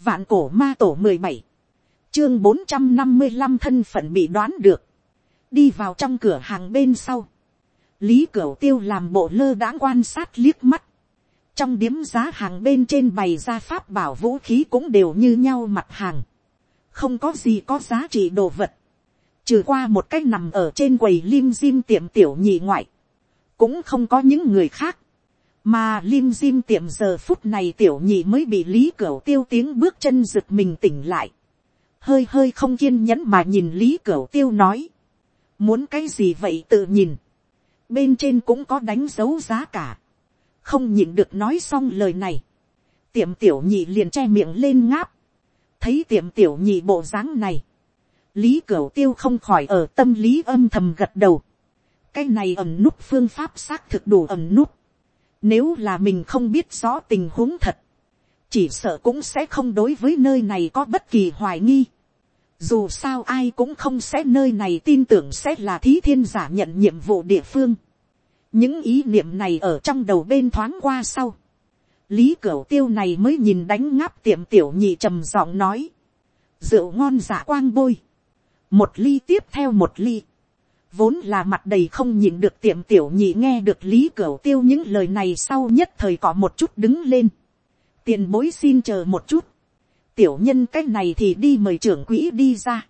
Vạn cổ ma tổ mười bảy Chương bốn trăm năm mươi 455 thân phận bị đoán được. Đi vào trong cửa hàng bên sau. Lý Cửu Tiêu làm bộ lơ đãng quan sát liếc mắt. Trong điếm giá hàng bên trên bày ra pháp bảo vũ khí cũng đều như nhau mặt hàng. Không có gì có giá trị đồ vật. Trừ qua một cách nằm ở trên quầy lim dim tiệm tiểu nhị ngoại. Cũng không có những người khác mà lim dim tiệm giờ phút này tiểu nhị mới bị lý cửu tiêu tiếng bước chân giựt mình tỉnh lại. hơi hơi không kiên nhẫn mà nhìn lý cửu tiêu nói. muốn cái gì vậy tự nhìn. bên trên cũng có đánh dấu giá cả. không nhìn được nói xong lời này. tiệm tiểu nhị liền che miệng lên ngáp. thấy tiệm tiểu nhị bộ dáng này. lý cửu tiêu không khỏi ở tâm lý âm thầm gật đầu. cái này ẩm nút phương pháp xác thực đủ ẩm nút nếu là mình không biết rõ tình huống thật, chỉ sợ cũng sẽ không đối với nơi này có bất kỳ hoài nghi. Dù sao ai cũng không sẽ nơi này tin tưởng sẽ là thí thiên giả nhận nhiệm vụ địa phương. Những ý niệm này ở trong đầu bên thoáng qua sau. Lý Cửu tiêu này mới nhìn đánh ngáp tiệm tiểu nhị trầm giọng nói. Rượu ngon giả quang bôi. Một ly tiếp theo một ly vốn là mặt đầy không nhìn được tiệm tiểu nhị nghe được lý cửu tiêu những lời này sau nhất thời có một chút đứng lên. tiền bối xin chờ một chút. tiểu nhân cái này thì đi mời trưởng quỹ đi ra.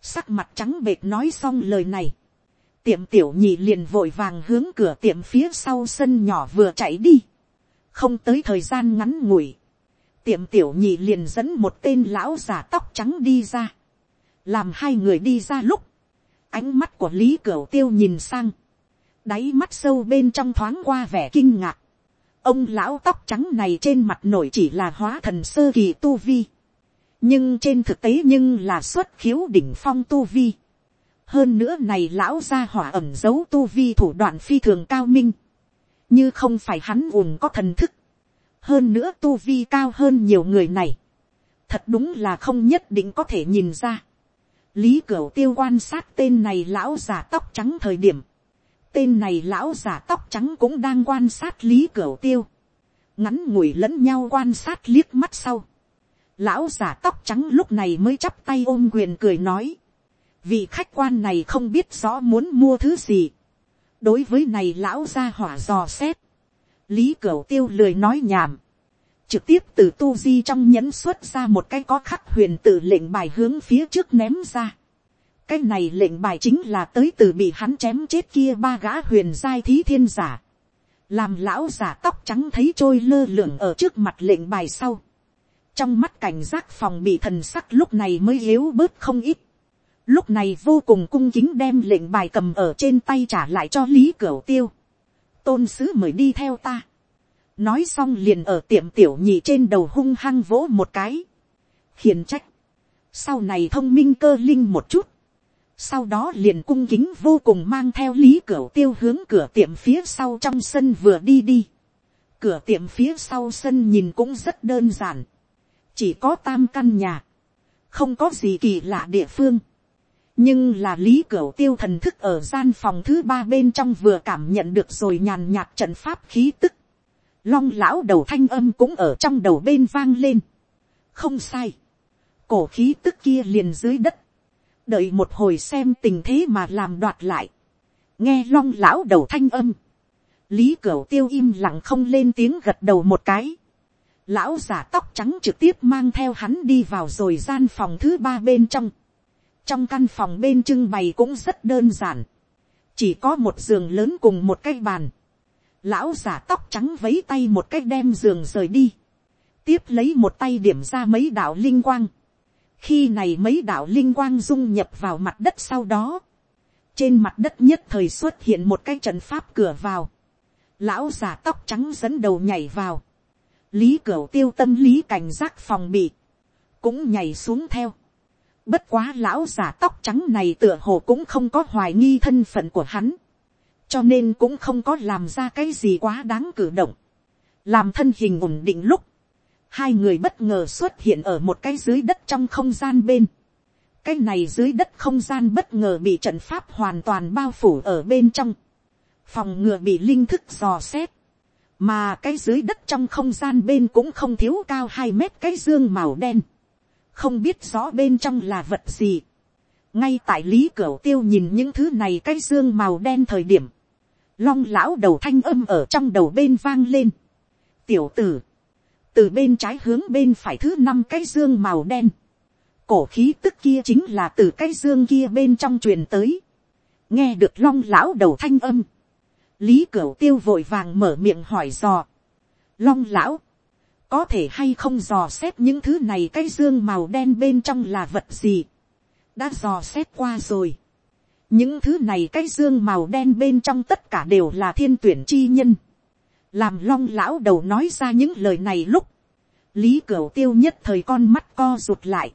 sắc mặt trắng bệt nói xong lời này. tiệm tiểu nhị liền vội vàng hướng cửa tiệm phía sau sân nhỏ vừa chạy đi. không tới thời gian ngắn ngủi. tiệm tiểu nhị liền dẫn một tên lão già tóc trắng đi ra. làm hai người đi ra lúc Ánh mắt của Lý Cửu Tiêu nhìn sang. Đáy mắt sâu bên trong thoáng qua vẻ kinh ngạc. Ông lão tóc trắng này trên mặt nổi chỉ là hóa thần sơ kỳ tu vi. Nhưng trên thực tế nhưng là xuất khiếu đỉnh phong tu vi. Hơn nữa này lão ra hỏa ẩm dấu tu vi thủ đoạn phi thường cao minh. Như không phải hắn ùn có thần thức. Hơn nữa tu vi cao hơn nhiều người này. Thật đúng là không nhất định có thể nhìn ra lý cửu tiêu quan sát tên này lão giả tóc trắng thời điểm, tên này lão giả tóc trắng cũng đang quan sát lý cửu tiêu, ngắn ngủi lẫn nhau quan sát liếc mắt sau, lão giả tóc trắng lúc này mới chắp tay ôm quyền cười nói, vị khách quan này không biết rõ muốn mua thứ gì, đối với này lão gia hỏa dò xét, lý cửu tiêu lười nói nhảm, trực tiếp từ tu di trong nhẫn xuất ra một cái có khắc huyền tự lệnh bài hướng phía trước ném ra. cái này lệnh bài chính là tới từ bị hắn chém chết kia ba gã huyền giai thí thiên giả. làm lão giả tóc trắng thấy trôi lơ lửng ở trước mặt lệnh bài sau. trong mắt cảnh giác phòng bị thần sắc lúc này mới yếu bớt không ít. lúc này vô cùng cung kính đem lệnh bài cầm ở trên tay trả lại cho lý cửu tiêu. tôn sứ mời đi theo ta nói xong liền ở tiệm tiểu nhị trên đầu hung hăng vỗ một cái, khiển trách, sau này thông minh cơ linh một chút, sau đó liền cung kính vô cùng mang theo lý cửa tiêu hướng cửa tiệm phía sau trong sân vừa đi đi, cửa tiệm phía sau sân nhìn cũng rất đơn giản, chỉ có tam căn nhà, không có gì kỳ lạ địa phương, nhưng là lý cửu tiêu thần thức ở gian phòng thứ ba bên trong vừa cảm nhận được rồi nhàn nhạt trận pháp khí tức, long lão đầu thanh âm cũng ở trong đầu bên vang lên. không sai, cổ khí tức kia liền dưới đất, đợi một hồi xem tình thế mà làm đoạt lại, nghe long lão đầu thanh âm, lý cửu tiêu im lặng không lên tiếng gật đầu một cái, lão giả tóc trắng trực tiếp mang theo hắn đi vào rồi gian phòng thứ ba bên trong, trong căn phòng bên trưng bày cũng rất đơn giản, chỉ có một giường lớn cùng một cái bàn, lão giả tóc trắng vấy tay một cách đem giường rời đi, tiếp lấy một tay điểm ra mấy đạo linh quang, khi này mấy đạo linh quang dung nhập vào mặt đất sau đó, trên mặt đất nhất thời xuất hiện một cái trận pháp cửa vào, lão giả tóc trắng dẫn đầu nhảy vào, lý cửa tiêu tâm lý cảnh giác phòng bị, cũng nhảy xuống theo. Bất quá lão giả tóc trắng này tựa hồ cũng không có hoài nghi thân phận của hắn cho nên cũng không có làm ra cái gì quá đáng cử động, làm thân hình ổn định lúc, hai người bất ngờ xuất hiện ở một cái dưới đất trong không gian bên, cái này dưới đất không gian bất ngờ bị trận pháp hoàn toàn bao phủ ở bên trong, phòng ngừa bị linh thức dò xét, mà cái dưới đất trong không gian bên cũng không thiếu cao hai mét cái dương màu đen, không biết rõ bên trong là vật gì. ngay tại lý cửa tiêu nhìn những thứ này cái dương màu đen thời điểm, long lão đầu thanh âm ở trong đầu bên vang lên. tiểu tử, từ bên trái hướng bên phải thứ năm cái dương màu đen, cổ khí tức kia chính là từ cái dương kia bên trong truyền tới, nghe được long lão đầu thanh âm, lý cửu tiêu vội vàng mở miệng hỏi dò, long lão, có thể hay không dò xét những thứ này cái dương màu đen bên trong là vật gì, đã dò xét qua rồi, những thứ này cái dương màu đen bên trong tất cả đều là thiên tuyển chi nhân, làm long lão đầu nói ra những lời này lúc, lý cửu tiêu nhất thời con mắt co rụt lại,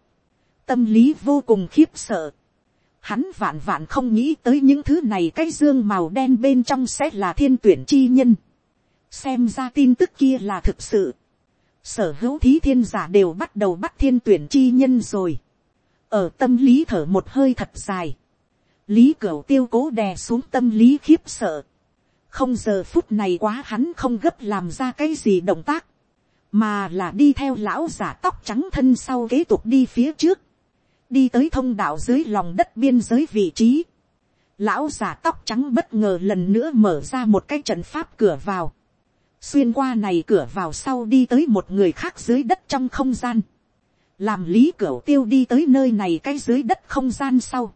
tâm lý vô cùng khiếp sợ, hắn vạn vạn không nghĩ tới những thứ này cái dương màu đen bên trong sẽ là thiên tuyển chi nhân, xem ra tin tức kia là thực sự, sở hữu thí thiên giả đều bắt đầu bắt thiên tuyển chi nhân rồi, ở tâm lý thở một hơi thật dài, lý cửu tiêu cố đè xuống tâm lý khiếp sợ, không giờ phút này quá hắn không gấp làm ra cái gì động tác, mà là đi theo lão giả tóc trắng thân sau kế tục đi phía trước, đi tới thông đạo dưới lòng đất biên giới vị trí, lão giả tóc trắng bất ngờ lần nữa mở ra một cái trận pháp cửa vào, xuyên qua này cửa vào sau đi tới một người khác dưới đất trong không gian, làm lý cửa tiêu đi tới nơi này cái dưới đất không gian sau,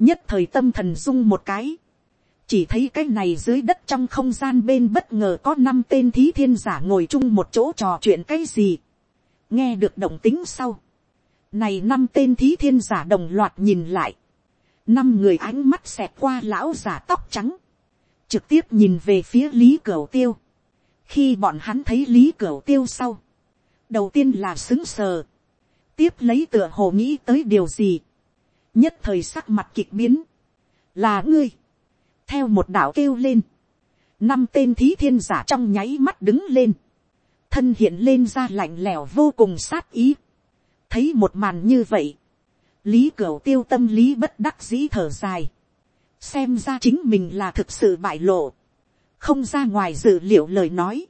nhất thời tâm thần dung một cái, chỉ thấy cái này dưới đất trong không gian bên bất ngờ có năm tên thí thiên giả ngồi chung một chỗ trò chuyện cái gì, nghe được động tính sau, này năm tên thí thiên giả đồng loạt nhìn lại, năm người ánh mắt xẹt qua lão giả tóc trắng, trực tiếp nhìn về phía lý cửu tiêu, khi bọn hắn thấy lý cửu tiêu sau, đầu tiên là xứng sờ, tiếp lấy tựa hồ nghĩ tới điều gì, nhất thời sắc mặt kịch biến, là ngươi, theo một đạo kêu lên, năm tên thí thiên giả trong nháy mắt đứng lên, thân hiện lên ra lạnh lẽo vô cùng sát ý, thấy một màn như vậy, lý cửu tiêu tâm lý bất đắc dĩ thở dài, xem ra chính mình là thực sự bại lộ, không ra ngoài dự liệu lời nói,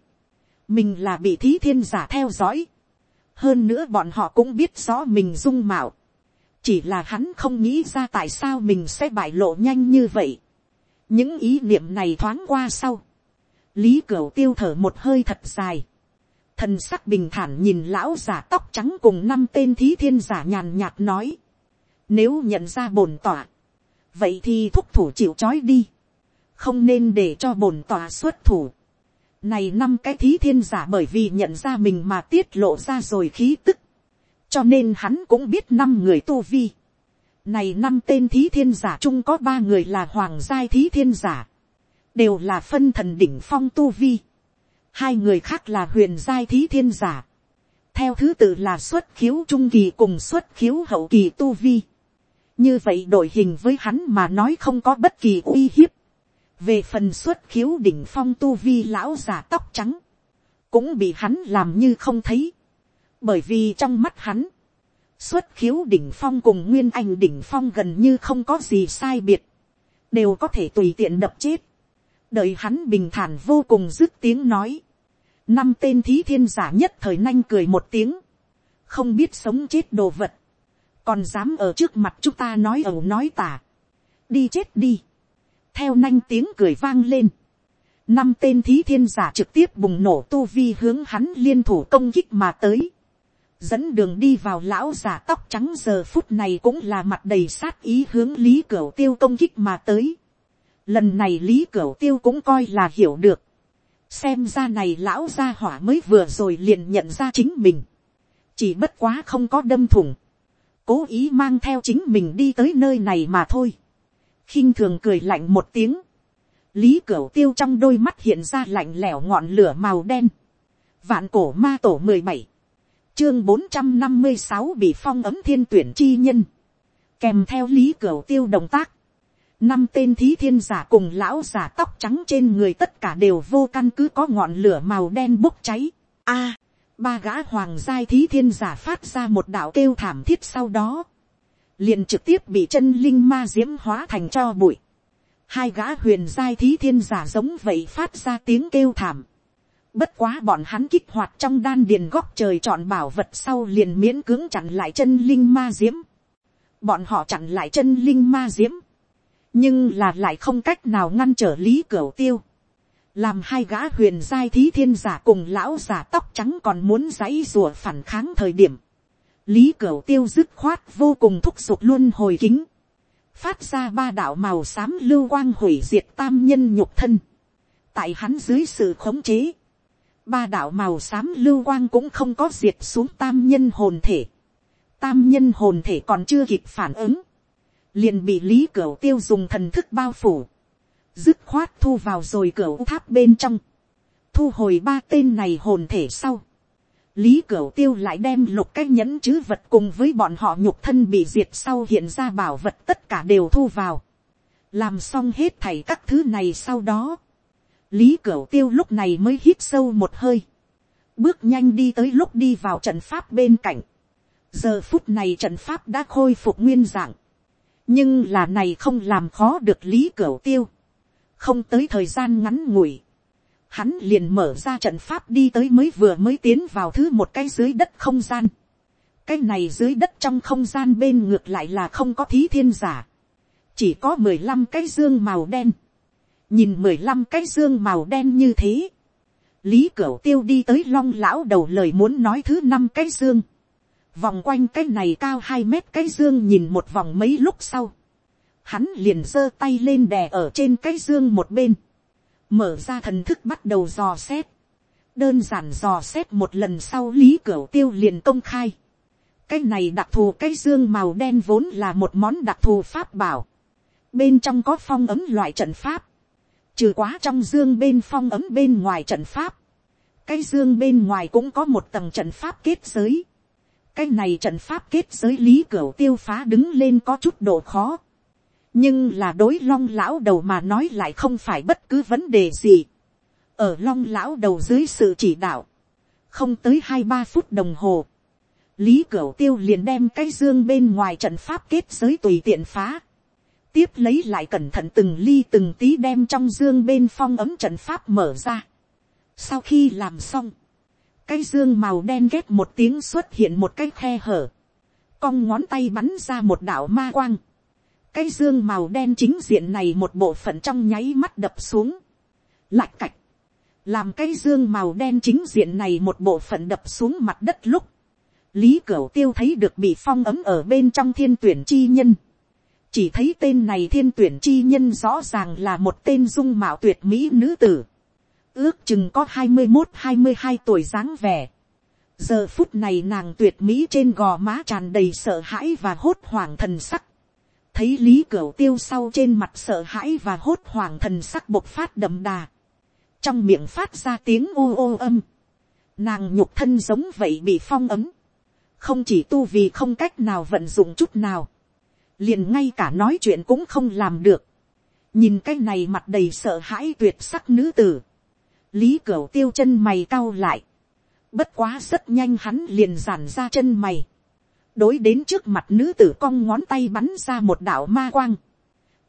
mình là bị thí thiên giả theo dõi, hơn nữa bọn họ cũng biết rõ mình dung mạo, chỉ là hắn không nghĩ ra tại sao mình sẽ bại lộ nhanh như vậy. những ý niệm này thoáng qua sau, lý cửu tiêu thở một hơi thật dài, thần sắc bình thản nhìn lão giả tóc trắng cùng năm tên thí thiên giả nhàn nhạt nói, nếu nhận ra bổn tỏa, vậy thì thúc thủ chịu c đi, không nên để cho bổn tỏa xuất thủ. Này năm cái thí thiên giả bởi vì nhận ra mình mà tiết lộ ra rồi khí tức. Cho nên hắn cũng biết năm người tu vi. Này năm tên thí thiên giả chung có ba người là hoàng giai thí thiên giả. Đều là phân thần đỉnh phong tu vi. Hai người khác là huyền giai thí thiên giả. Theo thứ tự là xuất khiếu trung kỳ cùng xuất khiếu hậu kỳ tu vi. Như vậy đổi hình với hắn mà nói không có bất kỳ uy hiếp về phần xuất khiếu đỉnh phong tu vi lão già tóc trắng, cũng bị hắn làm như không thấy, bởi vì trong mắt hắn, xuất khiếu đỉnh phong cùng nguyên anh đỉnh phong gần như không có gì sai biệt, đều có thể tùy tiện đập chết, đợi hắn bình thản vô cùng dứt tiếng nói, năm tên thí thiên giả nhất thời nanh cười một tiếng, không biết sống chết đồ vật, còn dám ở trước mặt chúng ta nói ẩu nói tả, đi chết đi, theo nanh tiếng cười vang lên, năm tên thí thiên giả trực tiếp bùng nổ tu vi hướng hắn liên thủ công kích mà tới, dẫn đường đi vào lão giả tóc trắng giờ phút này cũng là mặt đầy sát ý hướng lý cửu tiêu công kích mà tới. Lần này lý cửu tiêu cũng coi là hiểu được. xem ra này lão gia hỏa mới vừa rồi liền nhận ra chính mình. chỉ bất quá không có đâm thủng. cố ý mang theo chính mình đi tới nơi này mà thôi khinh thường cười lạnh một tiếng, lý cửu tiêu trong đôi mắt hiện ra lạnh lẽo ngọn lửa màu đen, vạn cổ ma tổ mười bảy, chương bốn trăm năm mươi sáu bị phong ấm thiên tuyển chi nhân, kèm theo lý cửu tiêu động tác, năm tên thí thiên giả cùng lão giả tóc trắng trên người tất cả đều vô căn cứ có ngọn lửa màu đen bốc cháy. A, ba gã hoàng giai thí thiên giả phát ra một đạo kêu thảm thiết sau đó liền trực tiếp bị chân linh ma diễm hóa thành cho bụi. Hai gã huyền giai thí thiên giả giống vậy phát ra tiếng kêu thảm. Bất quá bọn hắn kích hoạt trong đan điền góc trời chọn bảo vật sau liền miễn cưỡng chặn lại chân linh ma diễm. Bọn họ chặn lại chân linh ma diễm. Nhưng là lại không cách nào ngăn trở lý cửa tiêu. Làm hai gã huyền giai thí thiên giả cùng lão giả tóc trắng còn muốn giấy rùa phản kháng thời điểm. Lý cửa tiêu dứt khoát vô cùng thúc giục luôn hồi kính. Phát ra ba đạo màu xám lưu quang hủy diệt tam nhân nhục thân. Tại hắn dưới sự khống chế ba đạo màu xám lưu quang cũng không có diệt xuống tam nhân hồn thể. Tam nhân hồn thể còn chưa kịp phản ứng. Liền bị lý cửu tiêu dùng thần thức bao phủ. Dứt khoát thu vào rồi cửu tháp bên trong. Thu hồi ba tên này hồn thể sau. Lý Cửu Tiêu lại đem lục cái nhẫn chứ vật cùng với bọn họ nhục thân bị diệt sau hiện ra bảo vật tất cả đều thu vào. Làm xong hết thảy các thứ này sau đó lý cửu tiêu lúc này mới hít sâu một hơi, bước nhanh đi tới lúc đi vào trận pháp bên cạnh, giờ phút này trận pháp đã khôi phục nguyên dạng, nhưng là này không làm khó được lý cửu tiêu, không tới thời gian ngắn ngủi, hắn liền mở ra trận pháp đi tới mới vừa mới tiến vào thứ một cái dưới đất không gian, cái này dưới đất trong không gian bên ngược lại là không có thí thiên giả, chỉ có mười lăm cái dương màu đen, nhìn mười lăm cái dương màu đen như thế, lý cửu tiêu đi tới long lão đầu lời muốn nói thứ năm cái dương, vòng quanh cái này cao hai mét cái dương nhìn một vòng mấy lúc sau, hắn liền giơ tay lên đè ở trên cái dương một bên, mở ra thần thức bắt đầu dò xét, đơn giản dò xét một lần sau lý cửu tiêu liền công khai, cái này đặc thù cái dương màu đen vốn là một món đặc thù pháp bảo, bên trong có phong ấm loại trận pháp, Trừ quá trong dương bên phong ấm bên ngoài trận pháp. Cái dương bên ngoài cũng có một tầng trận pháp kết giới. Cái này trận pháp kết giới lý cửa tiêu phá đứng lên có chút độ khó. Nhưng là đối long lão đầu mà nói lại không phải bất cứ vấn đề gì. Ở long lão đầu dưới sự chỉ đạo. Không tới hai ba phút đồng hồ. Lý Cửu Tiêu liền đem cái dương bên ngoài trận pháp kết giới tùy tiện phá tiếp lấy lại cẩn thận từng ly từng tí đem trong dương bên phong ấm trận pháp mở ra. sau khi làm xong, cái dương màu đen ghét một tiếng xuất hiện một cái khe hở, cong ngón tay bắn ra một đạo ma quang, cái dương màu đen chính diện này một bộ phận trong nháy mắt đập xuống, lạch cạch, làm cái dương màu đen chính diện này một bộ phận đập xuống mặt đất lúc, lý cửu tiêu thấy được bị phong ấm ở bên trong thiên tuyển chi nhân, chỉ thấy tên này thiên tuyển chi nhân rõ ràng là một tên dung mạo tuyệt mỹ nữ tử, ước chừng có hai mươi một hai mươi hai tuổi dáng vẻ. giờ phút này nàng tuyệt mỹ trên gò má tràn đầy sợ hãi và hốt hoảng thần sắc. thấy lý cửa tiêu sau trên mặt sợ hãi và hốt hoảng thần sắc bộc phát đậm đà. trong miệng phát ra tiếng ô ô âm. nàng nhục thân giống vậy bị phong ấm. không chỉ tu vì không cách nào vận dụng chút nào liền ngay cả nói chuyện cũng không làm được. nhìn cái này mặt đầy sợ hãi tuyệt sắc nữ tử. lý cửu tiêu chân mày cau lại. bất quá rất nhanh hắn liền giản ra chân mày. đối đến trước mặt nữ tử cong ngón tay bắn ra một đạo ma quang.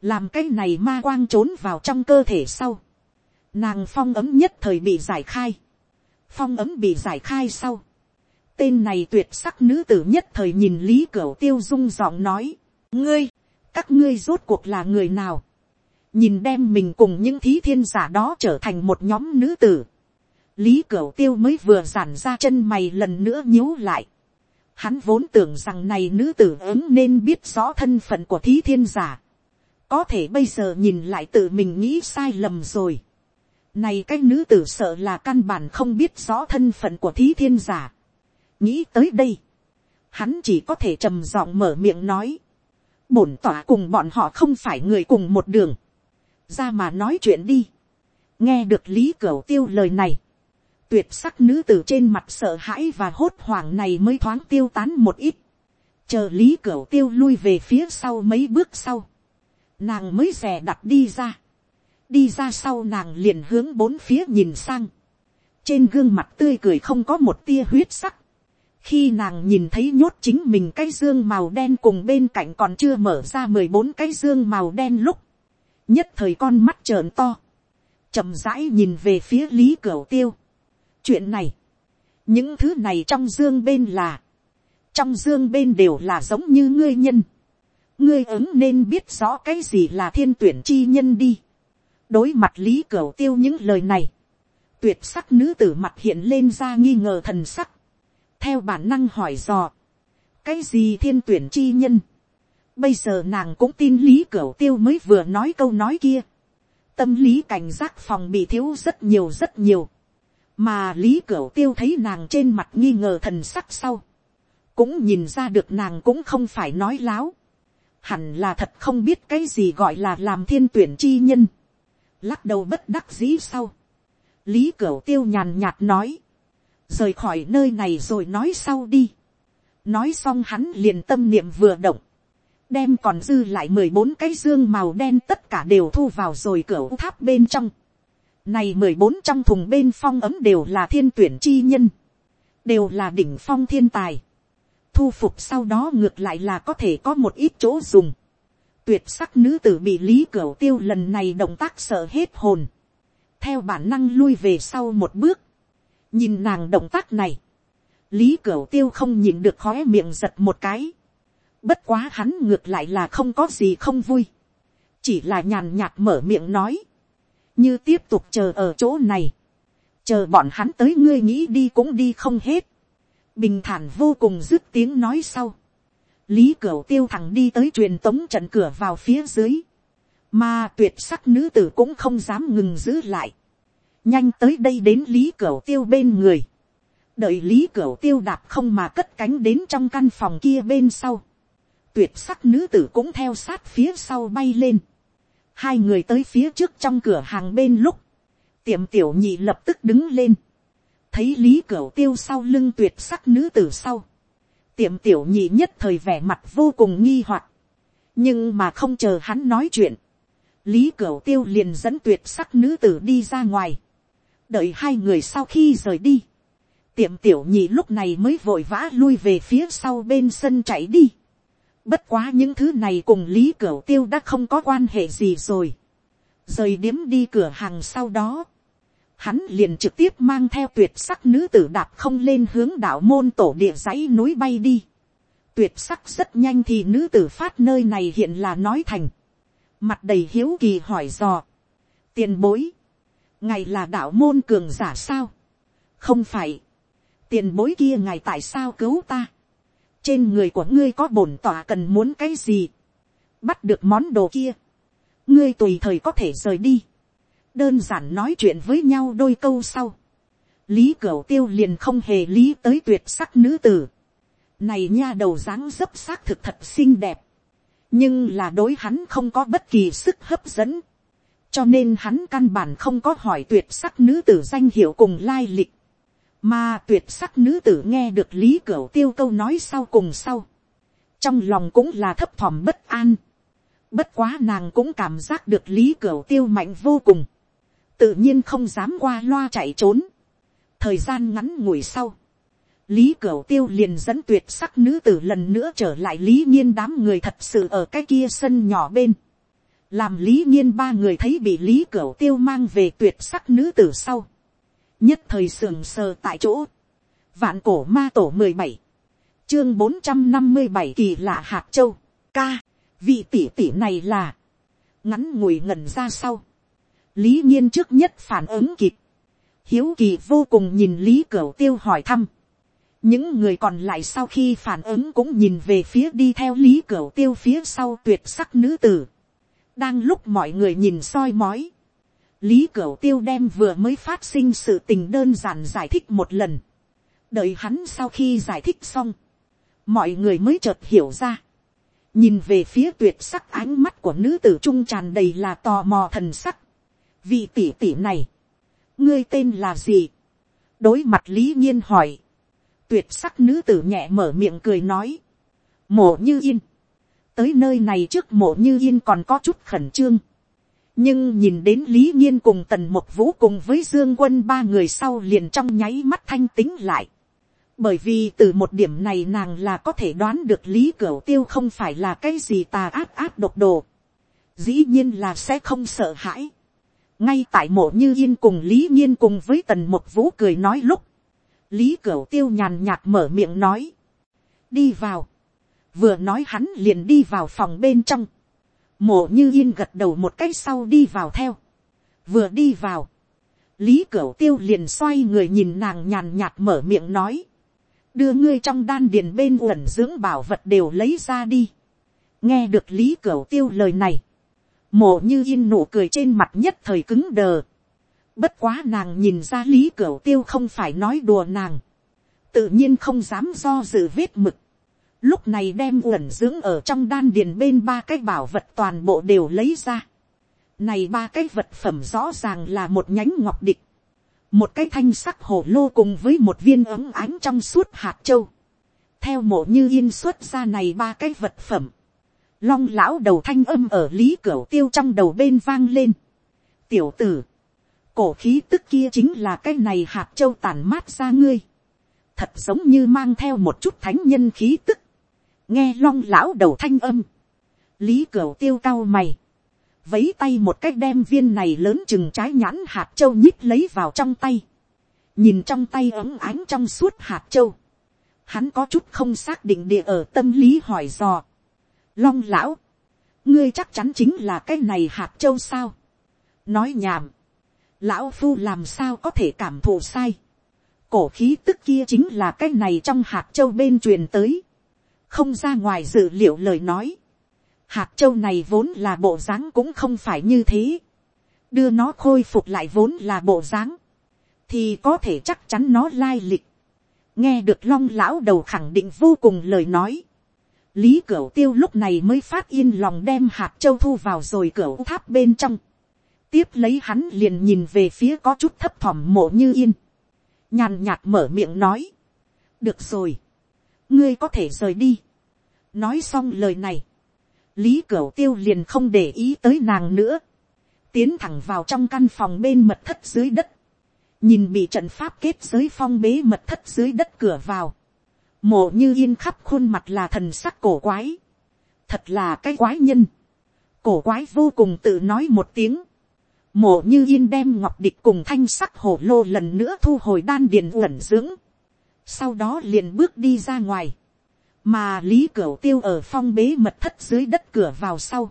làm cái này ma quang trốn vào trong cơ thể sau. nàng phong ấm nhất thời bị giải khai. phong ấm bị giải khai sau. tên này tuyệt sắc nữ tử nhất thời nhìn lý cửu tiêu dung giọng nói ngươi, các ngươi rốt cuộc là người nào, nhìn đem mình cùng những thí thiên giả đó trở thành một nhóm nữ tử, lý cửu tiêu mới vừa giản ra chân mày lần nữa nhíu lại, hắn vốn tưởng rằng này nữ tử ứng nên biết rõ thân phận của thí thiên giả, có thể bây giờ nhìn lại tự mình nghĩ sai lầm rồi, này cái nữ tử sợ là căn bản không biết rõ thân phận của thí thiên giả. Nghĩ tới đây. Hắn chỉ có thể trầm giọng mở miệng nói bổn tỏa cùng bọn họ không phải người cùng một đường, ra mà nói chuyện đi, nghe được lý cửu tiêu lời này, tuyệt sắc nữ tử trên mặt sợ hãi và hốt hoảng này mới thoáng tiêu tán một ít, chờ lý cửu tiêu lui về phía sau mấy bước sau, nàng mới rè đặt đi ra, đi ra sau nàng liền hướng bốn phía nhìn sang, trên gương mặt tươi cười không có một tia huyết sắc, khi nàng nhìn thấy nhốt chính mình cái dương màu đen cùng bên cạnh còn chưa mở ra mười bốn cái dương màu đen lúc, nhất thời con mắt trợn to, chậm rãi nhìn về phía lý cửa tiêu, chuyện này, những thứ này trong dương bên là, trong dương bên đều là giống như ngươi nhân, ngươi ứng nên biết rõ cái gì là thiên tuyển chi nhân đi. đối mặt lý cửa tiêu những lời này, tuyệt sắc nữ tử mặt hiện lên ra nghi ngờ thần sắc, theo bản năng hỏi dò, cái gì thiên tuyển chi nhân, bây giờ nàng cũng tin lý cửu tiêu mới vừa nói câu nói kia, tâm lý cảnh giác phòng bị thiếu rất nhiều rất nhiều, mà lý cửu tiêu thấy nàng trên mặt nghi ngờ thần sắc sau, cũng nhìn ra được nàng cũng không phải nói láo, hẳn là thật không biết cái gì gọi là làm thiên tuyển chi nhân, lắc đầu bất đắc dĩ sau, lý cửu tiêu nhàn nhạt nói, rời khỏi nơi này rồi nói sau đi, nói xong hắn liền tâm niệm vừa động, đem còn dư lại mười bốn cái dương màu đen tất cả đều thu vào rồi cửa tháp bên trong. Này mười bốn trong thùng bên phong ấm đều là thiên tuyển chi nhân. Đều là đỉnh phong thiên tài. Thu phục sau đó ngược lại là có thể có một ít chỗ dùng. Tuyệt sắc nữ tử bị lý cửa tiêu lần này động tác sợ hết hồn. Theo bản năng lui về sau một bước. Nhìn nàng động tác này. Lý cửu tiêu không nhìn được khóe miệng giật một cái Bất quá hắn ngược lại là không có gì không vui. Chỉ là nhàn nhạt mở miệng nói. Như tiếp tục chờ ở chỗ này. Chờ bọn hắn tới ngươi nghĩ đi cũng đi không hết. Bình thản vô cùng dứt tiếng nói sau. Lý Cửu tiêu thẳng đi tới truyền tống trận cửa vào phía dưới. Mà tuyệt sắc nữ tử cũng không dám ngừng giữ lại. Nhanh tới đây đến Lý Cửu tiêu bên người. Đợi Lý Cửu tiêu đạp không mà cất cánh đến trong căn phòng kia bên sau tuyệt sắc nữ tử cũng theo sát phía sau bay lên. Hai người tới phía trước trong cửa hàng bên lúc, tiệm tiểu nhị lập tức đứng lên. Thấy lý cửa tiêu sau lưng tuyệt sắc nữ tử sau. Tiệm tiểu nhị nhất thời vẻ mặt vô cùng nghi hoặc Nhưng mà không chờ hắn nói chuyện. Lý cửu tiêu liền dẫn tuyệt sắc nữ tử đi ra ngoài. Đợi hai người sau khi rời đi. Tiệm tiểu nhị lúc này mới vội vã lui về phía sau bên sân chạy đi Bất quá những thứ này cùng Lý Cửu Tiêu đã không có quan hệ gì rồi. Rời điếm đi cửa hàng sau đó. Hắn liền trực tiếp mang theo tuyệt sắc nữ tử đạp không lên hướng đảo môn tổ địa dãy núi bay đi. Tuyệt sắc rất nhanh thì nữ tử phát nơi này hiện là nói thành. Mặt đầy hiếu kỳ hỏi dò. Tiền bối. Ngày là đạo môn cường giả sao? Không phải. Tiền bối kia ngày tại sao cứu ta? trên người của ngươi có bổn tỏa cần muốn cái gì, bắt được món đồ kia, ngươi tùy thời có thể rời đi, đơn giản nói chuyện với nhau đôi câu sau, lý cửu tiêu liền không hề lý tới tuyệt sắc nữ tử, này nha đầu dáng dấp xác thực thật xinh đẹp, nhưng là đối hắn không có bất kỳ sức hấp dẫn, cho nên hắn căn bản không có hỏi tuyệt sắc nữ tử danh hiệu cùng lai lịch, mà tuyệt sắc nữ tử nghe được lý cửu tiêu câu nói sau cùng sau. Trong lòng cũng là thấp thỏm bất an. Bất quá nàng cũng cảm giác được lý cửu tiêu mạnh vô cùng. Tự nhiên không dám qua loa chạy trốn. Thời gian ngắn ngủi sau. Lý Cửu Tiêu liền dẫn tuyệt sắc nữ tử lần nữa trở lại Lý Nhiên đám người thật sự ở cái kia sân nhỏ bên. Làm Lý Nhiên ba người thấy bị Lý Cửu Tiêu mang về tuyệt sắc nữ tử sau. Nhất thời sườn sờ tại chỗ, vạn cổ ma tổ mười bảy, chương bốn trăm năm mươi bảy kỳ lạ hạt châu, ca, vị tỷ tỷ này là, ngắn ngồi ngẩn ra sau, lý nhiên trước nhất phản ứng kịp, hiếu kỳ vô cùng nhìn lý cửu tiêu hỏi thăm, những người còn lại sau khi phản ứng cũng nhìn về phía đi theo lý cửu tiêu phía sau tuyệt sắc nữ tử, đang lúc mọi người nhìn soi mói, Lý Cửu Tiêu đem vừa mới phát sinh sự tình đơn giản giải thích một lần. Đợi hắn sau khi giải thích xong. Mọi người mới chợt hiểu ra. Nhìn về phía tuyệt sắc ánh mắt của nữ tử trung tràn đầy là tò mò thần sắc. Vị tỷ tỷ này. Ngươi tên là gì? Đối mặt Lý Nhiên hỏi. Tuyệt sắc nữ tử nhẹ mở miệng cười nói. Mộ như yên. Tới nơi này trước mộ như yên còn có chút khẩn trương nhưng nhìn đến lý nhiên cùng tần mục vũ cùng với dương quân ba người sau liền trong nháy mắt thanh tính lại. bởi vì từ một điểm này nàng là có thể đoán được lý cửu tiêu không phải là cái gì tà ác ác độc đồ. dĩ nhiên là sẽ không sợ hãi. ngay tại mộ như yên cùng lý nhiên cùng với tần mục vũ cười nói lúc, lý cửu tiêu nhàn nhạt mở miệng nói, đi vào, vừa nói hắn liền đi vào phòng bên trong, mộ như yên gật đầu một cái sau đi vào theo, vừa đi vào, lý cửu tiêu liền xoay người nhìn nàng nhàn nhạt mở miệng nói, đưa ngươi trong đan điền bên uẩn dưỡng bảo vật đều lấy ra đi, nghe được lý cửu tiêu lời này, mộ như yên nụ cười trên mặt nhất thời cứng đờ, bất quá nàng nhìn ra lý cửu tiêu không phải nói đùa nàng, tự nhiên không dám do dự vết mực, lúc này đem uẩn dưỡng ở trong đan điền bên ba cái bảo vật toàn bộ đều lấy ra. Này ba cái vật phẩm rõ ràng là một nhánh ngọc địch, một cái thanh sắc hồ lô cùng với một viên ấm ánh trong suốt hạt châu. Theo mộ như yên xuất ra này ba cái vật phẩm, long lão đầu thanh âm ở lý cửa tiêu trong đầu bên vang lên. Tiểu tử, cổ khí tức kia chính là cái này hạt châu tàn mát ra ngươi. Thật giống như mang theo một chút thánh nhân khí tức nghe long lão đầu thanh âm, lý cửa tiêu cao mày, vấy tay một cách đem viên này lớn chừng trái nhãn hạt châu nhích lấy vào trong tay, nhìn trong tay ấm ánh trong suốt hạt châu, hắn có chút không xác định địa ở tâm lý hỏi dò, long lão, ngươi chắc chắn chính là cái này hạt châu sao, nói nhảm, lão phu làm sao có thể cảm thụ sai, cổ khí tức kia chính là cái này trong hạt châu bên truyền tới, không ra ngoài dự liệu lời nói. hạt châu này vốn là bộ dáng cũng không phải như thế. đưa nó khôi phục lại vốn là bộ dáng. thì có thể chắc chắn nó lai lịch. nghe được long lão đầu khẳng định vô cùng lời nói. lý cửu tiêu lúc này mới phát yên lòng đem hạt châu thu vào rồi cửu tháp bên trong. tiếp lấy hắn liền nhìn về phía có chút thấp thỏm mộ như yên. nhàn nhạt mở miệng nói. được rồi ngươi có thể rời đi. nói xong lời này, lý cửu tiêu liền không để ý tới nàng nữa, tiến thẳng vào trong căn phòng bên mật thất dưới đất, nhìn bị trận pháp kết giới phong bế mật thất dưới đất cửa vào, mộ như yên khắp khuôn mặt là thần sắc cổ quái, thật là cái quái nhân, cổ quái vô cùng tự nói một tiếng, mộ như yên đem ngọc địch cùng thanh sắc hổ lô lần nữa thu hồi đan điền uẩn dưỡng, sau đó liền bước đi ra ngoài, mà lý cửu tiêu ở phong bế mật thất dưới đất cửa vào sau,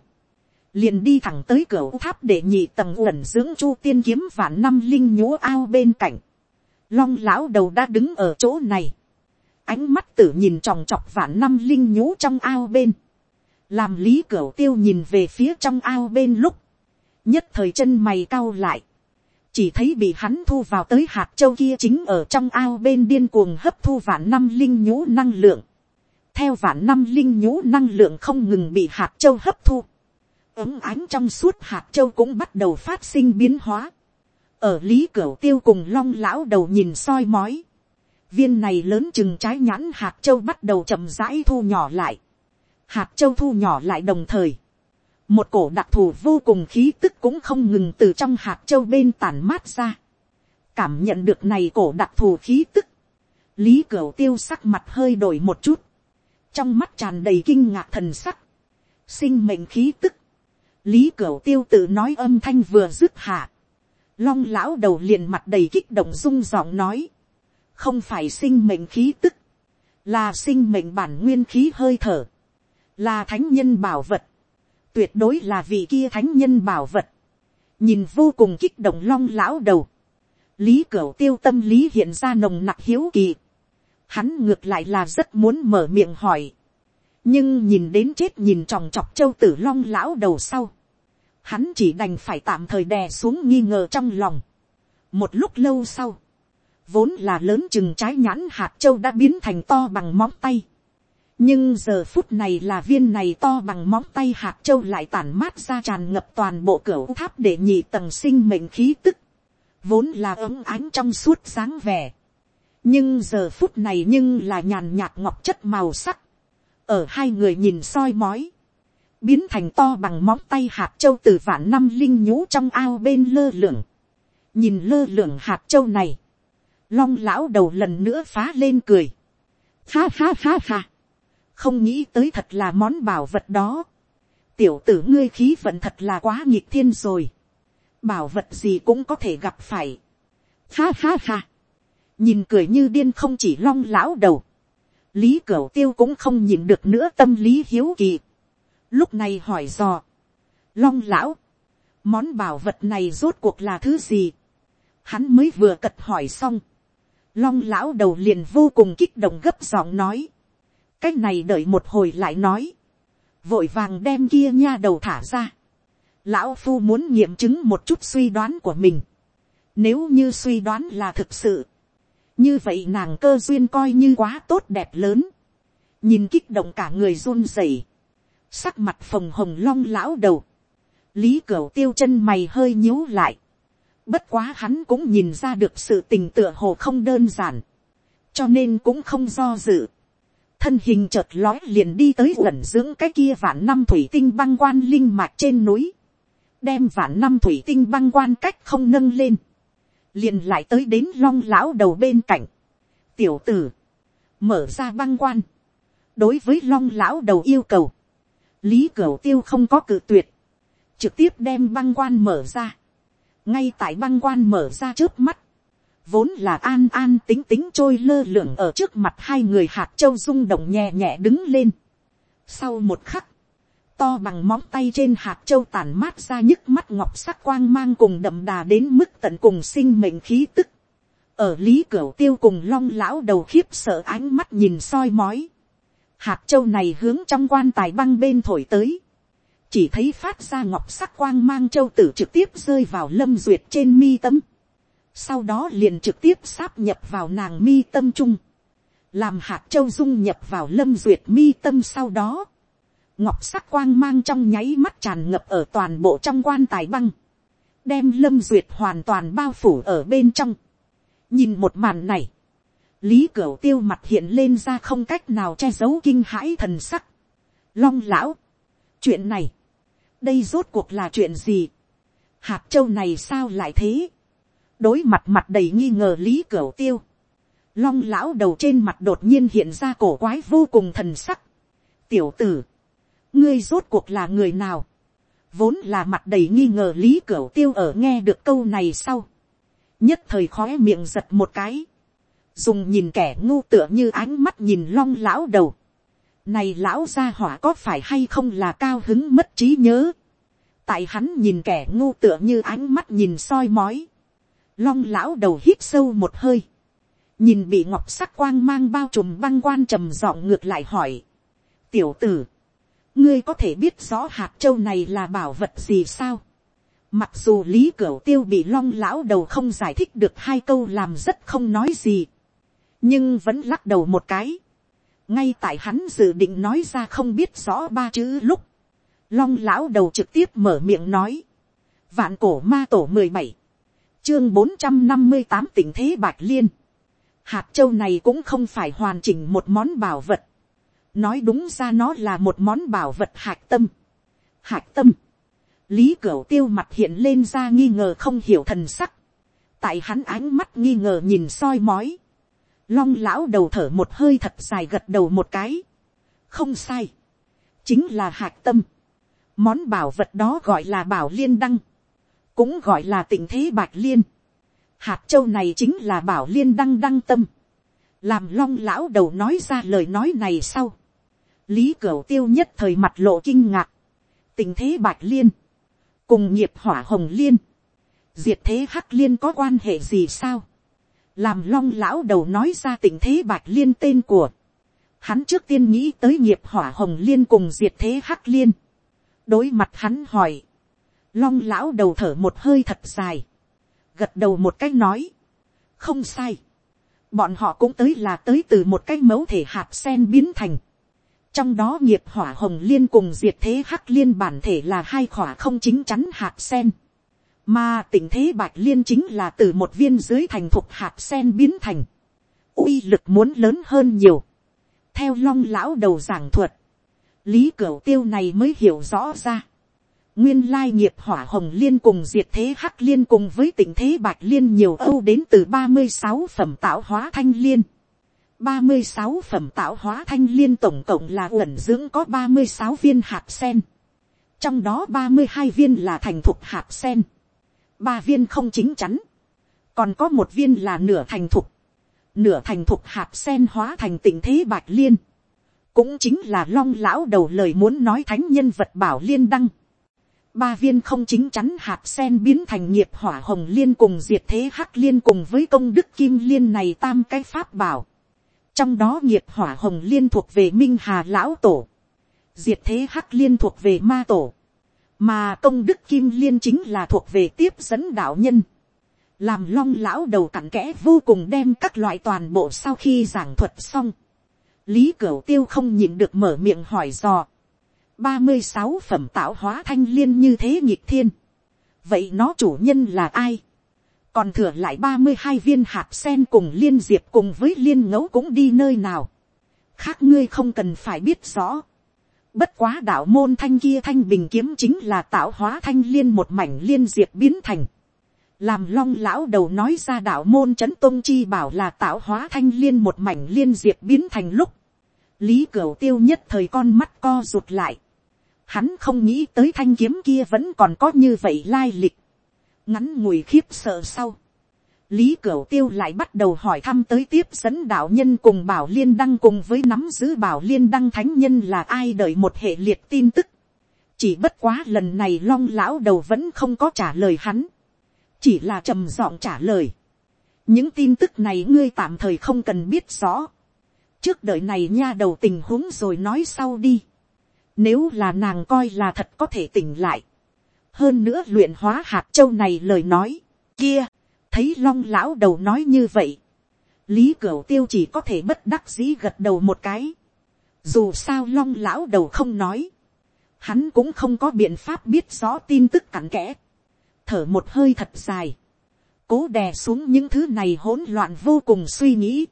liền đi thẳng tới cửa tháp để nhị tầng uẩn dưỡng chu tiên kiếm và năm linh nhố ao bên cạnh, long lão đầu đã đứng ở chỗ này, ánh mắt tử nhìn tròng trọc vạn năm linh nhố trong ao bên, làm lý cửu tiêu nhìn về phía trong ao bên lúc, nhất thời chân mày cau lại, chỉ thấy bị hắn thu vào tới hạt châu kia chính ở trong ao bên điên cuồng hấp thu vạn năm linh nhũ năng lượng. theo vạn năm linh nhũ năng lượng không ngừng bị hạt châu hấp thu. ấm ánh trong suốt hạt châu cũng bắt đầu phát sinh biến hóa. ở lý cửu tiêu cùng long lão đầu nhìn soi mói. viên này lớn chừng trái nhãn hạt châu bắt đầu chậm rãi thu nhỏ lại. hạt châu thu nhỏ lại đồng thời một cổ đặc thù vô cùng khí tức cũng không ngừng từ trong hạt châu bên tàn mát ra. cảm nhận được này cổ đặc thù khí tức. lý cửu tiêu sắc mặt hơi đổi một chút. trong mắt tràn đầy kinh ngạc thần sắc. sinh mệnh khí tức. lý cửu tiêu tự nói âm thanh vừa dứt hạ. long lão đầu liền mặt đầy kích động rung giọng nói. không phải sinh mệnh khí tức. là sinh mệnh bản nguyên khí hơi thở. là thánh nhân bảo vật tuyệt đối là vị kia thánh nhân bảo vật, nhìn vô cùng kích động long lão đầu, lý cửu tiêu tâm lý hiện ra nồng nặc hiếu kỳ, hắn ngược lại là rất muốn mở miệng hỏi, nhưng nhìn đến chết nhìn tròng trọc châu tử long lão đầu sau, hắn chỉ đành phải tạm thời đè xuống nghi ngờ trong lòng. một lúc lâu sau, vốn là lớn chừng trái nhãn hạt châu đã biến thành to bằng móng tay, nhưng giờ phút này là viên này to bằng móng tay hạt châu lại tản mát ra tràn ngập toàn bộ cửa tháp để nhị tầng sinh mệnh khí tức, vốn là ấm ánh trong suốt sáng vẻ. nhưng giờ phút này nhưng là nhàn nhạt ngọc chất màu sắc, ở hai người nhìn soi mói, biến thành to bằng móng tay hạt châu từ vạn năm linh nhũ trong ao bên lơ lửng, nhìn lơ lửng hạt châu này, long lão đầu lần nữa phá lên cười, ha ha ha ha, không nghĩ tới thật là món bảo vật đó. tiểu tử ngươi khí vận thật là quá nhịp thiên rồi. bảo vật gì cũng có thể gặp phải. Ha ha ha, nhìn cười như điên không chỉ long lão đầu, lý cửu tiêu cũng không nhìn được nữa tâm lý hiếu kỳ. lúc này hỏi dò, long lão, món bảo vật này rốt cuộc là thứ gì, hắn mới vừa cật hỏi xong, long lão đầu liền vô cùng kích động gấp giọng nói, cái này đợi một hồi lại nói, vội vàng đem kia nha đầu thả ra, lão phu muốn nghiệm chứng một chút suy đoán của mình, nếu như suy đoán là thực sự, như vậy nàng cơ duyên coi như quá tốt đẹp lớn, nhìn kích động cả người run rẩy, sắc mặt phồng hồng long lão đầu, lý cửu tiêu chân mày hơi nhíu lại, bất quá hắn cũng nhìn ra được sự tình tựa hồ không đơn giản, cho nên cũng không do dự, thân hình chợt lói liền đi tới uẩn dưỡng cái kia vạn năm thủy tinh băng quan linh mạch trên núi, đem vạn năm thủy tinh băng quan cách không nâng lên, liền lại tới đến long lão đầu bên cạnh, tiểu tử, mở ra băng quan, đối với long lão đầu yêu cầu, lý cửu tiêu không có cự tuyệt, trực tiếp đem băng quan mở ra, ngay tại băng quan mở ra trước mắt, vốn là an an tính tính trôi lơ lửng ở trước mặt hai người hạt châu rung động nhẹ nhẹ đứng lên. Sau một khắc, to bằng móng tay trên hạt châu tàn mát ra nhức mắt ngọc sắc quang mang cùng đậm đà đến mức tận cùng sinh mệnh khí tức. Ở lý cửa tiêu cùng long lão đầu khiếp sợ ánh mắt nhìn soi mói. Hạt châu này hướng trong quan tài băng bên thổi tới. Chỉ thấy phát ra ngọc sắc quang mang châu tử trực tiếp rơi vào lâm duyệt trên mi tâm. Sau đó liền trực tiếp sáp nhập vào nàng mi tâm trung. Làm hạt châu dung nhập vào lâm duyệt mi tâm sau đó. Ngọc sắc quang mang trong nháy mắt tràn ngập ở toàn bộ trong quan tài băng, đem lâm duyệt hoàn toàn bao phủ ở bên trong. nhìn một màn này, lý cửu tiêu mặt hiện lên ra không cách nào che giấu kinh hãi thần sắc. long lão, chuyện này, đây rốt cuộc là chuyện gì, hạt châu này sao lại thế, đối mặt mặt đầy nghi ngờ lý cửu tiêu, long lão đầu trên mặt đột nhiên hiện ra cổ quái vô cùng thần sắc. tiểu tử, ngươi rốt cuộc là người nào, vốn là mặt đầy nghi ngờ lý cửu tiêu ở nghe được câu này sau, nhất thời khói miệng giật một cái, dùng nhìn kẻ ngu tựa như ánh mắt nhìn long lão đầu, này lão gia hỏa có phải hay không là cao hứng mất trí nhớ, tại hắn nhìn kẻ ngu tựa như ánh mắt nhìn soi mói, long lão đầu hít sâu một hơi, nhìn bị ngọc sắc quang mang bao trùm băng quan trầm giọng ngược lại hỏi, tiểu tử, ngươi có thể biết rõ hạt châu này là bảo vật gì sao. mặc dù lý cửu tiêu bị long lão đầu không giải thích được hai câu làm rất không nói gì, nhưng vẫn lắc đầu một cái. ngay tại hắn dự định nói ra không biết rõ ba chữ lúc, long lão đầu trực tiếp mở miệng nói, vạn cổ ma tổ mười bảy, chương bốn trăm năm mươi tám tình thế bạch liên, hạt châu này cũng không phải hoàn chỉnh một món bảo vật, nói đúng ra nó là một món bảo vật hạt tâm. hạt tâm, lý cửu tiêu mặt hiện lên ra nghi ngờ không hiểu thần sắc, tại hắn ánh mắt nghi ngờ nhìn soi mói, long lão đầu thở một hơi thật dài gật đầu một cái, không sai, chính là hạt tâm, món bảo vật đó gọi là bảo liên đăng, cũng gọi là tình thế bạch liên, hạt châu này chính là bảo liên đăng đăng tâm, làm long lão đầu nói ra lời nói này sau, lý cửu tiêu nhất thời mặt lộ kinh ngạc, tình thế bạch liên, cùng nghiệp hỏa hồng liên, diệt thế hắc liên có quan hệ gì sao, làm long lão đầu nói ra tình thế bạch liên tên của, hắn trước tiên nghĩ tới nghiệp hỏa hồng liên cùng diệt thế hắc liên, đối mặt hắn hỏi, long lão đầu thở một hơi thật dài, gật đầu một cách nói, không sai, bọn họ cũng tới là tới từ một cái mẫu thể hạt sen biến thành, trong đó nghiệp hỏa hồng liên cùng diệt thế hắc liên bản thể là hai khỏa không chính chắn hạt sen. Mà tình thế bạch liên chính là từ một viên dưới thành thục hạt sen biến thành. uy lực muốn lớn hơn nhiều. Theo long lão đầu giảng thuật. Lý cửu tiêu này mới hiểu rõ ra. Nguyên lai nghiệp hỏa hồng liên cùng diệt thế hắc liên cùng với tình thế bạch liên nhiều âu đến từ ba mươi sáu phẩm tạo hóa thanh liên. ba mươi sáu phẩm tạo hóa thanh liên tổng cộng là ẩn dưỡng có ba mươi sáu viên hạt sen. Trong đó ba mươi hai viên là thành thục hạt sen. ba viên không chính chắn, còn có một viên là nửa thành thục, nửa thành thục hạt sen hóa thành tình thế bạch liên, cũng chính là long lão đầu lời muốn nói thánh nhân vật bảo liên đăng, ba viên không chính chắn hạt sen biến thành nghiệp hỏa hồng liên cùng diệt thế hắc liên cùng với công đức kim liên này tam cái pháp bảo. trong đó nghiệp hỏa hồng liên thuộc về minh hà lão tổ, diệt thế hắc liên thuộc về ma tổ, mà công đức kim liên chính là thuộc về tiếp dẫn đạo nhân. làm long lão đầu cặn kẽ vô cùng đem các loại toàn bộ sau khi giảng thuật xong. lý cửu tiêu không nhịn được mở miệng hỏi dò ba mươi sáu phẩm tạo hóa thanh liên như thế nhịp thiên. vậy nó chủ nhân là ai. còn thừa lại ba mươi hai viên hạt sen cùng liên diệp cùng với liên ngẫu cũng đi nơi nào. khác ngươi không cần phải biết rõ. bất quá đạo môn thanh kia thanh bình kiếm chính là tạo hóa thanh liên một mảnh liên diệp biến thành. làm long lão đầu nói ra đạo môn c h ấ n tôn chi bảo là tạo hóa thanh liên một mảnh liên diệp biến thành lúc lý cửu tiêu nhất thời con mắt co rụt lại. Hắn không nghĩ tới thanh kiếm kia vẫn còn có như vậy lai lịch. Ngắn ngủi khiếp sợ sau. Lý Cửu Tiêu lại bắt đầu hỏi thăm tới tiếp dẫn đạo nhân cùng Bảo Liên Đăng cùng với nắm giữ Bảo Liên Đăng Thánh Nhân là ai đợi một hệ liệt tin tức. Chỉ bất quá lần này long lão đầu vẫn không có trả lời hắn. Chỉ là trầm giọng trả lời. Những tin tức này ngươi tạm thời không cần biết rõ. Trước đời này nha đầu tình huống rồi nói sau đi. Nếu là nàng coi là thật có thể tỉnh lại. Hơn nữa luyện hóa hạt châu này lời nói. Kia, thấy long lão đầu nói như vậy. Lý Cửu tiêu chỉ có thể bất đắc dĩ gật đầu một cái. Dù sao long lão đầu không nói. Hắn cũng không có biện pháp biết rõ tin tức cặn kẽ. Thở một hơi thật dài. Cố đè xuống những thứ này hỗn loạn vô cùng suy nghĩ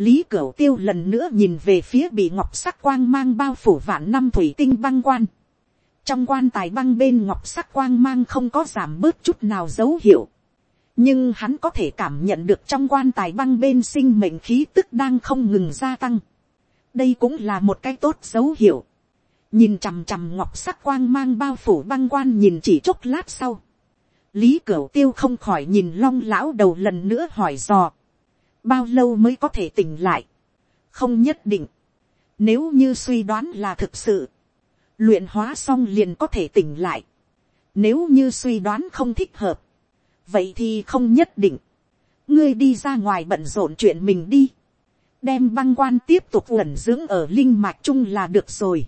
Lý Cửu Tiêu lần nữa nhìn về phía bị ngọc sắc quang mang bao phủ vạn năm thủy tinh băng quan. Trong quan tài băng bên ngọc sắc quang mang không có giảm bớt chút nào dấu hiệu. Nhưng hắn có thể cảm nhận được trong quan tài băng bên sinh mệnh khí tức đang không ngừng gia tăng. Đây cũng là một cái tốt dấu hiệu. Nhìn chằm chằm ngọc sắc quang mang bao phủ băng quan nhìn chỉ chốc lát sau. Lý Cửu Tiêu không khỏi nhìn long lão đầu lần nữa hỏi dò bao lâu mới có thể tỉnh lại, không nhất định, nếu như suy đoán là thực sự, luyện hóa xong liền có thể tỉnh lại, nếu như suy đoán không thích hợp, vậy thì không nhất định, ngươi đi ra ngoài bận rộn chuyện mình đi, đem băng quan tiếp tục lẩn dưỡng ở linh mạch chung là được rồi.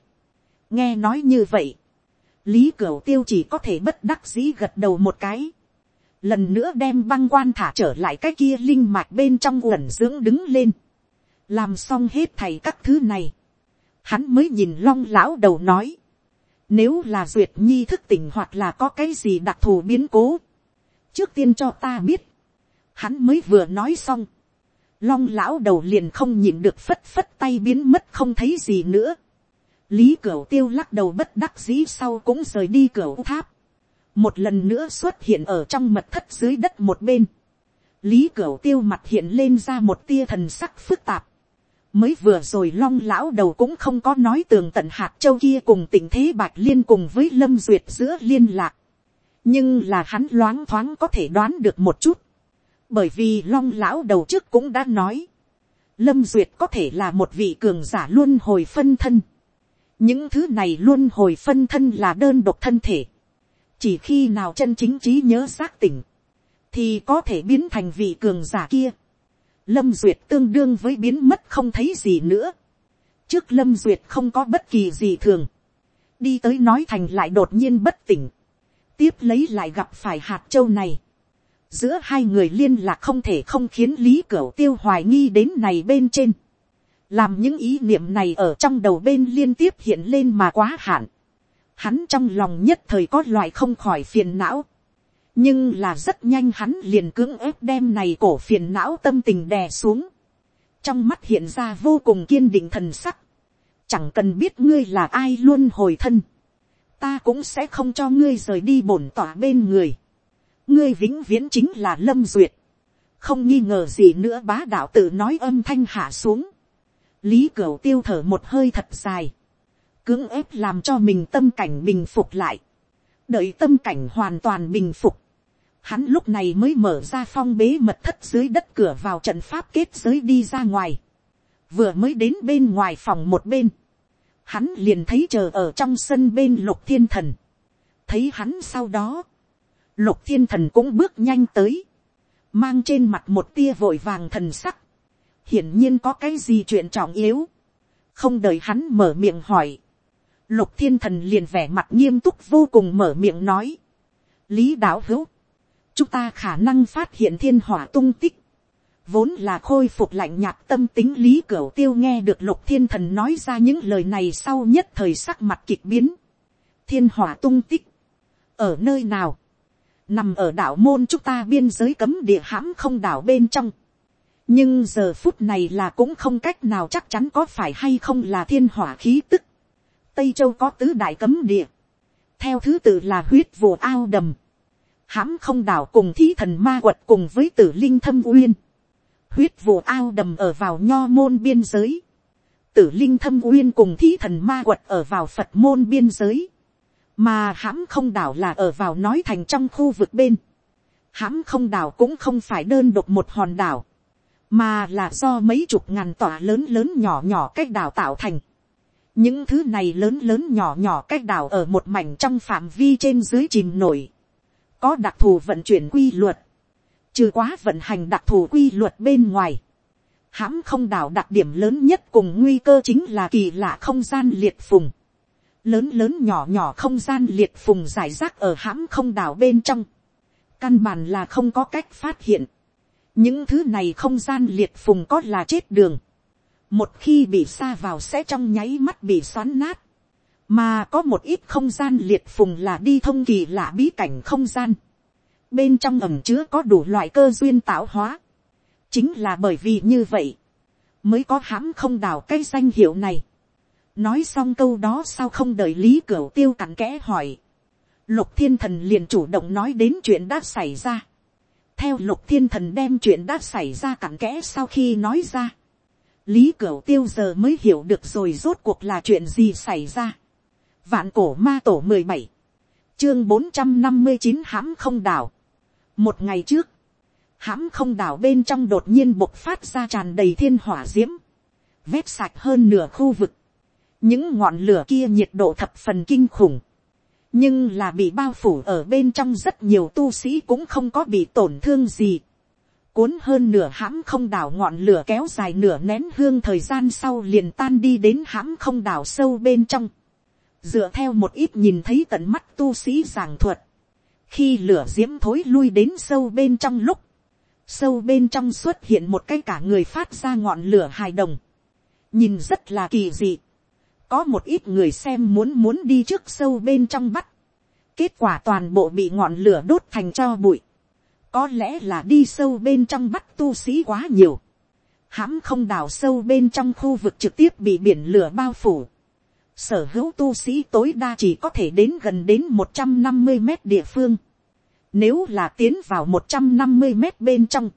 nghe nói như vậy, lý cửu tiêu chỉ có thể bất đắc dĩ gật đầu một cái, lần nữa đem băng quan thả trở lại cái kia linh mạch bên trong uẩn dưỡng đứng lên, làm xong hết thầy các thứ này, hắn mới nhìn long lão đầu nói, nếu là duyệt nhi thức tỉnh hoặc là có cái gì đặc thù biến cố, trước tiên cho ta biết, hắn mới vừa nói xong, long lão đầu liền không nhìn được phất phất tay biến mất không thấy gì nữa, lý cửu tiêu lắc đầu bất đắc dĩ sau cũng rời đi cửa tháp, một lần nữa xuất hiện ở trong mật thất dưới đất một bên, lý cửu tiêu mặt hiện lên ra một tia thần sắc phức tạp, mới vừa rồi long lão đầu cũng không có nói tường tận hạt châu kia cùng tình thế bạch liên cùng với lâm duyệt giữa liên lạc, nhưng là hắn loáng thoáng có thể đoán được một chút, bởi vì long lão đầu trước cũng đã nói, lâm duyệt có thể là một vị cường giả luôn hồi phân thân, những thứ này luôn hồi phân thân là đơn độc thân thể, chỉ khi nào chân chính trí nhớ xác tỉnh, thì có thể biến thành vị cường giả kia. Lâm duyệt tương đương với biến mất không thấy gì nữa. trước lâm duyệt không có bất kỳ gì thường. đi tới nói thành lại đột nhiên bất tỉnh. tiếp lấy lại gặp phải hạt châu này. giữa hai người liên lạc không thể không khiến lý cửu tiêu hoài nghi đến này bên trên. làm những ý niệm này ở trong đầu bên liên tiếp hiện lên mà quá hạn hắn trong lòng nhất thời có loại không khỏi phiền não. nhưng là rất nhanh hắn liền cưỡng ép đem này cổ phiền não tâm tình đè xuống. trong mắt hiện ra vô cùng kiên định thần sắc. chẳng cần biết ngươi là ai luôn hồi thân. ta cũng sẽ không cho ngươi rời đi bổn tỏa bên người. ngươi vĩnh viễn chính là lâm duyệt. không nghi ngờ gì nữa bá đạo tự nói âm thanh hạ xuống. lý cửu tiêu thở một hơi thật dài cưỡng ép làm cho mình tâm cảnh bình phục lại, đợi tâm cảnh hoàn toàn bình phục, hắn lúc này mới mở ra phong bế mật thất dưới đất cửa vào trận pháp kết giới đi ra ngoài, vừa mới đến bên ngoài phòng một bên, hắn liền thấy chờ ở trong sân bên lục thiên thần, thấy hắn sau đó, lục thiên thần cũng bước nhanh tới, mang trên mặt một tia vội vàng thần sắc, hiển nhiên có cái gì chuyện trọng yếu, không đợi hắn mở miệng hỏi, lục thiên thần liền vẻ mặt nghiêm túc vô cùng mở miệng nói, lý đạo hữu, chúng ta khả năng phát hiện thiên hỏa tung tích, vốn là khôi phục lạnh nhạt tâm tính lý cửu tiêu nghe được lục thiên thần nói ra những lời này sau nhất thời sắc mặt kịch biến, thiên hỏa tung tích, ở nơi nào, nằm ở đảo môn chúng ta biên giới cấm địa hãm không đảo bên trong, nhưng giờ phút này là cũng không cách nào chắc chắn có phải hay không là thiên hỏa khí tức tây châu có tứ đại cấm địa, theo thứ tự là huyết vồ ao đầm, hãm không đảo cùng thí thần ma quật cùng với tử linh thâm uyên, huyết vồ ao đầm ở vào nho môn biên giới, tử linh thâm uyên cùng thí thần ma quật ở vào phật môn biên giới, mà hãm không đảo là ở vào nói thành trong khu vực bên, hãm không đảo cũng không phải đơn độc một hòn đảo, mà là do mấy chục ngàn tòa lớn lớn nhỏ nhỏ cách đảo tạo thành những thứ này lớn lớn nhỏ nhỏ cách đảo ở một mảnh trong phạm vi trên dưới chìm nổi, có đặc thù vận chuyển quy luật, trừ quá vận hành đặc thù quy luật bên ngoài, hãm không đảo đặc điểm lớn nhất cùng nguy cơ chính là kỳ lạ không gian liệt phùng, lớn lớn nhỏ nhỏ không gian liệt phùng giải rác ở hãm không đảo bên trong, căn bản là không có cách phát hiện, những thứ này không gian liệt phùng có là chết đường, một khi bị xa vào sẽ trong nháy mắt bị xoắn nát, mà có một ít không gian liệt phùng là đi thông kỳ lạ bí cảnh không gian, bên trong ẩm chứa có đủ loại cơ duyên tạo hóa, chính là bởi vì như vậy, mới có hãm không đào cái danh hiệu này. nói xong câu đó sao không đợi lý cửa tiêu cặn kẽ hỏi, lục thiên thần liền chủ động nói đến chuyện đã xảy ra theo lục thiên thần đem chuyện đã xảy ra cặn kẽ sau khi nói ra lý cửu tiêu giờ mới hiểu được rồi rốt cuộc là chuyện gì xảy ra. vạn cổ ma tổ mười bảy, chương bốn trăm năm mươi chín hãm không đảo. một ngày trước, hãm không đảo bên trong đột nhiên bộc phát ra tràn đầy thiên hỏa diễm, vét sạch hơn nửa khu vực. những ngọn lửa kia nhiệt độ thập phần kinh khủng nhưng là bị bao phủ ở bên trong rất nhiều tu sĩ cũng không có bị tổn thương gì. Cuốn hơn nửa hãm không đảo ngọn lửa kéo dài nửa nén hương thời gian sau liền tan đi đến hãm không đảo sâu bên trong. Dựa theo một ít nhìn thấy tận mắt tu sĩ giảng thuật. Khi lửa diễm thối lui đến sâu bên trong lúc. Sâu bên trong xuất hiện một cái cả người phát ra ngọn lửa hài đồng. Nhìn rất là kỳ dị có một ít người xem muốn muốn đi trước sâu bên trong bắt, kết quả toàn bộ bị ngọn lửa đốt thành cho bụi, có lẽ là đi sâu bên trong bắt tu sĩ quá nhiều, hãm không đào sâu bên trong khu vực trực tiếp bị biển lửa bao phủ, sở hữu tu sĩ tối đa chỉ có thể đến gần đến một trăm năm mươi mét địa phương, nếu là tiến vào một trăm năm mươi mét bên trong,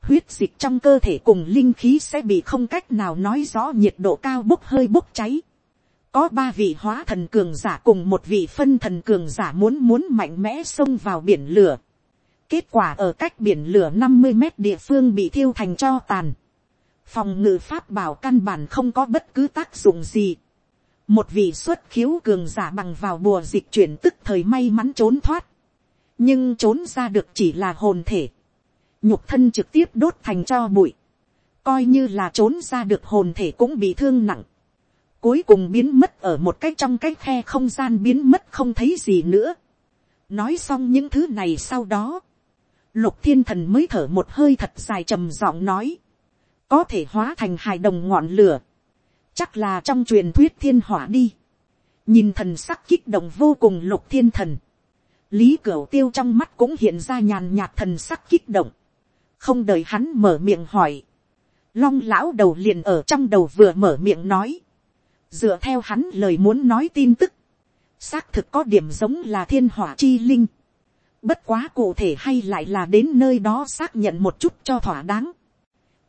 huyết dịch trong cơ thể cùng linh khí sẽ bị không cách nào nói rõ nhiệt độ cao bốc hơi bốc cháy. Có ba vị hóa thần cường giả cùng một vị phân thần cường giả muốn muốn mạnh mẽ xông vào biển lửa. Kết quả ở cách biển lửa năm mươi mét địa phương bị thiêu thành cho tàn. Phòng ngự pháp bảo căn bản không có bất cứ tác dụng gì. Một vị xuất khiếu cường giả bằng vào bùa dịch chuyển tức thời may mắn trốn thoát. Nhưng trốn ra được chỉ là hồn thể. Nhục thân trực tiếp đốt thành cho bụi. Coi như là trốn ra được hồn thể cũng bị thương nặng cuối cùng biến mất ở một cái trong cái khe không gian biến mất không thấy gì nữa. nói xong những thứ này sau đó, lục thiên thần mới thở một hơi thật dài trầm giọng nói, có thể hóa thành hài đồng ngọn lửa, chắc là trong truyền thuyết thiên hỏa đi, nhìn thần sắc kích động vô cùng lục thiên thần, lý cửu tiêu trong mắt cũng hiện ra nhàn nhạt thần sắc kích động, không đợi hắn mở miệng hỏi, long lão đầu liền ở trong đầu vừa mở miệng nói, dựa theo hắn lời muốn nói tin tức, xác thực có điểm giống là thiên hỏa chi linh. Bất quá cụ thể hay lại là đến nơi đó xác nhận một chút cho thỏa đáng.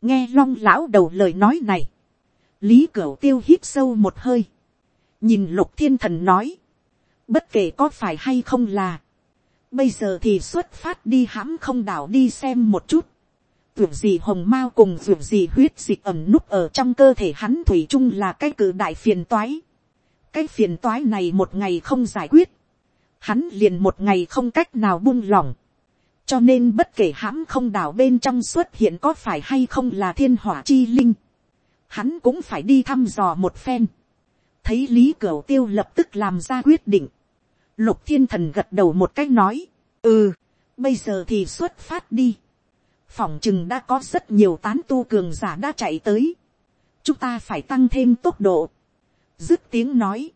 nghe long lão đầu lời nói này, lý cửu tiêu hít sâu một hơi, nhìn lục thiên thần nói, bất kể có phải hay không là, bây giờ thì xuất phát đi hãm không đảo đi xem một chút, vượt gì hồng mao cùng vượt gì huyết dịch ẩm núp ở trong cơ thể hắn thủy chung là cái cử đại phiền toái. cái phiền toái này một ngày không giải quyết, hắn liền một ngày không cách nào buông lỏng. cho nên bất kể hãm không đảo bên trong xuất hiện có phải hay không là thiên hỏa chi linh, hắn cũng phải đi thăm dò một phen. thấy lý cửu tiêu lập tức làm ra quyết định. lục thiên thần gật đầu một cách nói, ừ, bây giờ thì xuất phát đi phỏng chừng đã có rất nhiều tán tu cường giả đã chạy tới. chúng ta phải tăng thêm tốc độ. dứt tiếng nói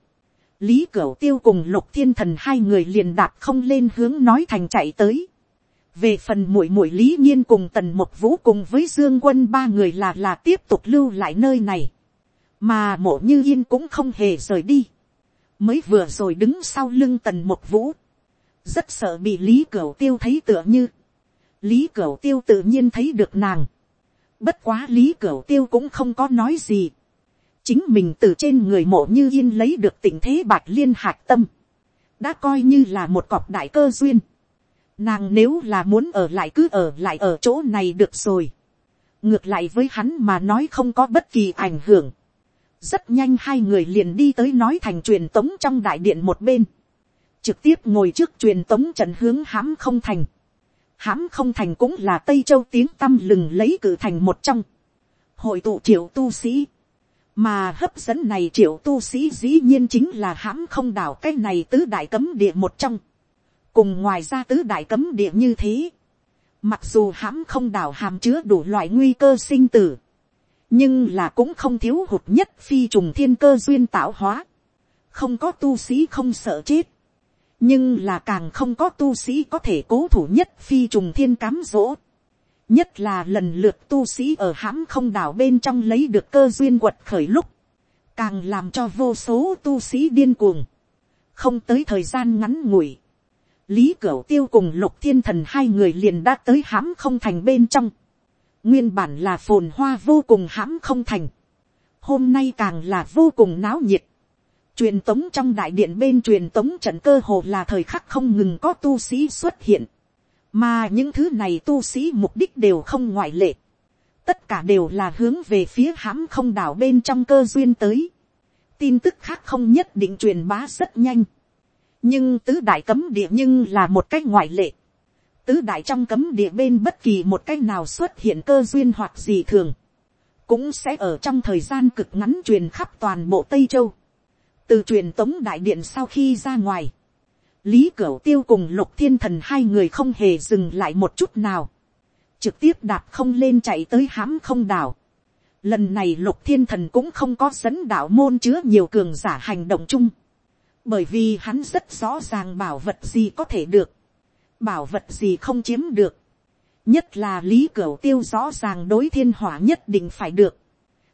lý cửu tiêu cùng lục thiên thần hai người liền đạp không lên hướng nói thành chạy tới. về phần muội muội lý nhiên cùng tần Mộc vũ cùng với dương quân ba người là là tiếp tục lưu lại nơi này. mà mộ như yên cũng không hề rời đi. mới vừa rồi đứng sau lưng tần Mộc vũ. rất sợ bị lý cửu tiêu thấy tựa như lý cửu tiêu tự nhiên thấy được nàng. bất quá lý cửu tiêu cũng không có nói gì chính mình từ trên người mộ như yên lấy được tình thế bạch liên hạc tâm. đã coi như là một cọp đại cơ duyên. nàng nếu là muốn ở lại cứ ở lại ở chỗ này được rồi. ngược lại với hắn mà nói không có bất kỳ ảnh hưởng. rất nhanh hai người liền đi tới nói thành truyền tống trong đại điện một bên. trực tiếp ngồi trước truyền tống trận hướng hãm không thành hãm không thành cũng là tây châu tiếng tăm lừng lấy cử thành một trong, hội tụ triệu tu sĩ, mà hấp dẫn này triệu tu sĩ dĩ nhiên chính là hãm không đảo cái này tứ đại cấm địa một trong, cùng ngoài ra tứ đại cấm địa như thế, mặc dù hãm không đảo hàm chứa đủ loại nguy cơ sinh tử, nhưng là cũng không thiếu hụt nhất phi trùng thiên cơ duyên tạo hóa, không có tu sĩ không sợ chết, nhưng là càng không có tu sĩ có thể cố thủ nhất phi trùng thiên cám dỗ nhất là lần lượt tu sĩ ở hãm không đảo bên trong lấy được cơ duyên quật khởi lúc, càng làm cho vô số tu sĩ điên cuồng, không tới thời gian ngắn ngủi. lý cửu tiêu cùng lục thiên thần hai người liền đã tới hãm không thành bên trong. nguyên bản là phồn hoa vô cùng hãm không thành. hôm nay càng là vô cùng náo nhiệt truyền tống trong đại điện bên truyền tống trận cơ hồ là thời khắc không ngừng có tu sĩ xuất hiện, mà những thứ này tu sĩ mục đích đều không ngoại lệ, tất cả đều là hướng về phía hãm không đảo bên trong cơ duyên tới, tin tức khác không nhất định truyền bá rất nhanh, nhưng tứ đại cấm địa nhưng là một cách ngoại lệ, tứ đại trong cấm địa bên bất kỳ một cách nào xuất hiện cơ duyên hoặc gì thường, cũng sẽ ở trong thời gian cực ngắn truyền khắp toàn bộ tây châu. Từ truyền tống đại điện sau khi ra ngoài, lý cửu tiêu cùng lục thiên thần hai người không hề dừng lại một chút nào, trực tiếp đạp không lên chạy tới hãm không đảo. Lần này lục thiên thần cũng không có dẫn đạo môn chứa nhiều cường giả hành động chung, bởi vì hắn rất rõ ràng bảo vật gì có thể được, bảo vật gì không chiếm được, nhất là lý cửu tiêu rõ ràng đối thiên hỏa nhất định phải được,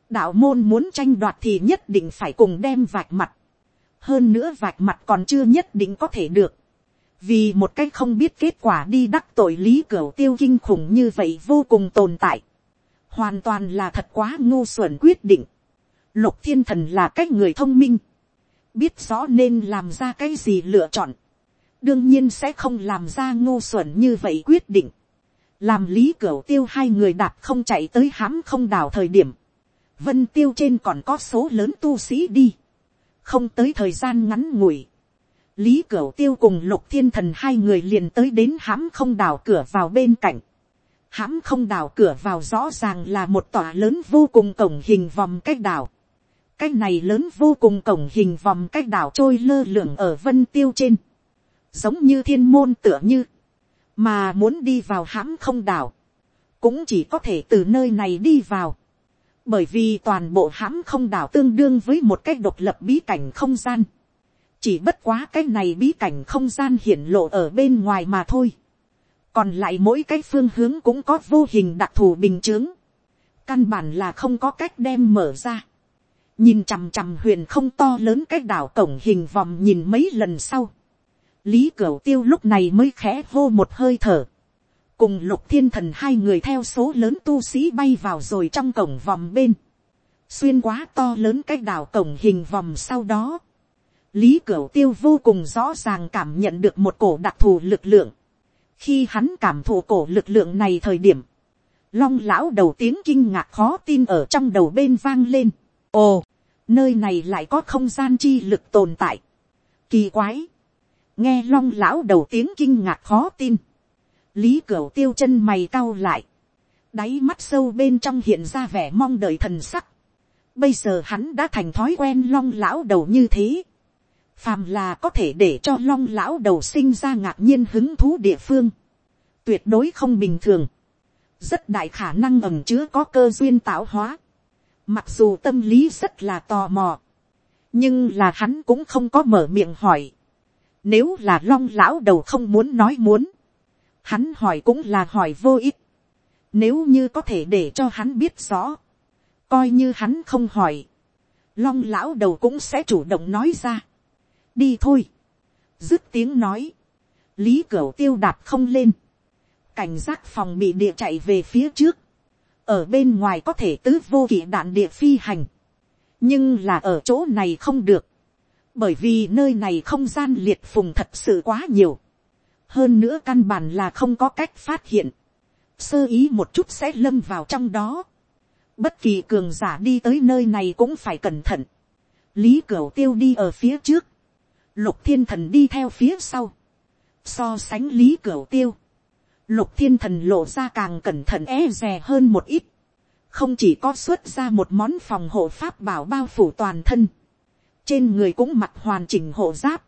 đạo môn muốn tranh đoạt thì nhất định phải cùng đem vạch mặt, hơn nữa vạch mặt còn chưa nhất định có thể được, vì một cách không biết kết quả đi đắc tội lý cửa tiêu kinh khủng như vậy vô cùng tồn tại, hoàn toàn là thật quá ngu xuẩn quyết định, lục thiên thần là cái người thông minh, biết rõ nên làm ra cái gì lựa chọn, đương nhiên sẽ không làm ra ngu xuẩn như vậy quyết định, làm lý cửa tiêu hai người đạp không chạy tới hãm không đảo thời điểm, vân tiêu trên còn có số lớn tu sĩ đi, không tới thời gian ngắn ngủi, lý cửu tiêu cùng lục thiên thần hai người liền tới đến hãm không đào cửa vào bên cạnh. hãm không đào cửa vào rõ ràng là một tòa lớn vô cùng cổng hình vòng cách đảo. cái này lớn vô cùng cổng hình vòng cách đảo trôi lơ lửng ở vân tiêu trên. giống như thiên môn tựa như. mà muốn đi vào hãm không đảo. cũng chỉ có thể từ nơi này đi vào bởi vì toàn bộ hãm không đảo tương đương với một cái độc lập bí cảnh không gian. chỉ bất quá cái này bí cảnh không gian hiển lộ ở bên ngoài mà thôi. còn lại mỗi cái phương hướng cũng có vô hình đặc thù bình chướng. căn bản là không có cách đem mở ra. nhìn chằm chằm huyền không to lớn cái đảo cổng hình vòng nhìn mấy lần sau. lý cửu tiêu lúc này mới khẽ hô một hơi thở cùng lục thiên thần hai người theo số lớn tu sĩ bay vào rồi trong cổng vòng bên, xuyên quá to lớn cái đảo cổng hình vòng sau đó, lý cửu tiêu vô cùng rõ ràng cảm nhận được một cổ đặc thù lực lượng. khi hắn cảm thụ cổ lực lượng này thời điểm, long lão đầu tiếng kinh ngạc khó tin ở trong đầu bên vang lên. ồ, nơi này lại có không gian chi lực tồn tại. kỳ quái, nghe long lão đầu tiếng kinh ngạc khó tin lý cửu tiêu chân mày cau lại, đáy mắt sâu bên trong hiện ra vẻ mong đợi thần sắc. bây giờ hắn đã thành thói quen long lão đầu như thế. Phàm là có thể để cho long lão đầu sinh ra ngạc nhiên hứng thú địa phương, tuyệt đối không bình thường, rất đại khả năng ẩm chứa có cơ duyên tạo hóa, mặc dù tâm lý rất là tò mò, nhưng là hắn cũng không có mở miệng hỏi, nếu là long lão đầu không muốn nói muốn, hắn hỏi cũng là hỏi vô ích, nếu như có thể để cho hắn biết rõ, coi như hắn không hỏi, long lão đầu cũng sẽ chủ động nói ra. Đi thôi. dứt tiếng nói, lý cửu tiêu đạp không lên, cảnh giác phòng bị địa chạy về phía trước, ở bên ngoài có thể tứ vô kỵ đạn địa phi hành, nhưng là ở chỗ này không được, bởi vì nơi này không gian liệt phùng thật sự quá nhiều, hơn nữa căn bản là không có cách phát hiện, sơ ý một chút sẽ lâm vào trong đó, bất kỳ cường giả đi tới nơi này cũng phải cẩn thận, lý cửu tiêu đi ở phía trước, lục thiên thần đi theo phía sau, so sánh lý Cửu tiêu, lục thiên thần lộ ra càng cẩn thận e rè hơn một ít, không chỉ có xuất ra một món phòng hộ pháp bảo bao phủ toàn thân, trên người cũng mặc hoàn chỉnh hộ giáp,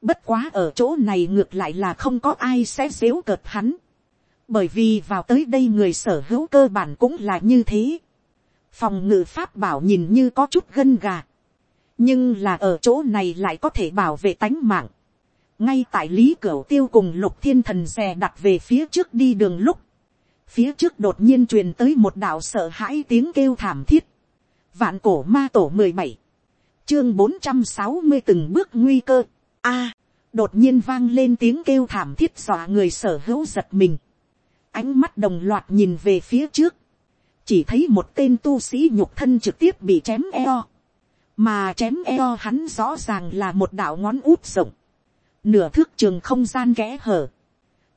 bất quá ở chỗ này ngược lại là không có ai sẽ dếu cợt hắn, bởi vì vào tới đây người sở hữu cơ bản cũng là như thế, phòng ngự pháp bảo nhìn như có chút gân gà, nhưng là ở chỗ này lại có thể bảo vệ tánh mạng. ngay tại lý cửu tiêu cùng lục thiên thần xè đặt về phía trước đi đường lúc, phía trước đột nhiên truyền tới một đạo sợ hãi tiếng kêu thảm thiết. vạn cổ ma tổ mười bảy, chương bốn trăm sáu mươi từng bước nguy cơ a, đột nhiên vang lên tiếng kêu thảm thiết dọa người sở hữu giật mình. ánh mắt đồng loạt nhìn về phía trước, chỉ thấy một tên tu sĩ nhục thân trực tiếp bị chém eo. Mà chém eo hắn rõ ràng là một đạo ngón út rộng, nửa thước trường không gian kẽ hở,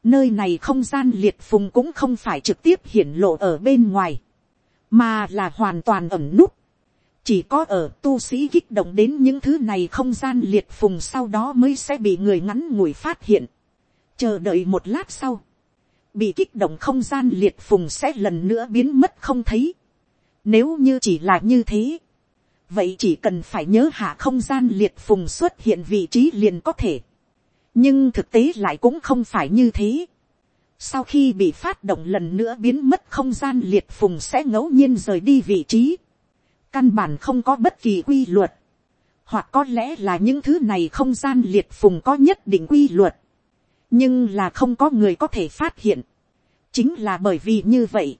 nơi này không gian liệt phùng cũng không phải trực tiếp hiển lộ ở bên ngoài, mà là hoàn toàn ẩm nút, chỉ có ở tu sĩ kích động đến những thứ này không gian liệt phùng sau đó mới sẽ bị người ngắn ngủi phát hiện, chờ đợi một lát sau, bị kích động không gian liệt phùng sẽ lần nữa biến mất không thấy, nếu như chỉ là như thế, vậy chỉ cần phải nhớ hạ không gian liệt phùng xuất hiện vị trí liền có thể. nhưng thực tế lại cũng không phải như thế. sau khi bị phát động lần nữa biến mất không gian liệt phùng sẽ ngẫu nhiên rời đi vị trí căn bản không có bất kỳ quy luật. hoặc có lẽ là những thứ này không gian liệt phùng có nhất định quy luật. nhưng là không có người có thể phát hiện. chính là bởi vì như vậy.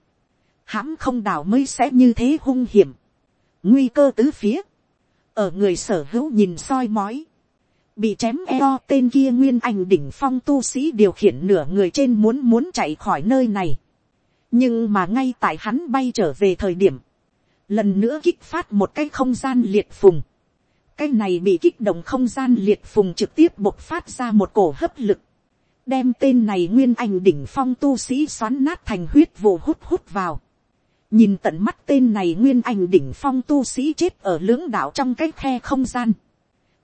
hãm không đảo mới sẽ như thế hung hiểm nguy cơ tứ phía, ở người sở hữu nhìn soi mói, bị chém eo tên kia nguyên ảnh đỉnh phong tu sĩ điều khiển nửa người trên muốn muốn chạy khỏi nơi này. nhưng mà ngay tại hắn bay trở về thời điểm, lần nữa kích phát một cái không gian liệt phùng. cái này bị kích động không gian liệt phùng trực tiếp bộc phát ra một cổ hấp lực, đem tên này nguyên ảnh đỉnh phong tu sĩ xoắn nát thành huyết vụ hút hút vào nhìn tận mắt tên này nguyên ảnh đỉnh phong tu sĩ chết ở lưỡng đạo trong cái khe không gian.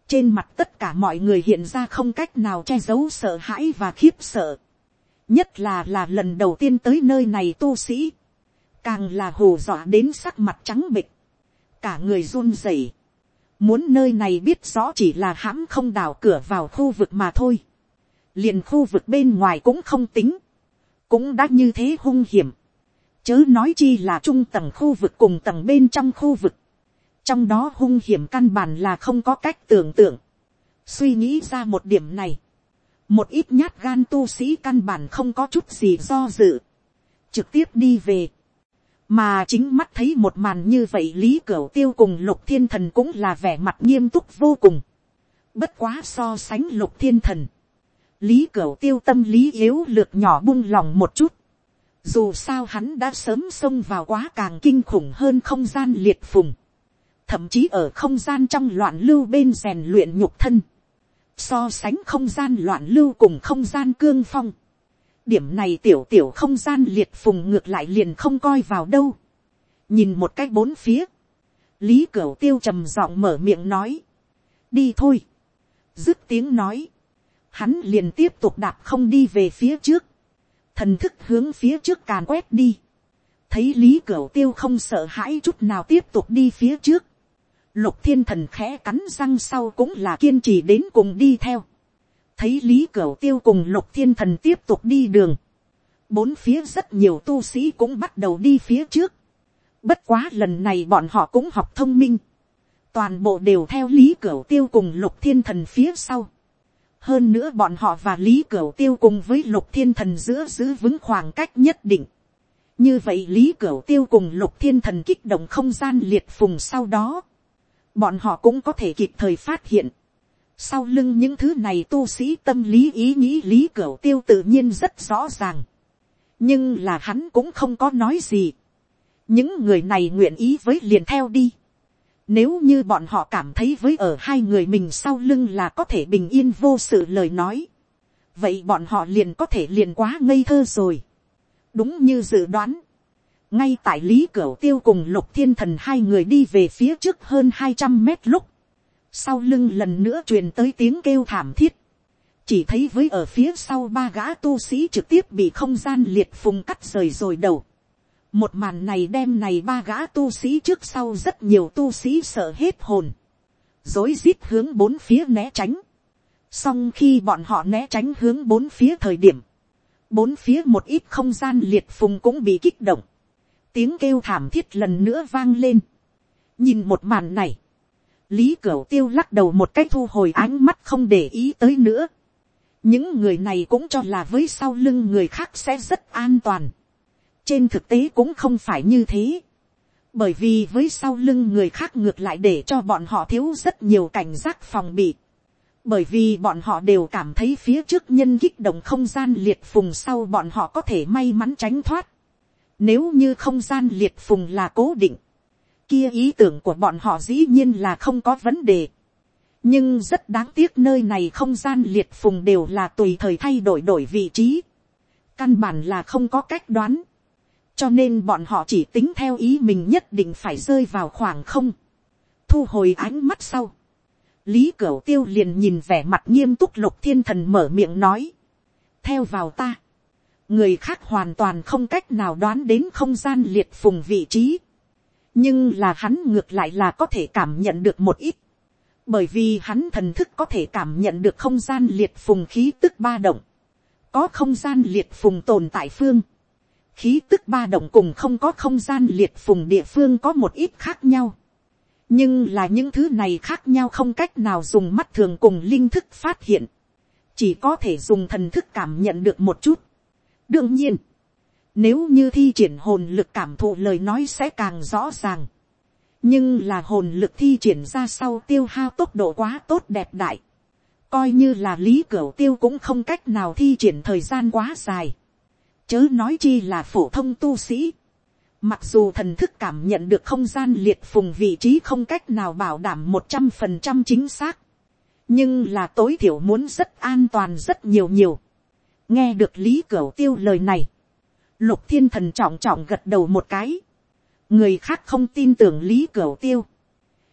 trên mặt tất cả mọi người hiện ra không cách nào che giấu sợ hãi và khiếp sợ. nhất là là lần đầu tiên tới nơi này tu sĩ càng là hồ dọa đến sắc mặt trắng bịch. cả người run rẩy. muốn nơi này biết rõ chỉ là hãm không đào cửa vào khu vực mà thôi. liền khu vực bên ngoài cũng không tính. cũng đã như thế hung hiểm chớ nói chi là trung tầng khu vực cùng tầng bên trong khu vực, trong đó hung hiểm căn bản là không có cách tưởng tượng, suy nghĩ ra một điểm này, một ít nhát gan tu sĩ căn bản không có chút gì do dự, trực tiếp đi về, mà chính mắt thấy một màn như vậy lý cửu tiêu cùng lục thiên thần cũng là vẻ mặt nghiêm túc vô cùng, bất quá so sánh lục thiên thần, lý cửu tiêu tâm lý yếu lược nhỏ buông lòng một chút, dù sao hắn đã sớm xông vào quá càng kinh khủng hơn không gian liệt phùng. thậm chí ở không gian trong loạn lưu bên rèn luyện nhục thân, so sánh không gian loạn lưu cùng không gian cương phong, điểm này tiểu tiểu không gian liệt phùng ngược lại liền không coi vào đâu, nhìn một cái bốn phía, lý cửu tiêu trầm giọng mở miệng nói, đi thôi, dứt tiếng nói, hắn liền tiếp tục đạp không đi về phía trước, thần thức hướng phía trước càn quét đi, thấy lý cửu tiêu không sợ hãi chút nào tiếp tục đi phía trước, lục thiên thần khẽ cắn răng sau cũng là kiên trì đến cùng đi theo, thấy lý cửu tiêu cùng lục thiên thần tiếp tục đi đường, bốn phía rất nhiều tu sĩ cũng bắt đầu đi phía trước, bất quá lần này bọn họ cũng học thông minh, toàn bộ đều theo lý cửu tiêu cùng lục thiên thần phía sau, hơn nữa bọn họ và lý cửu tiêu cùng với lục thiên thần giữa giữ vững khoảng cách nhất định, như vậy lý cửu tiêu cùng lục thiên thần kích động không gian liệt phùng sau đó, bọn họ cũng có thể kịp thời phát hiện, sau lưng những thứ này tu sĩ tâm lý ý nghĩ lý cửu tiêu tự nhiên rất rõ ràng, nhưng là hắn cũng không có nói gì, những người này nguyện ý với liền theo đi, nếu như bọn họ cảm thấy với ở hai người mình sau lưng là có thể bình yên vô sự lời nói. Vậy bọn họ liền có thể liền quá ngây thơ rồi. Đúng như dự đoán. Ngay tại Lý Cửu Tiêu cùng Lục Thiên Thần hai người đi về phía trước hơn hai trăm mét lúc. Sau lưng lần nữa truyền tới tiếng kêu thảm thiết. Chỉ thấy với ở phía sau ba gã tu sĩ trực tiếp bị không gian liệt phùng cắt rời rồi đầu một màn này đem này ba gã tu sĩ trước sau rất nhiều tu sĩ sợ hết hồn. Dối rít hướng bốn phía né tránh. Song khi bọn họ né tránh hướng bốn phía thời điểm. Bốn phía một ít không gian liệt phùng cũng bị kích động. Tiếng kêu thảm thiết lần nữa vang lên. Nhìn một màn này. Lý Cửu Tiêu lắc đầu một cách thu hồi ánh mắt không để ý tới nữa. Những người này cũng cho là với sau lưng người khác sẽ rất an toàn trên thực tế cũng không phải như thế. bởi vì với sau lưng người khác ngược lại để cho bọn họ thiếu rất nhiều cảnh giác phòng bị. bởi vì bọn họ đều cảm thấy phía trước nhân kích động không gian liệt phùng sau bọn họ có thể may mắn tránh thoát. nếu như không gian liệt phùng là cố định, kia ý tưởng của bọn họ dĩ nhiên là không có vấn đề. nhưng rất đáng tiếc nơi này không gian liệt phùng đều là tùy thời thay đổi đổi vị trí. căn bản là không có cách đoán. Cho nên bọn họ chỉ tính theo ý mình nhất định phải rơi vào khoảng không, thu hồi ánh mắt sau, lý cửu tiêu liền nhìn vẻ mặt nghiêm túc lục thiên thần mở miệng nói, theo vào ta, người khác hoàn toàn không cách nào đoán đến không gian liệt phùng vị trí, nhưng là hắn ngược lại là có thể cảm nhận được một ít, bởi vì hắn thần thức có thể cảm nhận được không gian liệt phùng khí tức ba động, có không gian liệt phùng tồn tại phương, khí tức ba động cùng không có không gian liệt phùng địa phương có một ít khác nhau. nhưng là những thứ này khác nhau không cách nào dùng mắt thường cùng linh thức phát hiện. chỉ có thể dùng thần thức cảm nhận được một chút. đương nhiên, nếu như thi triển hồn lực cảm thụ lời nói sẽ càng rõ ràng. nhưng là hồn lực thi triển ra sau tiêu hao tốc độ quá tốt đẹp đại. coi như là lý cửa tiêu cũng không cách nào thi triển thời gian quá dài chớ nói chi là phổ thông tu sĩ. Mặc dù thần thức cảm nhận được không gian liệt phùng vị trí không cách nào bảo đảm một trăm phần trăm chính xác. Nhưng là tối thiểu muốn rất an toàn rất nhiều nhiều. Nghe được Lý Cửu Tiêu lời này. Lục thiên thần trọng trọng gật đầu một cái. Người khác không tin tưởng Lý Cửu Tiêu.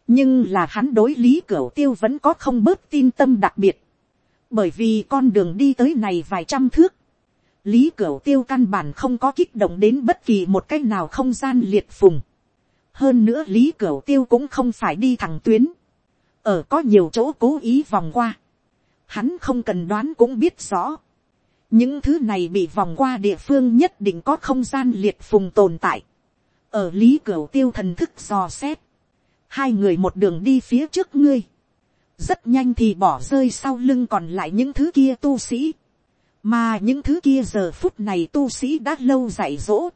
Nhưng là hắn đối Lý Cửu Tiêu vẫn có không bớt tin tâm đặc biệt. Bởi vì con đường đi tới này vài trăm thước lý cửu tiêu căn bản không có kích động đến bất kỳ một cách nào không gian liệt phùng. hơn nữa lý cửu tiêu cũng không phải đi thẳng tuyến. ở có nhiều chỗ cố ý vòng qua. hắn không cần đoán cũng biết rõ những thứ này bị vòng qua địa phương nhất định có không gian liệt phùng tồn tại. ở lý cửu tiêu thần thức dò xét. hai người một đường đi phía trước ngươi. rất nhanh thì bỏ rơi sau lưng còn lại những thứ kia tu sĩ mà những thứ kia giờ phút này tu sĩ đã lâu dạy dỗ,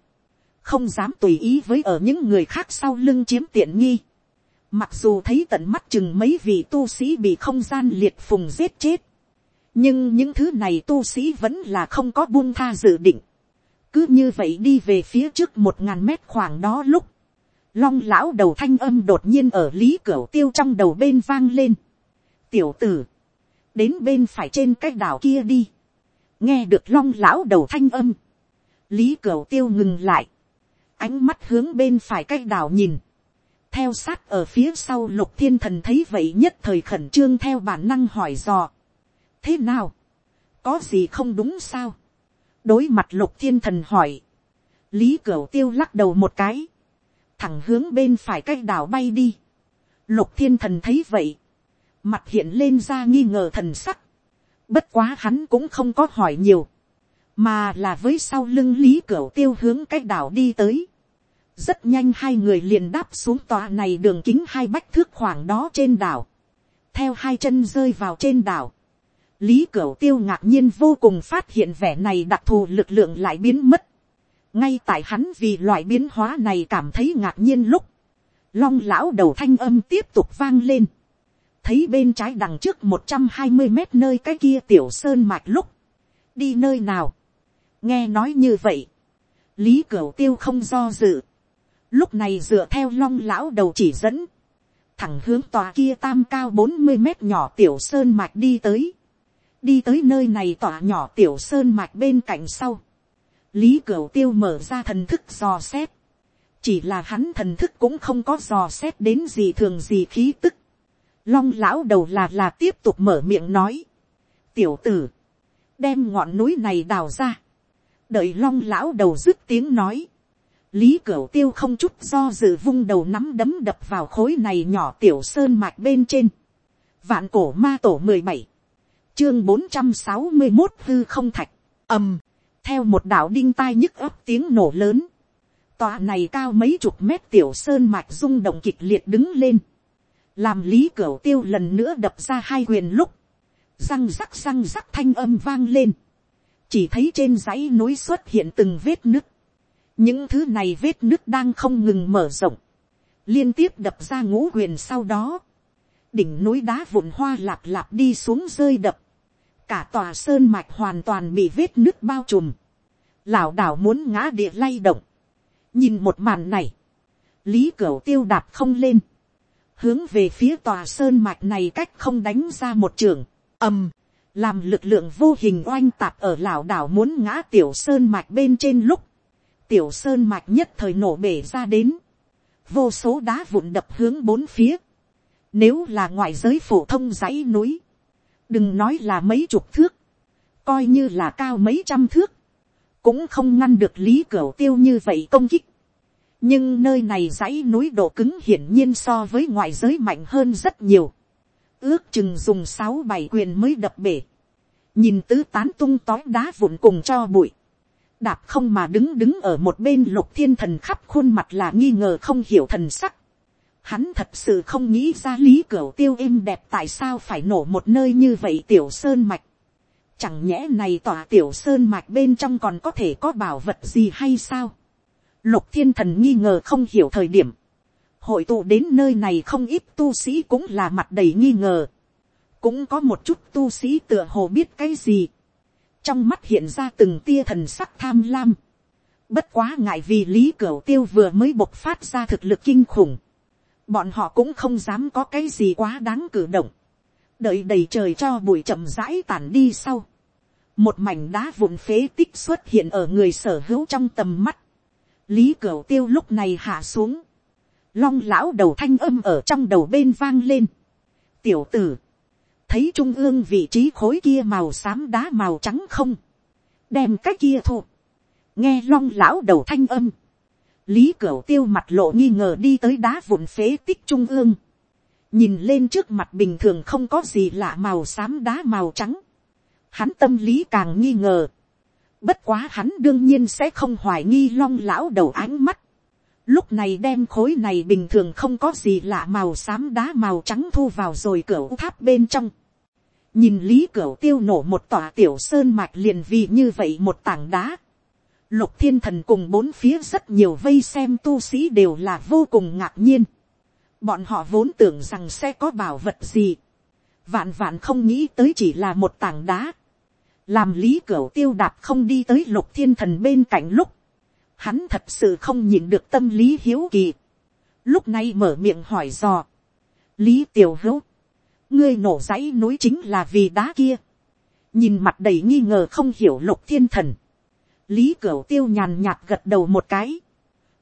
không dám tùy ý với ở những người khác sau lưng chiếm tiện nghi. Mặc dù thấy tận mắt chừng mấy vị tu sĩ bị không gian liệt phùng giết chết, nhưng những thứ này tu sĩ vẫn là không có buông tha dự định. cứ như vậy đi về phía trước một ngàn mét khoảng đó lúc, long lão đầu thanh âm đột nhiên ở lý cửa tiêu trong đầu bên vang lên. tiểu tử, đến bên phải trên cái đảo kia đi, nghe được long lão đầu thanh âm, lý cửa tiêu ngừng lại, ánh mắt hướng bên phải cái đảo nhìn, theo sát ở phía sau lục thiên thần thấy vậy nhất thời khẩn trương theo bản năng hỏi dò thế nào, có gì không đúng sao, đối mặt lục thiên thần hỏi, lý cửu tiêu lắc đầu một cái, thẳng hướng bên phải cái đảo bay đi, lục thiên thần thấy vậy, mặt hiện lên ra nghi ngờ thần sắc, bất quá hắn cũng không có hỏi nhiều, mà là với sau lưng lý cửu tiêu hướng cái đảo đi tới, rất nhanh hai người liền đáp xuống tòa này đường kính hai bách thước khoảng đó trên đảo, theo hai chân rơi vào trên đảo, lý cửu tiêu ngạc nhiên vô cùng phát hiện vẻ này đặc thù lực lượng lại biến mất, ngay tại hắn vì loại biến hóa này cảm thấy ngạc nhiên lúc, long lão đầu thanh âm tiếp tục vang lên, thấy bên trái đằng trước một trăm hai mươi mét nơi cái kia tiểu sơn mạch lúc, đi nơi nào, nghe nói như vậy, lý cửu tiêu không do dự, lúc này dựa theo long lão đầu chỉ dẫn, thẳng hướng tòa kia tam cao bốn mươi mét nhỏ tiểu sơn mạch đi tới, đi tới nơi này tỏa nhỏ tiểu sơn mạch bên cạnh sau, lý cửu tiêu mở ra thần thức dò xét, chỉ là hắn thần thức cũng không có dò xét đến gì thường gì khí tức, long lão đầu là là tiếp tục mở miệng nói, tiểu tử, đem ngọn núi này đào ra, đợi long lão đầu dứt tiếng nói, lý cửu tiêu không chút do dự vung đầu nắm đấm đập vào khối này nhỏ tiểu sơn mạch bên trên, vạn cổ ma tổ mười bảy, chương bốn trăm sáu mươi một hư không thạch, ầm, theo một đạo đinh tai nhức ấp tiếng nổ lớn, tòa này cao mấy chục mét tiểu sơn mạch rung động kịch liệt đứng lên, làm lý cửu tiêu lần nữa đập ra hai quyền lúc, răng rắc răng rắc thanh âm vang lên, chỉ thấy trên dãy núi xuất hiện từng vết nứt, những thứ này vết nứt đang không ngừng mở rộng, liên tiếp đập ra ngũ quyền sau đó, đỉnh núi đá vụn hoa lạp lạp đi xuống rơi đập, cả tòa sơn mạch hoàn toàn bị vết nước bao trùm, lảo đảo muốn ngã địa lay động, nhìn một màn này, lý cửu tiêu đạp không lên, hướng về phía tòa sơn mạch này cách không đánh ra một trường, ầm, làm lực lượng vô hình oanh tạp ở lảo đảo muốn ngã tiểu sơn mạch bên trên lúc, tiểu sơn mạch nhất thời nổ bể ra đến, vô số đá vụn đập hướng bốn phía, nếu là ngoại giới phổ thông dãy núi, đừng nói là mấy chục thước, coi như là cao mấy trăm thước, cũng không ngăn được lý cửa tiêu như vậy công kích. nhưng nơi này dãy núi độ cứng hiển nhiên so với ngoại giới mạnh hơn rất nhiều. ước chừng dùng sáu bảy quyền mới đập bể. nhìn tứ tán tung tói đá vụn cùng cho bụi. đạp không mà đứng đứng ở một bên lục thiên thần khắp khuôn mặt là nghi ngờ không hiểu thần sắc. Hắn thật sự không nghĩ ra lý cửa tiêu êm đẹp tại sao phải nổ một nơi như vậy tiểu sơn mạch. Chẳng nhẽ này tòa tiểu sơn mạch bên trong còn có thể có bảo vật gì hay sao? Lục thiên thần nghi ngờ không hiểu thời điểm. Hội tụ đến nơi này không ít tu sĩ cũng là mặt đầy nghi ngờ. Cũng có một chút tu sĩ tựa hồ biết cái gì. Trong mắt hiện ra từng tia thần sắc tham lam. Bất quá ngại vì lý cửa tiêu vừa mới bộc phát ra thực lực kinh khủng bọn họ cũng không dám có cái gì quá đáng cử động, đợi đầy trời cho bụi chậm rãi tản đi sau, một mảnh đá vụn phế tích xuất hiện ở người sở hữu trong tầm mắt, lý cửa tiêu lúc này hạ xuống, long lão đầu thanh âm ở trong đầu bên vang lên, tiểu tử, thấy trung ương vị trí khối kia màu xám đá màu trắng không, đem cái kia thu, nghe long lão đầu thanh âm, lý cửu tiêu mặt lộ nghi ngờ đi tới đá vụn phế tích trung ương, nhìn lên trước mặt bình thường không có gì lạ màu xám đá màu trắng, hắn tâm lý càng nghi ngờ, bất quá hắn đương nhiên sẽ không hoài nghi long lão đầu ánh mắt, lúc này đem khối này bình thường không có gì lạ màu xám đá màu trắng thu vào rồi cửa tháp bên trong, nhìn lý cửa tiêu nổ một tòa tiểu sơn mạch liền vì như vậy một tảng đá, Lục thiên thần cùng bốn phía rất nhiều vây xem tu sĩ đều là vô cùng ngạc nhiên. Bọn họ vốn tưởng rằng sẽ có bảo vật gì. Vạn vạn không nghĩ tới chỉ là một tảng đá. Làm lý cửu tiêu đạp không đi tới lục thiên thần bên cạnh lúc. Hắn thật sự không nhìn được tâm lý hiếu kỳ. lúc này mở miệng hỏi dò, lý tiểu hữu, ngươi nổ dãy núi chính là vì đá kia, nhìn mặt đầy nghi ngờ không hiểu lục thiên thần, lý cửu tiêu nhàn nhạt gật đầu một cái,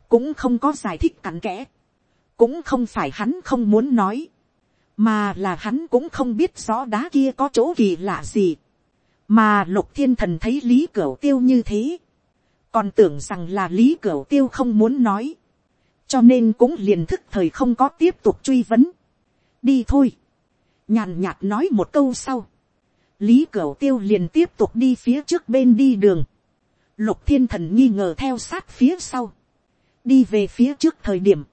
cũng không có giải thích cặn kẽ, cũng không phải hắn không muốn nói, mà là hắn cũng không biết rõ đá kia có chỗ kỳ lạ gì, mà lục thiên thần thấy lý cửu tiêu như thế, còn tưởng rằng là lý cửu tiêu không muốn nói, cho nên cũng liền thức thời không có tiếp tục truy vấn. đi thôi, nhàn nhạt nói một câu sau, lý cửu tiêu liền tiếp tục đi phía trước bên đi đường, lục thiên thần nghi ngờ theo sát phía sau, đi về phía trước thời điểm,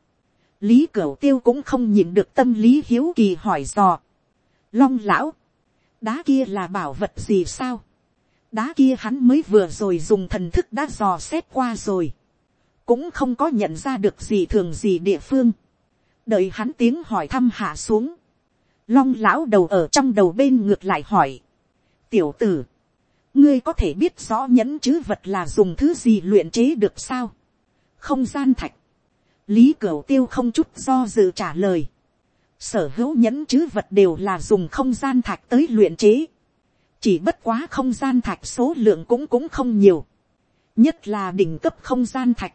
lý cửu tiêu cũng không nhìn được tâm lý hiếu kỳ hỏi dò. long lão, đá kia là bảo vật gì sao, đá kia hắn mới vừa rồi dùng thần thức đã dò xét qua rồi, cũng không có nhận ra được gì thường gì địa phương, đợi hắn tiếng hỏi thăm hạ xuống, long lão đầu ở trong đầu bên ngược lại hỏi, tiểu tử, ngươi có thể biết rõ nhẫn chữ vật là dùng thứ gì luyện chế được sao, không gian thạch, lý cửu tiêu không chút do dự trả lời, sở hữu nhẫn chữ vật đều là dùng không gian thạch tới luyện chế, chỉ bất quá không gian thạch số lượng cũng cũng không nhiều, nhất là đỉnh cấp không gian thạch,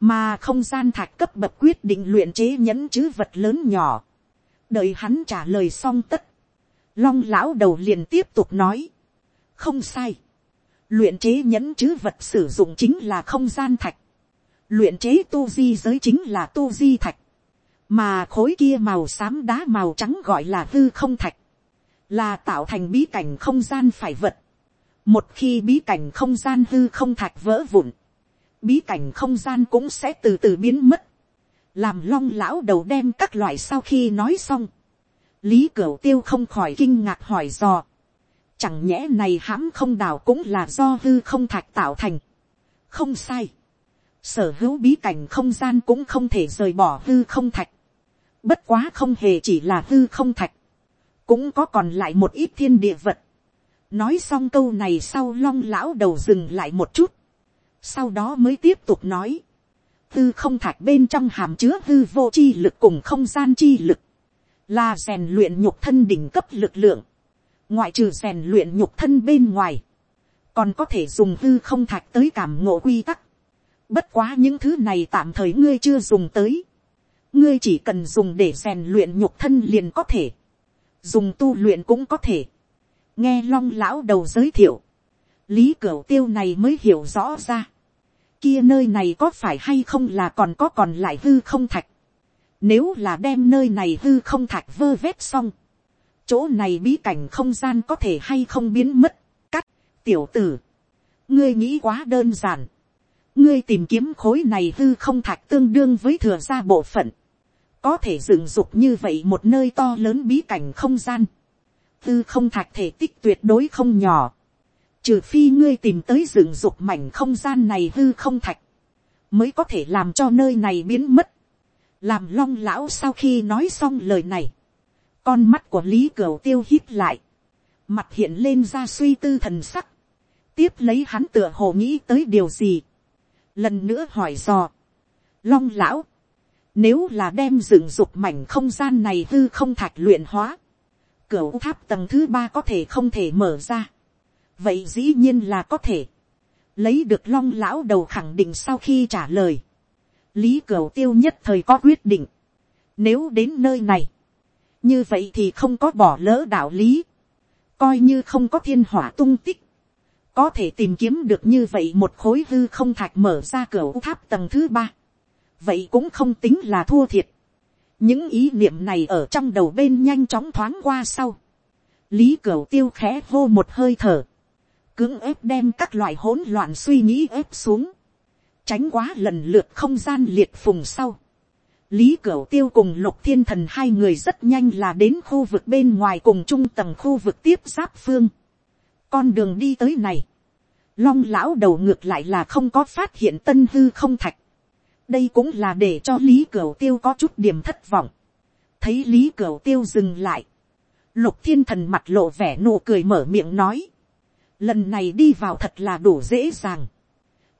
mà không gian thạch cấp bậc quyết định luyện chế nhẫn chữ vật lớn nhỏ, đợi hắn trả lời xong tất, long lão đầu liền tiếp tục nói, không sai, luyện chế nhẫn chữ vật sử dụng chính là không gian thạch, luyện chế tu di giới chính là tu di thạch, mà khối kia màu xám đá màu trắng gọi là hư không thạch, là tạo thành bí cảnh không gian phải vật. một khi bí cảnh không gian hư không thạch vỡ vụn, bí cảnh không gian cũng sẽ từ từ biến mất, làm long lão đầu đem các loại sau khi nói xong, lý cửu tiêu không khỏi kinh ngạc hỏi dò, chẳng nhẽ này hãm không đào cũng là do hư không thạch tạo thành, không sai, sở hữu bí cảnh không gian cũng không thể rời bỏ hư không thạch, bất quá không hề chỉ là hư không thạch, cũng có còn lại một ít thiên địa vật. nói xong câu này sau long lão đầu dừng lại một chút, sau đó mới tiếp tục nói, hư không thạch bên trong hàm chứa hư vô chi lực cùng không gian chi lực, là rèn luyện nhục thân đỉnh cấp lực lượng, ngoại trừ rèn luyện nhục thân bên ngoài, còn có thể dùng hư không thạch tới cảm ngộ quy tắc. Bất quá những thứ này tạm thời ngươi chưa dùng tới. Ngươi chỉ cần dùng để rèn luyện nhục thân liền có thể. Dùng tu luyện cũng có thể, nghe long lão đầu giới thiệu, lý cửu tiêu này mới hiểu rõ ra, kia nơi này có phải hay không là còn có còn lại hư không thạch, nếu là đem nơi này hư không thạch vơ vét xong, chỗ này bí cảnh không gian có thể hay không biến mất, cắt, tiểu tử, ngươi nghĩ quá đơn giản, ngươi tìm kiếm khối này hư không thạch tương đương với thừa ra bộ phận, có thể dựng dục như vậy một nơi to lớn bí cảnh không gian, hư không thạch thể tích tuyệt đối không nhỏ, trừ phi ngươi tìm tới dựng dục mảnh không gian này hư không thạch, mới có thể làm cho nơi này biến mất, làm long lão sau khi nói xong lời này, con mắt của lý cửu tiêu hít lại, mặt hiện lên ra suy tư thần sắc, tiếp lấy hắn tựa hồ nghĩ tới điều gì, lần nữa hỏi dò, long lão, nếu là đem dựng dục mảnh không gian này hư không thạch luyện hóa. Cửu tháp tầng thứ ba có thể không thể mở ra. Vậy dĩ nhiên là có thể. Lấy được long lão đầu khẳng định sau khi trả lời. Lý cửu tiêu nhất thời có quyết định. Nếu đến nơi này. Như vậy thì không có bỏ lỡ đạo lý. Coi như không có thiên hỏa tung tích. Có thể tìm kiếm được như vậy một khối hư không thạch mở ra cửa tháp tầng thứ ba vậy cũng không tính là thua thiệt. những ý niệm này ở trong đầu bên nhanh chóng thoáng qua sau. lý cửu tiêu khẽ hô một hơi thở. cưỡng ép đem các loại hỗn loạn suy nghĩ ép xuống. tránh quá lần lượt không gian liệt phùng sau lý cửu tiêu cùng lục thiên thần hai người rất nhanh là đến khu vực bên ngoài cùng trung tầng khu vực tiếp giáp phương. con đường đi tới này. long lão đầu ngược lại là không có phát hiện tân hư không thạch đây cũng là để cho lý cửu tiêu có chút điểm thất vọng. thấy lý cửu tiêu dừng lại. lục thiên thần mặt lộ vẻ nụ cười mở miệng nói. lần này đi vào thật là đủ dễ dàng.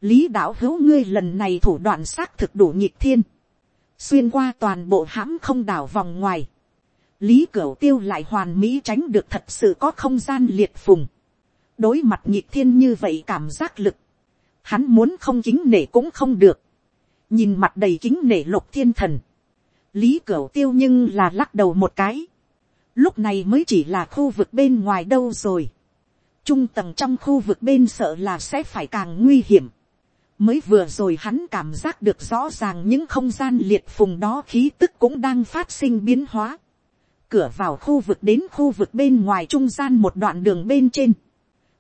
lý đạo hữu ngươi lần này thủ đoạn xác thực đủ nhịp thiên xuyên qua toàn bộ hãm không đảo vòng ngoài, lý cửu tiêu lại hoàn mỹ tránh được thật sự có không gian liệt phùng, đối mặt nhịp thiên như vậy cảm giác lực, hắn muốn không kính nể cũng không được, nhìn mặt đầy kính nể lục thiên thần, lý cửu tiêu nhưng là lắc đầu một cái, lúc này mới chỉ là khu vực bên ngoài đâu rồi, trung tầng trong khu vực bên sợ là sẽ phải càng nguy hiểm, mới vừa rồi hắn cảm giác được rõ ràng những không gian liệt phùng đó khí tức cũng đang phát sinh biến hóa. Cửa vào khu vực đến khu vực bên ngoài trung gian một đoạn đường bên trên.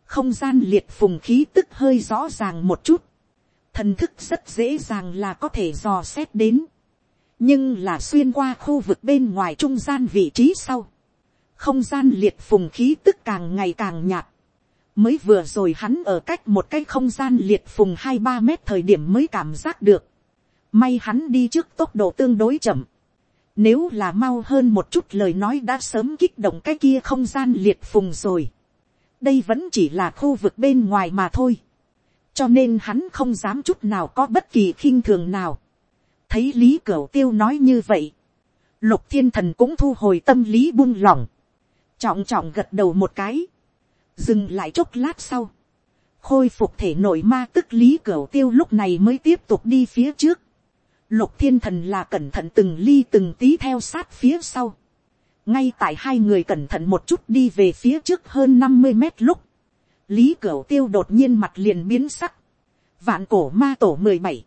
Không gian liệt phùng khí tức hơi rõ ràng một chút. Thần thức rất dễ dàng là có thể dò xét đến. Nhưng là xuyên qua khu vực bên ngoài trung gian vị trí sau. Không gian liệt phùng khí tức càng ngày càng nhạt mới vừa rồi hắn ở cách một cái không gian liệt phùng hai ba mét thời điểm mới cảm giác được. May hắn đi trước tốc độ tương đối chậm. Nếu là mau hơn một chút lời nói đã sớm kích động cái kia không gian liệt phùng rồi. Đây vẫn chỉ là khu vực bên ngoài mà thôi. Cho nên hắn không dám chút nào có bất kỳ khinh thường nào. Thấy Lý Cửu Tiêu nói như vậy. Lục thiên thần cũng thu hồi tâm lý buông lỏng. Trọng trọng gật đầu một cái dừng lại chốc lát sau, khôi phục thể nội ma tức lý cửa tiêu lúc này mới tiếp tục đi phía trước. Lục thiên thần là cẩn thận từng ly từng tí theo sát phía sau. ngay tại hai người cẩn thận một chút đi về phía trước hơn năm mươi mét lúc, lý cửa tiêu đột nhiên mặt liền biến sắc. vạn cổ ma tổ mười bảy,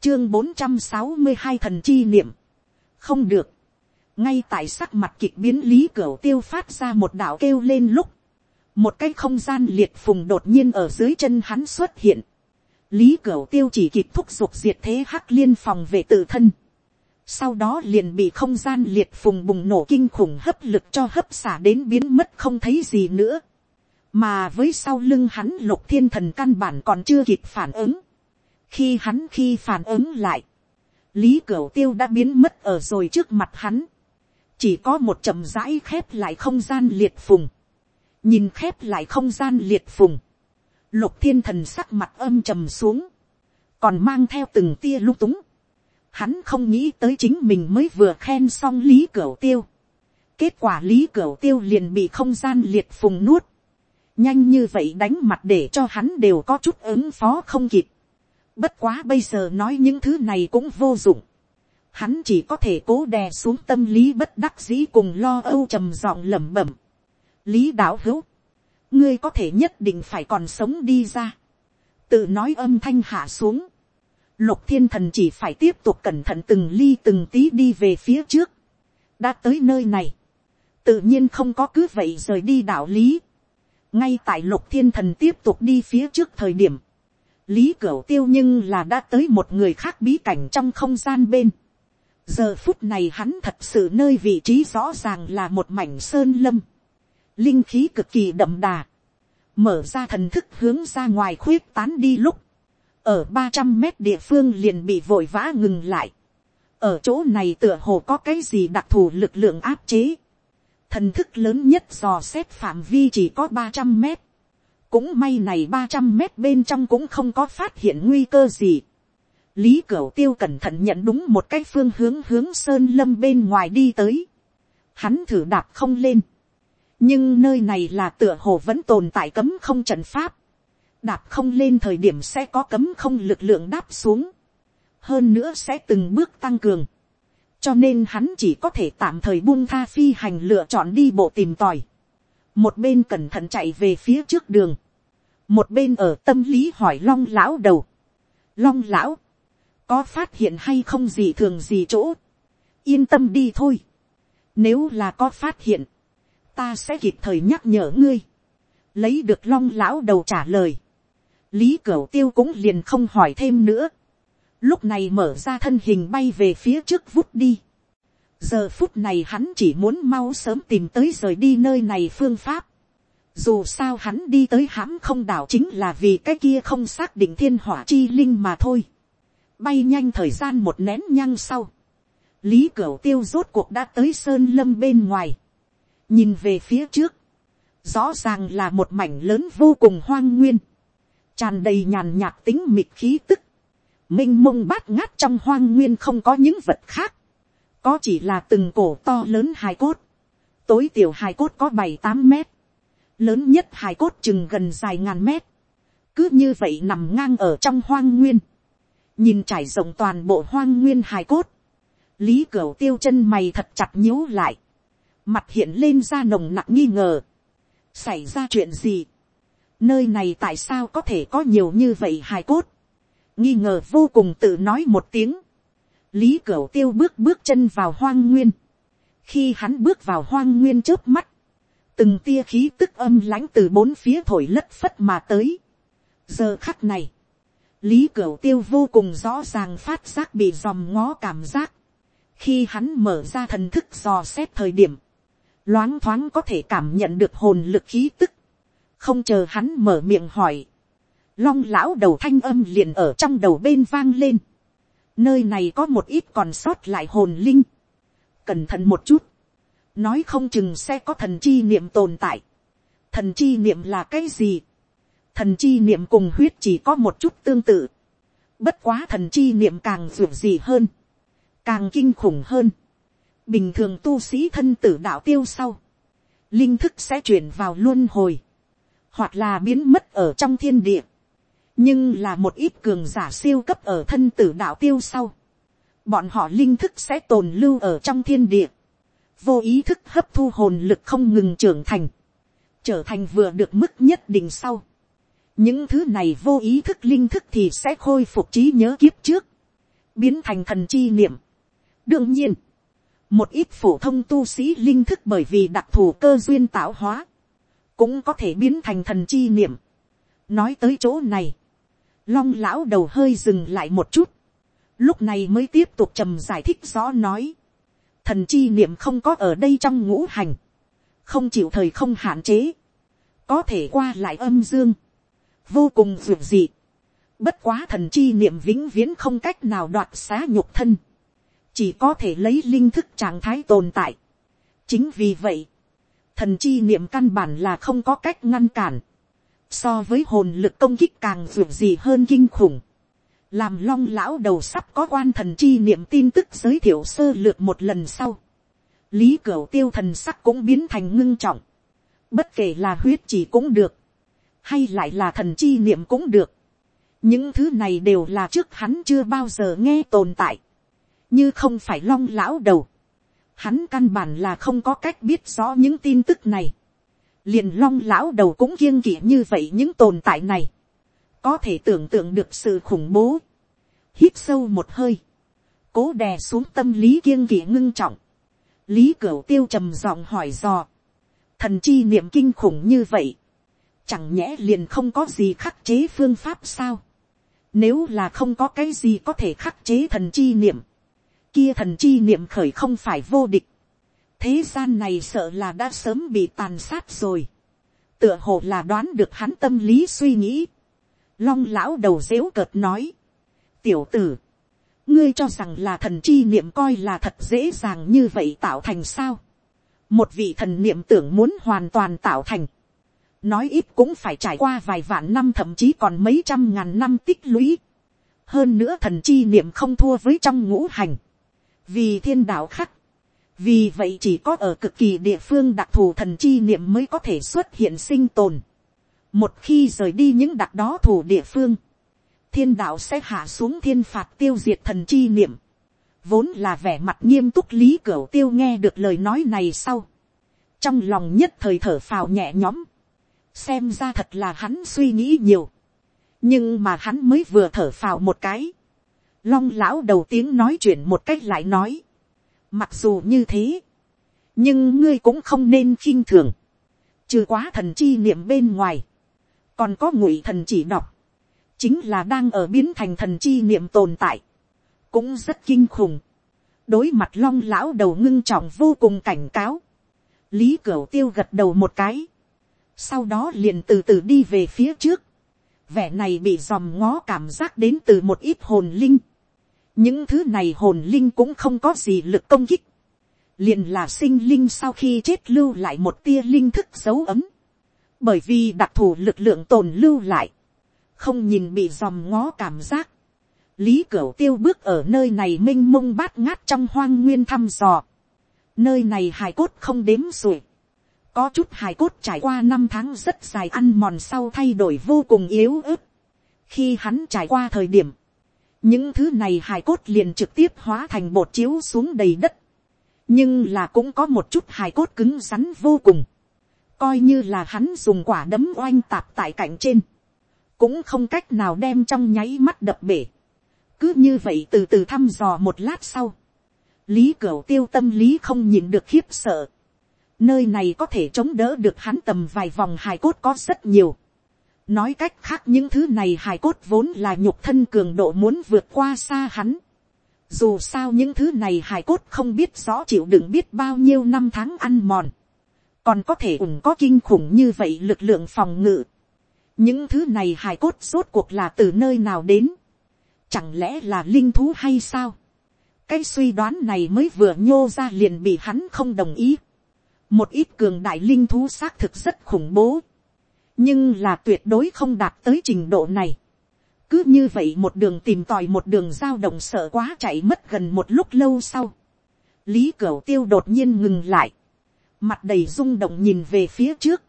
chương bốn trăm sáu mươi hai thần chi niệm. không được, ngay tại sắc mặt kịch biến lý cửa tiêu phát ra một đạo kêu lên lúc, một cái không gian liệt phùng đột nhiên ở dưới chân hắn xuất hiện. lý cửu tiêu chỉ kịp thúc giục diệt thế hắc liên phòng về tự thân. sau đó liền bị không gian liệt phùng bùng nổ kinh khủng hấp lực cho hấp xả đến biến mất không thấy gì nữa. mà với sau lưng hắn lục thiên thần căn bản còn chưa kịp phản ứng. khi hắn khi phản ứng lại, lý cửu tiêu đã biến mất ở rồi trước mặt hắn. chỉ có một chậm rãi khép lại không gian liệt phùng nhìn khép lại không gian liệt phùng, lục thiên thần sắc mặt âm trầm xuống, còn mang theo từng tia lung túng, hắn không nghĩ tới chính mình mới vừa khen xong lý cửa tiêu, kết quả lý cửa tiêu liền bị không gian liệt phùng nuốt, nhanh như vậy đánh mặt để cho hắn đều có chút ứng phó không kịp, bất quá bây giờ nói những thứ này cũng vô dụng, hắn chỉ có thể cố đè xuống tâm lý bất đắc dĩ cùng lo âu trầm giọng lẩm bẩm lý đạo hữu, ngươi có thể nhất định phải còn sống đi ra, tự nói âm thanh hạ xuống, lục thiên thần chỉ phải tiếp tục cẩn thận từng ly từng tí đi về phía trước, đã tới nơi này, tự nhiên không có cứ vậy rời đi đạo lý, ngay tại lục thiên thần tiếp tục đi phía trước thời điểm, lý cửu tiêu nhưng là đã tới một người khác bí cảnh trong không gian bên, giờ phút này hắn thật sự nơi vị trí rõ ràng là một mảnh sơn lâm, linh khí cực kỳ đậm đà, mở ra thần thức hướng ra ngoài khuyết tán đi lúc, ở ba trăm mét địa phương liền bị vội vã ngừng lại, ở chỗ này tựa hồ có cái gì đặc thù lực lượng áp chế, thần thức lớn nhất dò xét phạm vi chỉ có ba trăm mét, cũng may này ba trăm mét bên trong cũng không có phát hiện nguy cơ gì. lý cửu tiêu cẩn thận nhận đúng một cái phương hướng hướng sơn lâm bên ngoài đi tới. hắn thử đạp không lên nhưng nơi này là tựa hồ vẫn tồn tại cấm không trận pháp, đạp không lên thời điểm sẽ có cấm không lực lượng đáp xuống, hơn nữa sẽ từng bước tăng cường, cho nên hắn chỉ có thể tạm thời buông tha phi hành lựa chọn đi bộ tìm tòi, một bên cẩn thận chạy về phía trước đường, một bên ở tâm lý hỏi long lão đầu, long lão, có phát hiện hay không gì thường gì chỗ, yên tâm đi thôi, nếu là có phát hiện, ta sẽ kịp thời nhắc nhở ngươi, lấy được long lão đầu trả lời, lý cửu tiêu cũng liền không hỏi thêm nữa, lúc này mở ra thân hình bay về phía trước vút đi, giờ phút này hắn chỉ muốn mau sớm tìm tới rời đi nơi này phương pháp, dù sao hắn đi tới hãm không đảo chính là vì cái kia không xác định thiên hỏa chi linh mà thôi, bay nhanh thời gian một nén nhăng sau, lý cửu tiêu rốt cuộc đã tới sơn lâm bên ngoài, nhìn về phía trước, rõ ràng là một mảnh lớn vô cùng hoang nguyên, tràn đầy nhàn nhạt tính mịt khí tức, m i n h mông bát ngát trong hoang nguyên không có những vật khác, có chỉ là từng cổ to lớn hài cốt, tối tiểu hài cốt có bảy tám mét, lớn nhất hài cốt chừng gần dài ngàn mét, cứ như vậy nằm ngang ở trong hoang nguyên, nhìn trải rộng toàn bộ hoang nguyên hài cốt, lý cửu tiêu chân mày thật chặt nhíu lại, mặt hiện lên ra nồng nặng nghi ngờ, xảy ra chuyện gì, nơi này tại sao có thể có nhiều như vậy hài cốt, nghi ngờ vô cùng tự nói một tiếng, lý cửu tiêu bước bước chân vào hoang nguyên, khi hắn bước vào hoang nguyên trước mắt, từng tia khí tức âm lãnh từ bốn phía thổi lất phất mà tới. giờ khắc này, lý cửu tiêu vô cùng rõ ràng phát giác bị dòm ngó cảm giác, khi hắn mở ra thần thức dò xét thời điểm, loáng thoáng có thể cảm nhận được hồn lực khí tức, không chờ hắn mở miệng hỏi, long lão đầu thanh âm liền ở trong đầu bên vang lên, nơi này có một ít còn sót lại hồn linh, cẩn thận một chút, nói không chừng sẽ có thần chi niệm tồn tại, thần chi niệm là cái gì, thần chi niệm cùng huyết chỉ có một chút tương tự, bất quá thần chi niệm càng ruột gì hơn, càng kinh khủng hơn, bình thường tu sĩ thân tử đạo tiêu sau, linh thức sẽ chuyển vào luân hồi, hoặc là biến mất ở trong thiên địa, nhưng là một ít cường giả siêu cấp ở thân tử đạo tiêu sau, bọn họ linh thức sẽ tồn lưu ở trong thiên địa, vô ý thức hấp thu hồn lực không ngừng trưởng thành, trở thành vừa được mức nhất định sau. những thứ này vô ý thức linh thức thì sẽ khôi phục trí nhớ kiếp trước, biến thành thần chi niệm. đương nhiên, một ít phổ thông tu sĩ linh thức bởi vì đặc thù cơ duyên tạo hóa, cũng có thể biến thành thần chi niệm. nói tới chỗ này, long lão đầu hơi dừng lại một chút, lúc này mới tiếp tục trầm giải thích rõ nói, thần chi niệm không có ở đây trong ngũ hành, không chịu thời không hạn chế, có thể qua lại âm dương, vô cùng dường dị. Bất quá thần chi niệm vĩnh viễn không cách nào đoạt xá nhục thân, chỉ có thể lấy linh thức trạng thái tồn tại. chính vì vậy, thần chi niệm căn bản là không có cách ngăn cản, so với hồn lực công kích càng ruột gì hơn kinh khủng, làm long lão đầu sắp có quan thần chi niệm tin tức giới thiệu sơ lược một lần sau, lý cửu tiêu thần sắc cũng biến thành ngưng trọng, bất kể là huyết chỉ cũng được, hay lại là thần chi niệm cũng được, những thứ này đều là trước hắn chưa bao giờ nghe tồn tại, như không phải long lão đầu, hắn căn bản là không có cách biết rõ những tin tức này, liền long lão đầu cũng kiêng kỵ như vậy những tồn tại này, có thể tưởng tượng được sự khủng bố, hít sâu một hơi, cố đè xuống tâm lý kiêng kỵ ngưng trọng, lý cửu tiêu trầm giọng hỏi dò, thần chi niệm kinh khủng như vậy, chẳng nhẽ liền không có gì khắc chế phương pháp sao, nếu là không có cái gì có thể khắc chế thần chi niệm, kia thần chi niệm khởi không phải vô địch, thế gian này sợ là đã sớm bị tàn sát rồi, tựa hồ là đoán được hắn tâm lý suy nghĩ, long lão đầu dễu cợt nói, tiểu tử, ngươi cho rằng là thần chi niệm coi là thật dễ dàng như vậy tạo thành sao, một vị thần niệm tưởng muốn hoàn toàn tạo thành, nói ít cũng phải trải qua vài vạn năm thậm chí còn mấy trăm ngàn năm tích lũy, hơn nữa thần chi niệm không thua với trong ngũ hành, vì thiên đạo khắc, vì vậy chỉ có ở cực kỳ địa phương đặc thù thần chi niệm mới có thể xuất hiện sinh tồn. một khi rời đi những đặc đó thủ địa phương, thiên đạo sẽ hạ xuống thiên phạt tiêu diệt thần chi niệm. vốn là vẻ mặt nghiêm túc lý cửu tiêu nghe được lời nói này sau. trong lòng nhất thời thở phào nhẹ nhõm. xem ra thật là hắn suy nghĩ nhiều. nhưng mà hắn mới vừa thở phào một cái long lão đầu tiếng nói chuyện một cách lại nói. Mặc dù như thế, nhưng ngươi cũng không nên khinh thường. Trừ quá thần chi niệm bên ngoài, còn có ngụy thần chỉ đọc, chính là đang ở biến thành thần chi niệm tồn tại, cũng rất kinh khủng. đối mặt long lão đầu ngưng trọng vô cùng cảnh cáo, lý cửu tiêu gật đầu một cái, sau đó liền từ từ đi về phía trước, vẻ này bị dòm ngó cảm giác đến từ một ít hồn linh, những thứ này hồn linh cũng không có gì lực công kích, liền là sinh linh sau khi chết lưu lại một tia linh thức dấu ấm, bởi vì đặc thù lực lượng tồn lưu lại, không nhìn bị dòm ngó cảm giác, lý cửu tiêu bước ở nơi này m i n h mông bát ngát trong hoang nguyên thăm dò, nơi này hài cốt không đếm xuể, có chút hài cốt trải qua năm tháng rất dài ăn mòn sau thay đổi vô cùng yếu ớt, khi hắn trải qua thời điểm, những thứ này hài cốt liền trực tiếp hóa thành bột chiếu xuống đầy đất, nhưng là cũng có một chút hài cốt cứng rắn vô cùng, coi như là hắn dùng quả đấm oanh tạp tại cạnh trên, cũng không cách nào đem trong nháy mắt đập bể. Cứ như vậy từ từ thăm dò một lát sau, lý cửu tiêu tâm lý không nhìn được khiếp sợ nơi này có thể chống đỡ được hắn tầm vài vòng hài cốt có rất nhiều. nói cách khác những thứ này hài cốt vốn là nhục thân cường độ muốn vượt qua xa hắn. dù sao những thứ này hài cốt không biết rõ chịu đựng biết bao nhiêu năm tháng ăn mòn. còn có thể ủng có kinh khủng như vậy lực lượng phòng ngự. những thứ này hài cốt rốt cuộc là từ nơi nào đến Chẳng lẽ là linh thú hay sao? Cái suy đoán này mới vừa nhô ra liền bị hắn không đồng ý. Một ít cường đại linh thú xác thực rất khủng bố. Nhưng là tuyệt đối không đạt tới trình độ này. Cứ như vậy một đường tìm tòi một đường giao động sợ quá chạy mất gần một lúc lâu sau. Lý Cửu Tiêu đột nhiên ngừng lại. Mặt đầy rung động nhìn về phía trước.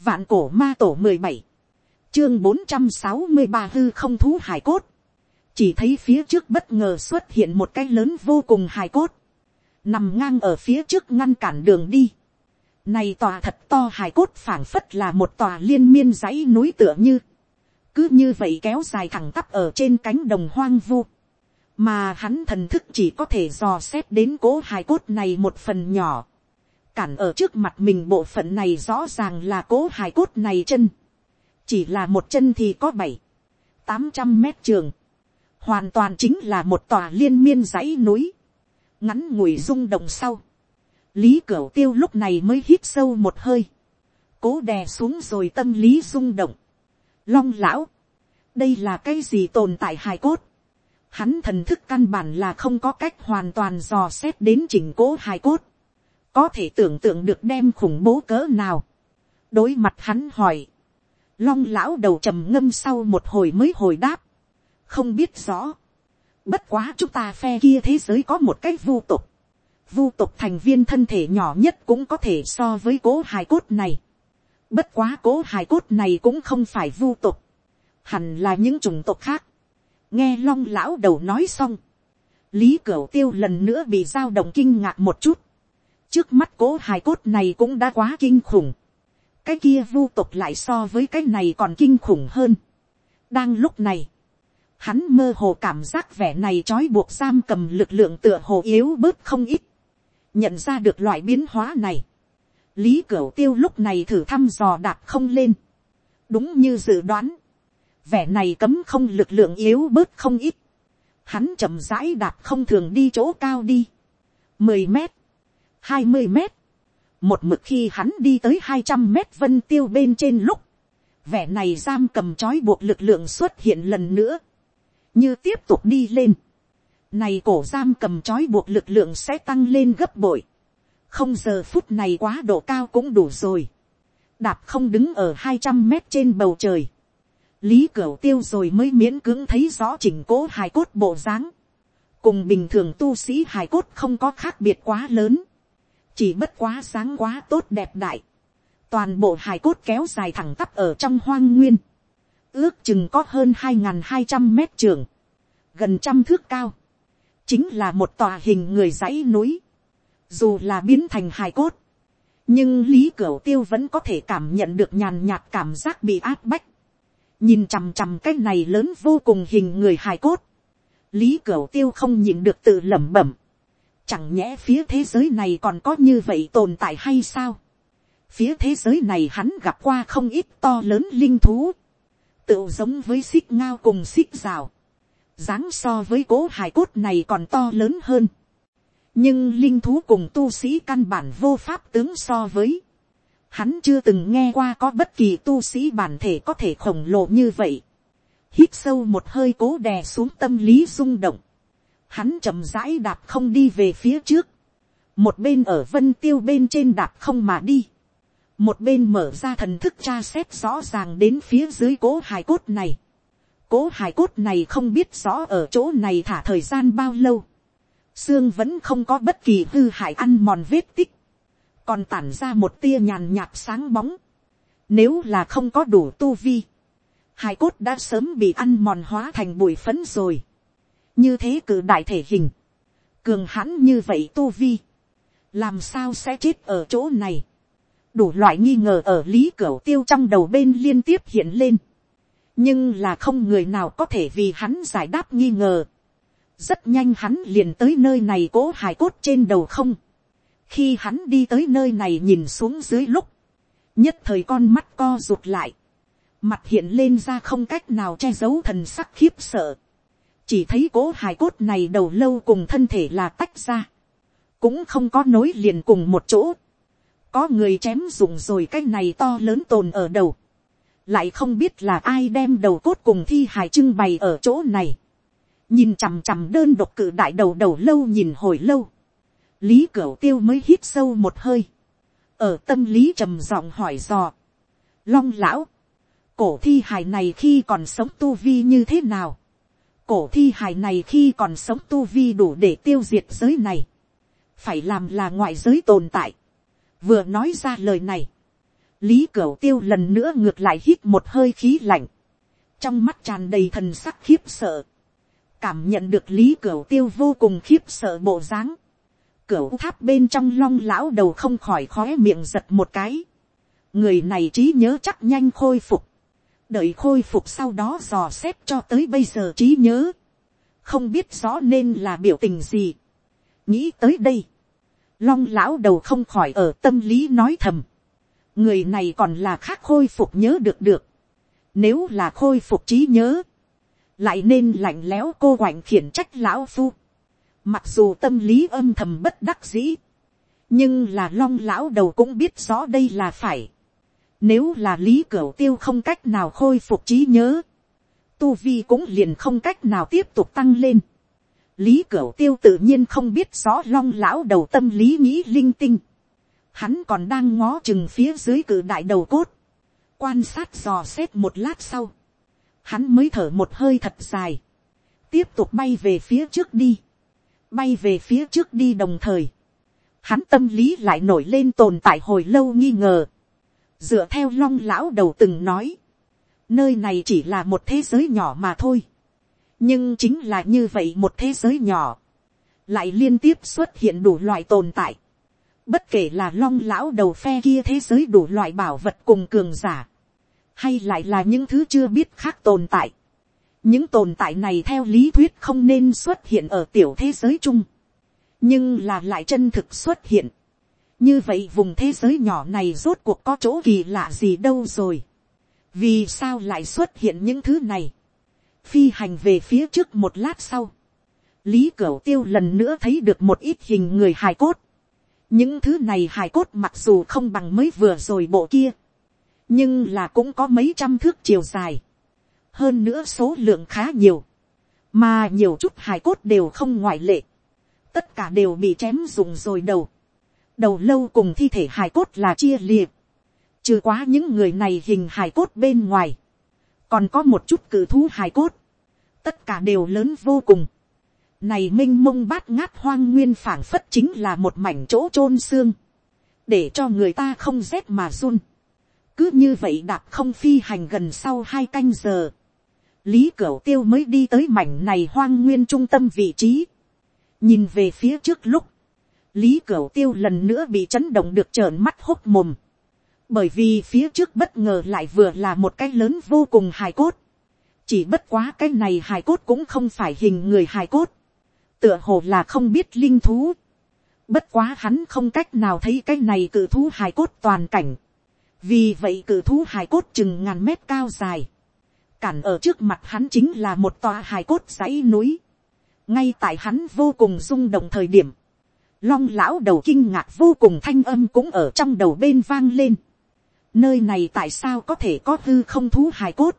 Vạn cổ ma tổ mười bảy Chương bốn trăm sáu mươi ba hư không thú hải cốt chỉ thấy phía trước bất ngờ xuất hiện một cái lớn vô cùng hài cốt, nằm ngang ở phía trước ngăn cản đường đi. Này tòa thật to hài cốt phảng phất là một tòa liên miên dãy núi tựa như, cứ như vậy kéo dài thẳng tắp ở trên cánh đồng hoang vu, mà hắn thần thức chỉ có thể dò xét đến cố hài cốt này một phần nhỏ, cản ở trước mặt mình bộ phận này rõ ràng là cố hài cốt này chân, chỉ là một chân thì có bảy, tám trăm mét trường, hoàn toàn chính là một tòa liên miên dãy núi, ngắn ngủi rung động sau, lý cửu tiêu lúc này mới hít sâu một hơi, cố đè xuống rồi tâm lý rung động, long lão, đây là cái gì tồn tại hài cốt, hắn thần thức căn bản là không có cách hoàn toàn dò xét đến chỉnh cố hài cốt, có thể tưởng tượng được đem khủng bố cỡ nào, đối mặt hắn hỏi, long lão đầu trầm ngâm sau một hồi mới hồi đáp, không biết rõ. Bất quá chúng ta phe kia thế giới có một cái vu tục. Vu tộc thành viên thân thể nhỏ nhất cũng có thể so với cố hài cốt này. Bất quá cố hài cốt này cũng không phải vu tộc, Hẳn là những chủng tộc khác. Nghe long lão đầu nói xong. Lý Cửu Tiêu lần nữa bị dao động kinh ngạc một chút. Trước mắt cố hài cốt này cũng đã quá kinh khủng. Cái kia vu tộc lại so với cái này còn kinh khủng hơn. Đang lúc này hắn mơ hồ cảm giác vẻ này trói buộc giam cầm lực lượng tựa hồ yếu bớt không ít nhận ra được loại biến hóa này. lý cửu tiêu lúc này thử thăm dò đạp không lên. đúng như dự đoán. vẻ này cấm không lực lượng yếu bớt không ít. hắn chậm rãi đạp không thường đi chỗ cao đi. mười mét, hai mươi mét. một mực khi hắn đi tới hai trăm mét vân tiêu bên trên lúc vẻ này giam cầm trói buộc lực lượng xuất hiện lần nữa như tiếp tục đi lên, này cổ giam cầm trói buộc lực lượng sẽ tăng lên gấp bội, không giờ phút này quá độ cao cũng đủ rồi, đạp không đứng ở hai trăm mét trên bầu trời, lý cửu tiêu rồi mới miễn cưỡng thấy rõ chỉnh cố hài cốt bộ dáng, cùng bình thường tu sĩ hài cốt không có khác biệt quá lớn, chỉ bất quá sáng quá tốt đẹp đại, toàn bộ hài cốt kéo dài thẳng tắp ở trong hoang nguyên, ước chừng có hơn hai hai trăm mét trường, gần trăm thước cao, chính là một tòa hình người dãy núi, dù là biến thành hài cốt, nhưng lý cửu tiêu vẫn có thể cảm nhận được nhàn nhạt cảm giác bị áp bách, nhìn chằm chằm cái này lớn vô cùng hình người hài cốt, lý cửu tiêu không nhìn được tự lẩm bẩm, chẳng nhẽ phía thế giới này còn có như vậy tồn tại hay sao, phía thế giới này hắn gặp qua không ít to lớn linh thú, tự giống với xích ngao cùng xích rào, dáng so với cố hài cốt này còn to lớn hơn. nhưng linh thú cùng tu sĩ căn bản vô pháp tướng so với. hắn chưa từng nghe qua có bất kỳ tu sĩ bản thể có thể khổng lồ như vậy. hít sâu một hơi cố đè xuống tâm lý rung động. hắn chậm rãi đạp không đi về phía trước. một bên ở vân tiêu bên trên đạp không mà đi một bên mở ra thần thức tra xét rõ ràng đến phía dưới cố hài cốt này, cố hài cốt này không biết rõ ở chỗ này thả thời gian bao lâu, xương vẫn không có bất kỳ hư hại ăn mòn vết tích, còn tản ra một tia nhàn nhạt sáng bóng, nếu là không có đủ tu vi, hài cốt đã sớm bị ăn mòn hóa thành bụi phấn rồi, như thế cử đại thể hình, cường hãn như vậy tu vi, làm sao sẽ chết ở chỗ này, đủ loại nghi ngờ ở lý cửa tiêu trong đầu bên liên tiếp hiện lên, nhưng là không người nào có thể vì hắn giải đáp nghi ngờ. rất nhanh hắn liền tới nơi này cố hài cốt trên đầu không. khi hắn đi tới nơi này nhìn xuống dưới lúc, nhất thời con mắt co rụt lại, mặt hiện lên ra không cách nào che giấu thần sắc khiếp sợ. chỉ thấy cố hài cốt này đầu lâu cùng thân thể là tách ra, cũng không có nối liền cùng một chỗ. có người chém dùng rồi cái này to lớn tồn ở đầu lại không biết là ai đem đầu cốt cùng thi hài trưng bày ở chỗ này, nhìn chằm chằm đơn độc cự đại đầu đầu lâu nhìn hồi lâu, lý cửu tiêu mới hít sâu một hơi, ở tâm lý trầm giọng hỏi dò, long lão, cổ thi hài này khi còn sống tu vi như thế nào, cổ thi hài này khi còn sống tu vi đủ để tiêu diệt giới này, phải làm là ngoại giới tồn tại, vừa nói ra lời này, lý cửu tiêu lần nữa ngược lại hít một hơi khí lạnh, trong mắt tràn đầy thần sắc khiếp sợ, cảm nhận được lý cửu tiêu vô cùng khiếp sợ bộ dáng, cửu tháp bên trong long lão đầu không khỏi khói miệng giật một cái, người này trí nhớ chắc nhanh khôi phục, đợi khôi phục sau đó dò xét cho tới bây giờ trí nhớ, không biết rõ nên là biểu tình gì. nghĩ tới đây, long lão đầu không khỏi ở tâm lý nói thầm, người này còn là khác khôi phục nhớ được được. Nếu là khôi phục trí nhớ, lại nên lạnh lẽo cô quạnh khiển trách lão phu. Mặc dù tâm lý âm thầm bất đắc dĩ, nhưng là long lão đầu cũng biết rõ đây là phải. Nếu là lý cửu tiêu không cách nào khôi phục trí nhớ, tu vi cũng liền không cách nào tiếp tục tăng lên. Lý cửu tiêu tự nhiên không biết rõ long lão đầu tâm lý nghĩ linh tinh hắn còn đang ngó chừng phía dưới cử đại đầu cốt, quan sát dò xét một lát sau, hắn mới thở một hơi thật dài, tiếp tục bay về phía trước đi, bay về phía trước đi đồng thời, hắn tâm lý lại nổi lên tồn tại hồi lâu nghi ngờ, dựa theo long lão đầu từng nói, nơi này chỉ là một thế giới nhỏ mà thôi, nhưng chính là như vậy một thế giới nhỏ, lại liên tiếp xuất hiện đủ loại tồn tại, Bất kể là long lão đầu phe kia thế giới đủ loại bảo vật cùng cường giả. Hay lại là những thứ chưa biết khác tồn tại. Những tồn tại này theo lý thuyết không nên xuất hiện ở tiểu thế giới chung. Nhưng là lại chân thực xuất hiện. Như vậy vùng thế giới nhỏ này rốt cuộc có chỗ kỳ lạ gì đâu rồi. Vì sao lại xuất hiện những thứ này. Phi hành về phía trước một lát sau. Lý Cửu Tiêu lần nữa thấy được một ít hình người hài cốt những thứ này hài cốt mặc dù không bằng mới vừa rồi bộ kia, nhưng là cũng có mấy trăm thước chiều dài, hơn nữa số lượng khá nhiều, mà nhiều chút hài cốt đều không ngoại lệ, tất cả đều bị chém dùng rồi đầu, đầu lâu cùng thi thể hài cốt là chia lìa, trừ quá những người này hình hài cốt bên ngoài, còn có một chút cử thú hài cốt, tất cả đều lớn vô cùng, này minh mông bát ngát hoang nguyên phảng phất chính là một mảnh chỗ chôn xương. Để cho người ta không rét mà run. Cứ như vậy đạp không phi hành gần sau hai canh giờ. Lý Cửu Tiêu mới đi tới mảnh này hoang nguyên trung tâm vị trí. Nhìn về phía trước lúc. Lý Cửu Tiêu lần nữa bị chấn động được trợn mắt hốc mồm. Bởi vì phía trước bất ngờ lại vừa là một cái lớn vô cùng hài cốt. Chỉ bất quá cái này hài cốt cũng không phải hình người hài cốt tựa hồ là không biết linh thú. Bất quá hắn không cách nào thấy cái này cử thú hài cốt toàn cảnh. Vì vậy cử thú hài cốt chừng ngàn mét cao dài. Cản ở trước mặt hắn chính là một tòa hài cốt dãy núi. Ngay tại hắn vô cùng rung động thời điểm. Long lão đầu kinh ngạc vô cùng thanh âm cũng ở trong đầu bên vang lên. Nơi này tại sao có thể có hư không thú hài cốt?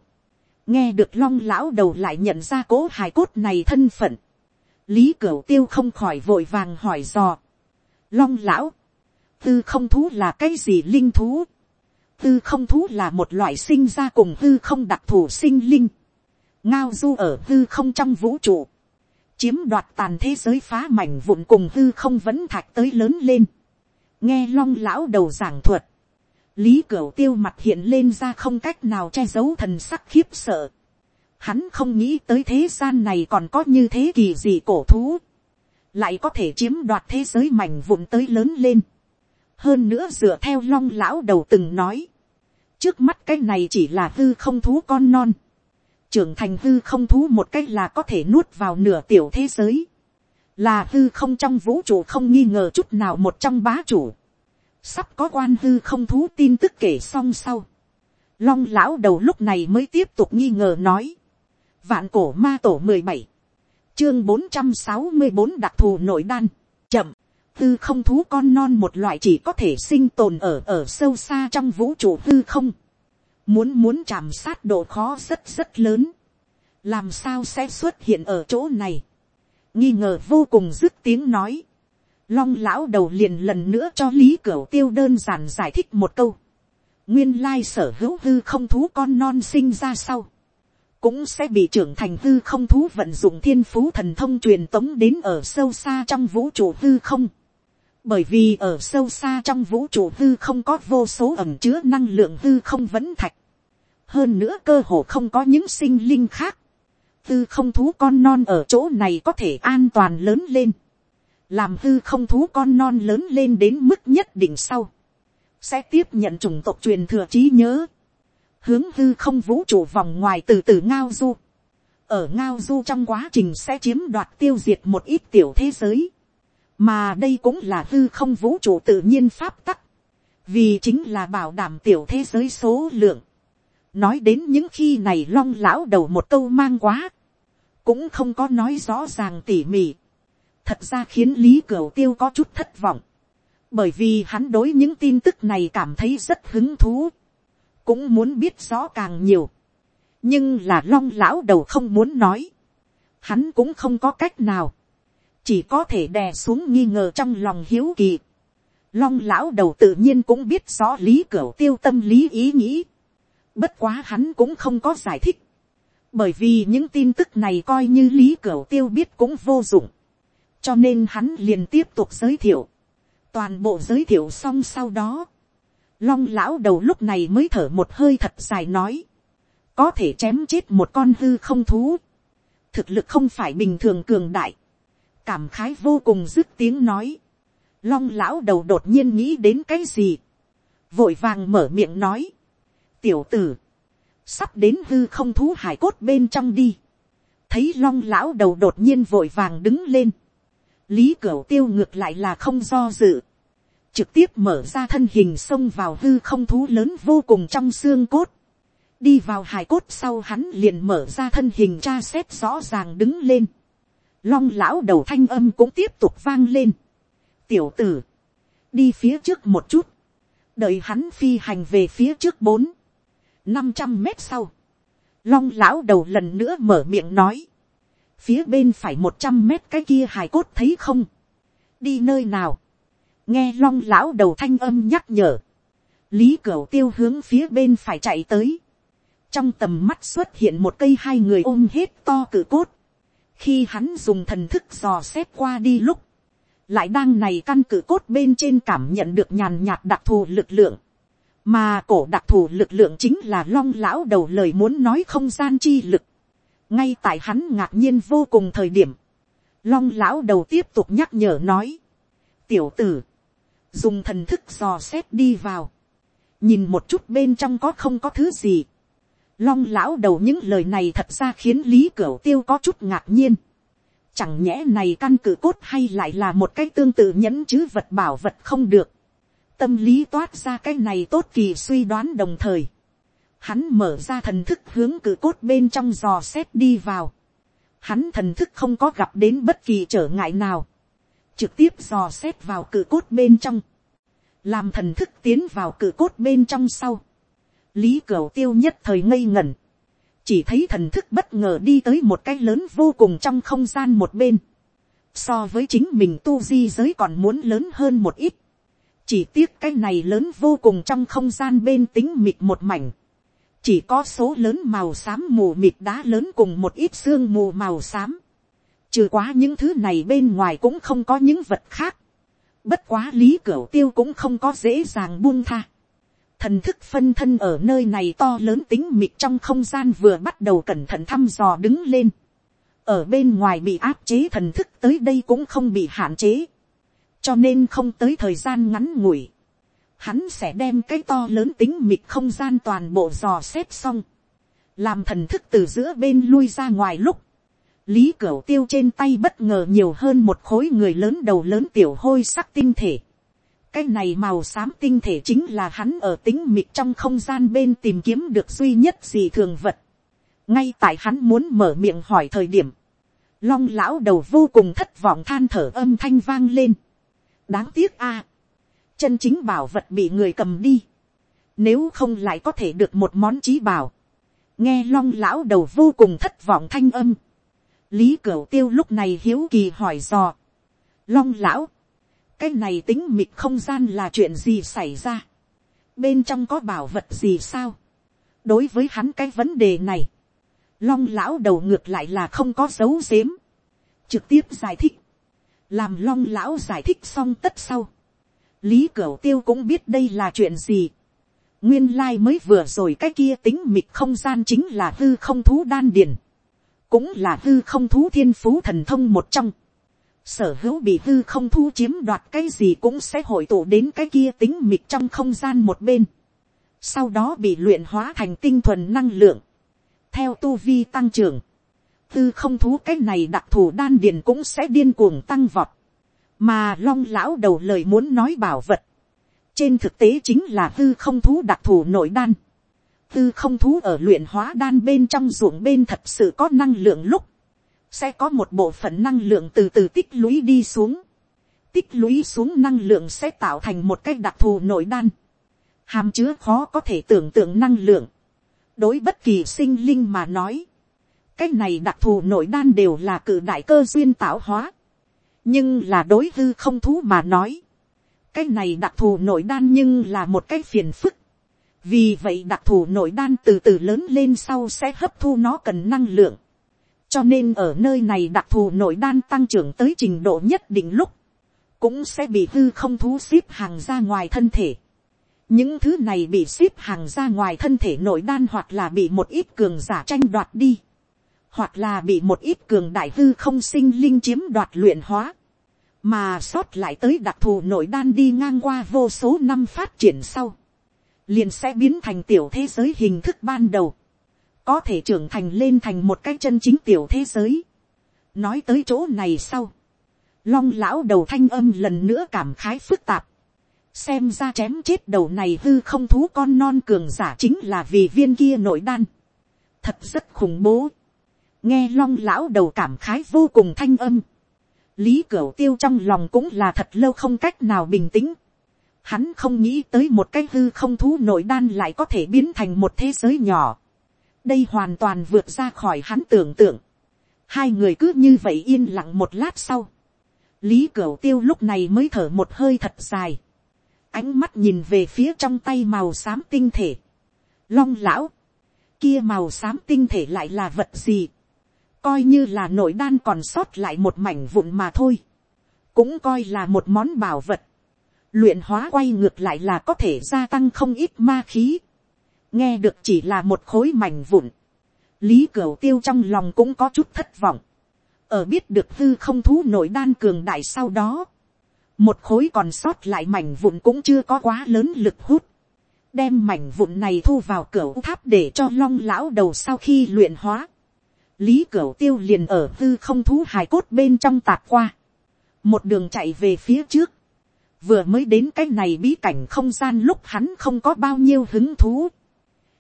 Nghe được long lão đầu lại nhận ra cố hài cốt này thân phận lý cửu tiêu không khỏi vội vàng hỏi dò. long lão, tư không thú là cái gì linh thú. tư không thú là một loại sinh ra cùng tư không đặc thù sinh linh. ngao du ở hư không trong vũ trụ, chiếm đoạt tàn thế giới phá mảnh vụn cùng hư không vẫn thạch tới lớn lên, nghe long lão đầu giảng thuật, lý cửu tiêu mặt hiện lên ra không cách nào che giấu thần sắc khiếp sợ, hắn không nghĩ tới thế gian này còn có như thế kỳ gì cổ thú, lại có thể chiếm đoạt thế giới mảnh vụn tới lớn lên, hơn nữa dựa theo long lão đầu từng nói, trước mắt cái này chỉ là hư không thú con non, trưởng thành hư không thú một cách là có thể nuốt vào nửa tiểu thế giới, là hư không trong vũ trụ không nghi ngờ chút nào một trong bá chủ, sắp có quan hư không thú tin tức kể xong sau, long lão đầu lúc này mới tiếp tục nghi ngờ nói, vạn cổ ma tổ mười bảy, chương bốn trăm sáu mươi bốn đặc thù nội đan, chậm, hư không thú con non một loại chỉ có thể sinh tồn ở ở sâu xa trong vũ trụ hư không, muốn muốn chạm sát độ khó rất rất lớn, làm sao sẽ xuất hiện ở chỗ này, nghi ngờ vô cùng dứt tiếng nói, long lão đầu liền lần nữa cho lý cửu tiêu đơn giản giải thích một câu, nguyên lai sở hữu hư không thú con non sinh ra sau, cũng sẽ bị trưởng thành hư không thú vận dụng thiên phú thần thông truyền tống đến ở sâu xa trong vũ trụ hư không. Bởi vì ở sâu xa trong vũ trụ hư không có vô số ẩm chứa năng lượng hư không vẫn thạch. Hơn nữa cơ hồ không có những sinh linh khác, hư không thú con non ở chỗ này có thể an toàn lớn lên, làm hư không thú con non lớn lên đến mức nhất định sau, sẽ tiếp nhận chủng tộc truyền thừa trí nhớ, hướng hư không vũ trụ vòng ngoài từ từ ngao du, ở ngao du trong quá trình sẽ chiếm đoạt tiêu diệt một ít tiểu thế giới, mà đây cũng là hư không vũ trụ tự nhiên pháp tắc, vì chính là bảo đảm tiểu thế giới số lượng, nói đến những khi này long lão đầu một câu mang quá, cũng không có nói rõ ràng tỉ mỉ, thật ra khiến lý cửu tiêu có chút thất vọng, bởi vì hắn đối những tin tức này cảm thấy rất hứng thú, cũng muốn biết rõ càng nhiều, nhưng là long lão đầu không muốn nói, hắn cũng không có cách nào, chỉ có thể đè xuống nghi ngờ trong lòng hiếu kỳ. Long lão đầu tự nhiên cũng biết rõ lý cửa tiêu tâm lý ý nghĩ. Bất quá hắn cũng không có giải thích. Bởi vì những tin tức này coi như Lý cửa Tiêu biết cũng vô dụng. Cho nên hắn liền tiếp tục giới thiệu. Toàn bộ giới thiệu xong sau đó. Long lão đầu lúc này mới thở một hơi thật dài nói. Có thể chém chết một con hư không thú. Thực lực không phải bình thường cường đại. Cảm khái vô cùng dứt tiếng nói. Long lão đầu đột nhiên nghĩ đến cái gì. Vội vàng mở miệng nói tiểu tử, sắp đến hư không thú hải cốt bên trong đi, thấy long lão đầu đột nhiên vội vàng đứng lên, lý cửu tiêu ngược lại là không do dự, trực tiếp mở ra thân hình xông vào hư không thú lớn vô cùng trong xương cốt, đi vào hải cốt sau hắn liền mở ra thân hình tra xét rõ ràng đứng lên, long lão đầu thanh âm cũng tiếp tục vang lên, tiểu tử, đi phía trước một chút, đợi hắn phi hành về phía trước bốn, năm trăm mét sau, long lão đầu lần nữa mở miệng nói, phía bên phải một trăm mét cái kia hài cốt thấy không, đi nơi nào, nghe long lão đầu thanh âm nhắc nhở, lý cửu tiêu hướng phía bên phải chạy tới, trong tầm mắt xuất hiện một cây hai người ôm hết to cử cốt, khi hắn dùng thần thức dò xét qua đi lúc, lại đang này căn cử cốt bên trên cảm nhận được nhàn nhạt đặc thù lực lượng, mà cổ đặc thù lực lượng chính là long lão đầu lời muốn nói không gian chi lực. ngay tại hắn ngạc nhiên vô cùng thời điểm, long lão đầu tiếp tục nhắc nhở nói, tiểu tử, dùng thần thức dò xét đi vào, nhìn một chút bên trong có không có thứ gì. long lão đầu những lời này thật ra khiến lý cửu tiêu có chút ngạc nhiên. chẳng nhẽ này căn cử cốt hay lại là một cái tương tự nhẫn chứ vật bảo vật không được tâm lý toát ra cái này tốt kỳ suy đoán đồng thời. Hắn mở ra thần thức hướng cử cốt bên trong dò xét đi vào. Hắn thần thức không có gặp đến bất kỳ trở ngại nào. Trực tiếp dò xét vào cử cốt bên trong. Làm thần thức tiến vào cử cốt bên trong sau. Lý Cửu tiêu nhất thời ngây ngẩn. Chỉ thấy thần thức bất ngờ đi tới một cái lớn vô cùng trong không gian một bên. So với chính mình tu di giới còn muốn lớn hơn một ít chỉ tiếc cái này lớn vô cùng trong không gian bên tính mịt một mảnh, chỉ có số lớn màu xám mù mịt đá lớn cùng một ít xương mù màu xám. Trừ quá những thứ này bên ngoài cũng không có những vật khác. Bất quá lý cửu tiêu cũng không có dễ dàng buông tha. Thần thức phân thân ở nơi này to lớn tính mịt trong không gian vừa bắt đầu cẩn thận thăm dò đứng lên. Ở bên ngoài bị áp chế thần thức tới đây cũng không bị hạn chế. Cho nên không tới thời gian ngắn ngủi hắn sẽ đem cái to lớn tính mịt không gian toàn bộ dò xét xong, làm thần thức từ giữa bên lui ra ngoài lúc, lý cửu tiêu trên tay bất ngờ nhiều hơn một khối người lớn đầu lớn tiểu hôi sắc tinh thể. cái này màu xám tinh thể chính là hắn ở tính mịt trong không gian bên tìm kiếm được duy nhất gì thường vật. ngay tại hắn muốn mở miệng hỏi thời điểm, long lão đầu vô cùng thất vọng than thở âm thanh vang lên. đáng tiếc a, chân chính bảo vật bị người cầm đi, nếu không lại có thể được một món trí bảo, nghe long lão đầu vô cùng thất vọng thanh âm, lý cửu tiêu lúc này hiếu kỳ hỏi dò, long lão, cái này tính mịt không gian là chuyện gì xảy ra, bên trong có bảo vật gì sao, đối với hắn cái vấn đề này, long lão đầu ngược lại là không có dấu dếm, trực tiếp giải thích, làm long lão giải thích xong tất sau, lý cửu tiêu cũng biết đây là chuyện gì. nguyên lai mới vừa rồi cái kia tính mịt không gian chính là hư không thú đan điền cũng là hư không thú thiên phú thần thông một trong. sở hữu bị hư không thú chiếm đoạt cái gì cũng sẽ hội tụ đến cái kia tính mịt trong không gian một bên. sau đó bị luyện hóa thành tinh thuần năng lượng. theo tu vi tăng trưởng, hư không thú cái này đặc thù đan điền cũng sẽ điên cuồng tăng vọt mà long lão đầu lời muốn nói bảo vật, trên thực tế chính là hư không thú đặc thù nội đan tư không thú ở luyện hóa đan bên trong ruộng bên thật sự có năng lượng lúc, sẽ có một bộ phận năng lượng từ từ tích lũy đi xuống. tích lũy xuống năng lượng sẽ tạo thành một cái đặc thù nội đan, hàm chứa khó có thể tưởng tượng năng lượng. đối bất kỳ sinh linh mà nói, cái này đặc thù nội đan đều là cử đại cơ duyên tạo hóa nhưng là đối hư không thú mà nói, cái này đặc thù nội đan nhưng là một cái phiền phức, vì vậy đặc thù nội đan từ từ lớn lên sau sẽ hấp thu nó cần năng lượng, cho nên ở nơi này đặc thù nội đan tăng trưởng tới trình độ nhất định lúc, cũng sẽ bị hư không thú ship hàng ra ngoài thân thể. những thứ này bị ship hàng ra ngoài thân thể nội đan hoặc là bị một ít cường giả tranh đoạt đi, hoặc là bị một ít cường đại hư không sinh linh chiếm đoạt luyện hóa mà sót lại tới đặc thù nội đan đi ngang qua vô số năm phát triển sau, liền sẽ biến thành tiểu thế giới hình thức ban đầu, có thể trưởng thành lên thành một cái chân chính tiểu thế giới. nói tới chỗ này sau, long lão đầu thanh âm lần nữa cảm khái phức tạp, xem ra chém chết đầu này hư không thú con non cường giả chính là vì viên kia nội đan, thật rất khủng bố, nghe long lão đầu cảm khái vô cùng thanh âm, lý cửu tiêu trong lòng cũng là thật lâu không cách nào bình tĩnh. Hắn không nghĩ tới một cái hư không thú nội đan lại có thể biến thành một thế giới nhỏ. đây hoàn toàn vượt ra khỏi hắn tưởng tượng. hai người cứ như vậy yên lặng một lát sau. lý cửu tiêu lúc này mới thở một hơi thật dài. ánh mắt nhìn về phía trong tay màu xám tinh thể. long lão, kia màu xám tinh thể lại là vật gì coi như là nội đan còn sót lại một mảnh vụn mà thôi, cũng coi là một món bảo vật, luyện hóa quay ngược lại là có thể gia tăng không ít ma khí, nghe được chỉ là một khối mảnh vụn, lý cửu tiêu trong lòng cũng có chút thất vọng, ở biết được hư không thú nội đan cường đại sau đó, một khối còn sót lại mảnh vụn cũng chưa có quá lớn lực hút, đem mảnh vụn này thu vào cửa tháp để cho long lão đầu sau khi luyện hóa, lý cửu tiêu liền ở tư không thú hài cốt bên trong tạc qua, một đường chạy về phía trước, vừa mới đến cái này bí cảnh không gian lúc hắn không có bao nhiêu hứng thú,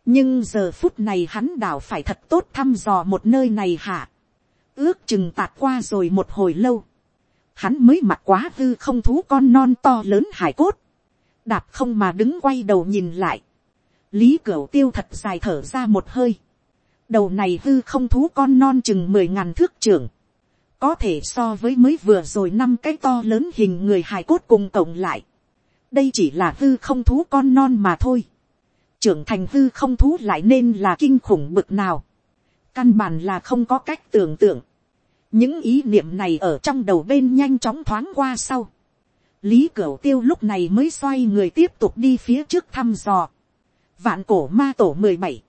nhưng giờ phút này hắn đảo phải thật tốt thăm dò một nơi này hả, ước chừng tạt qua rồi một hồi lâu, hắn mới mặc quá hư không thú con non to lớn hải cốt, đạp không mà đứng quay đầu nhìn lại, lý cửu tiêu thật dài thở ra một hơi, đầu này hư không thú con non chừng mười ngàn thước trưởng, có thể so với mới vừa rồi năm cái to lớn hình người hài cốt cùng cộng lại. đây chỉ là hư không thú con non mà thôi. trưởng thành hư không thú lại nên là kinh khủng bực nào, căn bản là không có cách tưởng tượng, những ý niệm này ở trong đầu bên nhanh chóng thoáng qua sau, lý cửu tiêu lúc này mới xoay người tiếp tục đi phía trước thăm dò, vạn cổ ma tổ mười bảy,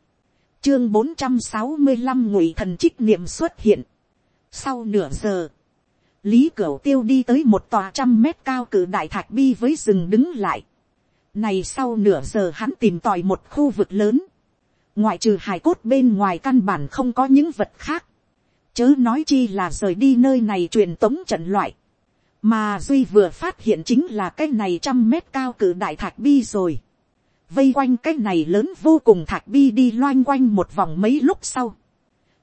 chương bốn trăm sáu mươi lăm ngụy thần trích niệm xuất hiện, sau nửa giờ, lý cửu tiêu đi tới một tòa trăm mét cao cử đại thạch bi với rừng đứng lại, này sau nửa giờ hắn tìm tòi một khu vực lớn. Ngoại trừ hài cốt bên ngoài căn bản không có những vật khác. Chớ nói chi là rời đi nơi này truyền tống trận loại. Mà Duy vừa phát hiện chính là cái này trăm mét cao cử đại thạch bi rồi. Vây quanh cái này lớn vô cùng thạch bi đi loanh quanh một vòng mấy lúc sau.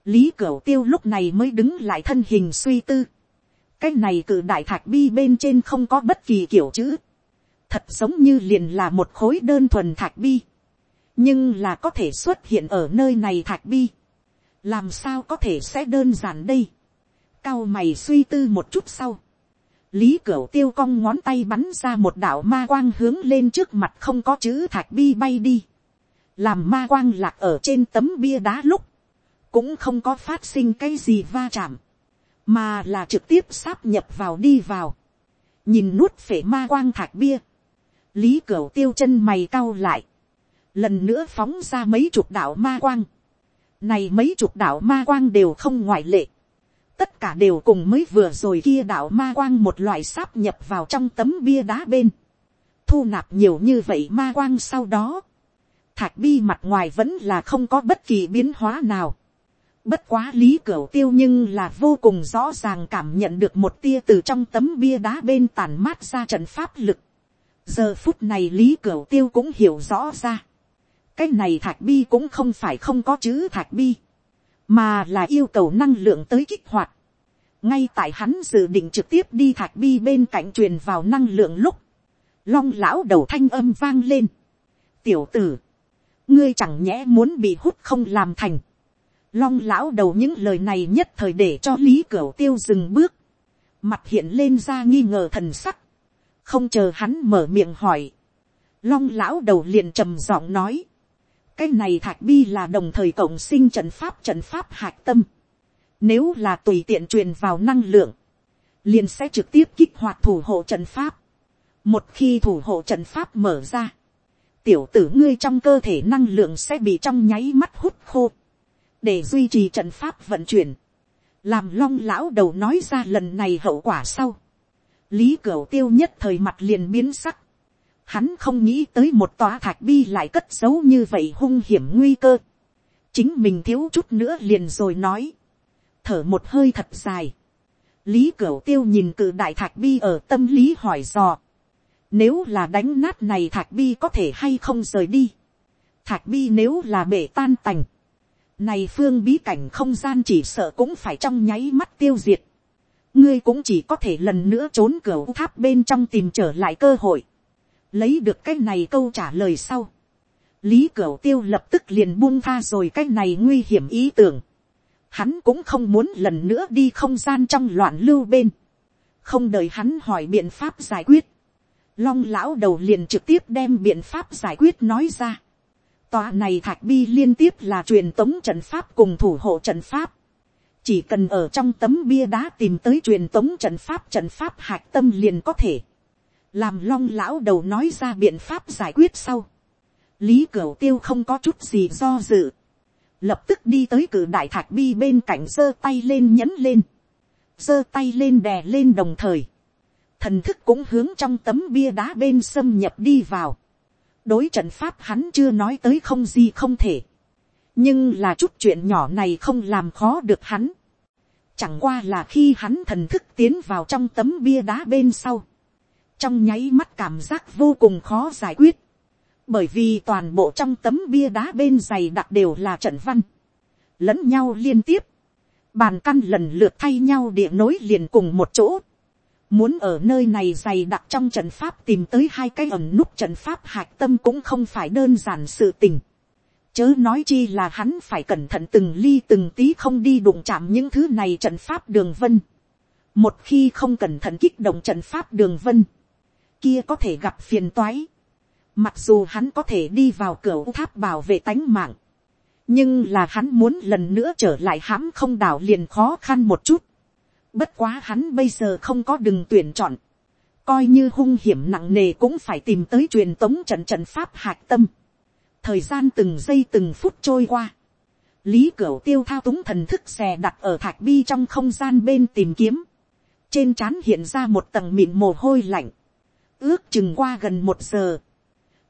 Lý Cửu Tiêu lúc này mới đứng lại thân hình suy tư. Cái này cử đại thạch bi bên trên không có bất kỳ kiểu chữ. Thật giống như liền là một khối đơn thuần thạch bi, nhưng là có thể xuất hiện ở nơi này thạch bi, làm sao có thể sẽ đơn giản đây, cao mày suy tư một chút sau, lý cửu tiêu cong ngón tay bắn ra một đạo ma quang hướng lên trước mặt không có chữ thạch bi bay đi, làm ma quang lạc ở trên tấm bia đá lúc, cũng không có phát sinh cái gì va chạm, mà là trực tiếp sáp nhập vào đi vào, nhìn nuốt phể ma quang thạch bia, lý cửa tiêu chân mày cau lại, lần nữa phóng ra mấy chục đạo ma quang, này mấy chục đạo ma quang đều không ngoại lệ, tất cả đều cùng mới vừa rồi kia đạo ma quang một loại sáp nhập vào trong tấm bia đá bên, thu nạp nhiều như vậy ma quang sau đó, thạch bi mặt ngoài vẫn là không có bất kỳ biến hóa nào. Bất quá lý cửu tiêu nhưng là vô cùng rõ ràng cảm nhận được một tia từ trong tấm bia đá bên tàn mát ra trận pháp lực giờ phút này lý cửu tiêu cũng hiểu rõ ra. cái này thạch bi cũng không phải không có chữ thạch bi, mà là yêu cầu năng lượng tới kích hoạt. ngay tại hắn dự định trực tiếp đi thạch bi bên cạnh truyền vào năng lượng lúc, long lão đầu thanh âm vang lên. tiểu tử, ngươi chẳng nhẽ muốn bị hút không làm thành long lão đầu những lời này nhất thời để cho lý cửu tiêu dừng bước, mặt hiện lên ra nghi ngờ thần sắc. Không chờ hắn mở miệng hỏi, long lão đầu liền trầm giọng nói, cái này thạch bi là đồng thời cộng sinh trận pháp trận pháp hạch tâm, nếu là tùy tiện truyền vào năng lượng, liền sẽ trực tiếp kích hoạt thủ hộ trận pháp, một khi thủ hộ trận pháp mở ra, tiểu tử ngươi trong cơ thể năng lượng sẽ bị trong nháy mắt hút khô, để duy trì trận pháp vận chuyển, làm long lão đầu nói ra lần này hậu quả sau, lý cửu tiêu nhất thời mặt liền biến sắc. Hắn không nghĩ tới một tòa thạch bi lại cất giấu như vậy hung hiểm nguy cơ. chính mình thiếu chút nữa liền rồi nói. thở một hơi thật dài. lý cửu tiêu nhìn cự đại thạch bi ở tâm lý hỏi dò. nếu là đánh nát này thạch bi có thể hay không rời đi. thạch bi nếu là bể tan tành này phương bí cảnh không gian chỉ sợ cũng phải trong nháy mắt tiêu diệt ngươi cũng chỉ có thể lần nữa trốn cửa tháp bên trong tìm trở lại cơ hội, lấy được cái này câu trả lời sau. lý cửu tiêu lập tức liền buông tha rồi cái này nguy hiểm ý tưởng. hắn cũng không muốn lần nữa đi không gian trong loạn lưu bên, không đợi hắn hỏi biện pháp giải quyết. long lão đầu liền trực tiếp đem biện pháp giải quyết nói ra tòa này thạch bi liên tiếp là truyền tống trận pháp cùng thủ hộ trận pháp. Chỉ cần ở trong tấm bia đá tìm tới truyền tống trận pháp trận pháp hạch tâm liền có thể, làm long lão đầu nói ra biện pháp giải quyết sau. lý cửu tiêu không có chút gì do dự, lập tức đi tới cử đại thạch bi bên cạnh giơ tay lên nhấn lên, giơ tay lên đè lên đồng thời, thần thức cũng hướng trong tấm bia đá bên xâm nhập đi vào, đối trận pháp hắn chưa nói tới không gì không thể, nhưng là chút chuyện nhỏ này không làm khó được hắn. Chẳng qua là khi hắn thần thức tiến vào trong tấm bia đá bên sau. Trong nháy mắt cảm giác vô cùng khó giải quyết. Bởi vì toàn bộ trong tấm bia đá bên dày đặc đều là trận văn. Lẫn nhau liên tiếp. Bàn căn lần lượt thay nhau địa nối liền cùng một chỗ. Muốn ở nơi này dày đặc trong trận pháp tìm tới hai cái ẩn nút trận pháp hạch tâm cũng không phải đơn giản sự tình Chớ nói chi là hắn phải cẩn thận từng ly từng tí không đi đụng chạm những thứ này trận pháp đường vân. Một khi không cẩn thận kích động trận pháp đường vân. Kia có thể gặp phiền toái. Mặc dù hắn có thể đi vào cửa tháp bảo vệ tánh mạng. Nhưng là hắn muốn lần nữa trở lại hãm không đảo liền khó khăn một chút. Bất quá hắn bây giờ không có đừng tuyển chọn. Coi như hung hiểm nặng nề cũng phải tìm tới truyền tống trận trận pháp hạc tâm. Thời gian từng giây từng phút trôi qua. Lý Cửu tiêu thao túng thần thức xè đặt ở thạch bi trong không gian bên tìm kiếm. Trên trán hiện ra một tầng mịn mồ hôi lạnh. Ước chừng qua gần một giờ.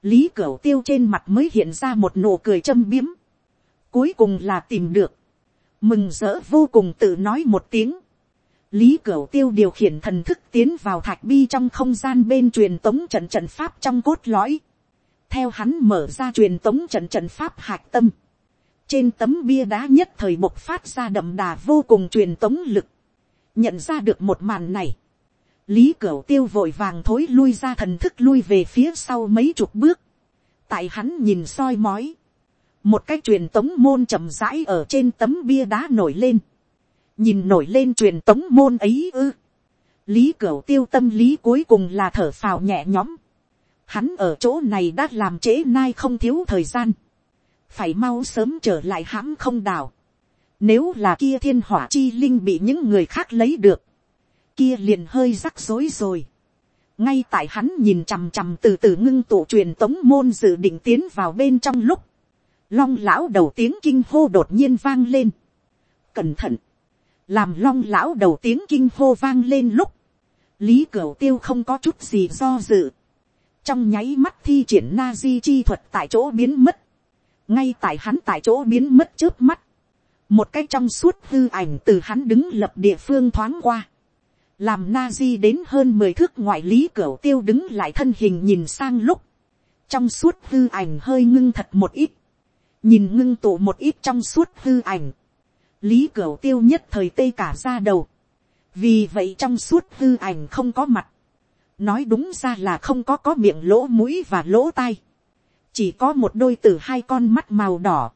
Lý Cửu tiêu trên mặt mới hiện ra một nụ cười châm biếm. Cuối cùng là tìm được. Mừng rỡ vô cùng tự nói một tiếng. Lý Cửu tiêu điều khiển thần thức tiến vào thạch bi trong không gian bên truyền tống trận trận pháp trong cốt lõi. Theo hắn mở ra truyền tống trận trận pháp hạc tâm. Trên tấm bia đá nhất thời bộc phát ra đậm đà vô cùng truyền tống lực, nhận ra được một màn này, lý cửu tiêu vội vàng thối lui ra thần thức lui về phía sau mấy chục bước, tại hắn nhìn soi mói, một cái truyền tống môn chậm rãi ở trên tấm bia đá nổi lên, nhìn nổi lên truyền tống môn ấy ư, lý cửu tiêu tâm lý cuối cùng là thở phào nhẹ nhõm, hắn ở chỗ này đã làm trễ nai không thiếu thời gian, phải mau sớm trở lại hãm không đảo. Nếu là kia thiên hỏa chi linh bị những người khác lấy được, kia liền hơi rắc rối rồi. ngay tại hắn nhìn chằm chằm từ từ ngưng tụ truyền tống môn dự định tiến vào bên trong lúc, long lão đầu tiếng kinh hô đột nhiên vang lên. cẩn thận, làm long lão đầu tiếng kinh hô vang lên lúc, lý cửu tiêu không có chút gì do dự. trong nháy mắt thi triển na di chi thuật tại chỗ biến mất, ngay tại hắn tại chỗ biến mất trước mắt, một cái trong suốt hư ảnh từ hắn đứng lập địa phương thoáng qua, làm na di đến hơn mười thước ngoại lý cửu tiêu đứng lại thân hình nhìn sang lúc, trong suốt hư ảnh hơi ngưng thật một ít, nhìn ngưng tụ một ít trong suốt hư ảnh, lý Cửu tiêu nhất thời tê cả ra đầu, vì vậy trong suốt hư ảnh không có mặt, nói đúng ra là không có có miệng lỗ mũi và lỗ tai, chỉ có một đôi từ hai con mắt màu đỏ,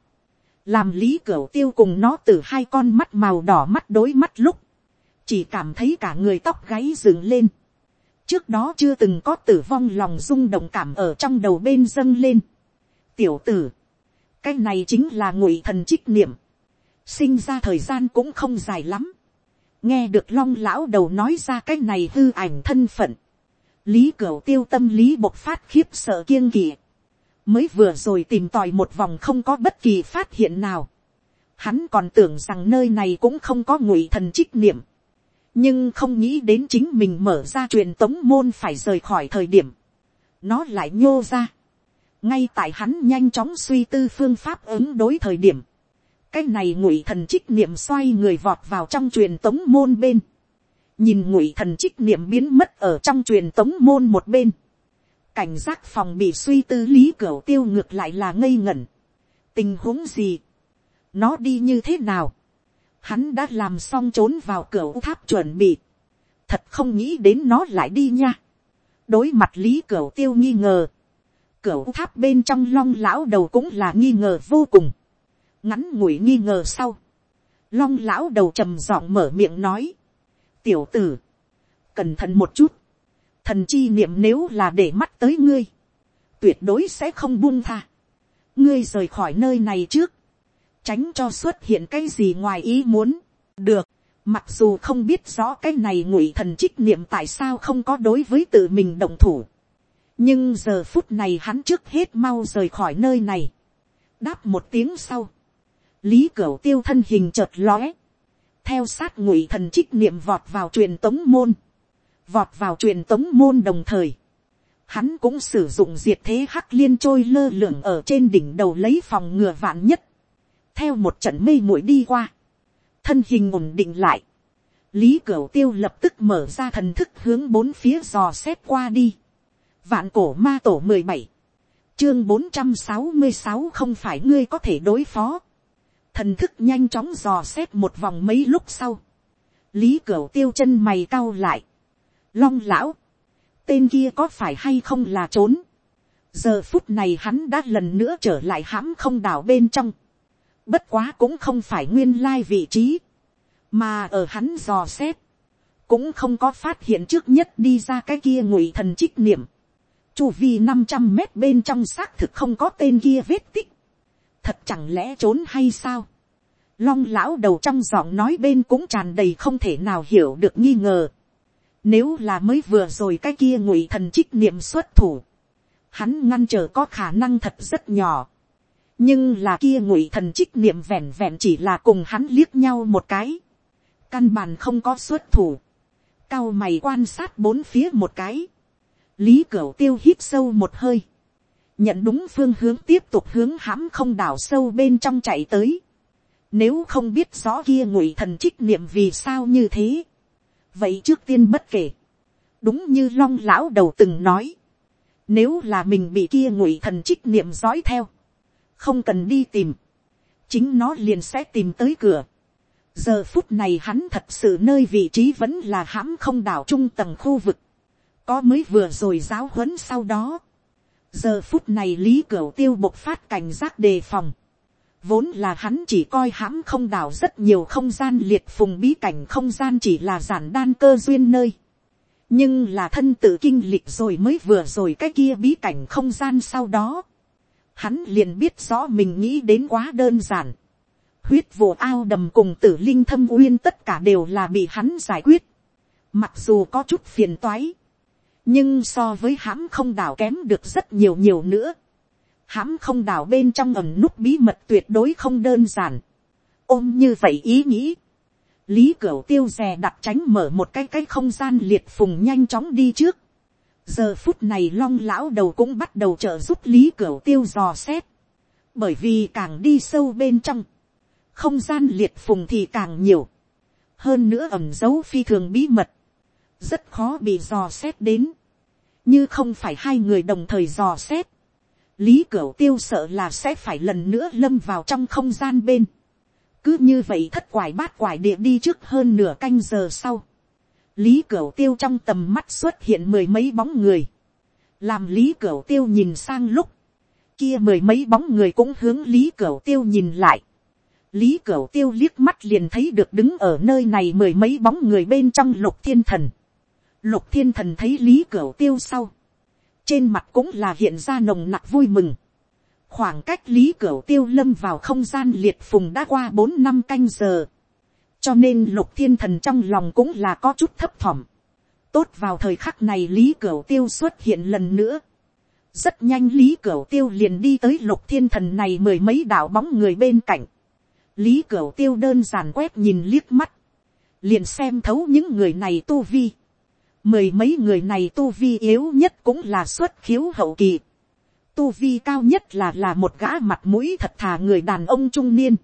làm lý cửu tiêu cùng nó từ hai con mắt màu đỏ mắt đối mắt lúc, chỉ cảm thấy cả người tóc gáy dựng lên. trước đó chưa từng có tử vong lòng rung động cảm ở trong đầu bên dâng lên. tiểu tử, cái này chính là ngụy thần trích niệm, sinh ra thời gian cũng không dài lắm. nghe được long lão đầu nói ra cái này hư ảnh thân phận, lý cửu tiêu tâm lý bộc phát khiếp sợ kiêng kỵ mới vừa rồi tìm tòi một vòng không có bất kỳ phát hiện nào. Hắn còn tưởng rằng nơi này cũng không có ngụy thần trích niệm. nhưng không nghĩ đến chính mình mở ra truyền tống môn phải rời khỏi thời điểm. nó lại nhô ra. ngay tại hắn nhanh chóng suy tư phương pháp ứng đối thời điểm cái này ngụy thần trích niệm xoay người vọt vào trong truyền tống môn bên. nhìn ngụy thần trích niệm biến mất ở trong truyền tống môn một bên cảnh giác phòng bị suy tư lý cửa tiêu ngược lại là ngây ngẩn. tình huống gì, nó đi như thế nào, hắn đã làm xong trốn vào cửa tháp chuẩn bị, thật không nghĩ đến nó lại đi nha. đối mặt lý cửa tiêu nghi ngờ, cửa tháp bên trong long lão đầu cũng là nghi ngờ vô cùng, ngắn ngủi nghi ngờ sau, long lão đầu trầm giọng mở miệng nói, tiểu tử, cẩn thận một chút, thần chi niệm nếu là để mắt tới ngươi, tuyệt đối sẽ không buông tha. ngươi rời khỏi nơi này trước, tránh cho xuất hiện cái gì ngoài ý muốn. được, mặc dù không biết rõ cái này ngụy thần trích niệm tại sao không có đối với tự mình động thủ. nhưng giờ phút này hắn trước hết mau rời khỏi nơi này. đáp một tiếng sau, lý cửu tiêu thân hình chợt lóe, theo sát ngụy thần trích niệm vọt vào truyền tống môn. Vọt vào truyền tống môn đồng thời, hắn cũng sử dụng diệt thế hắc liên trôi lơ lửng ở trên đỉnh đầu lấy phòng ngừa vạn nhất, theo một trận mây muội đi qua, thân hình ổn định lại, lý cửu tiêu lập tức mở ra thần thức hướng bốn phía dò xét qua đi, vạn cổ ma tổ mười bảy, chương bốn trăm sáu mươi sáu không phải ngươi có thể đối phó, thần thức nhanh chóng dò xét một vòng mấy lúc sau, lý cửu tiêu chân mày cau lại, long lão, tên kia có phải hay không là trốn. giờ phút này hắn đã lần nữa trở lại hãm không đảo bên trong. bất quá cũng không phải nguyên lai vị trí, mà ở hắn dò xét, cũng không có phát hiện trước nhất đi ra cái kia ngụy thần trích niệm. chu vi năm trăm mét bên trong xác thực không có tên kia vết tích, thật chẳng lẽ trốn hay sao, long lão đầu trong giọng nói bên cũng tràn đầy không thể nào hiểu được nghi ngờ, nếu là mới vừa rồi cái kia ngụy thần trích niệm xuất thủ, hắn ngăn trở có khả năng thật rất nhỏ, nhưng là kia ngụy thần trích niệm vẹn vẹn chỉ là cùng hắn liếc nhau một cái, căn bản không có xuất thủ, cao mày quan sát bốn phía một cái, lý cửu tiêu hít sâu một hơi, nhận đúng phương hướng tiếp tục hướng hãm không đảo sâu bên trong chạy tới, nếu không biết rõ kia ngụy thần trích niệm vì sao như thế, vậy trước tiên bất kể, đúng như long lão đầu từng nói, nếu là mình bị kia ngụy thần trích niệm dõi theo, không cần đi tìm, chính nó liền sẽ tìm tới cửa. giờ phút này hắn thật sự nơi vị trí vẫn là hãm không đảo trung tầng khu vực, có mới vừa rồi giáo huấn sau đó giờ phút này lý cửu tiêu bộc phát cảnh giác đề phòng, vốn là hắn chỉ coi hãm không đảo rất nhiều không gian liệt phùng bí cảnh không gian chỉ là giản đan cơ duyên nơi. nhưng là thân tự kinh lịch rồi mới vừa rồi cái kia bí cảnh không gian sau đó hắn liền biết rõ mình nghĩ đến quá đơn giản. huyết vụ ao đầm cùng tử linh thâm uyên tất cả đều là bị hắn giải quyết. mặc dù có chút phiền toái, nhưng so với hãm không đảo kém được rất nhiều nhiều nữa. hãm không đảo bên trong ẩm nút bí mật tuyệt đối không đơn giản. ôm như vậy ý nghĩ. lý cửu tiêu rè đặt tránh mở một cái cái không gian liệt phùng nhanh chóng đi trước giờ phút này long lão đầu cũng bắt đầu trợ giúp lý cửu tiêu dò xét, bởi vì càng đi sâu bên trong, không gian liệt phùng thì càng nhiều, hơn nữa ẩm dấu phi thường bí mật, rất khó bị dò xét đến, như không phải hai người đồng thời dò xét, lý cửu tiêu sợ là sẽ phải lần nữa lâm vào trong không gian bên, cứ như vậy thất quải bát quải địa đi trước hơn nửa canh giờ sau, lý cửu tiêu trong tầm mắt xuất hiện mười mấy bóng người, làm lý cửu tiêu nhìn sang lúc, kia mười mấy bóng người cũng hướng lý cửu tiêu nhìn lại, lý cửu tiêu liếc mắt liền thấy được đứng ở nơi này mười mấy bóng người bên trong lục thiên thần, lục thiên thần thấy lý cửa tiêu sau, trên mặt cũng là hiện ra nồng nặc vui mừng, khoảng cách lý cửa tiêu lâm vào không gian liệt phùng đã qua bốn năm canh giờ, cho nên lục thiên thần trong lòng cũng là có chút thấp thỏm. tốt vào thời khắc này lý cửa tiêu xuất hiện lần nữa. rất nhanh lý cửa tiêu liền đi tới lục thiên thần này mười mấy đạo bóng người bên cạnh. lý cửa tiêu đơn giản quét nhìn liếc mắt. liền xem thấu những người này tu vi mười mấy người này tu vi yếu nhất cũng là xuất khiếu hậu kỳ. tu vi cao nhất là là một gã mặt mũi thật thà người đàn ông trung niên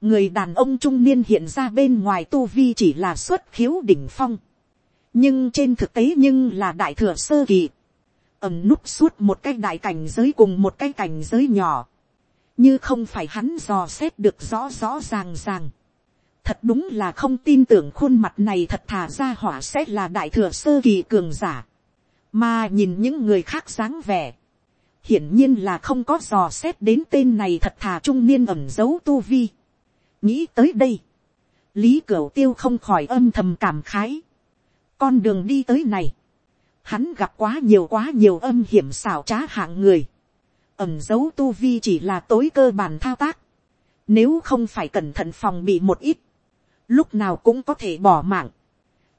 người đàn ông trung niên hiện ra bên ngoài tu vi chỉ là xuất khiếu đỉnh phong, nhưng trên thực tế nhưng là đại thừa sơ kỳ, ẩm núp suốt một cái đại cảnh giới cùng một cái cảnh giới nhỏ, như không phải hắn dò xét được rõ rõ ràng ràng thật đúng là không tin tưởng khuôn mặt này thật thà ra hỏa sẽ là đại thừa sơ kỳ cường giả, mà nhìn những người khác dáng vẻ, hiển nhiên là không có dò xét đến tên này thật thà trung niên ẩm dấu tu vi. Nghĩ tới đây, lý cửu tiêu không khỏi âm thầm cảm khái. con đường đi tới này, hắn gặp quá nhiều quá nhiều âm hiểm xảo trá hạng người, ẩm dấu tu vi chỉ là tối cơ bản thao tác, nếu không phải cẩn thận phòng bị một ít, lúc nào cũng có thể bỏ mạng,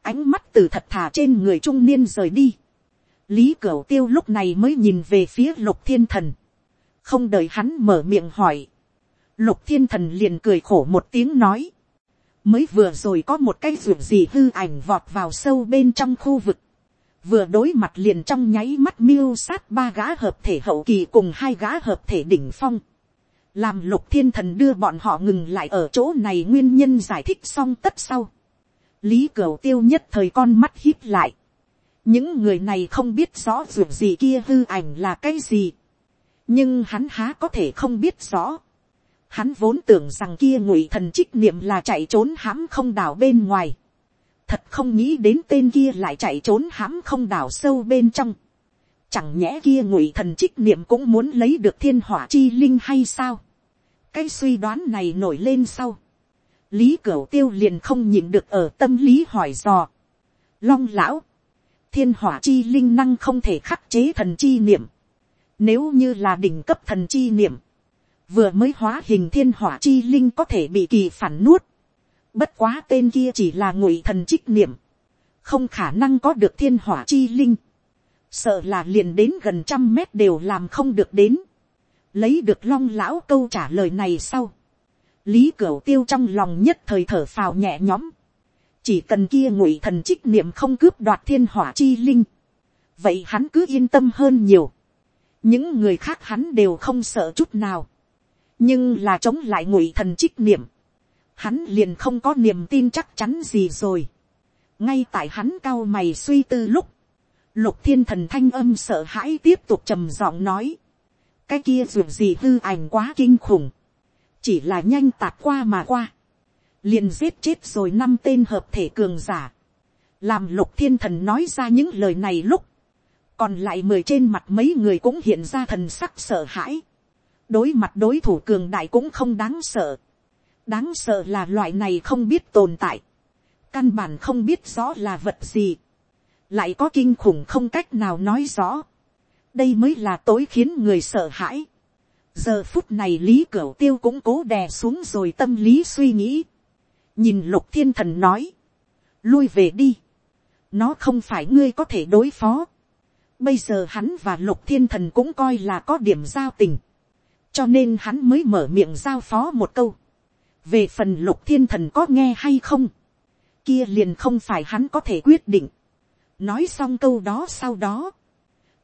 ánh mắt từ thật thà trên người trung niên rời đi, lý cửu tiêu lúc này mới nhìn về phía lục thiên thần, không đợi hắn mở miệng hỏi, lục thiên thần liền cười khổ một tiếng nói, mới vừa rồi có một cái ruột gì hư ảnh vọt vào sâu bên trong khu vực, vừa đối mặt liền trong nháy mắt miêu sát ba gã hợp thể hậu kỳ cùng hai gã hợp thể đỉnh phong, làm lục thiên thần đưa bọn họ ngừng lại ở chỗ này nguyên nhân giải thích xong tất sau, lý cửu tiêu nhất thời con mắt hít lại, những người này không biết rõ ruột gì kia hư ảnh là cái gì, nhưng hắn há có thể không biết rõ, Hắn vốn tưởng rằng kia ngụy thần trích niệm là chạy trốn hãm không đảo bên ngoài. Thật không nghĩ đến tên kia lại chạy trốn hãm không đảo sâu bên trong. Chẳng nhẽ kia ngụy thần trích niệm cũng muốn lấy được thiên hỏa chi linh hay sao? Cái suy đoán này nổi lên sau. Lý Cửu Tiêu liền không nhịn được ở tâm lý hỏi dò. Long lão. thiên hỏa chi linh năng không thể khắc chế thần chi niệm, nếu như là đỉnh cấp thần chi niệm, vừa mới hóa hình thiên hỏa chi linh có thể bị kỳ phản nuốt, bất quá tên kia chỉ là ngụy thần trích niệm, không khả năng có được thiên hỏa chi linh, sợ là liền đến gần trăm mét đều làm không được đến, lấy được long lão câu trả lời này sau, lý cửu tiêu trong lòng nhất thời thở phào nhẹ nhõm, chỉ cần kia ngụy thần trích niệm không cướp đoạt thiên hỏa chi linh, vậy hắn cứ yên tâm hơn nhiều, những người khác hắn đều không sợ chút nào, nhưng là chống lại ngụy thần trích niệm, hắn liền không có niềm tin chắc chắn gì rồi, ngay tại hắn cao mày suy tư lúc, lục thiên thần thanh âm sợ hãi tiếp tục trầm giọng nói, cái kia dù gì hư ảnh quá kinh khủng, chỉ là nhanh tạt qua mà qua, liền giết chết rồi năm tên hợp thể cường giả, làm lục thiên thần nói ra những lời này lúc, còn lại mười trên mặt mấy người cũng hiện ra thần sắc sợ hãi, đối mặt đối thủ cường đại cũng không đáng sợ, đáng sợ là loại này không biết tồn tại, căn bản không biết rõ là vật gì, lại có kinh khủng không cách nào nói rõ, đây mới là tối khiến người sợ hãi. giờ phút này lý cửu tiêu cũng cố đè xuống rồi tâm lý suy nghĩ, nhìn lục thiên thần nói, lui về đi, nó không phải ngươi có thể đối phó, bây giờ hắn và lục thiên thần cũng coi là có điểm giao tình, cho nên hắn mới mở miệng giao phó một câu, về phần lục thiên thần có nghe hay không, kia liền không phải hắn có thể quyết định nói xong câu đó sau đó,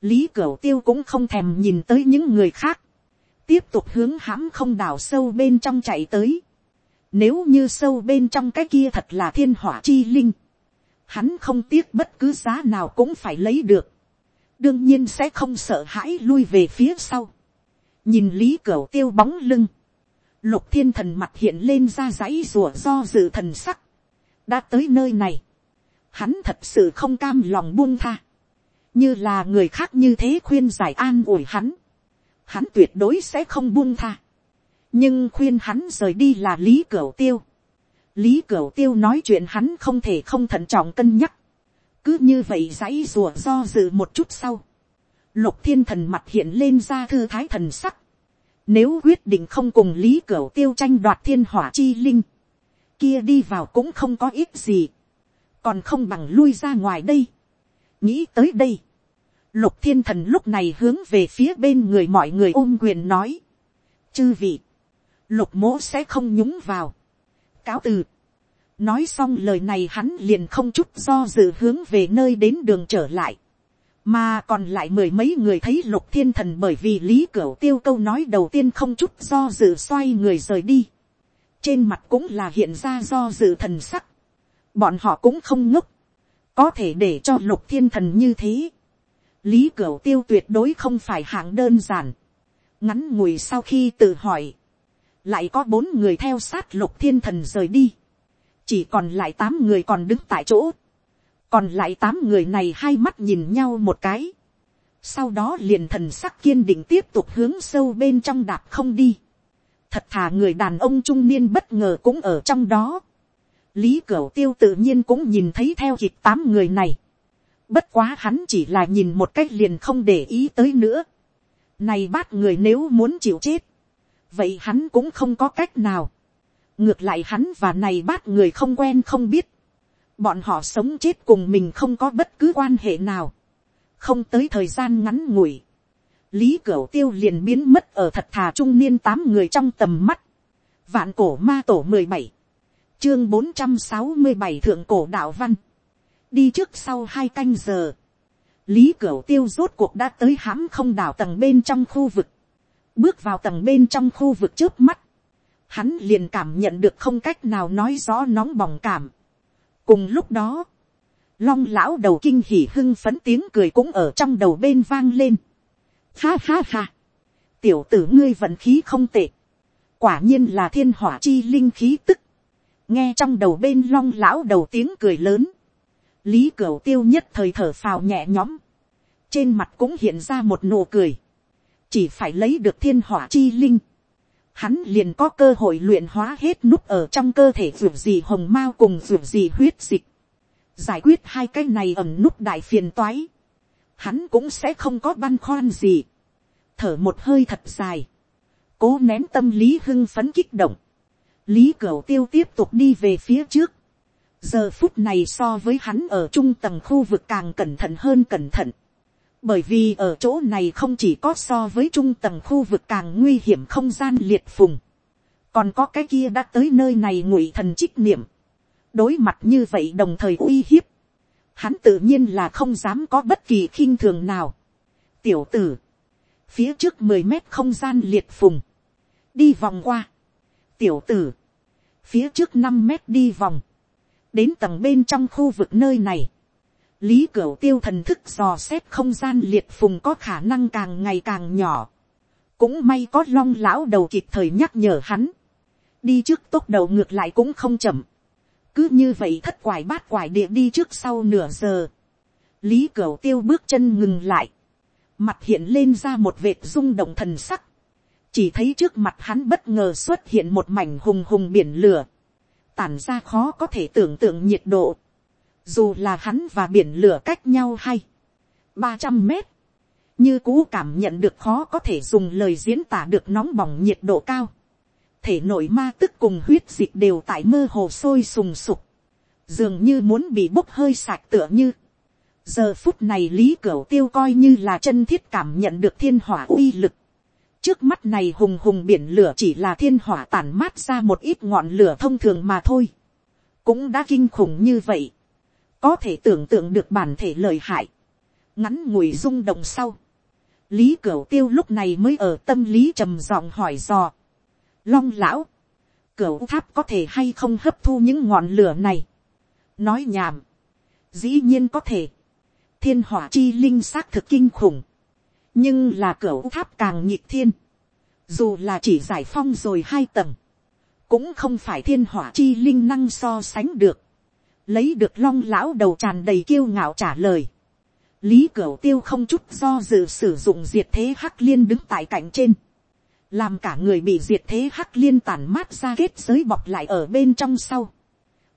lý cửu tiêu cũng không thèm nhìn tới những người khác, tiếp tục hướng hãm không đào sâu bên trong chạy tới. Nếu như sâu bên trong cái kia thật là thiên hỏa chi linh, hắn không tiếc bất cứ giá nào cũng phải lấy được. đương nhiên sẽ không sợ hãi lui về phía sau. nhìn lý cửu tiêu bóng lưng, lục thiên thần mặt hiện lên ra dãy rùa do dự thần sắc đã tới nơi này, hắn thật sự không cam lòng buông tha, như là người khác như thế khuyên giải an ủi hắn, hắn tuyệt đối sẽ không buông tha, nhưng khuyên hắn rời đi là lý cửu tiêu, lý cửu tiêu nói chuyện hắn không thể không thận trọng cân nhắc, cứ như vậy dãy rùa do dự một chút sau, lục thiên thần mặt hiện lên ra thư thái thần sắc, nếu quyết định không cùng lý cửu tiêu tranh đoạt thiên hỏa chi linh, kia đi vào cũng không có ít gì, còn không bằng lui ra ngoài đây. nghĩ tới đây, lục thiên thần lúc này hướng về phía bên người mọi người ôm quyền nói, chư vị, lục mỗ sẽ không nhúng vào, cáo từ, nói xong lời này hắn liền không chút do dự hướng về nơi đến đường trở lại, mà còn lại mười mấy người thấy lục thiên thần bởi vì lý cửu tiêu câu nói đầu tiên không chút do dự xoay người rời đi. Trên mặt cũng là hiện ra do dự thần sắc, bọn họ cũng không ngốc, có thể để cho lục thiên thần như thế. lý cửu tiêu tuyệt đối không phải hạng đơn giản, ngắn ngủi sau khi tự hỏi, lại có bốn người theo sát lục thiên thần rời đi, chỉ còn lại tám người còn đứng tại chỗ, còn lại tám người này hai mắt nhìn nhau một cái, sau đó liền thần sắc kiên định tiếp tục hướng sâu bên trong đạp không đi. Thật thà người đàn ông trung niên bất ngờ cũng ở trong đó lý cửu tiêu tự nhiên cũng nhìn thấy theo kịp tám người này. bất quá hắn chỉ là nhìn một cách liền không để ý tới nữa. này bát người nếu muốn chịu chết, vậy hắn cũng không có cách nào. ngược lại hắn và này bát người không quen không biết. bọn họ sống chết cùng mình không có bất cứ quan hệ nào. không tới thời gian ngắn ngủi lý cửu tiêu liền biến mất ở thật thà trung niên tám người trong tầm mắt. vạn cổ ma tổ mười bảy, chương bốn trăm sáu mươi bảy thượng cổ đạo văn. đi trước sau hai canh giờ, lý cửu tiêu rốt cuộc đã tới hãm không đảo tầng bên trong khu vực. bước vào tầng bên trong khu vực trước mắt, hắn liền cảm nhận được không cách nào nói rõ nóng bỏng cảm. cùng lúc đó, long lão đầu kinh hỉ hưng phấn tiếng cười cũng ở trong đầu bên vang lên Ha ha ha. Tiểu tử ngươi vận khí không tệ. Quả nhiên là thiên hỏa chi linh khí tức. Nghe trong đầu bên long lão đầu tiếng cười lớn. Lý cửu tiêu nhất thời thở phào nhẹ nhõm. Trên mặt cũng hiện ra một nụ cười. Chỉ phải lấy được thiên hỏa chi linh. Hắn liền có cơ hội luyện hóa hết nút ở trong cơ thể ruột gì hồng mao cùng ruột gì huyết dịch. giải quyết hai cái này ẩm nút đại phiền toái, hắn cũng sẽ không có băn khoăn gì, thở một hơi thật dài, cố nén tâm lý hưng phấn kích động, lý cửu tiêu tiếp tục đi về phía trước, giờ phút này so với hắn ở trung tầng khu vực càng cẩn thận hơn cẩn thận, bởi vì ở chỗ này không chỉ có so với trung tầng khu vực càng nguy hiểm không gian liệt phùng, còn có cái kia đã tới nơi này ngụy thần trích niệm, đối mặt như vậy đồng thời uy hiếp, hắn tự nhiên là không dám có bất kỳ khinh thường nào. tiểu tử, phía trước mười mét không gian liệt phùng, đi vòng qua, tiểu tử, phía trước năm mét đi vòng, đến tầng bên trong khu vực nơi này, lý cửu tiêu thần thức dò xét không gian liệt phùng có khả năng càng ngày càng nhỏ, cũng may có long lão đầu kịp thời nhắc nhở hắn, đi trước tốc đầu ngược lại cũng không chậm, cứ như vậy thất quải bát quải địa đi trước sau nửa giờ, lý cửu tiêu bước chân ngừng lại, mặt hiện lên ra một vệt rung động thần sắc, chỉ thấy trước mặt hắn bất ngờ xuất hiện một mảnh hùng hùng biển lửa, tản ra khó có thể tưởng tượng nhiệt độ, dù là hắn và biển lửa cách nhau hay, ba trăm mét, như cũ cảm nhận được khó có thể dùng lời diễn tả được nóng bỏng nhiệt độ cao, thể nội ma tức cùng huyết dịch đều tại mơ hồ sôi sùng sục, dường như muốn bị bốc hơi sạc tựa như. giờ phút này lý cửu tiêu coi như là chân thiết cảm nhận được thiên hỏa uy lực trước mắt này hùng hùng biển lửa chỉ là thiên hỏa tản mát ra một ít ngọn lửa thông thường mà thôi. cũng đã kinh khủng như vậy. có thể tưởng tượng được bản thể lời hại. ngắn ngủi rung động sau. lý cửu tiêu lúc này mới ở tâm lý trầm giọng hỏi dò long lão, cửu tháp có thể hay không hấp thu những ngọn lửa này. nói nhảm, dĩ nhiên có thể, thiên hỏa chi linh xác thực kinh khủng, nhưng là cửa tháp càng nhịp thiên, dù là chỉ giải phong rồi hai tầng, cũng không phải thiên hỏa chi linh năng so sánh được, lấy được long lão đầu tràn đầy kiêu ngạo trả lời, lý cửa tiêu không chút do dự sử dụng diệt thế hắc liên đứng tại cạnh trên, làm cả người bị diệt thế hắc liên tản mát ra kết giới bọc lại ở bên trong sau.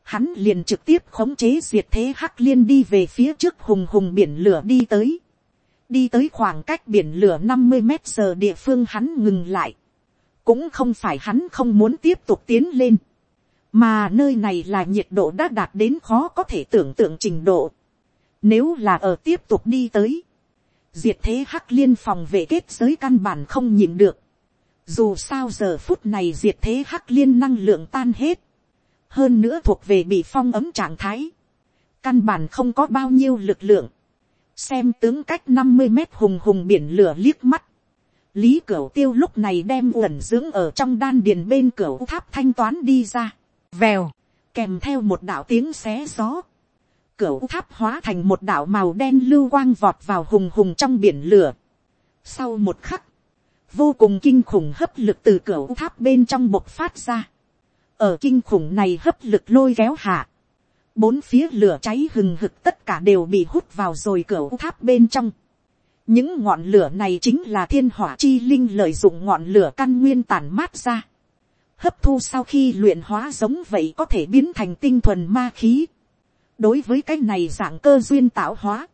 Hắn liền trực tiếp khống chế diệt thế hắc liên đi về phía trước hùng hùng biển lửa đi tới. Đi tới khoảng cách biển lửa năm mươi mét giờ địa phương hắn ngừng lại. Cũng không phải hắn không muốn tiếp tục tiến lên. Mà nơi này là nhiệt độ đã đạt đến khó có thể tưởng tượng trình độ. Nếu là ở tiếp tục đi tới. Diệt thế hắc liên phòng vệ kết giới căn bản không nhìn được dù sao giờ phút này diệt thế hắc liên năng lượng tan hết. Hơn nữa thuộc về bị phong ấm trạng thái. Căn bản không có bao nhiêu lực lượng. Xem tướng cách năm mươi mét hùng hùng biển lửa liếc mắt. Lý Cửu Tiêu lúc này đem uẩn dưỡng ở trong đan điền bên cửa tháp thanh toán đi ra. Vèo, kèm theo một đạo tiếng xé gió. Cửa tháp hóa thành một đạo màu đen lưu quang vọt vào hùng hùng trong biển lửa. Sau một khắc, vô cùng kinh khủng hấp lực từ cửa tháp bên trong bộc phát ra. ở kinh khủng này hấp lực lôi kéo hạ bốn phía lửa cháy hừng hực tất cả đều bị hút vào rồi cửa tháp bên trong. những ngọn lửa này chính là thiên hỏa chi linh lợi dụng ngọn lửa căn nguyên tản mát ra. hấp thu sau khi luyện hóa giống vậy có thể biến thành tinh thuần ma khí. đối với cái này dạng cơ duyên tạo hóa,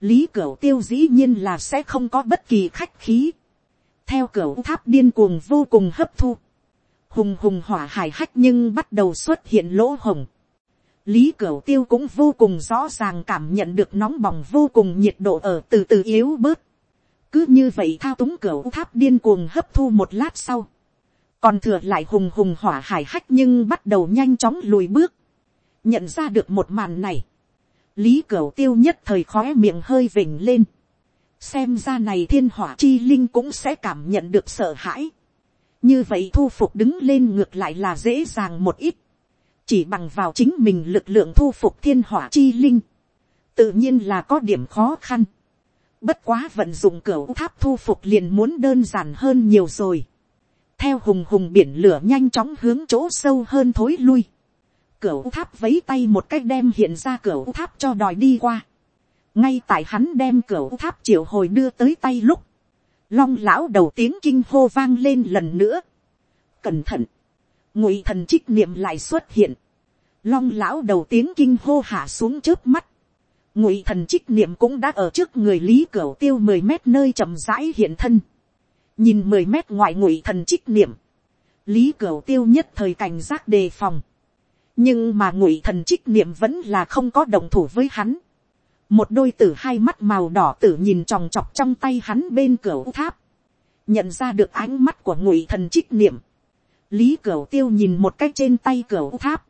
lý cửa tiêu dĩ nhiên là sẽ không có bất kỳ khách khí theo cửa tháp điên cuồng vô cùng hấp thu, hùng hùng hỏa hải hách nhưng bắt đầu xuất hiện lỗ hồng lý cửu tiêu cũng vô cùng rõ ràng cảm nhận được nóng bỏng vô cùng nhiệt độ ở từ từ yếu bớt. cứ như vậy thao túng cửu tháp điên cuồng hấp thu một lát sau. còn thừa lại hùng hùng hỏa hải hách nhưng bắt đầu nhanh chóng lùi bước. nhận ra được một màn này. lý cửu tiêu nhất thời khóe miệng hơi vỉnh lên xem ra này thiên hỏa chi linh cũng sẽ cảm nhận được sợ hãi. như vậy thu phục đứng lên ngược lại là dễ dàng một ít chỉ bằng vào chính mình lực lượng thu phục thiên hỏa chi linh. tự nhiên là có điểm khó khăn. bất quá vận dụng cửa tháp thu phục liền muốn đơn giản hơn nhiều rồi. theo hùng hùng biển lửa nhanh chóng hướng chỗ sâu hơn thối lui. cửa tháp vấy tay một cách đem hiện ra cửa tháp cho đòi đi qua ngay tại hắn đem cửa tháp triệu hồi đưa tới tay lúc, long lão đầu tiếng kinh hô vang lên lần nữa. cẩn thận, ngụy thần trích niệm lại xuất hiện, long lão đầu tiếng kinh hô hạ xuống trước mắt, ngụy thần trích niệm cũng đã ở trước người lý cửa tiêu mười mét nơi chậm rãi hiện thân, nhìn mười mét ngoài ngụy thần trích niệm, lý cửa tiêu nhất thời cảnh giác đề phòng, nhưng mà ngụy thần trích niệm vẫn là không có đồng thủ với hắn, một đôi tử hai mắt màu đỏ tử nhìn tròng trọc trong tay hắn bên cửa tháp, nhận ra được ánh mắt của ngụy thần trích niệm, lý cửa tiêu nhìn một cách trên tay cửa tháp,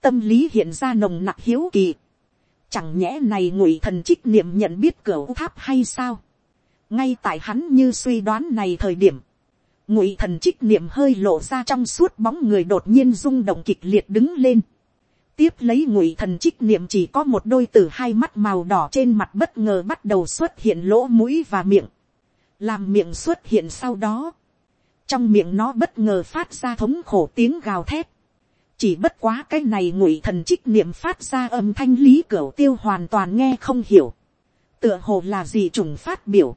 tâm lý hiện ra nồng nặc hiếu kỳ, chẳng nhẽ này ngụy thần trích niệm nhận biết cửa tháp hay sao, ngay tại hắn như suy đoán này thời điểm, ngụy thần trích niệm hơi lộ ra trong suốt bóng người đột nhiên rung động kịch liệt đứng lên, tiếp lấy ngụy thần trích niệm chỉ có một đôi từ hai mắt màu đỏ trên mặt bất ngờ bắt đầu xuất hiện lỗ mũi và miệng, làm miệng xuất hiện sau đó, trong miệng nó bất ngờ phát ra thống khổ tiếng gào thét, chỉ bất quá cái này ngụy thần trích niệm phát ra âm thanh lý cửa tiêu hoàn toàn nghe không hiểu, tựa hồ là gì trùng phát biểu,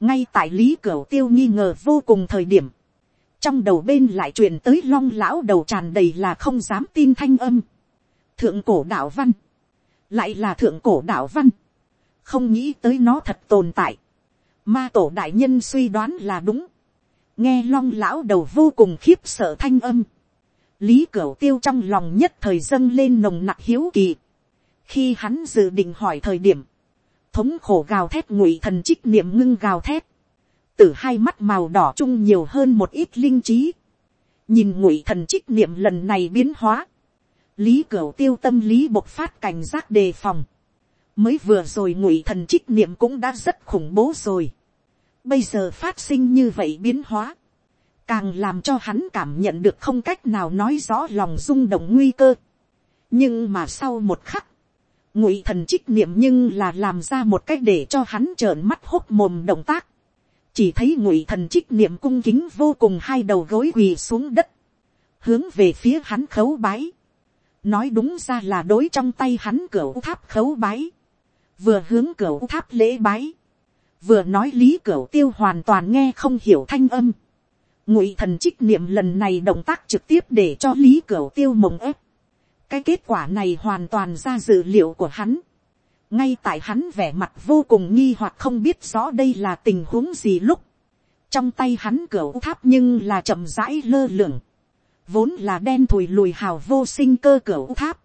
ngay tại lý cửa tiêu nghi ngờ vô cùng thời điểm, trong đầu bên lại truyền tới long lão đầu tràn đầy là không dám tin thanh âm, thượng cổ đạo văn, lại là thượng cổ đạo văn, không nghĩ tới nó thật tồn tại, ma tổ đại nhân suy đoán là đúng, nghe long lão đầu vô cùng khiếp sợ thanh âm, lý cửu tiêu trong lòng nhất thời dâng lên nồng nặc hiếu kỳ, khi hắn dự định hỏi thời điểm, thống khổ gào thét ngụy thần trích niệm ngưng gào thét, từ hai mắt màu đỏ chung nhiều hơn một ít linh trí, nhìn ngụy thần trích niệm lần này biến hóa, lý cửu tiêu tâm lý bộc phát cảnh giác đề phòng, mới vừa rồi ngụy thần trích niệm cũng đã rất khủng bố rồi, bây giờ phát sinh như vậy biến hóa, càng làm cho hắn cảm nhận được không cách nào nói rõ lòng rung động nguy cơ. nhưng mà sau một khắc, ngụy thần trích niệm nhưng là làm ra một cách để cho hắn trợn mắt hốt mồm động tác. chỉ thấy ngụy thần trích niệm cung kính vô cùng hai đầu gối quỳ xuống đất, hướng về phía hắn khấu bái. nói đúng ra là đối trong tay hắn cửa tháp khấu bái, vừa hướng cửa tháp lễ bái, vừa nói lý cửu tiêu hoàn toàn nghe không hiểu thanh âm. ngụy thần trích niệm lần này động tác trực tiếp để cho lý cửu tiêu mộng ép cái kết quả này hoàn toàn ra dự liệu của hắn. ngay tại hắn vẻ mặt vô cùng nghi hoặc không biết rõ đây là tình huống gì lúc. trong tay hắn cửu tháp nhưng là chậm rãi lơ lửng. vốn là đen thùi lùi hào vô sinh cơ cửu tháp.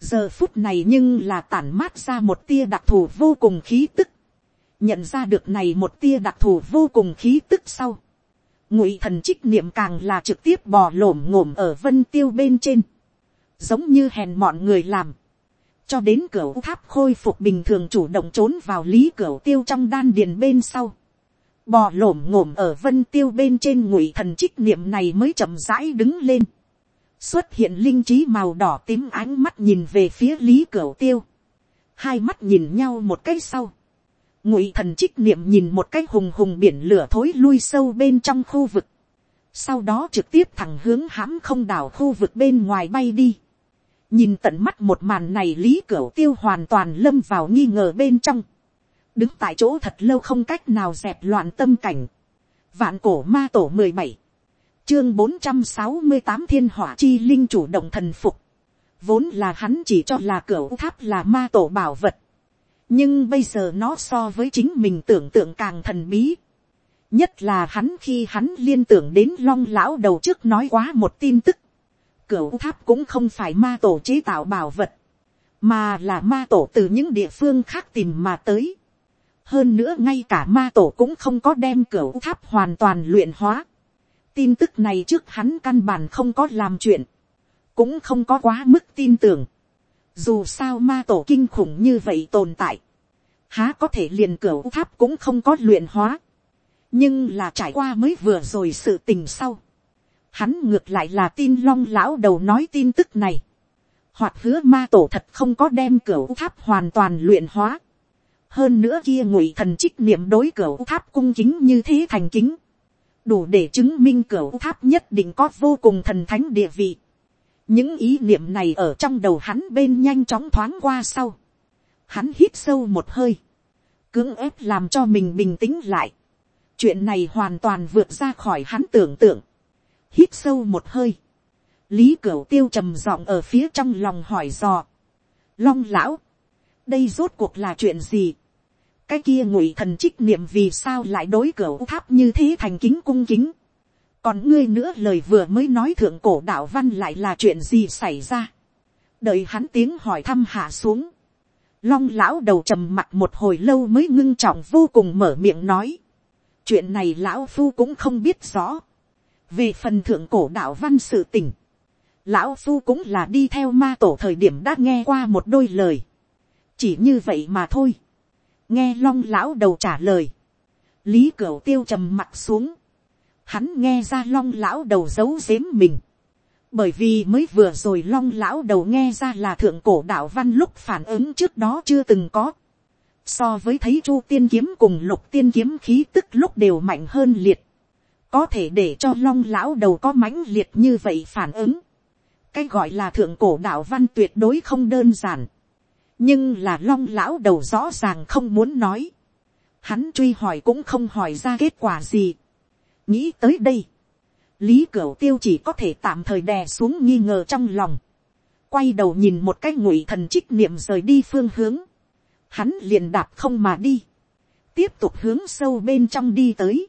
giờ phút này nhưng là tản mát ra một tia đặc thù vô cùng khí tức nhận ra được này một tia đặc thù vô cùng khí tức sau. ngụy thần trích niệm càng là trực tiếp bò lổm ngổm ở vân tiêu bên trên. Giống như hèn mọn người làm, cho đến cửa tháp khôi phục bình thường chủ động trốn vào lý cửa tiêu trong đan điền bên sau, bò lổm ngổm ở vân tiêu bên trên ngụy thần trích niệm này mới chậm rãi đứng lên, xuất hiện linh trí màu đỏ tím ánh mắt nhìn về phía lý cửa tiêu, hai mắt nhìn nhau một cái sau, ngụy thần trích niệm nhìn một cái hùng hùng biển lửa thối lui sâu bên trong khu vực, sau đó trực tiếp thẳng hướng hãm không đảo khu vực bên ngoài bay đi. Nhìn tận mắt một màn này lý cửu tiêu hoàn toàn lâm vào nghi ngờ bên trong, đứng tại chỗ thật lâu không cách nào dẹp loạn tâm cảnh, vạn cổ ma tổ mười bảy, chương bốn trăm sáu mươi tám thiên hỏa chi linh chủ động thần phục, vốn là hắn chỉ cho là cửa tháp là ma tổ bảo vật, nhưng bây giờ nó so với chính mình tưởng tượng càng thần bí, nhất là hắn khi hắn liên tưởng đến long lão đầu trước nói quá một tin tức, Cửu tháp cũng không phải ma tổ chế tạo bảo vật, mà là ma tổ từ những địa phương khác tìm mà tới. Hơn nữa ngay cả ma tổ cũng không có đem cửu tháp hoàn toàn luyện hóa. Tin tức này trước hắn căn bản không có làm chuyện, cũng không có quá mức tin tưởng. Dù sao ma tổ kinh khủng như vậy tồn tại, há có thể liền cửa tháp cũng không có luyện hóa. Nhưng là trải qua mới vừa rồi sự tình sau. Hắn ngược lại là tin long lão đầu nói tin tức này, hoặc hứa ma tổ thật không có đem cửa tháp hoàn toàn luyện hóa, hơn nữa kia ngụy thần trích niệm đối cửa tháp cung chính như thế thành kính, đủ để chứng minh cửa tháp nhất định có vô cùng thần thánh địa vị những ý niệm này ở trong đầu hắn bên nhanh chóng thoáng qua sau, hắn hít sâu một hơi, cưỡng ép làm cho mình bình tĩnh lại. chuyện này hoàn toàn vượt ra khỏi hắn tưởng tượng hít sâu một hơi, lý cửu tiêu trầm giọng ở phía trong lòng hỏi dò. long lão, đây rốt cuộc là chuyện gì. cái kia ngụy thần trích niệm vì sao lại đối cửu tháp như thế thành kính cung kính còn ngươi nữa lời vừa mới nói thượng cổ đạo văn lại là chuyện gì xảy ra. đợi hắn tiếng hỏi thăm hạ xuống. long lão đầu trầm mặt một hồi lâu mới ngưng trọng vô cùng mở miệng nói. chuyện này lão phu cũng không biết rõ. về phần thượng cổ đạo văn sự tình lão phu cũng là đi theo ma tổ thời điểm đã nghe qua một đôi lời. chỉ như vậy mà thôi. nghe long lão đầu trả lời. lý cửu tiêu trầm mặt xuống hắn nghe ra long lão đầu giấu giếm mình. bởi vì mới vừa rồi long lão đầu nghe ra là thượng cổ đạo văn lúc phản ứng trước đó chưa từng có. so với thấy chu tiên kiếm cùng lục tiên kiếm khí tức lúc đều mạnh hơn liệt. có thể để cho long lão đầu có mãnh liệt như vậy phản ứng cái gọi là thượng cổ đạo văn tuyệt đối không đơn giản. nhưng là long lão đầu rõ ràng không muốn nói. hắn truy hỏi cũng không hỏi ra kết quả gì nghĩ tới đây, lý cửu tiêu chỉ có thể tạm thời đè xuống nghi ngờ trong lòng. quay đầu nhìn một cái ngụy thần trích niệm rời đi phương hướng. hắn liền đạp không mà đi. tiếp tục hướng sâu bên trong đi tới.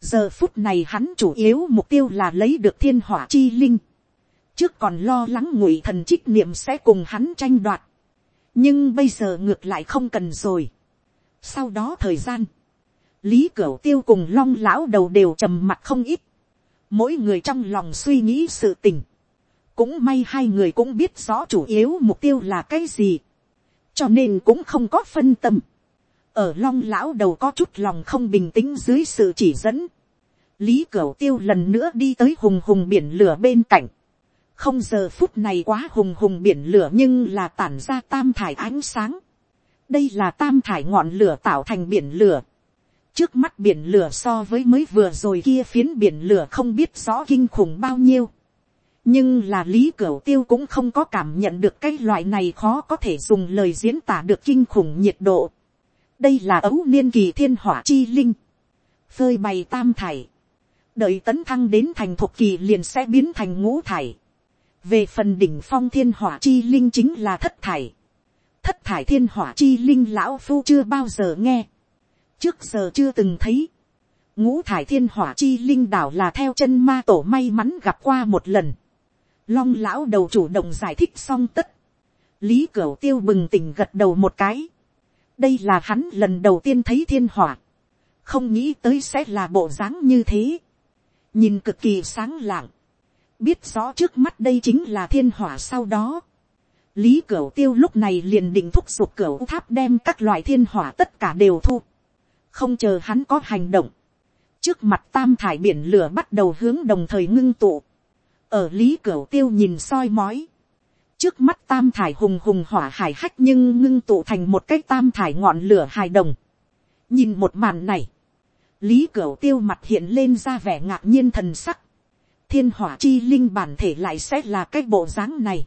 giờ phút này hắn chủ yếu mục tiêu là lấy được thiên hỏa chi linh trước còn lo lắng ngụy thần trích niệm sẽ cùng hắn tranh đoạt, nhưng bây giờ ngược lại không cần rồi. sau đó thời gian, lý cửu tiêu cùng long lão đầu đều trầm mặt không ít, mỗi người trong lòng suy nghĩ sự tình, cũng may hai người cũng biết rõ chủ yếu mục tiêu là cái gì, cho nên cũng không có phân tâm. ở long lão đầu có chút lòng không bình tĩnh dưới sự chỉ dẫn, lý cửu tiêu lần nữa đi tới hùng hùng biển lửa bên cạnh, không giờ phút này quá hùng hùng biển lửa nhưng là tản ra tam thải ánh sáng. đây là tam thải ngọn lửa tạo thành biển lửa trước mắt biển lửa so với mới vừa rồi kia phiến biển lửa không biết rõ kinh khủng bao nhiêu. nhưng là lý cửu tiêu cũng không có cảm nhận được cái loại này khó có thể dùng lời diễn tả được kinh khủng nhiệt độ. đây là ấu niên kỳ thiên hỏa chi linh. phơi bày tam thải đợi tấn thăng đến thành thuộc kỳ liền sẽ biến thành ngũ thải về phần đỉnh phong thiên hỏa chi linh chính là thất thải. thất thải thiên hỏa chi linh lão phu chưa bao giờ nghe trước giờ chưa từng thấy. ngũ thải thiên hỏa chi linh đảo là theo chân ma tổ may mắn gặp qua một lần. long lão đầu chủ động giải thích xong tất. lý cửu tiêu bừng tỉnh gật đầu một cái. đây là hắn lần đầu tiên thấy thiên hỏa. không nghĩ tới sẽ là bộ dáng như thế. nhìn cực kỳ sáng lạng biết rõ trước mắt đây chính là thiên hỏa sau đó. lý cửu tiêu lúc này liền định thúc giục cửu tháp đem các loại thiên hỏa tất cả đều thu không chờ hắn có hành động. trước mặt tam thải biển lửa bắt đầu hướng đồng thời ngưng tụ. ở lý cửu tiêu nhìn soi mói. trước mắt tam thải hùng hùng hỏa hải hách nhưng ngưng tụ thành một cái tam thải ngọn lửa hài đồng. nhìn một màn này. lý cửu tiêu mặt hiện lên ra vẻ ngạc nhiên thần sắc thiên hỏa chi linh bản thể lại sẽ là cái bộ dáng này.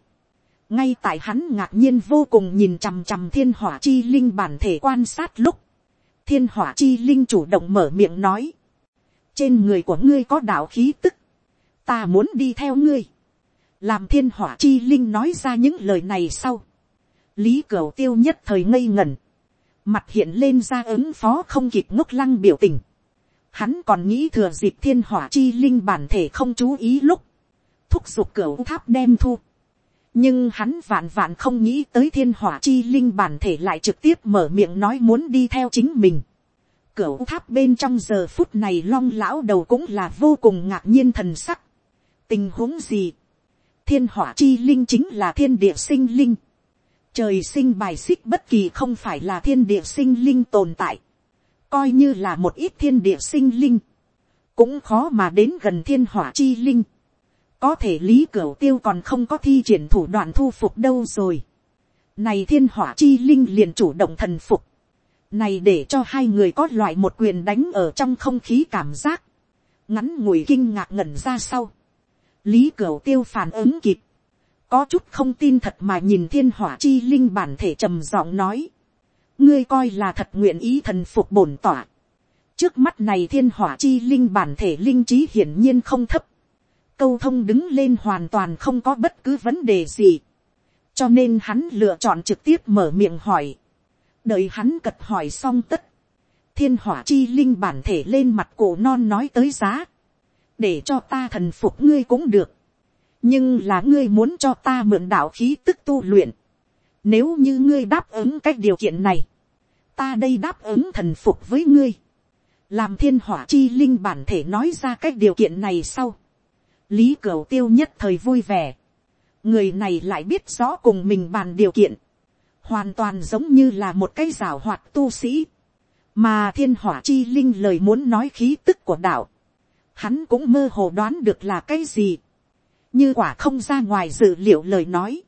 ngay tại hắn ngạc nhiên vô cùng nhìn chằm chằm thiên hỏa chi linh bản thể quan sát lúc, thiên hỏa chi linh chủ động mở miệng nói, trên người của ngươi có đạo khí tức, ta muốn đi theo ngươi, làm thiên hỏa chi linh nói ra những lời này sau, lý cửu tiêu nhất thời ngây ngẩn, mặt hiện lên ra ứng phó không kịp ngốc lăng biểu tình, hắn còn nghĩ thừa dịp thiên hỏa chi linh bản thể không chú ý lúc, thúc giục cửa tháp đem thu nhưng hắn vạn vạn không nghĩ tới thiên hỏa chi linh bản thể lại trực tiếp mở miệng nói muốn đi theo chính mình. Cửu tháp bên trong giờ phút này long lão đầu cũng là vô cùng ngạc nhiên thần sắc. tình huống gì. thiên hỏa chi linh chính là thiên địa sinh linh. trời sinh bài xích bất kỳ không phải là thiên địa sinh linh tồn tại coi như là một ít thiên địa sinh linh, cũng khó mà đến gần thiên hỏa chi linh có thể lý cửu tiêu còn không có thi triển thủ đoạn thu phục đâu rồi. này thiên hỏa chi linh liền chủ động thần phục. này để cho hai người có loại một quyền đánh ở trong không khí cảm giác. ngắn ngủi kinh ngạc ngẩn ra sau. lý cửu tiêu phản ứng kịp. có chút không tin thật mà nhìn thiên hỏa chi linh bản thể trầm giọng nói ngươi coi là thật nguyện ý thần phục bổn tỏa. trước mắt này thiên hỏa chi linh bản thể linh trí hiển nhiên không thấp câu thông đứng lên hoàn toàn không có bất cứ vấn đề gì. cho nên hắn lựa chọn trực tiếp mở miệng hỏi. đợi hắn cật hỏi xong tất. thiên hỏa chi linh bản thể lên mặt cổ non nói tới giá. để cho ta thần phục ngươi cũng được. nhưng là ngươi muốn cho ta mượn đạo khí tức tu luyện. nếu như ngươi đáp ứng cách điều kiện này, ta đây đáp ứng thần phục với ngươi làm thiên hỏa chi linh bản thể nói ra cái điều kiện này sau, lý cửu tiêu nhất thời vui vẻ, người này lại biết rõ cùng mình bàn điều kiện, hoàn toàn giống như là một cái rào hoạt tu sĩ, mà thiên hỏa chi linh lời muốn nói khí tức của đạo, hắn cũng mơ hồ đoán được là cái gì, như quả không ra ngoài dự liệu lời nói,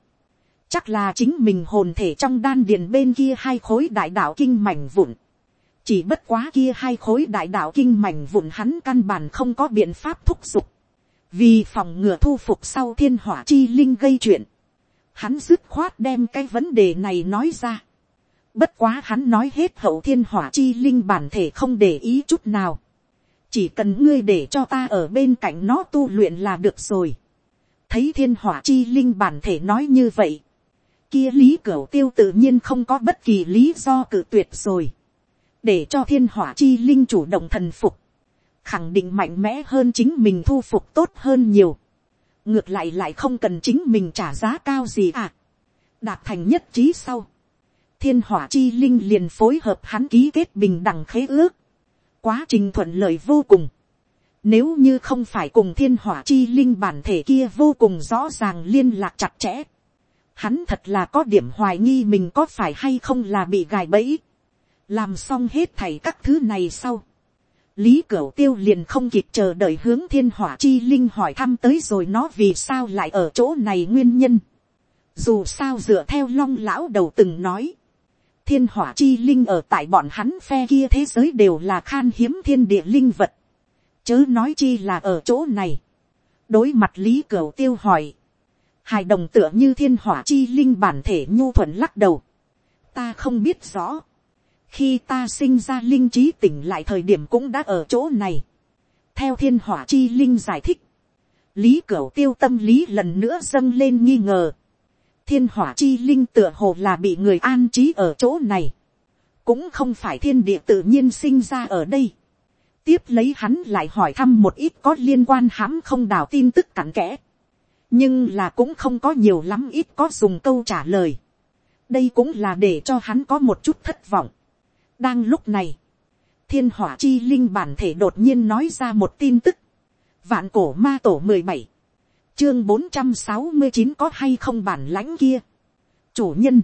chắc là chính mình hồn thể trong đan điền bên kia hai khối đại đạo kinh mảnh vụn, chỉ bất quá kia hai khối đại đạo kinh mảnh vụn hắn căn bản không có biện pháp thúc giục, vì phòng ngừa thu phục sau thiên hỏa chi linh gây chuyện, hắn dứt khoát đem cái vấn đề này nói ra. Bất quá hắn nói hết hậu thiên hỏa chi linh bản thể không để ý chút nào. Chỉ cần ngươi để cho ta ở bên cạnh nó tu luyện là được rồi. Thấy thiên hỏa chi linh bản thể nói như vậy. Kia lý cửu tiêu tự nhiên không có bất kỳ lý do cự tuyệt rồi để cho thiên hỏa chi linh chủ động thần phục, khẳng định mạnh mẽ hơn chính mình thu phục tốt hơn nhiều, ngược lại lại không cần chính mình trả giá cao gì à, đạt thành nhất trí sau, thiên hỏa chi linh liền phối hợp hắn ký kết bình đẳng khế ước, quá trình thuận lợi vô cùng, nếu như không phải cùng thiên hỏa chi linh bản thể kia vô cùng rõ ràng liên lạc chặt chẽ, hắn thật là có điểm hoài nghi mình có phải hay không là bị gài bẫy. Làm xong hết thảy các thứ này sau, lý cửu tiêu liền không kịp chờ đợi hướng thiên hỏa chi linh hỏi thăm tới rồi nó vì sao lại ở chỗ này nguyên nhân. dù sao dựa theo long lão đầu từng nói, thiên hỏa chi linh ở tại bọn hắn phe kia thế giới đều là khan hiếm thiên địa linh vật, chớ nói chi là ở chỗ này. đối mặt lý cửu tiêu hỏi, hài đồng tựa như thiên hỏa chi linh bản thể nhu thuận lắc đầu, ta không biết rõ, khi ta sinh ra linh trí tỉnh lại thời điểm cũng đã ở chỗ này. theo thiên hỏa chi linh giải thích, lý cửu tiêu tâm lý lần nữa dâng lên nghi ngờ. thiên hỏa chi linh tựa hồ là bị người an trí ở chỗ này. cũng không phải thiên địa tự nhiên sinh ra ở đây. tiếp lấy hắn lại hỏi thăm một ít có liên quan hãm không đào tin tức cặn kẽ. nhưng là cũng không có nhiều lắm ít có dùng câu trả lời. đây cũng là để cho hắn có một chút thất vọng đang lúc này, thiên hỏa chi linh bản thể đột nhiên nói ra một tin tức. Vạn cổ ma tổ mười bảy, chương bốn trăm sáu mươi chín có hay không bản lãnh kia. Chủ nhân,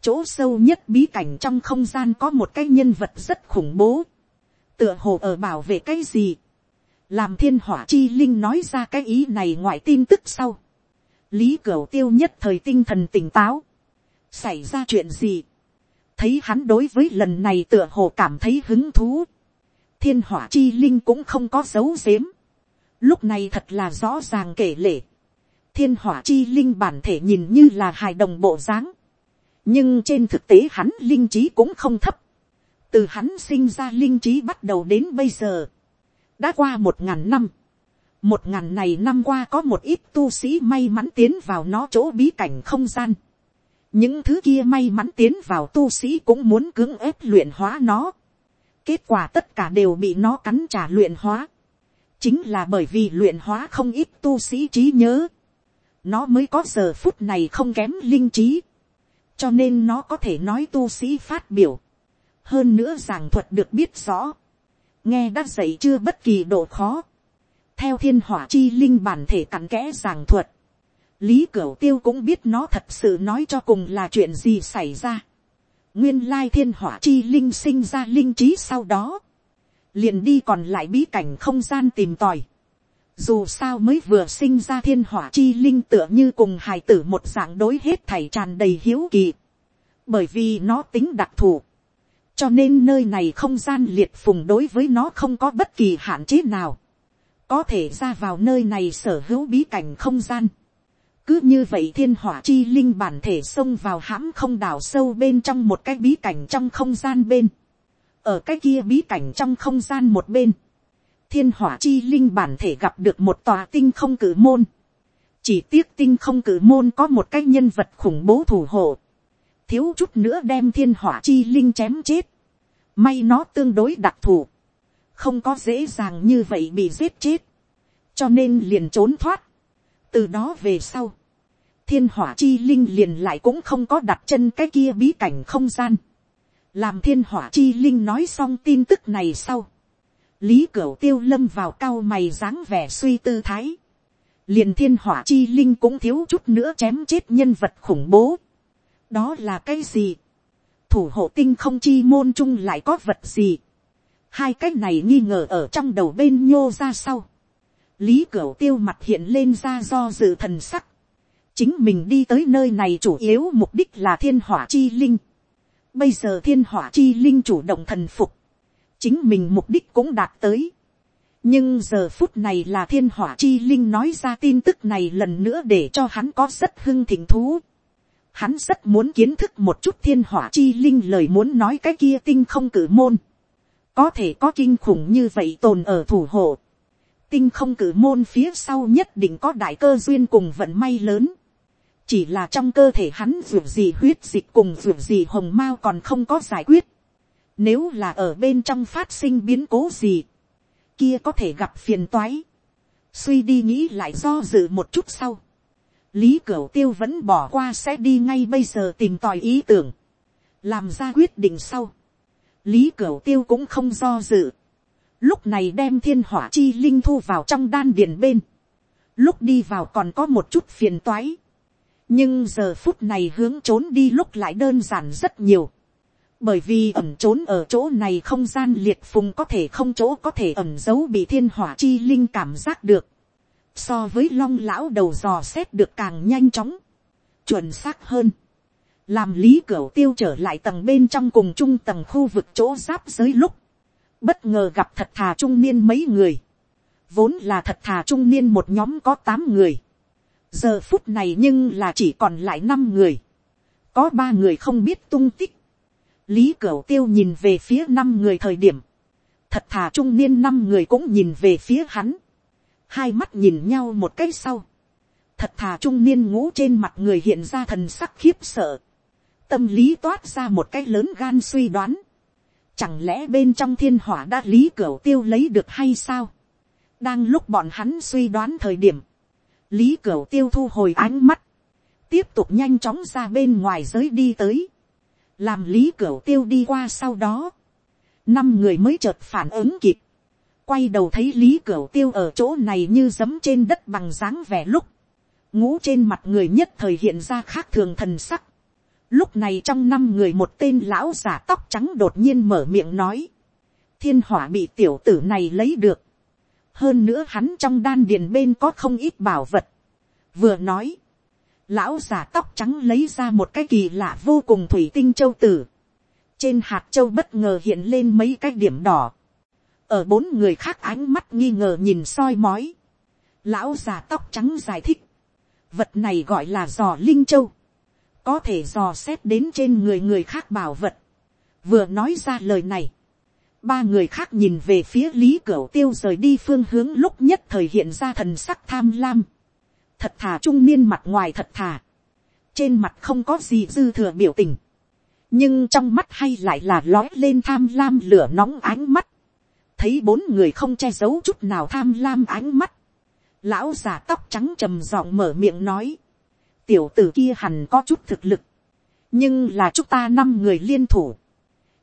chỗ sâu nhất bí cảnh trong không gian có một cái nhân vật rất khủng bố. Tựa hồ ở bảo vệ cái gì. Làm thiên hỏa chi linh nói ra cái ý này ngoại tin tức sau. Lý Cửu tiêu nhất thời tinh thần tỉnh táo. Xảy ra chuyện gì? Thấy hắn đối với lần này tựa hồ cảm thấy hứng thú, thiên hỏa chi linh cũng không có dấu dếm, lúc này thật là rõ ràng kể lể, thiên hỏa chi linh bản thể nhìn như là hài đồng bộ dáng, nhưng trên thực tế hắn linh trí cũng không thấp, từ hắn sinh ra linh trí bắt đầu đến bây giờ, đã qua một ngàn năm, một ngàn này năm qua có một ít tu sĩ may mắn tiến vào nó chỗ bí cảnh không gian, những thứ kia may mắn tiến vào tu sĩ cũng muốn cưỡng ép luyện hóa nó. kết quả tất cả đều bị nó cắn trả luyện hóa. chính là bởi vì luyện hóa không ít tu sĩ trí nhớ. nó mới có giờ phút này không kém linh trí. cho nên nó có thể nói tu sĩ phát biểu. hơn nữa giảng thuật được biết rõ. nghe đã dạy chưa bất kỳ độ khó. theo thiên hỏa chi linh bản thể cặn kẽ giảng thuật lý cửu tiêu cũng biết nó thật sự nói cho cùng là chuyện gì xảy ra. nguyên lai thiên hỏa chi linh sinh ra linh trí sau đó, liền đi còn lại bí cảnh không gian tìm tòi. dù sao mới vừa sinh ra thiên hỏa chi linh tựa như cùng hài tử một dạng đối hết thảy tràn đầy hiếu kỳ. bởi vì nó tính đặc thù. cho nên nơi này không gian liệt phùng đối với nó không có bất kỳ hạn chế nào. có thể ra vào nơi này sở hữu bí cảnh không gian cứ như vậy thiên hỏa chi linh bản thể xông vào hãm không đào sâu bên trong một cái bí cảnh trong không gian bên. ở cái kia bí cảnh trong không gian một bên. thiên hỏa chi linh bản thể gặp được một tòa tinh không cử môn. chỉ tiếc tinh không cử môn có một cái nhân vật khủng bố thủ hộ. thiếu chút nữa đem thiên hỏa chi linh chém chết. may nó tương đối đặc thù. không có dễ dàng như vậy bị giết chết. cho nên liền trốn thoát từ đó về sau, thiên hỏa chi linh liền lại cũng không có đặt chân cái kia bí cảnh không gian. làm thiên hỏa chi linh nói xong tin tức này sau lý cửu tiêu lâm vào cao mày dáng vẻ suy tư thái. liền thiên hỏa chi linh cũng thiếu chút nữa chém chết nhân vật khủng bố. đó là cái gì. thủ hộ tinh không chi môn chung lại có vật gì. hai cái này nghi ngờ ở trong đầu bên nhô ra sau lý cửu tiêu mặt hiện lên ra do dự thần sắc. chính mình đi tới nơi này chủ yếu mục đích là thiên hỏa chi linh. bây giờ thiên hỏa chi linh chủ động thần phục chính mình mục đích cũng đạt tới. nhưng giờ phút này là thiên hỏa chi linh nói ra tin tức này lần nữa để cho hắn có rất hưng thịnh thú. hắn rất muốn kiến thức một chút thiên hỏa chi linh lời muốn nói cái kia tinh không cử môn. có thể có kinh khủng như vậy tồn ở thủ hộ tinh không cử môn phía sau nhất định có đại cơ duyên cùng vận may lớn chỉ là trong cơ thể hắn dù gì huyết dịch cùng dù gì hồng mao còn không có giải quyết. Nếu là ở bên trong phát sinh biến cố gì, kia có thể gặp phiền toái. Suy đi nghĩ lại do dự một chút sau. Lý Cửu Tiêu vẫn bỏ qua sẽ đi ngay bây giờ tìm tòi ý tưởng. Làm ra quyết định sau. Lý Cửu Tiêu cũng không do dự. Lúc này đem thiên hỏa chi linh thu vào trong đan điền bên. Lúc đi vào còn có một chút phiền toái. Nhưng giờ phút này hướng trốn đi lúc lại đơn giản rất nhiều. Bởi vì ẩm trốn ở chỗ này không gian liệt phùng có thể không chỗ có thể ẩm giấu bị thiên hỏa chi linh cảm giác được, so với long lão đầu dò xét được càng nhanh chóng, chuẩn xác hơn, làm lý cửa tiêu trở lại tầng bên trong cùng chung tầng khu vực chỗ giáp giới lúc, bất ngờ gặp thật thà trung niên mấy người, vốn là thật thà trung niên một nhóm có tám người, giờ phút này nhưng là chỉ còn lại năm người, có ba người không biết tung tích, lý cửu tiêu nhìn về phía năm người thời điểm, thật thà trung niên năm người cũng nhìn về phía hắn, hai mắt nhìn nhau một cái sau, thật thà trung niên ngũ trên mặt người hiện ra thần sắc khiếp sợ, tâm lý toát ra một cái lớn gan suy đoán, chẳng lẽ bên trong thiên hỏa đã lý cửa tiêu lấy được hay sao, đang lúc bọn hắn suy đoán thời điểm, lý cửa tiêu thu hồi ánh mắt, tiếp tục nhanh chóng ra bên ngoài giới đi tới, làm lý cửa tiêu đi qua sau đó, năm người mới chợt phản ứng kịp, quay đầu thấy lý cửa tiêu ở chỗ này như giấm trên đất bằng dáng vẻ lúc, ngũ trên mặt người nhất thời hiện ra khác thường thần sắc. Lúc này trong năm người một tên lão giả tóc trắng đột nhiên mở miệng nói, thiên hỏa bị tiểu tử này lấy được, hơn nữa hắn trong đan điền bên có không ít bảo vật, vừa nói, lão giả tóc trắng lấy ra một cái kỳ lạ vô cùng thủy tinh châu tử. trên hạt châu bất ngờ hiện lên mấy cái điểm đỏ. ở bốn người khác ánh mắt nghi ngờ nhìn soi mói. lão giả tóc trắng giải thích. vật này gọi là giò linh châu có thể dò xét đến trên người người khác bảo vật. vừa nói ra lời này. ba người khác nhìn về phía lý cửu tiêu rời đi phương hướng lúc nhất thời hiện ra thần sắc tham lam. Thật thà trung niên mặt ngoài thật thà, trên mặt không có gì dư thừa biểu tình, nhưng trong mắt hay lại là lói lên tham lam lửa nóng ánh mắt, thấy bốn người không che giấu chút nào tham lam ánh mắt, lão già tóc trắng trầm giọng mở miệng nói, tiểu tử kia hẳn có chút thực lực, nhưng là chúng ta năm người liên thủ,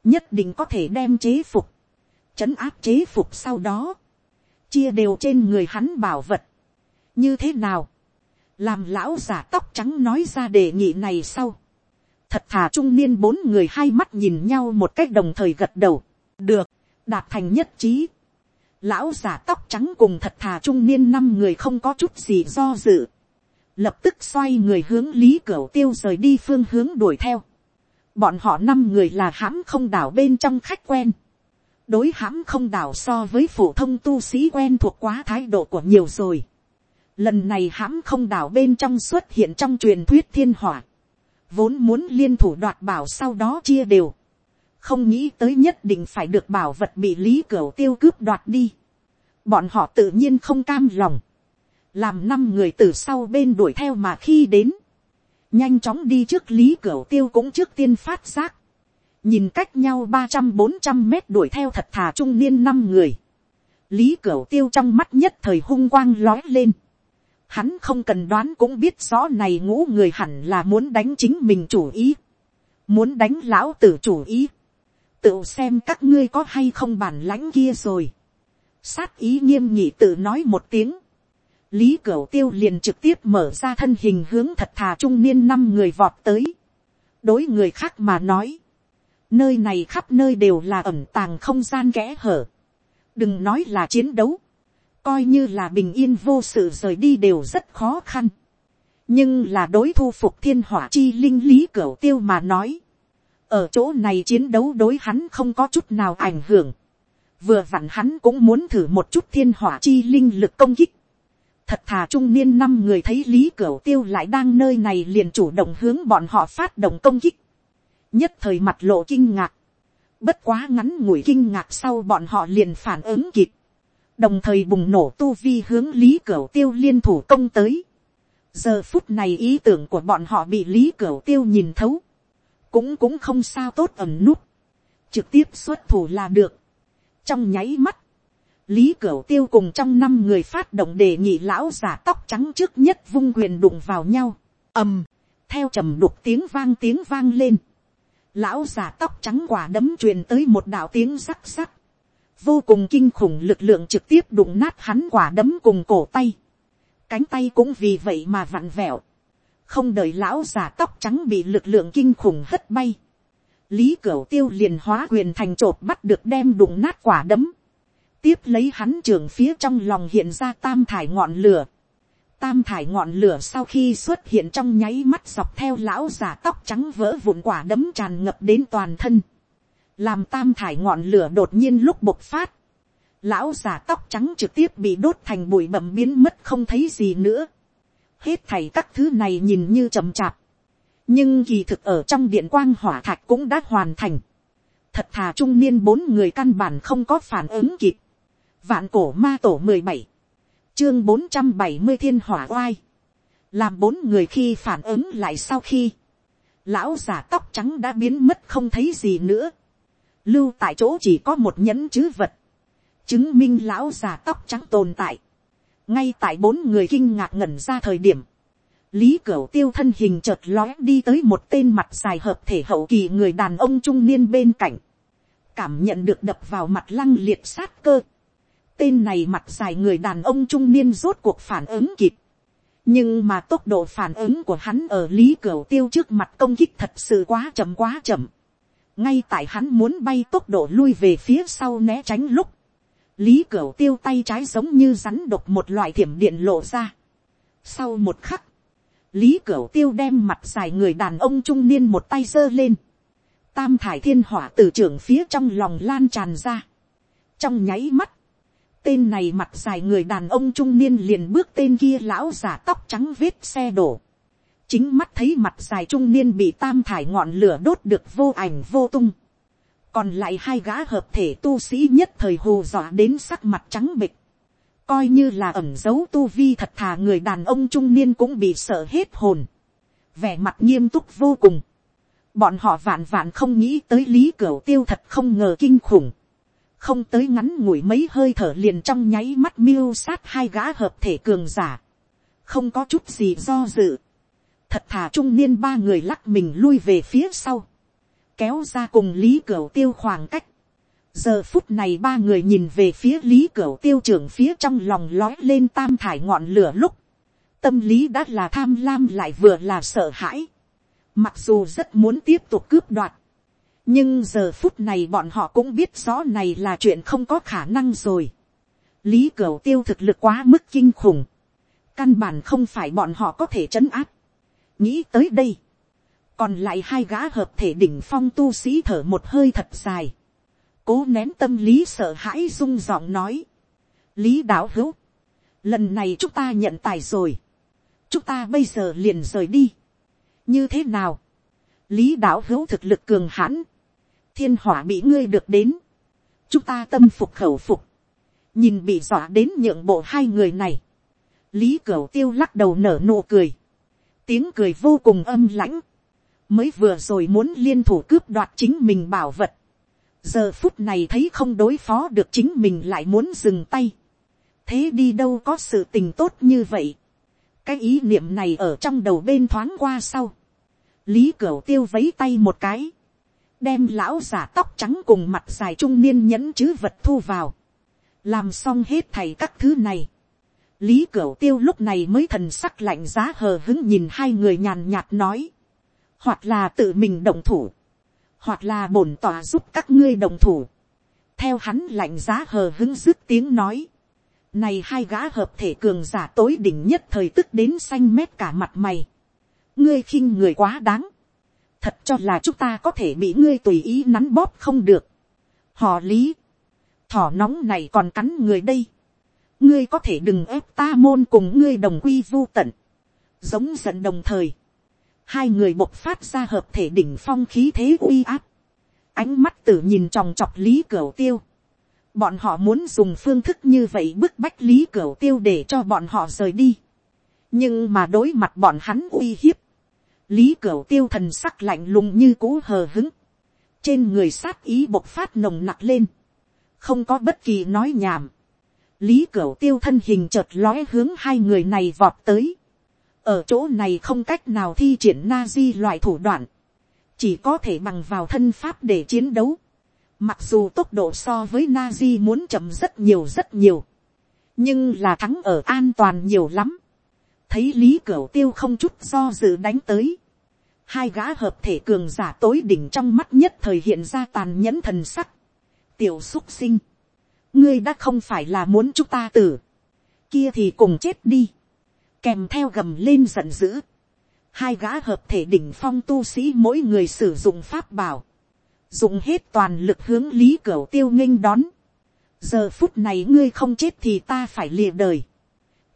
nhất định có thể đem chế phục, trấn áp chế phục sau đó, chia đều trên người hắn bảo vật, như thế nào, làm lão giả tóc trắng nói ra đề nghị này sau. thật thà trung niên bốn người hai mắt nhìn nhau một cách đồng thời gật đầu. được, đạt thành nhất trí. lão giả tóc trắng cùng thật thà trung niên năm người không có chút gì do dự lập tức xoay người hướng lý cửu tiêu rời đi phương hướng đuổi theo. bọn họ năm người là hãm không đảo bên trong khách quen. đối hãm không đảo so với phổ thông tu sĩ quen thuộc quá thái độ của nhiều rồi lần này hãm không đảo bên trong xuất hiện trong truyền thuyết thiên hỏa, vốn muốn liên thủ đoạt bảo sau đó chia đều, không nghĩ tới nhất định phải được bảo vật bị lý cửu tiêu cướp đoạt đi. bọn họ tự nhiên không cam lòng, làm năm người từ sau bên đuổi theo mà khi đến, nhanh chóng đi trước lý cửa tiêu cũng trước tiên phát giác, nhìn cách nhau ba trăm bốn trăm mét đuổi theo thật thà trung niên năm người, lý cửa tiêu trong mắt nhất thời hung quang lói lên, hắn không cần đoán cũng biết rõ này ngũ người hẳn là muốn đánh chính mình chủ ý, muốn đánh lão tử chủ ý, tự xem các ngươi có hay không bản lãnh kia rồi, sát ý nghiêm nhị tự nói một tiếng, lý cửu tiêu liền trực tiếp mở ra thân hình hướng thật thà trung niên năm người vọt tới, đối người khác mà nói, nơi này khắp nơi đều là ẩm tàng không gian kẽ hở, đừng nói là chiến đấu, coi như là bình yên vô sự rời đi đều rất khó khăn. nhưng là đối thu phục thiên hỏa chi linh lý cửu tiêu mà nói. ở chỗ này chiến đấu đối hắn không có chút nào ảnh hưởng. vừa vặn hắn cũng muốn thử một chút thiên hỏa chi linh lực công kích thật thà trung niên năm người thấy lý cửu tiêu lại đang nơi này liền chủ động hướng bọn họ phát động công kích. nhất thời mặt lộ kinh ngạc. bất quá ngắn ngủi kinh ngạc sau bọn họ liền phản ứng kịp đồng thời bùng nổ tu vi hướng lý cửu tiêu liên thủ công tới. giờ phút này ý tưởng của bọn họ bị lý cửu tiêu nhìn thấu, cũng cũng không sao tốt ẩm nút, trực tiếp xuất thủ là được. trong nháy mắt, lý cửu tiêu cùng trong năm người phát động đề nghị lão giả tóc trắng trước nhất vung quyền đụng vào nhau, ầm, theo trầm đục tiếng vang tiếng vang lên, lão giả tóc trắng quả đấm truyền tới một đạo tiếng sắc sắc, vô cùng kinh khủng lực lượng trực tiếp đụng nát hắn quả đấm cùng cổ tay. Cánh tay cũng vì vậy mà vặn vẹo. Không đợi lão giả tóc trắng bị lực lượng kinh khủng hất bay. Lý Cửu Tiêu liền hóa quyền thành trộp bắt được đem đụng nát quả đấm. Tiếp lấy hắn trường phía trong lòng hiện ra tam thải ngọn lửa. Tam thải ngọn lửa sau khi xuất hiện trong nháy mắt dọc theo lão giả tóc trắng vỡ vụn quả đấm tràn ngập đến toàn thân làm tam thải ngọn lửa đột nhiên lúc bộc phát, lão giả tóc trắng trực tiếp bị đốt thành bụi bậm biến mất không thấy gì nữa. hết thảy các thứ này nhìn như chậm chạp, nhưng kỳ thực ở trong điện quang hỏa thạch cũng đã hoàn thành. thật thà trung niên bốn người căn bản không có phản ứng kịp vạn cổ ma tổ mười bảy, chương bốn trăm bảy mươi thiên hỏa oai, làm bốn người khi phản ứng lại sau khi, lão giả tóc trắng đã biến mất không thấy gì nữa. Lưu tại chỗ chỉ có một nhẫn chứ vật, chứng minh lão già tóc trắng tồn tại. ngay tại bốn người kinh ngạc ngẩn ra thời điểm, lý cửu tiêu thân hình chợt lóe đi tới một tên mặt dài hợp thể hậu kỳ người đàn ông trung niên bên cạnh, cảm nhận được đập vào mặt lăng liệt sát cơ tên này mặt dài người đàn ông trung niên rốt cuộc phản ứng kịp, nhưng mà tốc độ phản ứng của hắn ở lý cửa tiêu trước mặt công kích thật sự quá chậm quá chậm ngay tại hắn muốn bay tốc độ lui về phía sau né tránh lúc, lý cửa tiêu tay trái giống như rắn độc một loại thiểm điện lộ ra. sau một khắc, lý cửa tiêu đem mặt dài người đàn ông trung niên một tay giơ lên, tam thải thiên hỏa từ trưởng phía trong lòng lan tràn ra. trong nháy mắt, tên này mặt dài người đàn ông trung niên liền bước tên kia lão giả tóc trắng vết xe đổ chính mắt thấy mặt dài trung niên bị tam thải ngọn lửa đốt được vô ảnh vô tung. còn lại hai gã hợp thể tu sĩ nhất thời hồ dọa đến sắc mặt trắng bịch. coi như là ẩm dấu tu vi thật thà người đàn ông trung niên cũng bị sợ hết hồn. vẻ mặt nghiêm túc vô cùng. bọn họ vạn vạn không nghĩ tới lý cửa tiêu thật không ngờ kinh khủng không tới ngắn ngủi mấy hơi thở liền trong nháy mắt miêu sát hai gã hợp thể cường giả. không có chút gì do dự. Thật thà trung niên ba người lắc mình lui về phía sau, kéo ra cùng lý cửu tiêu khoảng cách. giờ phút này ba người nhìn về phía lý cửu tiêu trưởng phía trong lòng lói lên tam thải ngọn lửa lúc, tâm lý đã là tham lam lại vừa là sợ hãi, mặc dù rất muốn tiếp tục cướp đoạt, nhưng giờ phút này bọn họ cũng biết rõ này là chuyện không có khả năng rồi. lý cửu tiêu thực lực quá mức kinh khủng, căn bản không phải bọn họ có thể chấn áp. Nghĩ tới đây, còn lại hai gã hợp thể đỉnh phong tu sĩ thở một hơi thật dài, cố nén tâm lý sợ hãi rung giọng nói, lý đạo hữu, lần này chúng ta nhận tài rồi, chúng ta bây giờ liền rời đi, như thế nào, lý đạo hữu thực lực cường hãn, thiên hỏa bị ngươi được đến, chúng ta tâm phục khẩu phục, nhìn bị dọa đến nhượng bộ hai người này, lý cửu tiêu lắc đầu nở nụ cười, tiếng cười vô cùng âm lãnh, mới vừa rồi muốn liên thủ cướp đoạt chính mình bảo vật, giờ phút này thấy không đối phó được chính mình lại muốn dừng tay, thế đi đâu có sự tình tốt như vậy, cái ý niệm này ở trong đầu bên thoáng qua sau, lý cửu tiêu vấy tay một cái, đem lão giả tóc trắng cùng mặt dài trung niên nhẫn chứ vật thu vào, làm xong hết thầy các thứ này, lý cửu tiêu lúc này mới thần sắc lạnh giá hờ hứng nhìn hai người nhàn nhạt nói, hoặc là tự mình động thủ, hoặc là bổn tòa giúp các ngươi đồng thủ. theo hắn lạnh giá hờ hứng dứt tiếng nói, này hai gã hợp thể cường giả tối đỉnh nhất thời tức đến xanh mét cả mặt mày. ngươi khinh người quá đáng thật cho là chúng ta có thể bị ngươi tùy ý nắn bóp không được. họ lý. thỏ nóng này còn cắn người đây. ngươi có thể đừng ép ta môn cùng ngươi đồng quy vô tận. giống giận đồng thời hai người bộc phát ra hợp thể đỉnh phong khí thế uy áp, ánh mắt tử nhìn tròng trọc lý cửu tiêu, bọn họ muốn dùng phương thức như vậy bức bách lý cửu tiêu để cho bọn họ rời đi, nhưng mà đối mặt bọn hắn uy hiếp, lý cửu tiêu thần sắc lạnh lùng như cũ hờ hứng, trên người sát ý bộc phát nồng nặc lên, không có bất kỳ nói nhảm, lý cửu tiêu thân hình chợt lóe hướng hai người này vọt tới, ở chỗ này không cách nào thi triển na di loại thủ đoạn, chỉ có thể bằng vào thân pháp để chiến đấu. Mặc dù tốc độ so với na di muốn chậm rất nhiều rất nhiều, nhưng là thắng ở an toàn nhiều lắm. thấy lý cửu tiêu không chút do dự đánh tới hai gã hợp thể cường giả tối đỉnh trong mắt nhất thời hiện ra tàn nhẫn thần sắc. tiểu xúc sinh, ngươi đã không phải là muốn chúng ta tử, kia thì cùng chết đi. Kèm theo gầm lên giận dữ, hai gã hợp thể đỉnh phong tu sĩ mỗi người sử dụng pháp bảo, dùng hết toàn lực hướng lý cửu tiêu nghênh đón. giờ phút này ngươi không chết thì ta phải lìa đời,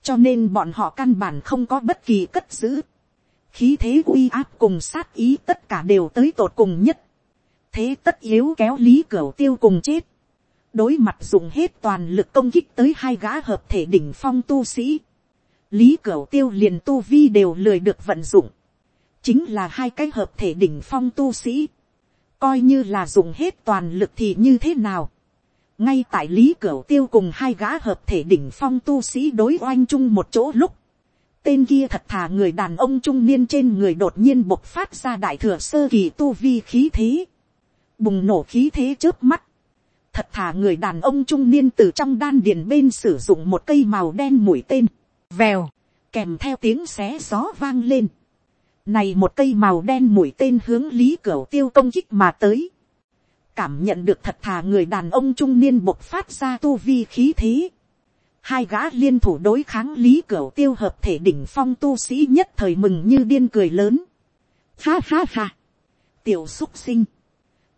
cho nên bọn họ căn bản không có bất kỳ cất giữ, khí thế uy áp cùng sát ý tất cả đều tới tột cùng nhất, thế tất yếu kéo lý cửa tiêu cùng chết, đối mặt dùng hết toàn lực công kích tới hai gã hợp thể đỉnh phong tu sĩ, lý cửa tiêu liền tu vi đều lười được vận dụng, chính là hai cái hợp thể đỉnh phong tu sĩ, coi như là dùng hết toàn lực thì như thế nào. ngay tại lý cửu tiêu cùng hai gã hợp thể đỉnh phong tu sĩ đối oanh chung một chỗ lúc, tên kia thật thà người đàn ông trung niên trên người đột nhiên bộc phát ra đại thừa sơ kỳ tu vi khí thế, bùng nổ khí thế trước mắt, thật thà người đàn ông trung niên từ trong đan điền bên sử dụng một cây màu đen mũi tên, vèo, kèm theo tiếng xé gió vang lên. Này một cây màu đen mũi tên hướng lý cửu tiêu công kích mà tới. Cảm nhận được thật thà người đàn ông trung niên bộc phát ra tu vi khí thế. Hai gã liên thủ đối kháng lý cửu tiêu hợp thể đỉnh phong tu sĩ nhất thời mừng như điên cười lớn. Ha ha ha. Tiểu xúc sinh.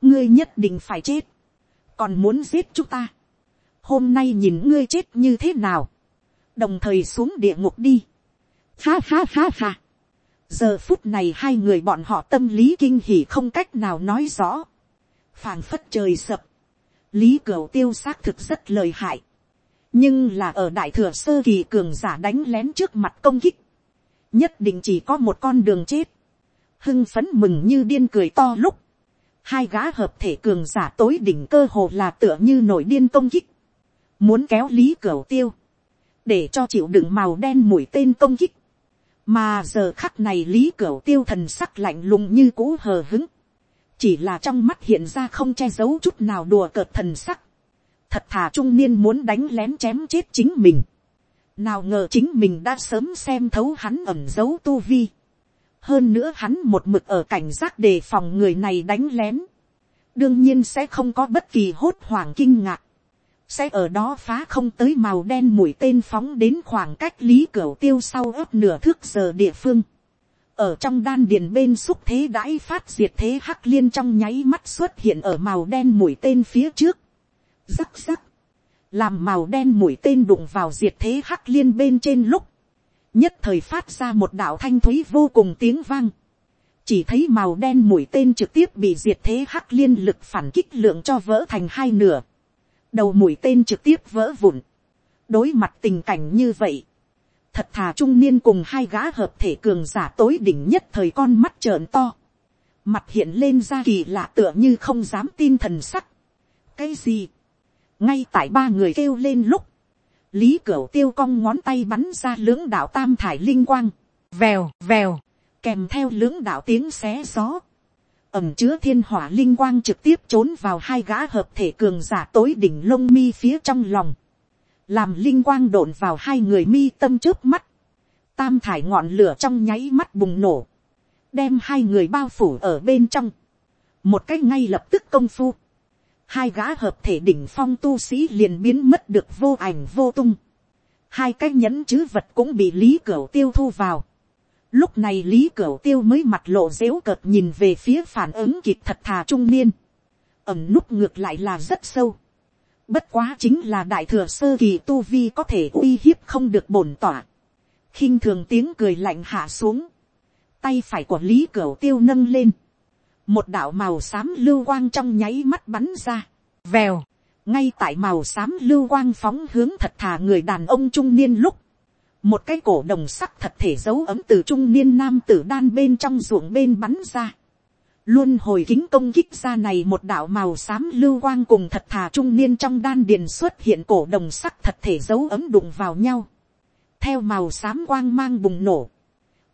Ngươi nhất định phải chết. Còn muốn giết chúng ta. Hôm nay nhìn ngươi chết như thế nào đồng thời xuống địa ngục đi. Ha ha ha ha. giờ phút này hai người bọn họ tâm lý kinh hỉ không cách nào nói rõ. phàng phất trời sập. lý cửu tiêu xác thực rất lời hại nhưng là ở đại thừa sơ kỳ cường giả đánh lén trước mặt công kích. nhất định chỉ có một con đường chết. hưng phấn mừng như điên cười to lúc. hai gã hợp thể cường giả tối đỉnh cơ hồ là tựa như nổi điên công kích. muốn kéo lý cửa tiêu để cho chịu đựng màu đen mũi tên công kích. mà giờ khắc này lý cửa tiêu thần sắc lạnh lùng như cũ hờ hứng. chỉ là trong mắt hiện ra không che giấu chút nào đùa cợt thần sắc thật thà trung niên muốn đánh lén chém chết chính mình. nào ngờ chính mình đã sớm xem thấu hắn ẩm giấu tu vi. hơn nữa hắn một mực ở cảnh giác đề phòng người này đánh lén. đương nhiên sẽ không có bất kỳ hốt hoảng kinh ngạc sẽ ở đó phá không tới màu đen mũi tên phóng đến khoảng cách lý cửa tiêu sau ấp nửa thước giờ địa phương. ở trong đan điền bên xúc thế đãi phát diệt thế hắc liên trong nháy mắt xuất hiện ở màu đen mũi tên phía trước rắc rắc, làm màu đen mũi tên đụng vào diệt thế hắc liên bên trên lúc, nhất thời phát ra một đạo thanh thúy vô cùng tiếng vang. chỉ thấy màu đen mũi tên trực tiếp bị diệt thế hắc liên lực phản kích lượng cho vỡ thành hai nửa. Đầu mũi tên trực tiếp vỡ vụn, đối mặt tình cảnh như vậy, thật thà trung niên cùng hai gã hợp thể cường giả tối đỉnh nhất thời con mắt trợn to, mặt hiện lên ra kỳ lạ tựa như không dám tin thần sắc. cái gì, ngay tại ba người kêu lên lúc, lý cửu tiêu cong ngón tay bắn ra lưỡng đạo tam thải linh quang, vèo vèo, kèm theo lưỡng đạo tiếng xé gió, ẩm chứa thiên hỏa linh quang trực tiếp trốn vào hai gã hợp thể cường giả tối đỉnh lông mi phía trong lòng, làm linh quang đột vào hai người mi tâm trước mắt, tam thải ngọn lửa trong nháy mắt bùng nổ, đem hai người bao phủ ở bên trong, một cách ngay lập tức công phu, hai gã hợp thể đỉnh phong tu sĩ liền biến mất được vô ảnh vô tung, hai cái nhẫn chứ vật cũng bị lý cửu tiêu thu vào, lúc này lý cửu tiêu mới mặt lộ dễu cợt nhìn về phía phản ứng kịp thật thà trung niên, ẩm nút ngược lại là rất sâu, bất quá chính là đại thừa sơ kỳ tu vi có thể uy hiếp không được bổn tỏa, khinh thường tiếng cười lạnh hạ xuống, tay phải của lý cửu tiêu nâng lên, một đạo màu xám lưu quang trong nháy mắt bắn ra, vèo, ngay tại màu xám lưu quang phóng hướng thật thà người đàn ông trung niên lúc, một cái cổ đồng sắc thật thể dấu ấm từ trung niên nam tử đan bên trong ruộng bên bắn ra, luôn hồi kính công kích ra này một đạo màu xám lưu quang cùng thật thà trung niên trong đan điền xuất hiện cổ đồng sắc thật thể dấu ấm đụng vào nhau, theo màu xám quang mang bùng nổ,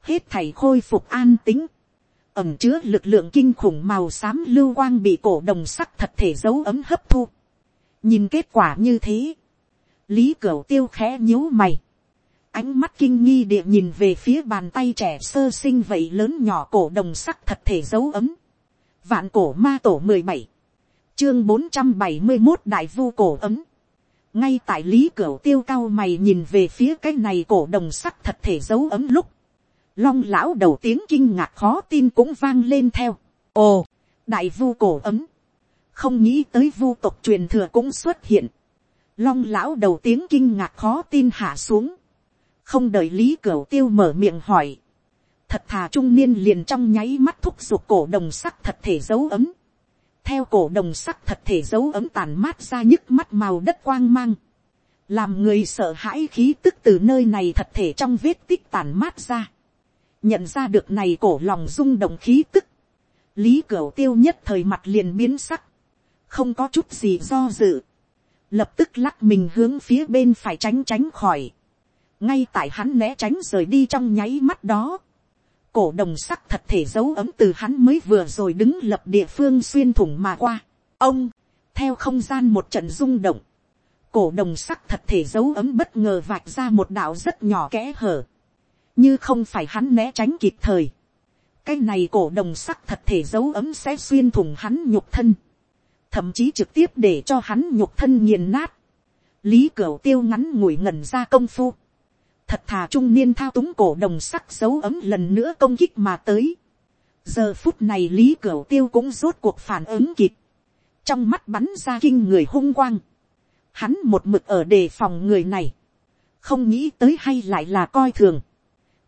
hết thảy khôi phục an tính, ẩm chứa lực lượng kinh khủng màu xám lưu quang bị cổ đồng sắc thật thể dấu ấm hấp thu. nhìn kết quả như thế, lý cửu tiêu khẽ nhíu mày, ánh mắt kinh nghi địa nhìn về phía bàn tay trẻ sơ sinh vậy lớn nhỏ cổ đồng sắc thật thể dấu ấm. vạn cổ ma tổ mười bảy, chương bốn trăm bảy mươi một đại vu cổ ấm. ngay tại lý cửu tiêu cao mày nhìn về phía cái này cổ đồng sắc thật thể dấu ấm lúc, long lão đầu tiếng kinh ngạc khó tin cũng vang lên theo. ồ, đại vu cổ ấm, không nghĩ tới vu tộc truyền thừa cũng xuất hiện. long lão đầu tiếng kinh ngạc khó tin hạ xuống. không đợi lý cửa tiêu mở miệng hỏi. thật thà trung niên liền trong nháy mắt thúc giục cổ đồng sắc thật thể dấu ấm. theo cổ đồng sắc thật thể dấu ấm tàn mát ra nhức mắt màu đất quang mang. làm người sợ hãi khí tức từ nơi này thật thể trong vết tích tàn mát ra nhận ra được này cổ lòng rung động khí tức, lý cửu tiêu nhất thời mặt liền biến sắc, không có chút gì do dự, lập tức lắc mình hướng phía bên phải tránh tránh khỏi, ngay tại hắn né tránh rời đi trong nháy mắt đó, cổ đồng sắc thật thể dấu ấm từ hắn mới vừa rồi đứng lập địa phương xuyên thủng mà qua, ông, theo không gian một trận rung động, cổ đồng sắc thật thể dấu ấm bất ngờ vạch ra một đạo rất nhỏ kẽ hở, như không phải hắn né tránh kịp thời, cái này cổ đồng sắc thật thể dấu ấm sẽ xuyên thủng hắn nhục thân, thậm chí trực tiếp để cho hắn nhục thân nghiền nát, lý cửu tiêu ngắn ngủi ngẩn ra công phu, thật thà trung niên thao túng cổ đồng sắc dấu ấm lần nữa công kích mà tới, giờ phút này lý cửu tiêu cũng rốt cuộc phản ứng kịp, trong mắt bắn ra kinh người hung quang, hắn một mực ở đề phòng người này, không nghĩ tới hay lại là coi thường,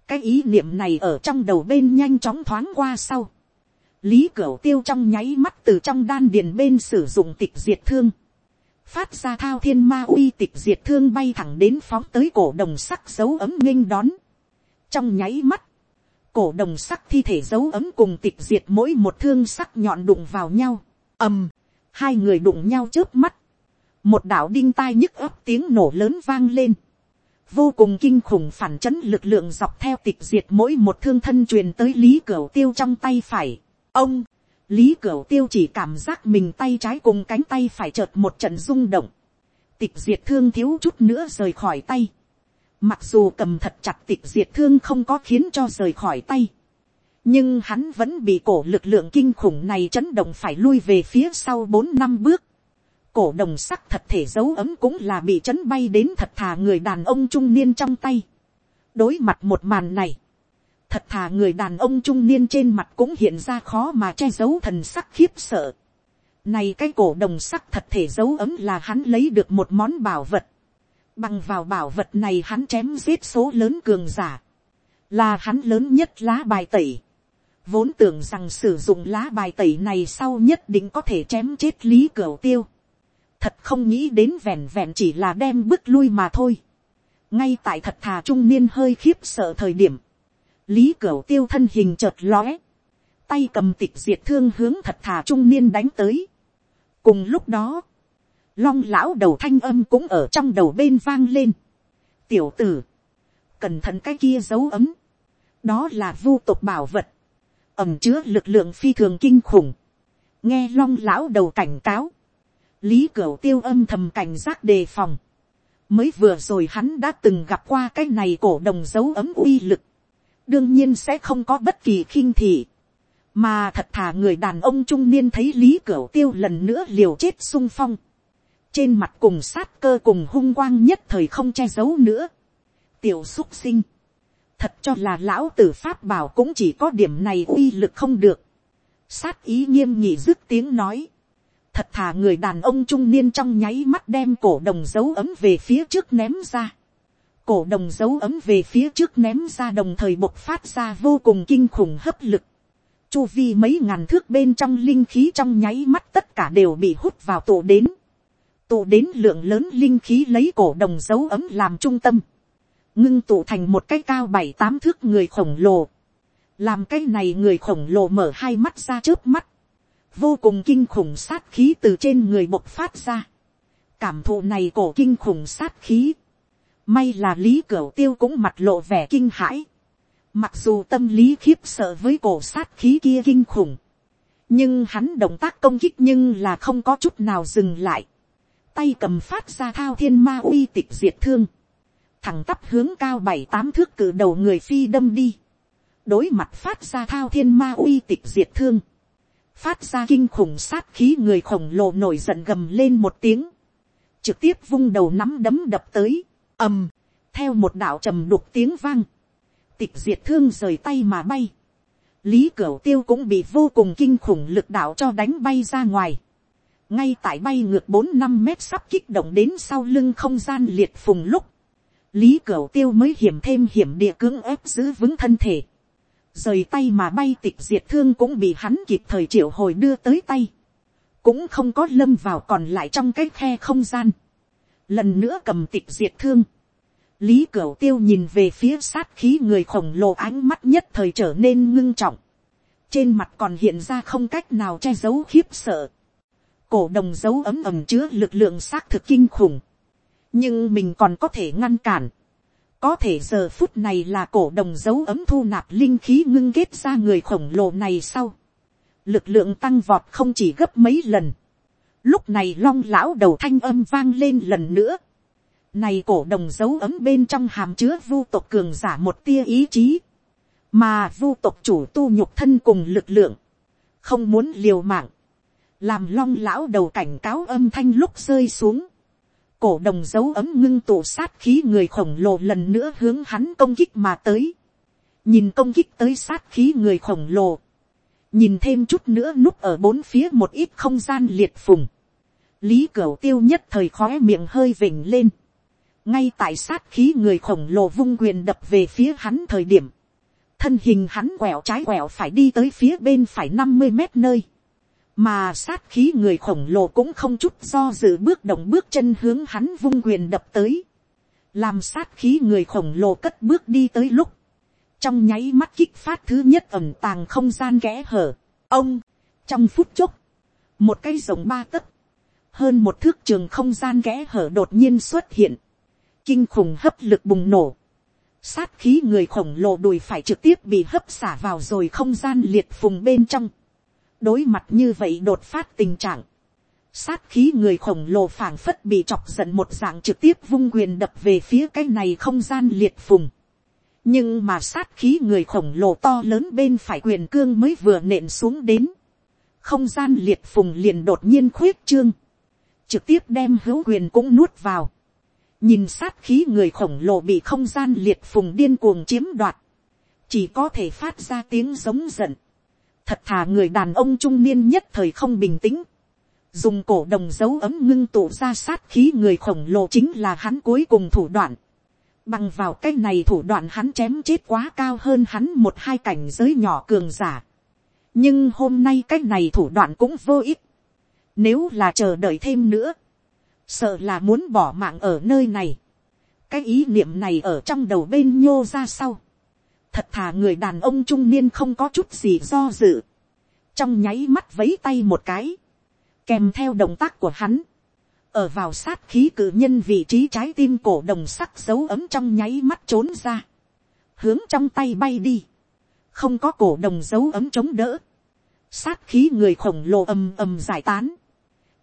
cái ý niệm này ở trong đầu bên nhanh chóng thoáng qua sau. lý cửu tiêu trong nháy mắt từ trong đan điền bên sử dụng tịch diệt thương. phát ra thao thiên ma uy tịch diệt thương bay thẳng đến phóng tới cổ đồng sắc dấu ấm nghênh đón. trong nháy mắt, cổ đồng sắc thi thể dấu ấm cùng tịch diệt mỗi một thương sắc nhọn đụng vào nhau. ầm, hai người đụng nhau trước mắt. một đạo đinh tai nhức ấp tiếng nổ lớn vang lên vô cùng kinh khủng phản chấn lực lượng dọc theo tịch diệt mỗi một thương thân truyền tới lý cửu tiêu trong tay phải. ông, lý cửu tiêu chỉ cảm giác mình tay trái cùng cánh tay phải chợt một trận rung động. tịch diệt thương thiếu chút nữa rời khỏi tay. mặc dù cầm thật chặt tịch diệt thương không có khiến cho rời khỏi tay. nhưng hắn vẫn bị cổ lực lượng kinh khủng này chấn động phải lui về phía sau bốn năm bước cổ đồng sắc thật thể dấu ấm cũng là bị chấn bay đến thật thà người đàn ông trung niên trong tay. đối mặt một màn này, thật thà người đàn ông trung niên trên mặt cũng hiện ra khó mà che giấu thần sắc khiếp sợ. này cái cổ đồng sắc thật thể dấu ấm là hắn lấy được một món bảo vật. bằng vào bảo vật này hắn chém giết số lớn cường giả. là hắn lớn nhất lá bài tẩy vốn tưởng rằng sử dụng lá bài tẩy này sau nhất định có thể chém chết lý cửa tiêu thật không nghĩ đến vẹn vẹn chỉ là đem bước lui mà thôi. ngay tại thật thà trung niên hơi khiếp sợ thời điểm, lý cửu tiêu thân hình chợt lóe, tay cầm tịch diệt thương hướng thật thà trung niên đánh tới. cùng lúc đó, long lão đầu thanh âm cũng ở trong đầu bên vang lên. tiểu tử, cẩn thận cái kia dấu ấm, đó là vu tục bảo vật, ẩm chứa lực lượng phi thường kinh khủng, nghe long lão đầu cảnh cáo, lý cửu tiêu âm thầm cảnh giác đề phòng, mới vừa rồi hắn đã từng gặp qua cái này cổ đồng dấu ấm uy lực, đương nhiên sẽ không có bất kỳ khinh thị, mà thật thà người đàn ông trung niên thấy lý cửu tiêu lần nữa liều chết sung phong, trên mặt cùng sát cơ cùng hung quang nhất thời không che giấu nữa, tiểu xúc sinh, thật cho là lão tử pháp bảo cũng chỉ có điểm này uy lực không được, sát ý nghiêm nhị dứt tiếng nói, thật thà người đàn ông trung niên trong nháy mắt đem cổ đồng dấu ấm về phía trước ném ra, cổ đồng dấu ấm về phía trước ném ra đồng thời bộc phát ra vô cùng kinh khủng hấp lực, chu vi mấy ngàn thước bên trong linh khí trong nháy mắt tất cả đều bị hút vào tổ đến, tụ đến lượng lớn linh khí lấy cổ đồng dấu ấm làm trung tâm, ngưng tụ thành một cái cao bảy tám thước người khổng lồ, làm cái này người khổng lồ mở hai mắt ra trước mắt, vô cùng kinh khủng sát khí từ trên người bộc phát ra, cảm thụ này cổ kinh khủng sát khí, may là lý cửu tiêu cũng mặt lộ vẻ kinh hãi, mặc dù tâm lý khiếp sợ với cổ sát khí kia kinh khủng, nhưng hắn động tác công kích nhưng là không có chút nào dừng lại, tay cầm phát ra thao thiên ma uy tịch diệt thương, thẳng tắp hướng cao bảy tám thước cử đầu người phi đâm đi, đối mặt phát ra thao thiên ma uy tịch diệt thương, phát ra kinh khủng sát khí người khổng lồ nổi giận gầm lên một tiếng, trực tiếp vung đầu nắm đấm đập tới, ầm, theo một đạo trầm đục tiếng vang, tịch diệt thương rời tay mà bay, lý cửu tiêu cũng bị vô cùng kinh khủng lực đạo cho đánh bay ra ngoài, ngay tại bay ngược bốn năm mét sắp kích động đến sau lưng không gian liệt phùng lúc, lý cửu tiêu mới hiểm thêm hiểm địa cưỡng ép giữ vững thân thể, rời tay mà bay tịch diệt thương cũng bị hắn kịp thời triệu hồi đưa tới tay, cũng không có lâm vào còn lại trong cái khe không gian, lần nữa cầm tịch diệt thương, lý cửu tiêu nhìn về phía sát khí người khổng lồ ánh mắt nhất thời trở nên ngưng trọng, trên mặt còn hiện ra không cách nào che giấu khiếp sợ, cổ đồng dấu ấm ẩm chứa lực lượng xác thực kinh khủng, nhưng mình còn có thể ngăn cản, có thể giờ phút này là cổ đồng dấu ấm thu nạp linh khí ngưng kết ra người khổng lồ này sau. Lực lượng tăng vọt không chỉ gấp mấy lần. Lúc này long lão đầu thanh âm vang lên lần nữa. Này cổ đồng dấu ấm bên trong hàm chứa vu tộc cường giả một tia ý chí. Mà vu tộc chủ tu nhục thân cùng lực lượng. Không muốn liều mạng. Làm long lão đầu cảnh cáo âm thanh lúc rơi xuống cổ đồng dấu ấm ngưng tụ sát khí người khổng lồ lần nữa hướng hắn công kích mà tới. nhìn công kích tới sát khí người khổng lồ. nhìn thêm chút nữa núp ở bốn phía một ít không gian liệt phùng. lý cửu tiêu nhất thời khóe miệng hơi vỉnh lên. ngay tại sát khí người khổng lồ vung quyền đập về phía hắn thời điểm. thân hình hắn quẹo trái quẹo phải đi tới phía bên phải năm mươi mét nơi mà sát khí người khổng lồ cũng không chút do dự bước động bước chân hướng hắn vung quyền đập tới, làm sát khí người khổng lồ cất bước đi tới lúc, trong nháy mắt kích phát thứ nhất ẩm tàng không gian kẽ hở, ông, trong phút chốc, một cây rồng ba tấc, hơn một thước trường không gian kẽ hở đột nhiên xuất hiện, kinh khủng hấp lực bùng nổ, sát khí người khổng lồ đùi phải trực tiếp bị hấp xả vào rồi không gian liệt phùng bên trong, đối mặt như vậy đột phát tình trạng, sát khí người khổng lồ phảng phất bị chọc giận một dạng trực tiếp vung quyền đập về phía cái này không gian liệt phùng. nhưng mà sát khí người khổng lồ to lớn bên phải quyền cương mới vừa nện xuống đến. không gian liệt phùng liền đột nhiên khuyết trương. trực tiếp đem hữu quyền cũng nuốt vào. nhìn sát khí người khổng lồ bị không gian liệt phùng điên cuồng chiếm đoạt. chỉ có thể phát ra tiếng giống giận thật thà người đàn ông trung niên nhất thời không bình tĩnh, dùng cổ đồng dấu ấm ngưng tụ ra sát khí người khổng lồ chính là hắn cuối cùng thủ đoạn. Bằng vào cái này thủ đoạn hắn chém chết quá cao hơn hắn một hai cảnh giới nhỏ cường giả. Nhưng hôm nay cái này thủ đoạn cũng vô ích. Nếu là chờ đợi thêm nữa, sợ là muốn bỏ mạng ở nơi này, cái ý niệm này ở trong đầu bên nhô ra sau, thật thà người đàn ông trung niên không có chút gì do dự, trong nháy mắt vấy tay một cái, kèm theo động tác của hắn, ở vào sát khí cử nhân vị trí trái tim cổ đồng sắc dấu ấm trong nháy mắt trốn ra, hướng trong tay bay đi, không có cổ đồng dấu ấm chống đỡ, sát khí người khổng lồ ầm ầm giải tán,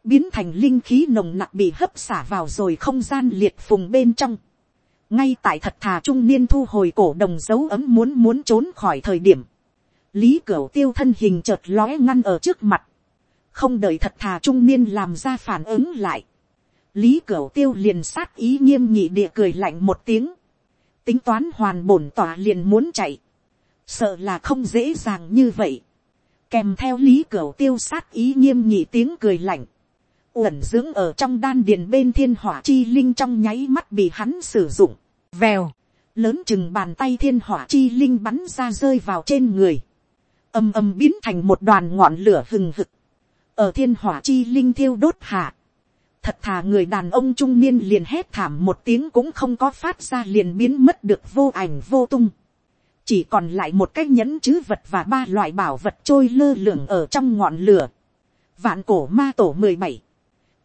biến thành linh khí nồng nặc bị hấp xả vào rồi không gian liệt phùng bên trong, ngay tại thật thà trung niên thu hồi cổ đồng dấu ấm muốn muốn trốn khỏi thời điểm, lý cửu tiêu thân hình chợt lóe ngăn ở trước mặt, không đợi thật thà trung niên làm ra phản ứng lại, lý cửu tiêu liền sát ý nghiêm nhị địa cười lạnh một tiếng, tính toán hoàn bổn tỏa liền muốn chạy, sợ là không dễ dàng như vậy, kèm theo lý cửu tiêu sát ý nghiêm nhị tiếng cười lạnh, uẩn dưỡng ở trong đan điền bên thiên hỏa chi linh trong nháy mắt bị hắn sử dụng, vèo, lớn chừng bàn tay thiên hỏa chi linh bắn ra rơi vào trên người, âm âm biến thành một đoàn ngọn lửa hừng hực, ở thiên hỏa chi linh thiêu đốt hạ, thật thà người đàn ông trung niên liền hét thảm một tiếng cũng không có phát ra liền biến mất được vô ảnh vô tung, chỉ còn lại một cái nhẫn chứ vật và ba loại bảo vật trôi lơ lửng ở trong ngọn lửa, vạn cổ ma tổ mười bảy,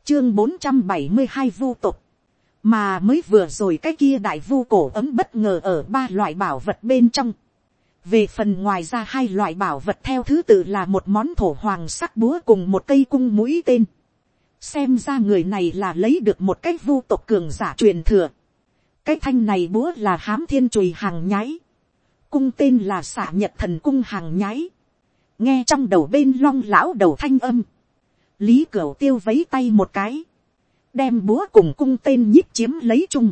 chương bốn trăm bảy mươi hai vu tục, mà mới vừa rồi cái kia đại vu cổ ấm bất ngờ ở ba loại bảo vật bên trong, về phần ngoài ra hai loại bảo vật theo thứ tự là một món thổ hoàng sắc búa cùng một cây cung mũi tên. xem ra người này là lấy được một cái vu tộc cường giả truyền thừa. cái thanh này búa là hám thiên chùi hàng nháy. cung tên là xả nhật thần cung hàng nháy. nghe trong đầu bên long lão đầu thanh âm. lý cửu tiêu vấy tay một cái đem búa cùng cung tên nhích chiếm lấy chung.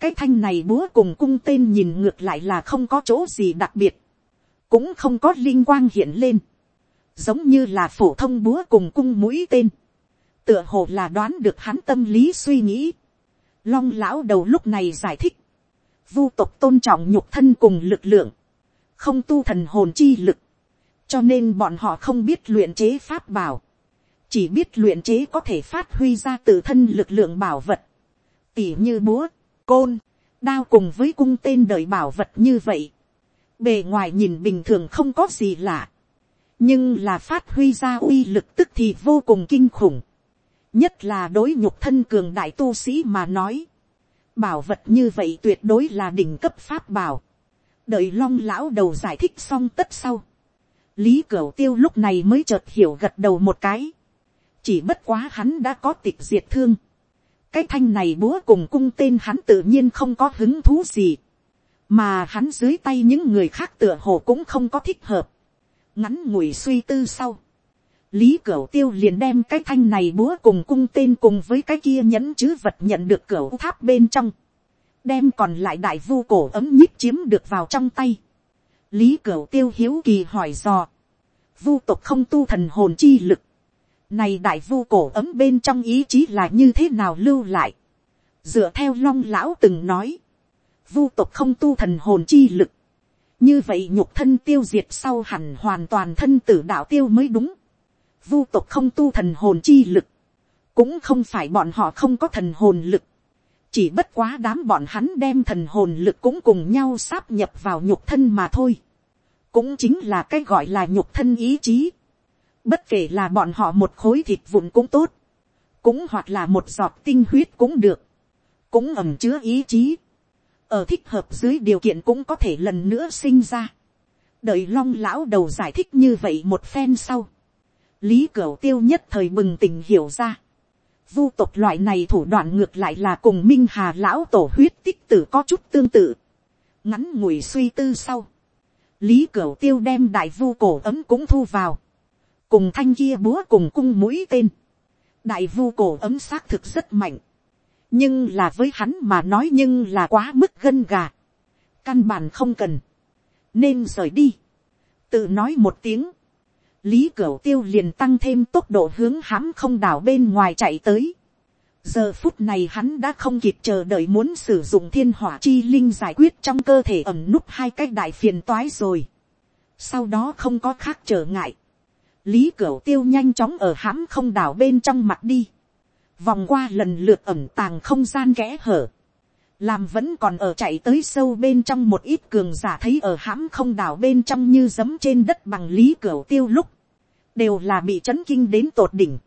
Cái thanh này búa cùng cung tên nhìn ngược lại là không có chỗ gì đặc biệt, cũng không có linh quang hiện lên, giống như là phổ thông búa cùng cung mũi tên, tựa hồ là đoán được hắn tâm lý suy nghĩ. Long lão đầu lúc này giải thích, vu tộc tôn trọng nhục thân cùng lực lượng, không tu thần hồn chi lực, cho nên bọn họ không biết luyện chế pháp bảo, chỉ biết luyện chế có thể phát huy ra tự thân lực lượng bảo vật, tỉ như búa, côn, đao cùng với cung tên đời bảo vật như vậy. Bề ngoài nhìn bình thường không có gì lạ. Nhưng là phát huy ra uy lực tức thì vô cùng kinh khủng. Nhất là đối nhục thân cường đại tu sĩ mà nói. Bảo vật như vậy tuyệt đối là đỉnh cấp pháp bảo. Đợi long lão đầu giải thích xong tất sau. Lý Cửu Tiêu lúc này mới chợt hiểu gật đầu một cái. Chỉ bất quá hắn đã có tịch diệt thương. Cái thanh này búa cùng cung tên hắn tự nhiên không có hứng thú gì, mà hắn dưới tay những người khác tựa hồ cũng không có thích hợp, ngắn ngủi suy tư sau, lý cửu tiêu liền đem cái thanh này búa cùng cung tên cùng với cái kia nhẫn chứ vật nhận được cửu tháp bên trong, đem còn lại đại vu cổ ấm nhíp chiếm được vào trong tay, lý cửu tiêu hiếu kỳ hỏi dò, vu tục không tu thần hồn chi lực, này đại vu cổ ấm bên trong ý chí là như thế nào lưu lại. Dựa theo long lão từng nói. Vu tộc không tu thần hồn chi lực. Như vậy nhục thân tiêu diệt sau hẳn hoàn toàn thân tử đạo tiêu mới đúng. Vu tộc không tu thần hồn chi lực. Cũng không phải bọn họ không có thần hồn lực. Chỉ bất quá đám bọn hắn đem thần hồn lực cũng cùng nhau sáp nhập vào nhục thân mà thôi. Cũng chính là cái gọi là nhục thân ý chí Bất kể là bọn họ một khối thịt vụn cũng tốt. Cũng hoặc là một giọt tinh huyết cũng được. Cũng ẩm chứa ý chí. Ở thích hợp dưới điều kiện cũng có thể lần nữa sinh ra. Đợi long lão đầu giải thích như vậy một phen sau. Lý Cửu tiêu nhất thời bừng tỉnh hiểu ra. Vu tộc loại này thủ đoạn ngược lại là cùng Minh Hà lão tổ huyết tích tử có chút tương tự. Ngắn ngủi suy tư sau. Lý Cửu tiêu đem đại vu cổ ấm cũng thu vào cùng thanh kia búa cùng cung mũi tên, đại vu cổ ấm xác thực rất mạnh, nhưng là với hắn mà nói nhưng là quá mức gân gà, căn bản không cần, nên rời đi, tự nói một tiếng, lý cửu tiêu liền tăng thêm tốc độ hướng hãm không đảo bên ngoài chạy tới, giờ phút này hắn đã không kịp chờ đợi muốn sử dụng thiên hỏa chi linh giải quyết trong cơ thể ẩm núp hai cái đại phiền toái rồi. Sau đó không có khác trở ngại lý cửu tiêu nhanh chóng ở hãm không đảo bên trong mặt đi. vòng qua lần lượt ẩm tàng không gian kẽ hở, làm vẫn còn ở chạy tới sâu bên trong một ít cường giả thấy ở hãm không đảo bên trong như giấm trên đất bằng lý cửa tiêu lúc, đều là bị chấn kinh đến tột đỉnh.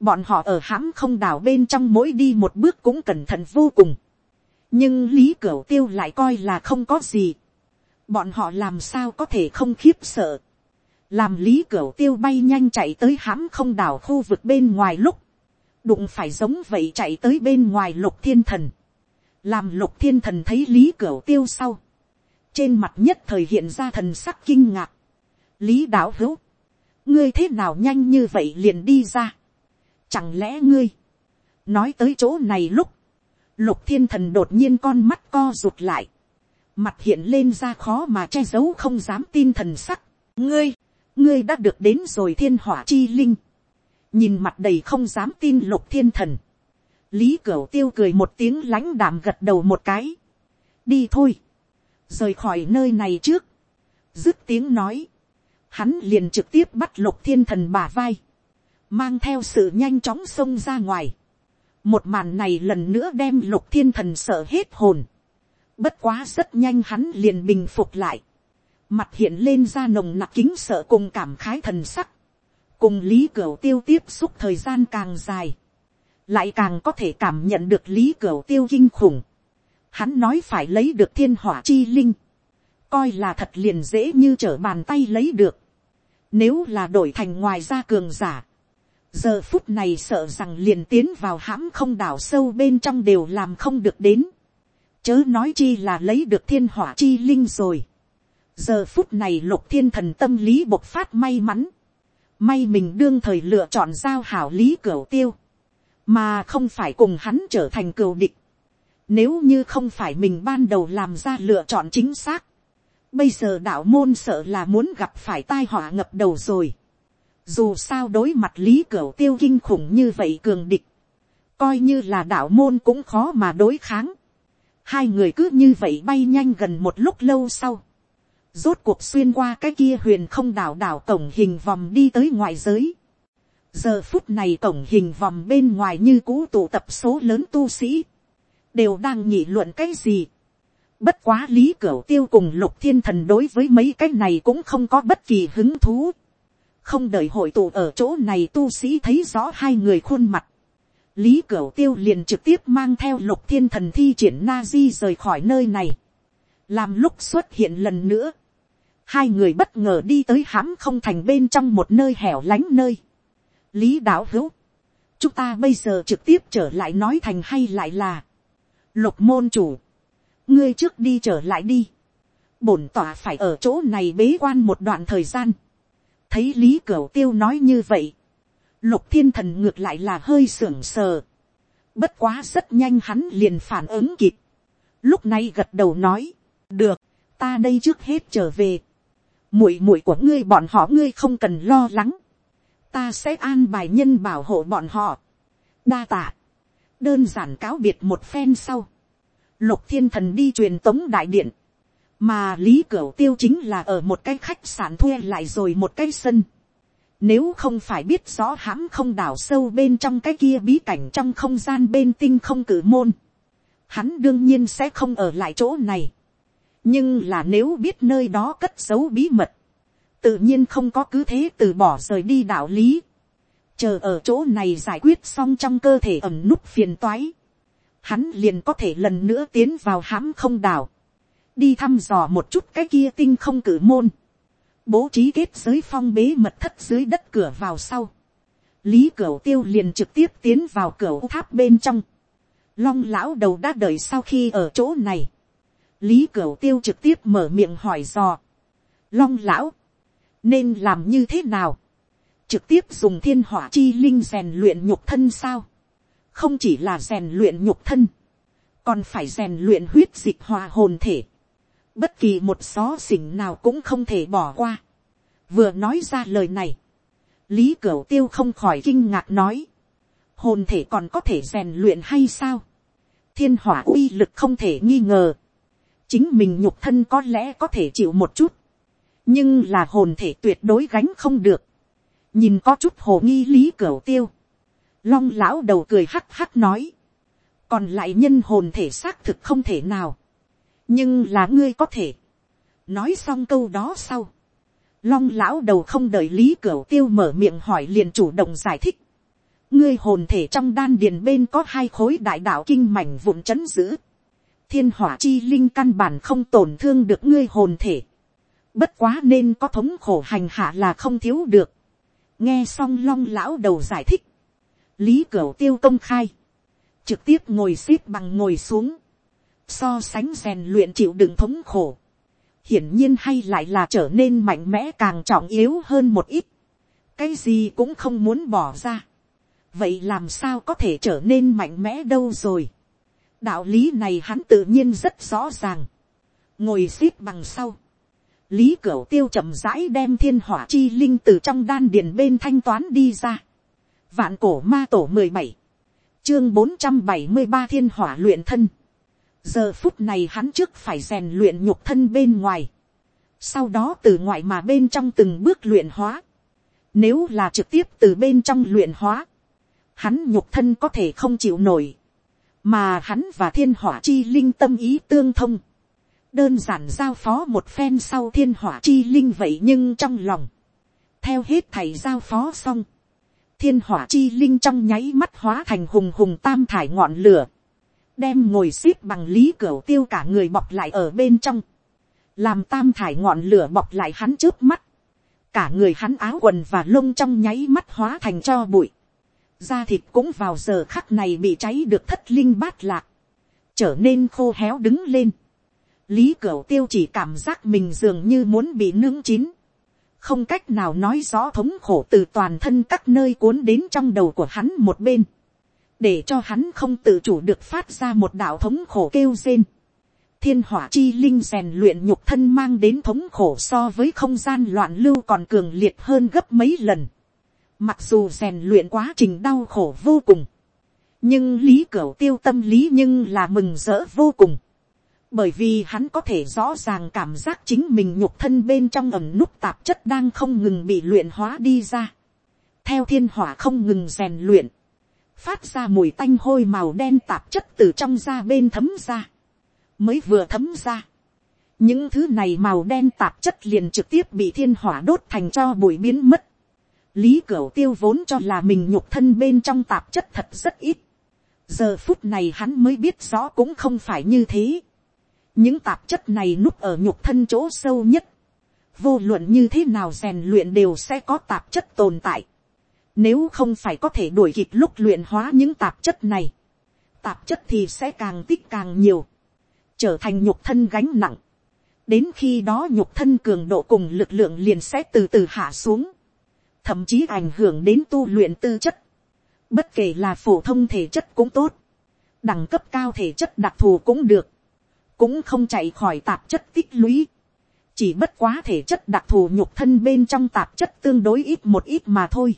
Bọn họ ở hãm không đảo bên trong mỗi đi một bước cũng cẩn thận vô cùng. nhưng lý cửa tiêu lại coi là không có gì. bọn họ làm sao có thể không khiếp sợ làm lý cửa tiêu bay nhanh chạy tới hãm không đảo khu vực bên ngoài lúc, đụng phải giống vậy chạy tới bên ngoài lục thiên thần. Làm lục thiên thần thấy lý cửa tiêu sau, trên mặt nhất thời hiện ra thần sắc kinh ngạc, lý đạo hữu, ngươi thế nào nhanh như vậy liền đi ra, chẳng lẽ ngươi, nói tới chỗ này lúc, lục thiên thần đột nhiên con mắt co rụt lại, mặt hiện lên ra khó mà che giấu không dám tin thần sắc, ngươi, ngươi đã được đến rồi thiên hỏa chi linh, nhìn mặt đầy không dám tin lục thiên thần, lý cửu tiêu cười một tiếng lãnh đạm gật đầu một cái. đi thôi, rời khỏi nơi này trước, dứt tiếng nói, hắn liền trực tiếp bắt lục thiên thần bà vai, mang theo sự nhanh chóng xông ra ngoài. một màn này lần nữa đem lục thiên thần sợ hết hồn. bất quá rất nhanh hắn liền bình phục lại mặt hiện lên ra nồng nặc kính sợ cùng cảm khái thần sắc. cùng lý cửu tiêu tiếp xúc thời gian càng dài lại càng có thể cảm nhận được lý cửu tiêu kinh khủng. Hắn nói phải lấy được thiên hỏa chi linh, coi là thật liền dễ như trở bàn tay lấy được. Nếu là đổi thành ngoài ra cường giả, giờ phút này sợ rằng liền tiến vào hãm không đảo sâu bên trong đều làm không được đến. Chớ nói chi là lấy được thiên hỏa chi linh rồi. Giờ phút này lục thiên thần tâm lý bộc phát may mắn. May mình đương thời lựa chọn giao hảo lý cửu tiêu mà không phải cùng hắn trở thành cừu địch. Nếu như không phải mình ban đầu làm ra lựa chọn chính xác, bây giờ đạo môn sợ là muốn gặp phải tai họa ngập đầu rồi. Dù sao đối mặt lý cửu tiêu kinh khủng như vậy cường địch, coi như là đạo môn cũng khó mà đối kháng. Hai người cứ như vậy bay nhanh gần một lúc lâu sau. Rốt cuộc xuyên qua cái kia huyền không đảo đảo cổng hình vòng đi tới ngoại giới giờ phút này cổng hình vòng bên ngoài như cũ tụ tập số lớn tu sĩ, đều đang nhị luận cái gì. bất quá lý cửa tiêu cùng lục thiên thần đối với mấy cái này cũng không có bất kỳ hứng thú. không đợi hội tụ ở chỗ này tu sĩ thấy rõ hai người khuôn mặt. lý cửa tiêu liền trực tiếp mang theo lục thiên thần thi triển na di rời khỏi nơi này. làm lúc xuất hiện lần nữa hai người bất ngờ đi tới hãm không thành bên trong một nơi hẻo lánh nơi. Lý đạo hữu, chúng ta bây giờ trực tiếp trở lại nói thành hay lại là, lục môn chủ, ngươi trước đi trở lại đi, bổn tỏa phải ở chỗ này bế quan một đoạn thời gian, thấy lý cửu tiêu nói như vậy, lục thiên thần ngược lại là hơi sưởng sờ, bất quá rất nhanh hắn liền phản ứng kịp, lúc này gật đầu nói, được, ta đây trước hết trở về, muội muội của ngươi bọn họ ngươi không cần lo lắng, ta sẽ an bài nhân bảo hộ bọn họ. đa tạ, đơn giản cáo biệt một phen sau, lục thiên thần đi truyền tống đại điện, mà lý cửu tiêu chính là ở một cái khách sạn thuê lại rồi một cái sân. Nếu không phải biết rõ hãm không đảo sâu bên trong cái kia bí cảnh trong không gian bên tinh không cử môn, hắn đương nhiên sẽ không ở lại chỗ này nhưng là nếu biết nơi đó cất giấu bí mật, tự nhiên không có cứ thế từ bỏ rời đi đạo lý, chờ ở chỗ này giải quyết xong trong cơ thể ẩm nút phiền toái, hắn liền có thể lần nữa tiến vào hãm không đảo, đi thăm dò một chút cái kia tinh không cử môn, bố trí kết giới phong bế mật thất dưới đất cửa vào sau, lý cửu tiêu liền trực tiếp tiến vào cửa tháp bên trong, long lão đầu đã đợi sau khi ở chỗ này, lý cửu tiêu trực tiếp mở miệng hỏi dò, long lão, nên làm như thế nào, trực tiếp dùng thiên hỏa chi linh rèn luyện nhục thân sao, không chỉ là rèn luyện nhục thân, còn phải rèn luyện huyết dịch hòa hồn thể, bất kỳ một xó xỉnh nào cũng không thể bỏ qua. vừa nói ra lời này, lý cửu tiêu không khỏi kinh ngạc nói, hồn thể còn có thể rèn luyện hay sao, thiên hỏa uy lực không thể nghi ngờ, chính mình nhục thân có lẽ có thể chịu một chút, nhưng là hồn thể tuyệt đối gánh không được, nhìn có chút hồ nghi lý cửa tiêu, long lão đầu cười hắc hắc nói, còn lại nhân hồn thể xác thực không thể nào, nhưng là ngươi có thể, nói xong câu đó sau, long lão đầu không đợi lý cửu tiêu mở miệng hỏi liền chủ động giải thích, ngươi hồn thể trong đan điền bên có hai khối đại đạo kinh mảnh vụn chấn giữ, thiên hỏa chi linh căn bản không tổn thương được ngươi hồn thể, bất quá nên có thống khổ hành hạ là không thiếu được, nghe xong long lão đầu giải thích, lý cửu tiêu công khai, trực tiếp ngồi xếp bằng ngồi xuống, so sánh rèn luyện chịu đựng thống khổ, hiển nhiên hay lại là trở nên mạnh mẽ càng trọng yếu hơn một ít, cái gì cũng không muốn bỏ ra, vậy làm sao có thể trở nên mạnh mẽ đâu rồi, đạo lý này hắn tự nhiên rất rõ ràng, ngồi x ế p bằng sau, lý cửu tiêu chậm rãi đem thiên hỏa chi linh từ trong đan điền bên thanh toán đi ra, vạn cổ ma tổ mười bảy, chương bốn trăm bảy mươi ba thiên hỏa luyện thân, giờ phút này hắn trước phải rèn luyện nhục thân bên ngoài, sau đó từ ngoại mà bên trong từng bước luyện hóa, nếu là trực tiếp từ bên trong luyện hóa, hắn nhục thân có thể không chịu nổi, mà hắn và thiên hỏa chi linh tâm ý tương thông, đơn giản giao phó một phen sau thiên hỏa chi linh vậy nhưng trong lòng, theo hết thầy giao phó xong, thiên hỏa chi linh trong nháy mắt hóa thành hùng hùng tam thải ngọn lửa, đem ngồi x ế p bằng lý cửa tiêu cả người bọc lại ở bên trong, làm tam thải ngọn lửa bọc lại hắn trước mắt, cả người hắn áo quần và lông trong nháy mắt hóa thành cho bụi, da thịt cũng vào giờ khắc này bị cháy được thất linh bát lạc, trở nên khô héo đứng lên, lý cửu tiêu chỉ cảm giác mình dường như muốn bị nướng chín, không cách nào nói rõ thống khổ từ toàn thân các nơi cuốn đến trong đầu của hắn một bên, để cho hắn không tự chủ được phát ra một đạo thống khổ kêu rên. thiên hỏa chi linh rèn luyện nhục thân mang đến thống khổ so với không gian loạn lưu còn cường liệt hơn gấp mấy lần mặc dù rèn luyện quá trình đau khổ vô cùng, nhưng lý cửu tiêu tâm lý nhưng là mừng rỡ vô cùng bởi vì hắn có thể rõ ràng cảm giác chính mình nhục thân bên trong ẩm nút tạp chất đang không ngừng bị luyện hóa đi ra. theo thiên hỏa không ngừng rèn luyện, phát ra mùi tanh hôi màu đen tạp chất từ trong da bên thấm ra, mới vừa thấm ra. những thứ này màu đen tạp chất liền trực tiếp bị thiên hỏa đốt thành cho bụi biến mất lý cửu tiêu vốn cho là mình nhục thân bên trong tạp chất thật rất ít. giờ phút này hắn mới biết rõ cũng không phải như thế. Những tạp chất này núp ở nhục thân chỗ sâu nhất, vô luận như thế nào rèn luyện đều sẽ có tạp chất tồn tại, nếu không phải có thể đuổi kịp lúc luyện hóa những tạp chất này, tạp chất thì sẽ càng tích càng nhiều, trở thành nhục thân gánh nặng, đến khi đó nhục thân cường độ cùng lực lượng liền sẽ từ từ hạ xuống, thậm chí ảnh hưởng đến tu luyện tư chất, bất kể là phổ thông thể chất cũng tốt, đẳng cấp cao thể chất đặc thù cũng được, cũng không chạy khỏi tạp chất tích lũy. chỉ bất quá thể chất đặc thù nhục thân bên trong tạp chất tương đối ít một ít mà thôi.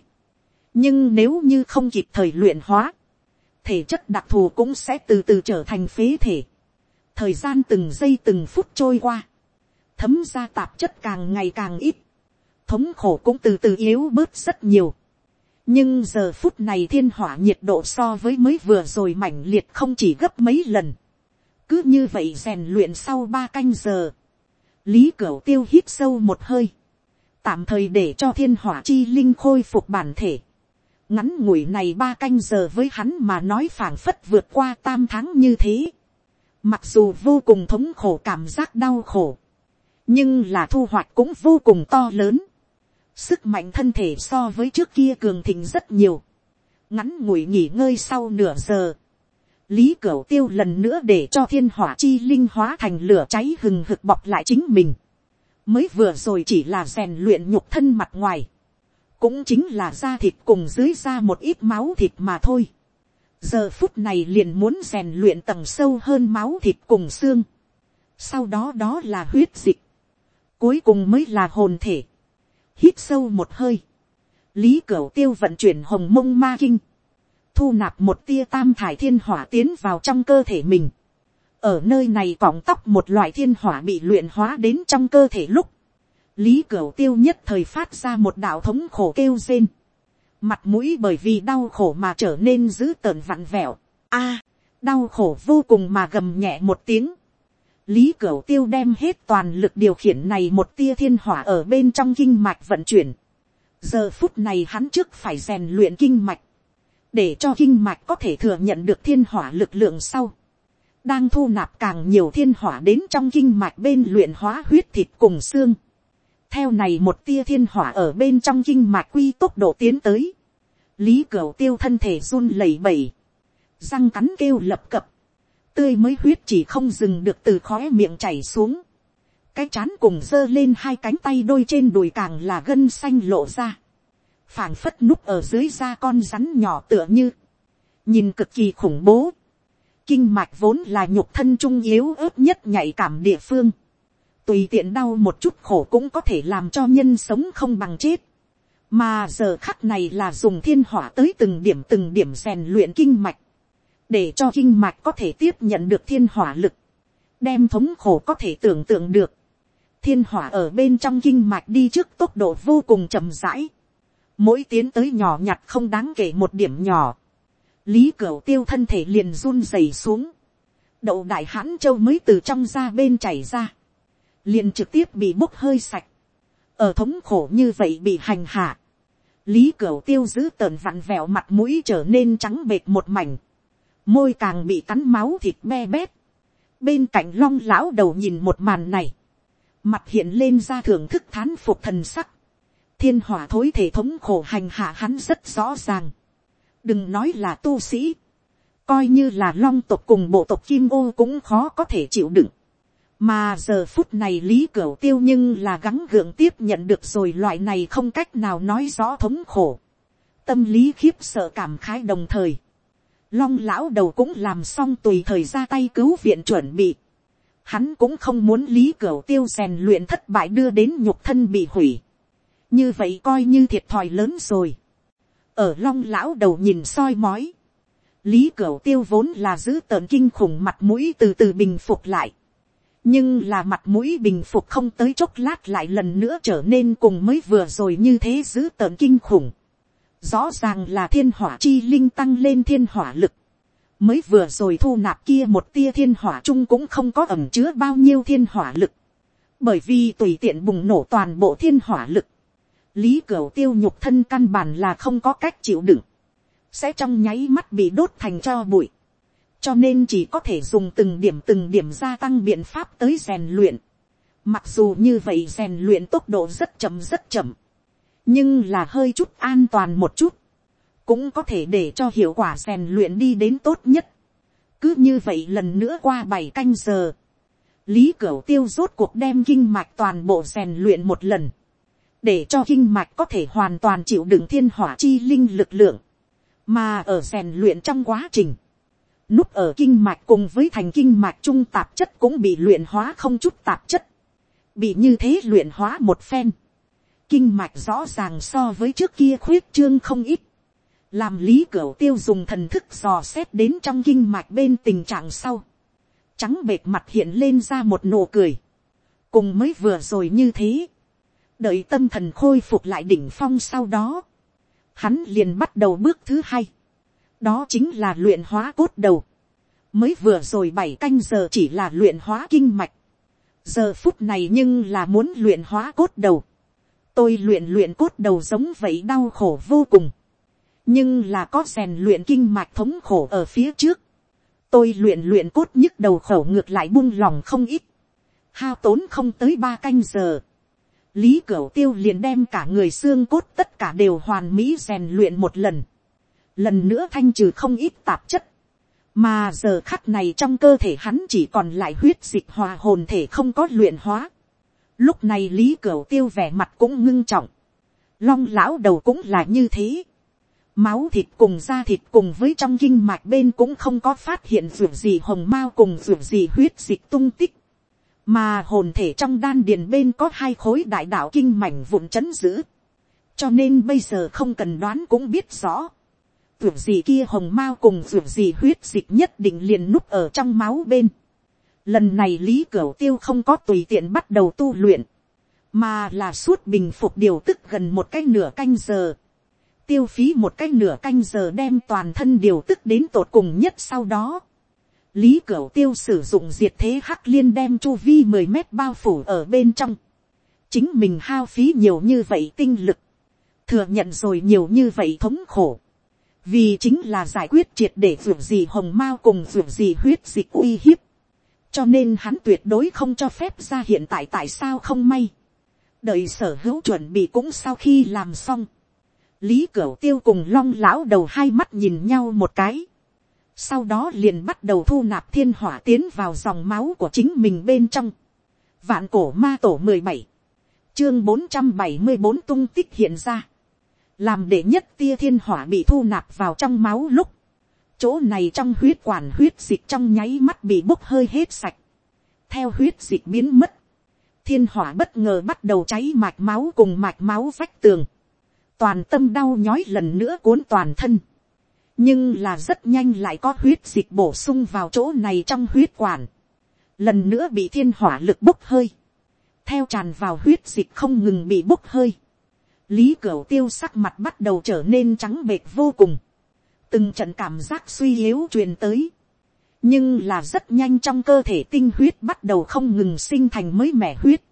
nhưng nếu như không kịp thời luyện hóa, thể chất đặc thù cũng sẽ từ từ trở thành phế thể. thời gian từng giây từng phút trôi qua, thấm ra tạp chất càng ngày càng ít, thống khổ cũng từ từ yếu bớt rất nhiều. nhưng giờ phút này thiên hỏa nhiệt độ so với mới vừa rồi mãnh liệt không chỉ gấp mấy lần cứ như vậy rèn luyện sau ba canh giờ, lý cửu tiêu hít sâu một hơi, tạm thời để cho thiên hỏa chi linh khôi phục bản thể. ngắn ngủi này ba canh giờ với hắn mà nói phảng phất vượt qua tam tháng như thế. mặc dù vô cùng thống khổ cảm giác đau khổ, nhưng là thu hoạch cũng vô cùng to lớn sức mạnh thân thể so với trước kia cường thịnh rất nhiều. ngắn ngủi nghỉ ngơi sau nửa giờ, lý cửu tiêu lần nữa để cho thiên hỏa chi linh hóa thành lửa cháy hừng hực bọc lại chính mình. mới vừa rồi chỉ là rèn luyện nhục thân mặt ngoài. cũng chính là da thịt cùng dưới da một ít máu thịt mà thôi. giờ phút này liền muốn rèn luyện tầng sâu hơn máu thịt cùng xương. sau đó đó là huyết dịch. cuối cùng mới là hồn thể hít sâu một hơi. lý cửu tiêu vận chuyển hồng mông ma kinh thu nạp một tia tam thải thiên hỏa tiến vào trong cơ thể mình. ở nơi này cọng tóc một loại thiên hỏa bị luyện hóa đến trong cơ thể lúc, lý cửu tiêu nhất thời phát ra một đạo thống khổ kêu rên. mặt mũi bởi vì đau khổ mà trở nên dữ tợn vặn vẹo, a, đau khổ vô cùng mà gầm nhẹ một tiếng, lý cửu tiêu đem hết toàn lực điều khiển này một tia thiên hỏa ở bên trong kinh mạch vận chuyển, giờ phút này hắn trước phải rèn luyện kinh mạch, để cho kinh mạch có thể thừa nhận được thiên hỏa lực lượng sau, đang thu nạp càng nhiều thiên hỏa đến trong kinh mạch bên luyện hóa huyết thịt cùng xương. theo này một tia thiên hỏa ở bên trong kinh mạch quy tốc độ tiến tới, lý cửu tiêu thân thể run lẩy bẩy, răng cắn kêu lập cập, tươi mới huyết chỉ không dừng được từ khóe miệng chảy xuống, cái chán cùng giơ lên hai cánh tay đôi trên đùi càng là gân xanh lộ ra, phảng phất núp ở dưới da con rắn nhỏ tựa như, nhìn cực kỳ khủng bố, kinh mạch vốn là nhục thân trung yếu ớt nhất nhạy cảm địa phương, tùy tiện đau một chút khổ cũng có thể làm cho nhân sống không bằng chết, mà giờ khắc này là dùng thiên hỏa tới từng điểm từng điểm rèn luyện kinh mạch, để cho kinh mạch có thể tiếp nhận được thiên hỏa lực, đem thống khổ có thể tưởng tượng được, thiên hỏa ở bên trong kinh mạch đi trước tốc độ vô cùng chậm rãi, mỗi tiến tới nhỏ nhặt không đáng kể một điểm nhỏ, lý cửu tiêu thân thể liền run rẩy xuống, đậu đại hãn châu mới từ trong ra bên chảy ra, liền trực tiếp bị bốc hơi sạch, ở thống khổ như vậy bị hành hạ, lý cửu tiêu giữ tờn vặn vẹo mặt mũi trở nên trắng bệt một mảnh, môi càng bị cắn máu thịt me bét, bên cạnh long lão đầu nhìn một màn này, mặt hiện lên ra thưởng thức thán phục thần sắc, thiên hỏa thối thể thống khổ hành hạ hắn rất rõ ràng, đừng nói là tu sĩ, coi như là long tộc cùng bộ tộc kim ô cũng khó có thể chịu đựng, mà giờ phút này lý cửu tiêu nhưng là gắng gượng tiếp nhận được rồi loại này không cách nào nói rõ thống khổ, tâm lý khiếp sợ cảm khái đồng thời, long lão đầu cũng làm xong tùy thời ra tay cứu viện chuẩn bị, hắn cũng không muốn lý cửu tiêu rèn luyện thất bại đưa đến nhục thân bị hủy, như vậy coi như thiệt thòi lớn rồi, ở long lão đầu nhìn soi mói, lý cửu tiêu vốn là giữ tợn kinh khủng mặt mũi từ từ bình phục lại, nhưng là mặt mũi bình phục không tới chốc lát lại lần nữa trở nên cùng mới vừa rồi như thế giữ tợn kinh khủng, rõ ràng là thiên hỏa chi linh tăng lên thiên hỏa lực, mới vừa rồi thu nạp kia một tia thiên hỏa chung cũng không có ẩm chứa bao nhiêu thiên hỏa lực, bởi vì tùy tiện bùng nổ toàn bộ thiên hỏa lực, lý cửu tiêu nhục thân căn bản là không có cách chịu đựng, sẽ trong nháy mắt bị đốt thành cho bụi, cho nên chỉ có thể dùng từng điểm từng điểm gia tăng biện pháp tới rèn luyện. Mặc dù như vậy rèn luyện tốc độ rất chậm rất chậm, nhưng là hơi chút an toàn một chút, cũng có thể để cho hiệu quả rèn luyện đi đến tốt nhất. cứ như vậy lần nữa qua bảy canh giờ, lý cửu tiêu rốt cuộc đem kinh mạch toàn bộ rèn luyện một lần, để cho kinh mạch có thể hoàn toàn chịu đựng thiên hỏa chi linh lực lượng, mà ở rèn luyện trong quá trình, núp ở kinh mạch cùng với thành kinh mạch trung tạp chất cũng bị luyện hóa không chút tạp chất, bị như thế luyện hóa một phen, kinh mạch rõ ràng so với trước kia khuyết trương không ít, làm lý cửa tiêu dùng thần thức dò xét đến trong kinh mạch bên tình trạng sau, trắng bệt mặt hiện lên ra một nụ cười, cùng mới vừa rồi như thế, đợi tâm thần khôi phục lại đỉnh phong sau đó, hắn liền bắt đầu bước thứ hai, đó chính là luyện hóa cốt đầu, mới vừa rồi bảy canh giờ chỉ là luyện hóa kinh mạch, giờ phút này nhưng là muốn luyện hóa cốt đầu, tôi luyện luyện cốt đầu giống vậy đau khổ vô cùng, nhưng là có rèn luyện kinh mạch thống khổ ở phía trước, tôi luyện luyện cốt nhức đầu khẩu ngược lại buông lòng không ít, hao tốn không tới ba canh giờ, lý cửu tiêu liền đem cả người xương cốt tất cả đều hoàn mỹ rèn luyện một lần, lần nữa thanh trừ không ít tạp chất, mà giờ khắc này trong cơ thể hắn chỉ còn lại huyết dịch hòa hồn thể không có luyện hóa, lúc này lý cửu tiêu vẻ mặt cũng ngưng trọng, long lão đầu cũng là như thế, máu thịt cùng da thịt cùng với trong kinh mạch bên cũng không có phát hiện ruột gì hồng mao cùng ruột gì huyết dịch tung tích, mà hồn thể trong đan điền bên có hai khối đại đạo kinh mảnh vụn chấn giữ, cho nên bây giờ không cần đoán cũng biết rõ, ruột gì kia hồng mao cùng ruột gì huyết dịch nhất định liền núp ở trong máu bên, lần này lý cửu tiêu không có tùy tiện bắt đầu tu luyện, mà là suốt bình phục điều tức gần một cái nửa canh giờ, tiêu phí một cái nửa canh giờ đem toàn thân điều tức đến tột cùng nhất sau đó. lý cửu tiêu sử dụng diệt thế hắc liên đem chu vi mười mét bao phủ ở bên trong. chính mình hao phí nhiều như vậy tinh lực. thừa nhận rồi nhiều như vậy thống khổ. vì chính là giải quyết triệt để vượt gì hồng mao cùng vượt gì huyết dịch uy hiếp cho nên hắn tuyệt đối không cho phép ra hiện tại tại sao không may. đợi sở hữu chuẩn bị cũng sau khi làm xong lý cửu tiêu cùng long lão đầu hai mắt nhìn nhau một cái. sau đó liền bắt đầu thu nạp thiên hỏa tiến vào dòng máu của chính mình bên trong. vạn cổ ma tổ mười bảy, chương bốn trăm bảy mươi bốn tung tích hiện ra. làm để nhất tia thiên hỏa bị thu nạp vào trong máu lúc chỗ này trong huyết quản huyết dịch trong nháy mắt bị bốc hơi hết sạch. theo huyết dịch biến mất. thiên hỏa bất ngờ bắt đầu cháy mạch máu cùng mạch máu vách tường toàn tâm đau nhói lần nữa cuốn toàn thân. nhưng là rất nhanh lại có huyết dịch bổ sung vào chỗ này trong huyết quản. lần nữa bị thiên hỏa lực bốc hơi. theo tràn vào huyết dịch không ngừng bị bốc hơi. lý cửa tiêu sắc mặt bắt đầu trở nên trắng bệt vô cùng từng trận cảm giác suy yếu truyền tới. nhưng là rất nhanh trong cơ thể tinh huyết bắt đầu không ngừng sinh thành mới mẻ huyết.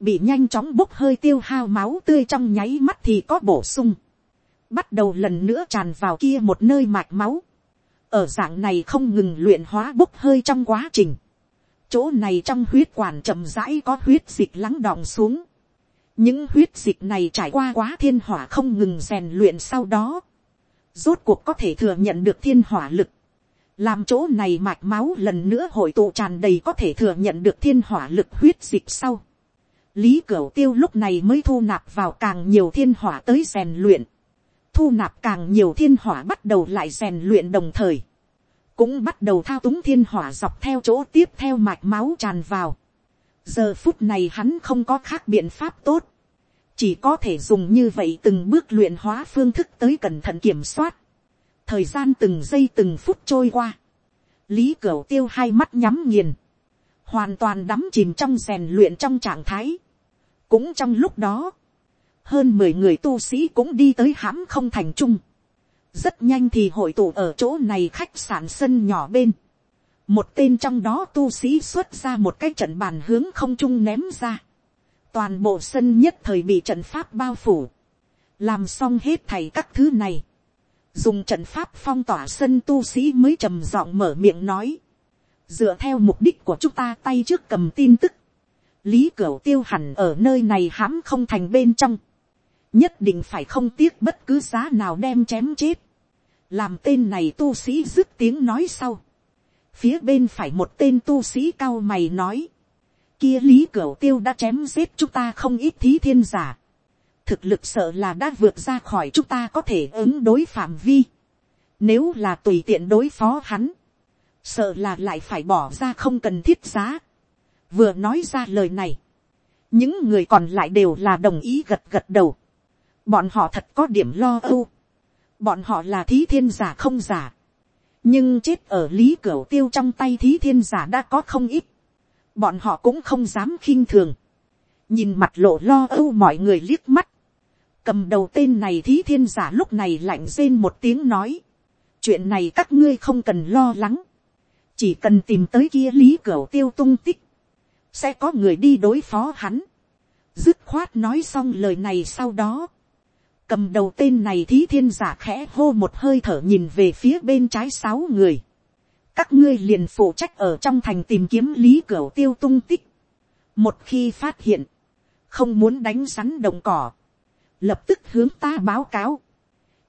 Bị nhanh chóng bốc hơi tiêu hao máu tươi trong nháy mắt thì có bổ sung, bắt đầu lần nữa tràn vào kia một nơi mạch máu, ở dạng này không ngừng luyện hóa bốc hơi trong quá trình, chỗ này trong huyết quản chậm rãi có huyết dịch lắng đọng xuống, những huyết dịch này trải qua quá thiên hỏa không ngừng rèn luyện sau đó, rốt cuộc có thể thừa nhận được thiên hỏa lực, làm chỗ này mạch máu lần nữa hội tụ tràn đầy có thể thừa nhận được thiên hỏa lực huyết dịch sau, lý cửu tiêu lúc này mới thu nạp vào càng nhiều thiên hỏa tới rèn luyện, thu nạp càng nhiều thiên hỏa bắt đầu lại rèn luyện đồng thời, cũng bắt đầu thao túng thiên hỏa dọc theo chỗ tiếp theo mạch máu tràn vào. giờ phút này hắn không có khác biện pháp tốt, chỉ có thể dùng như vậy từng bước luyện hóa phương thức tới cẩn thận kiểm soát, thời gian từng giây từng phút trôi qua, lý cửu tiêu hai mắt nhắm nghiền, hoàn toàn đắm chìm trong rèn luyện trong trạng thái. cũng trong lúc đó, hơn mười người tu sĩ cũng đi tới hãm không thành trung. rất nhanh thì hội tụ ở chỗ này khách sạn sân nhỏ bên. một tên trong đó tu sĩ xuất ra một cái trận bàn hướng không trung ném ra toàn bộ sân nhất thời bị trận pháp bao phủ. làm xong hết thầy các thứ này. dùng trận pháp phong tỏa sân tu sĩ mới trầm giọng mở miệng nói. Dựa theo mục đích của chúng ta tay trước cầm tin tức, lý cửu tiêu hẳn ở nơi này hãm không thành bên trong, nhất định phải không tiếc bất cứ giá nào đem chém chết, làm tên này tu sĩ dứt tiếng nói sau, phía bên phải một tên tu sĩ cao mày nói, kia lý cửu tiêu đã chém giết chúng ta không ít thí thiên giả, thực lực sợ là đã vượt ra khỏi chúng ta có thể ứng đối phạm vi, nếu là tùy tiện đối phó hắn, sợ là lại phải bỏ ra không cần thiết giá. vừa nói ra lời này, những người còn lại đều là đồng ý gật gật đầu. bọn họ thật có điểm lo âu. bọn họ là thí thiên giả không giả. nhưng chết ở lý cửa tiêu trong tay thí thiên giả đã có không ít bọn họ cũng không dám khinh thường. nhìn mặt lộ lo âu mọi người liếc mắt. cầm đầu tên này thí thiên giả lúc này lạnh rên một tiếng nói. chuyện này các ngươi không cần lo lắng chỉ cần tìm tới kia lý cửa tiêu tung tích, sẽ có người đi đối phó hắn. dứt khoát nói xong lời này sau đó, cầm đầu tên này thí thiên giả khẽ hô một hơi thở nhìn về phía bên trái sáu người các ngươi liền phụ trách ở trong thành tìm kiếm lý cửa tiêu tung tích. một khi phát hiện, không muốn đánh rắn đồng cỏ, lập tức hướng ta báo cáo.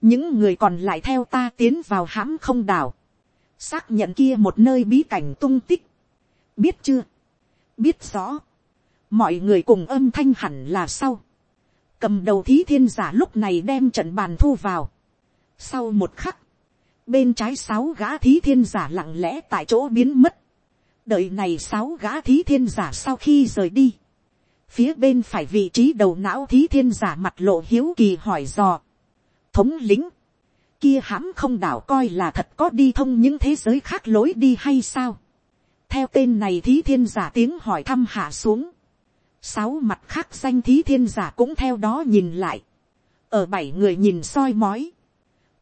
những người còn lại theo ta tiến vào hãm không đảo xác nhận kia một nơi bí cảnh tung tích. biết chưa, biết rõ, mọi người cùng âm thanh hẳn là sau. cầm đầu thí thiên giả lúc này đem trận bàn thu vào. sau một khắc, bên trái sáu gã thí thiên giả lặng lẽ tại chỗ biến mất. đợi này sáu gã thí thiên giả sau khi rời đi. phía bên phải vị trí đầu não thí thiên giả mặt lộ hiếu kỳ hỏi dò. thống lính, kia hãm không đảo coi là thật có đi thông những thế giới khác lối đi hay sao. theo tên này thí thiên giả tiếng hỏi thăm hạ xuống. sáu mặt khác danh thí thiên giả cũng theo đó nhìn lại. ở bảy người nhìn soi mói,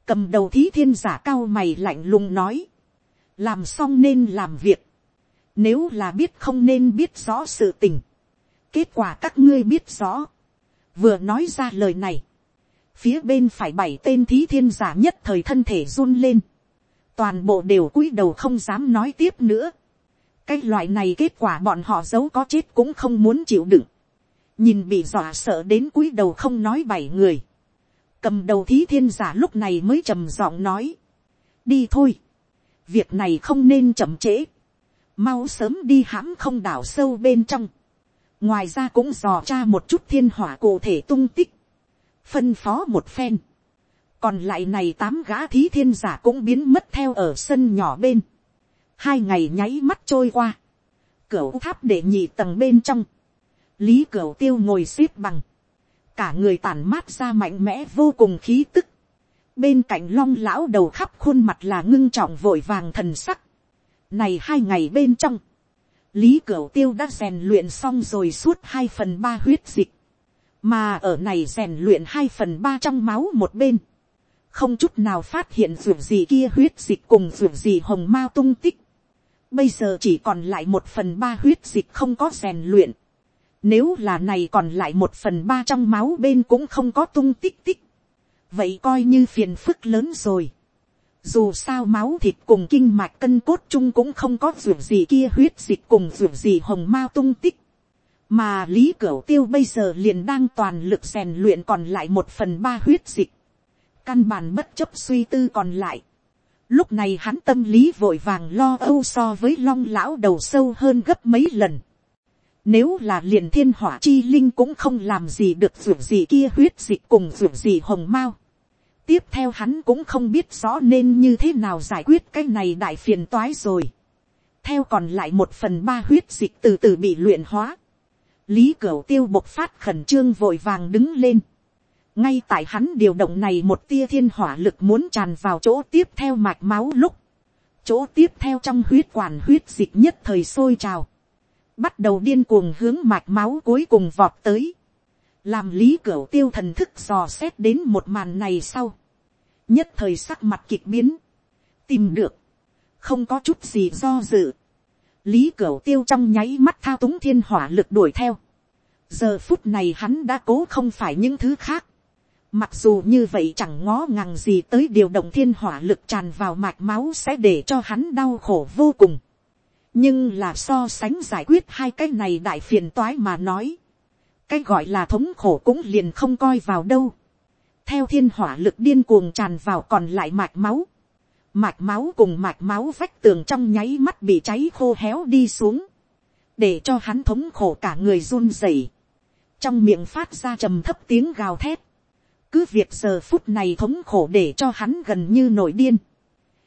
cầm đầu thí thiên giả cao mày lạnh lùng nói, làm xong nên làm việc, nếu là biết không nên biết rõ sự tình, kết quả các ngươi biết rõ, vừa nói ra lời này, phía bên phải bảy tên thí thiên giả nhất thời thân thể run lên, toàn bộ đều cúi đầu không dám nói tiếp nữa, cái loại này kết quả bọn họ giấu có chết cũng không muốn chịu đựng, nhìn bị dọa sợ đến cúi đầu không nói bảy người, cầm đầu thí thiên giả lúc này mới trầm giọng nói, đi thôi, việc này không nên chậm trễ, mau sớm đi hãm không đảo sâu bên trong, ngoài ra cũng dò tra một chút thiên hỏa cụ thể tung tích, phân phó một phen, còn lại này tám gã thí thiên giả cũng biến mất theo ở sân nhỏ bên, hai ngày nháy mắt trôi qua, cửa tháp để nhị tầng bên trong, lý cửa tiêu ngồi x ế p bằng, cả người tản mát ra mạnh mẽ vô cùng khí tức, bên cạnh long lão đầu khắp khuôn mặt là ngưng trọng vội vàng thần sắc, này hai ngày bên trong, lý cửu tiêu đã rèn luyện xong rồi suốt hai phần ba huyết dịch, mà ở này rèn luyện hai phần ba trong máu một bên, không chút nào phát hiện dù gì kia huyết dịch cùng dù gì hồng mao tung tích. Bây giờ chỉ còn lại một phần ba huyết dịch không có rèn luyện. Nếu là này còn lại một phần ba trong máu bên cũng không có tung tích tích. Vậy coi như phiền phức lớn rồi. Dù sao máu thịt cùng kinh mạch cân cốt chung cũng không có ruộng gì kia huyết dịch cùng ruộng gì hồng mao tung tích. Mà Lý Cửu Tiêu bây giờ liền đang toàn lực rèn luyện còn lại một phần ba huyết dịch. Căn bản bất chấp suy tư còn lại. Lúc này hắn tâm lý vội vàng lo âu so với long lão đầu sâu hơn gấp mấy lần. Nếu là liền thiên hỏa chi linh cũng không làm gì được dù gì kia huyết dịch cùng dù gì hồng mao tiếp theo hắn cũng không biết rõ nên như thế nào giải quyết cái này đại phiền toái rồi. theo còn lại một phần ba huyết dịch từ từ bị luyện hóa. lý cửu tiêu bộc phát khẩn trương vội vàng đứng lên. ngay tại hắn điều động này một tia thiên hỏa lực muốn tràn vào chỗ tiếp theo mạch máu lúc. chỗ tiếp theo trong huyết quản huyết dịch nhất thời sôi trào bắt đầu điên cuồng hướng mạch máu cuối cùng vọt tới. Làm lý cửa tiêu thần thức dò xét đến một màn này sau, nhất thời sắc mặt kịch biến, tìm được, không có chút gì do dự, lý cửa tiêu trong nháy mắt thao túng thiên hỏa lực đuổi theo, giờ phút này hắn đã cố không phải những thứ khác, mặc dù như vậy chẳng ngó ngàng gì tới điều động thiên hỏa lực tràn vào mạch máu sẽ để cho hắn đau khổ vô cùng, nhưng là so sánh giải quyết hai cái này đại phiền toái mà nói, cái gọi là thống khổ cũng liền không coi vào đâu. theo thiên hỏa lực điên cuồng tràn vào còn lại mạch máu. mạch máu cùng mạch máu vách tường trong nháy mắt bị cháy khô héo đi xuống. để cho hắn thống khổ cả người run rẩy. trong miệng phát ra trầm thấp tiếng gào thét. cứ việc giờ phút này thống khổ để cho hắn gần như nổi điên.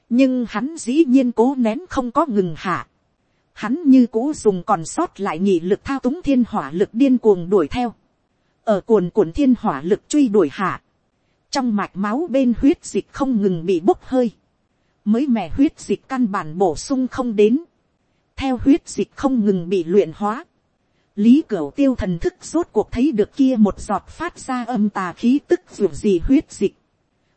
nhưng hắn dĩ nhiên cố nén không có ngừng hạ hắn như cũ dùng còn sót lại nhị lực thao túng thiên hỏa lực điên cuồng đuổi theo, ở cuồn cuộn thiên hỏa lực truy đuổi hạ, trong mạch máu bên huyết dịch không ngừng bị bốc hơi, mới mẻ huyết dịch căn bản bổ sung không đến, theo huyết dịch không ngừng bị luyện hóa, lý cửu tiêu thần thức rốt cuộc thấy được kia một giọt phát ra âm tà khí tức dù gì huyết dịch,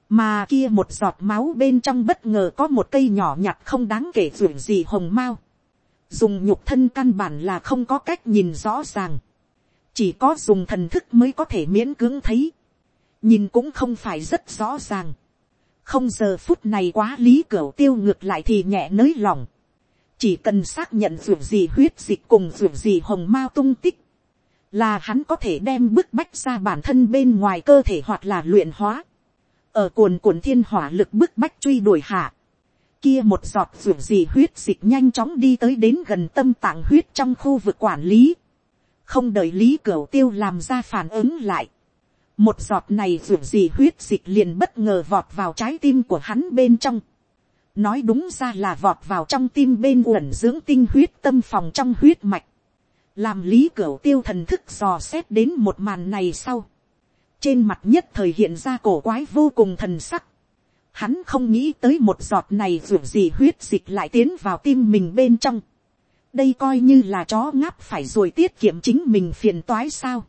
mà kia một giọt máu bên trong bất ngờ có một cây nhỏ nhặt không đáng kể dù gì hồng mao, dùng nhục thân căn bản là không có cách nhìn rõ ràng, chỉ có dùng thần thức mới có thể miễn cưỡng thấy, nhìn cũng không phải rất rõ ràng, không giờ phút này quá lý cửa tiêu ngược lại thì nhẹ nới lòng, chỉ cần xác nhận ruột gì huyết dịch cùng ruột gì hồng mao tung tích, là hắn có thể đem bức bách ra bản thân bên ngoài cơ thể hoặc là luyện hóa, ở cuồn cuộn thiên hỏa lực bức bách truy đuổi hạ, kia một giọt ruột gì huyết dịch nhanh chóng đi tới đến gần tâm tạng huyết trong khu vực quản lý. Không đợi lý cửu tiêu làm ra phản ứng lại. Một giọt này ruột gì huyết dịch liền bất ngờ vọt vào trái tim của hắn bên trong. Nói đúng ra là vọt vào trong tim bên uẩn dưỡng tinh huyết tâm phòng trong huyết mạch. Làm lý cửu tiêu thần thức dò xét đến một màn này sau. Trên mặt nhất thời hiện ra cổ quái vô cùng thần sắc Hắn không nghĩ tới một giọt này dù gì huyết dịch lại tiến vào tim mình bên trong. Đây coi như là chó ngáp phải rồi tiết kiệm chính mình phiền toái sao.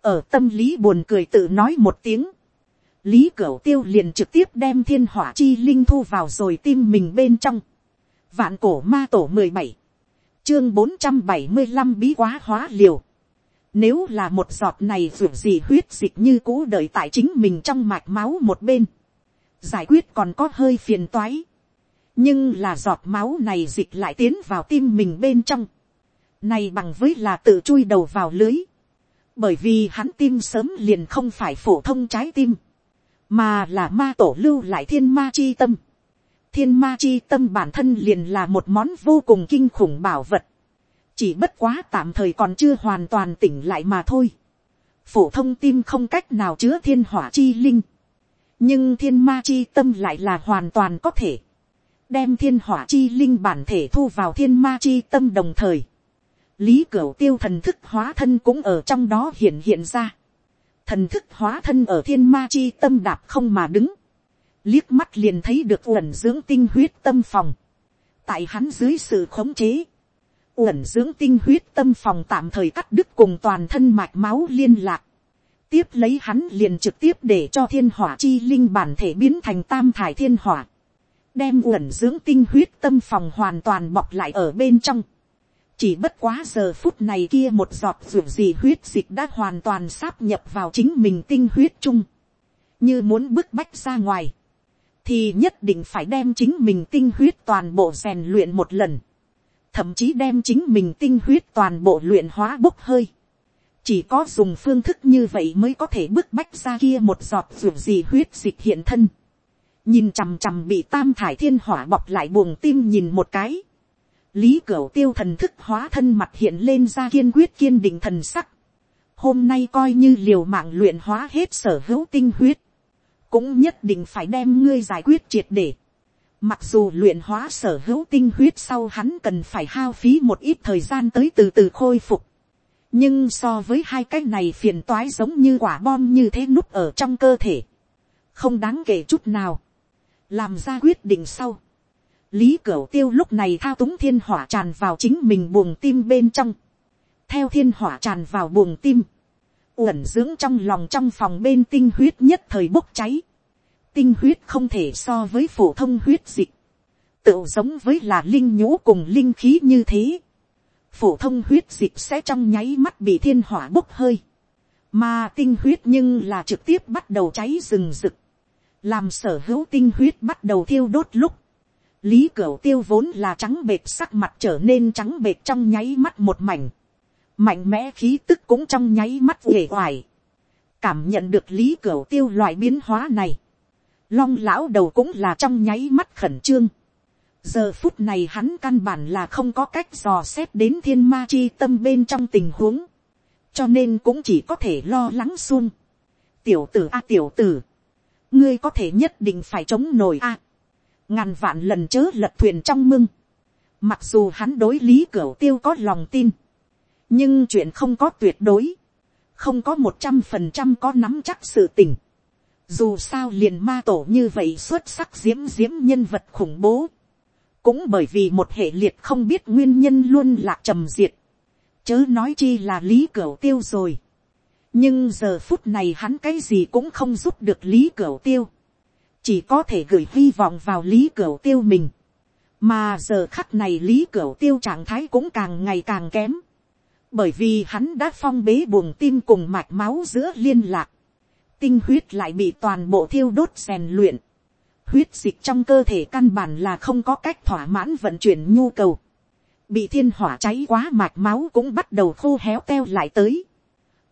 Ở tâm lý buồn cười tự nói một tiếng. lý cửu tiêu liền trực tiếp đem thiên hỏa chi linh thu vào rồi tim mình bên trong. vạn cổ ma tổ mười bảy, chương bốn trăm bảy mươi năm bí quá hóa liều. Nếu là một giọt này dù gì huyết dịch như cũ đợi tại chính mình trong mạch máu một bên. Giải quyết còn có hơi phiền toái. Nhưng là giọt máu này dịch lại tiến vào tim mình bên trong. Này bằng với là tự chui đầu vào lưới. Bởi vì hắn tim sớm liền không phải phổ thông trái tim mà là ma tổ lưu lại thiên ma chi tâm. thiên ma chi tâm bản thân liền là một món vô cùng kinh khủng bảo vật. chỉ bất quá tạm thời còn chưa hoàn toàn tỉnh lại mà thôi. phổ thông tim không cách nào chứa thiên hỏa chi linh nhưng thiên ma chi tâm lại là hoàn toàn có thể. đem thiên hỏa chi linh bản thể thu vào thiên ma chi tâm đồng thời. lý cửu tiêu thần thức hóa thân cũng ở trong đó hiện hiện ra. Thần thức hóa thân ở thiên ma chi tâm đạp không mà đứng, liếc mắt liền thấy được uẩn dưỡng tinh huyết tâm phòng, tại hắn dưới sự khống chế, uẩn dưỡng tinh huyết tâm phòng tạm thời cắt đứt cùng toàn thân mạch máu liên lạc, tiếp lấy hắn liền trực tiếp để cho thiên hỏa chi linh bản thể biến thành tam thải thiên hỏa, đem uẩn dưỡng tinh huyết tâm phòng hoàn toàn bọc lại ở bên trong, chỉ bất quá giờ phút này kia một giọt ruột gì huyết dịch đã hoàn toàn sáp nhập vào chính mình tinh huyết chung. như muốn bức bách ra ngoài, thì nhất định phải đem chính mình tinh huyết toàn bộ rèn luyện một lần. thậm chí đem chính mình tinh huyết toàn bộ luyện hóa bốc hơi chỉ có dùng phương thức như vậy mới có thể bức bách ra kia một giọt ruột gì huyết dịch hiện thân. nhìn chằm chằm bị tam thải thiên hỏa bọc lại buồng tim nhìn một cái lý cửu tiêu thần thức hóa thân mặt hiện lên ra kiên quyết kiên định thần sắc. hôm nay coi như liều mạng luyện hóa hết sở hữu tinh huyết, cũng nhất định phải đem ngươi giải quyết triệt để. mặc dù luyện hóa sở hữu tinh huyết sau hắn cần phải hao phí một ít thời gian tới từ từ khôi phục nhưng so với hai cái này phiền toái giống như quả bom như thế núp ở trong cơ thể, không đáng kể chút nào. làm ra quyết định sau Lý Cửu Tiêu lúc này thao túng thiên hỏa tràn vào chính mình buồng tim bên trong. Theo thiên hỏa tràn vào buồng tim. Uẩn dưỡng trong lòng trong phòng bên tinh huyết nhất thời bốc cháy. Tinh huyết không thể so với phổ thông huyết dịch. Tự giống với là linh nhũ cùng linh khí như thế. Phổ thông huyết dịch sẽ trong nháy mắt bị thiên hỏa bốc hơi. Mà tinh huyết nhưng là trực tiếp bắt đầu cháy rừng rực. Làm sở hữu tinh huyết bắt đầu thiêu đốt lúc Lý Cửu Tiêu vốn là trắng bệt sắc mặt trở nên trắng bệt trong nháy mắt một mảnh. Mạnh mẽ khí tức cũng trong nháy mắt uể oải. Cảm nhận được Lý Cửu Tiêu loại biến hóa này. Long lão đầu cũng là trong nháy mắt khẩn trương. Giờ phút này hắn căn bản là không có cách dò xét đến thiên ma chi tâm bên trong tình huống. Cho nên cũng chỉ có thể lo lắng xung. Tiểu tử a tiểu tử. Ngươi có thể nhất định phải chống nổi a ngàn vạn lần chớ lật thuyền trong mưng. Mặc dù hắn đối lý cửu tiêu có lòng tin, nhưng chuyện không có tuyệt đối, không có một trăm phần trăm có nắm chắc sự tình. Dù sao liền ma tổ như vậy xuất sắc diễm diễm nhân vật khủng bố. Cũng bởi vì một hệ liệt không biết nguyên nhân luôn lạc trầm diệt. Chớ nói chi là lý cửu tiêu rồi. Nhưng giờ phút này hắn cái gì cũng không giúp được lý cửu tiêu chỉ có thể gửi hy vọng vào lý cửu tiêu mình. mà giờ khắc này lý cửu tiêu trạng thái cũng càng ngày càng kém. bởi vì hắn đã phong bế buồng tim cùng mạch máu giữa liên lạc. tinh huyết lại bị toàn bộ thiêu đốt rèn luyện huyết dịch trong cơ thể căn bản là không có cách thỏa mãn vận chuyển nhu cầu. bị thiên hỏa cháy quá mạch máu cũng bắt đầu khô héo teo lại tới.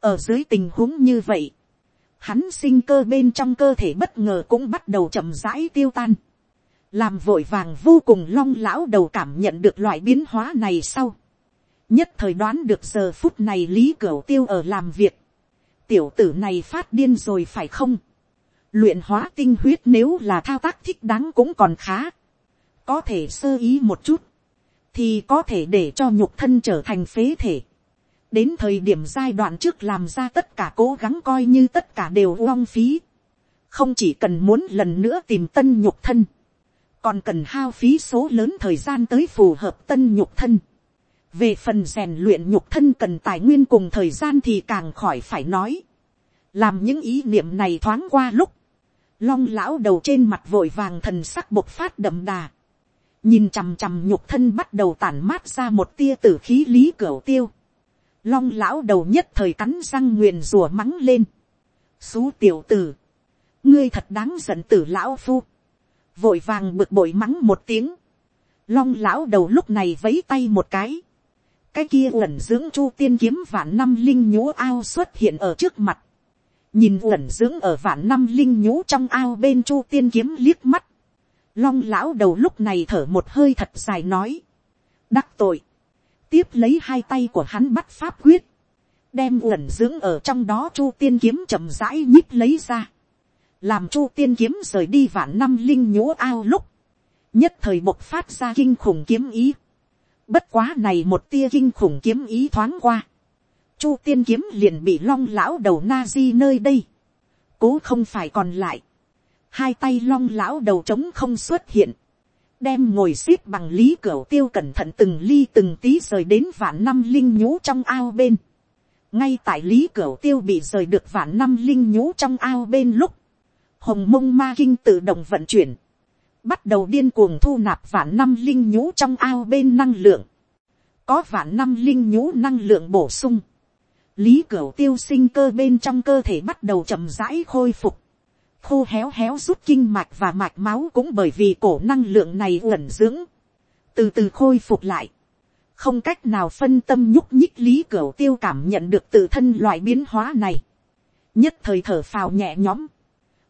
ở dưới tình huống như vậy, hắn sinh cơ bên trong cơ thể bất ngờ cũng bắt đầu chậm rãi tiêu tan. làm vội vàng vô cùng long lão đầu cảm nhận được loại biến hóa này sau. nhất thời đoán được giờ phút này lý cửu tiêu ở làm việc. tiểu tử này phát điên rồi phải không luyện hóa tinh huyết nếu là thao tác thích đáng cũng còn khá. có thể sơ ý một chút. thì có thể để cho nhục thân trở thành phế thể đến thời điểm giai đoạn trước làm ra tất cả cố gắng coi như tất cả đều uong phí, không chỉ cần muốn lần nữa tìm tân nhục thân, còn cần hao phí số lớn thời gian tới phù hợp tân nhục thân. về phần rèn luyện nhục thân cần tài nguyên cùng thời gian thì càng khỏi phải nói. làm những ý niệm này thoáng qua lúc, long lão đầu trên mặt vội vàng thần sắc bộc phát đậm đà, nhìn chằm chằm nhục thân bắt đầu tản mát ra một tia tử khí lý cửa tiêu, long lão đầu nhất thời cắn răng nguyền rùa mắng lên, xú tiểu tử, ngươi thật đáng giận tử lão phu, vội vàng bực bội mắng một tiếng, long lão đầu lúc này vấy tay một cái, cái kia ẩn dưỡng chu tiên kiếm vạn năm linh nhũ ao xuất hiện ở trước mặt, nhìn uẩn dưỡng ở vạn năm linh nhũ trong ao bên chu tiên kiếm liếc mắt, long lão đầu lúc này thở một hơi thật dài nói, đắc tội, tiếp lấy hai tay của hắn bắt pháp quyết, đem uẩn dưỡng ở trong đó chu tiên kiếm chậm rãi nhíp lấy ra, làm chu tiên kiếm rời đi vạn năm linh nhũ ao lúc, nhất thời bộc phát ra kinh khủng kiếm ý, bất quá này một tia kinh khủng kiếm ý thoáng qua, chu tiên kiếm liền bị long lão đầu na di nơi đây, cố không phải còn lại, hai tay long lão đầu trống không xuất hiện, đem ngồi x ế p bằng lý cửa tiêu cẩn thận từng ly từng tí rời đến vạn năm linh nhũ trong ao bên. ngay tại lý cửa tiêu bị rời được vạn năm linh nhũ trong ao bên lúc, hồng mông ma kinh tự động vận chuyển, bắt đầu điên cuồng thu nạp vạn năm linh nhũ trong ao bên năng lượng, có vạn năm linh nhũ năng lượng bổ sung, lý cửa tiêu sinh cơ bên trong cơ thể bắt đầu chậm rãi khôi phục, khô héo héo rút kinh mạch và mạch máu cũng bởi vì cổ năng lượng này uẩn dưỡng, từ từ khôi phục lại, không cách nào phân tâm nhúc nhích lý cửa tiêu cảm nhận được tự thân loại biến hóa này, nhất thời thở phào nhẹ nhõm,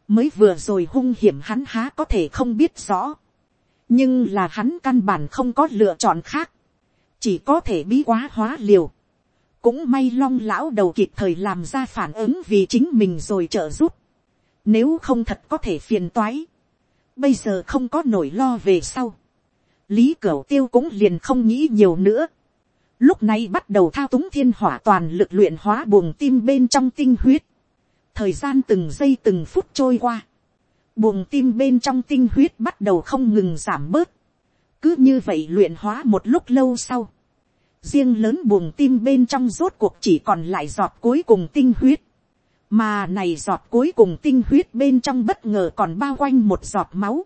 mới vừa rồi hung hiểm hắn há có thể không biết rõ, nhưng là hắn căn bản không có lựa chọn khác, chỉ có thể bí quá hóa liều, cũng may long lão đầu kịp thời làm ra phản ứng vì chính mình rồi trợ giúp, nếu không thật có thể phiền toái. Bây giờ không có nổi lo về sau. Lý Cửu Tiêu cũng liền không nghĩ nhiều nữa. Lúc này bắt đầu thao túng thiên hỏa toàn lực luyện hóa buồng tim bên trong tinh huyết. Thời gian từng giây từng phút trôi qua. Buồng tim bên trong tinh huyết bắt đầu không ngừng giảm bớt. Cứ như vậy luyện hóa một lúc lâu sau. Riêng lớn buồng tim bên trong rốt cuộc chỉ còn lại giọt cuối cùng tinh huyết. Mà này giọt cuối cùng tinh huyết bên trong bất ngờ còn bao quanh một giọt máu,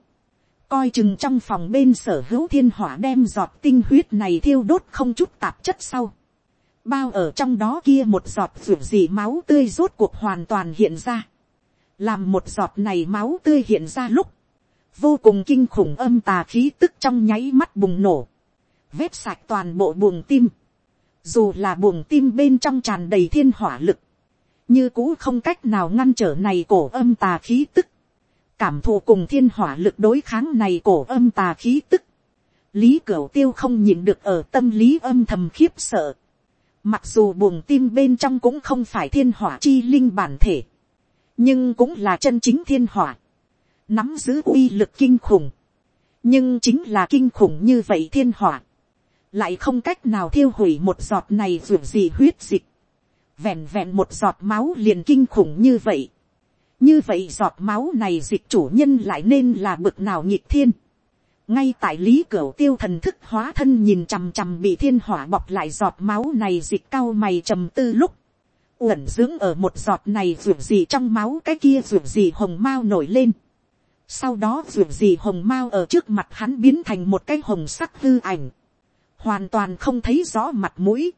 coi chừng trong phòng bên sở hữu thiên hỏa đem giọt tinh huyết này thiêu đốt không chút tạp chất sau, bao ở trong đó kia một giọt ruột gì máu tươi rốt cuộc hoàn toàn hiện ra, làm một giọt này máu tươi hiện ra lúc, vô cùng kinh khủng âm tà khí tức trong nháy mắt bùng nổ, vết sạch toàn bộ buồng tim, dù là buồng tim bên trong tràn đầy thiên hỏa lực, như cũ không cách nào ngăn trở này cổ âm tà khí tức, cảm thụ cùng thiên hỏa lực đối kháng này cổ âm tà khí tức, lý cửu tiêu không nhìn được ở tâm lý âm thầm khiếp sợ, mặc dù buồng tim bên trong cũng không phải thiên hỏa chi linh bản thể, nhưng cũng là chân chính thiên hỏa, nắm giữ uy lực kinh khủng, nhưng chính là kinh khủng như vậy thiên hỏa, lại không cách nào thiêu hủy một giọt này ruột gì huyết dịch, vẹn vẹn một giọt máu liền kinh khủng như vậy. như vậy giọt máu này dịch chủ nhân lại nên là bực nào nhịp thiên. ngay tại lý cửa tiêu thần thức hóa thân nhìn chằm chằm bị thiên hỏa bọc lại giọt máu này dịch cao mày trầm tư lúc. uẩn dưỡng ở một giọt này ruột gì trong máu cái kia ruột gì hồng mao nổi lên. sau đó ruột gì hồng mao ở trước mặt hắn biến thành một cái hồng sắc hư ảnh hoàn toàn không thấy rõ mặt mũi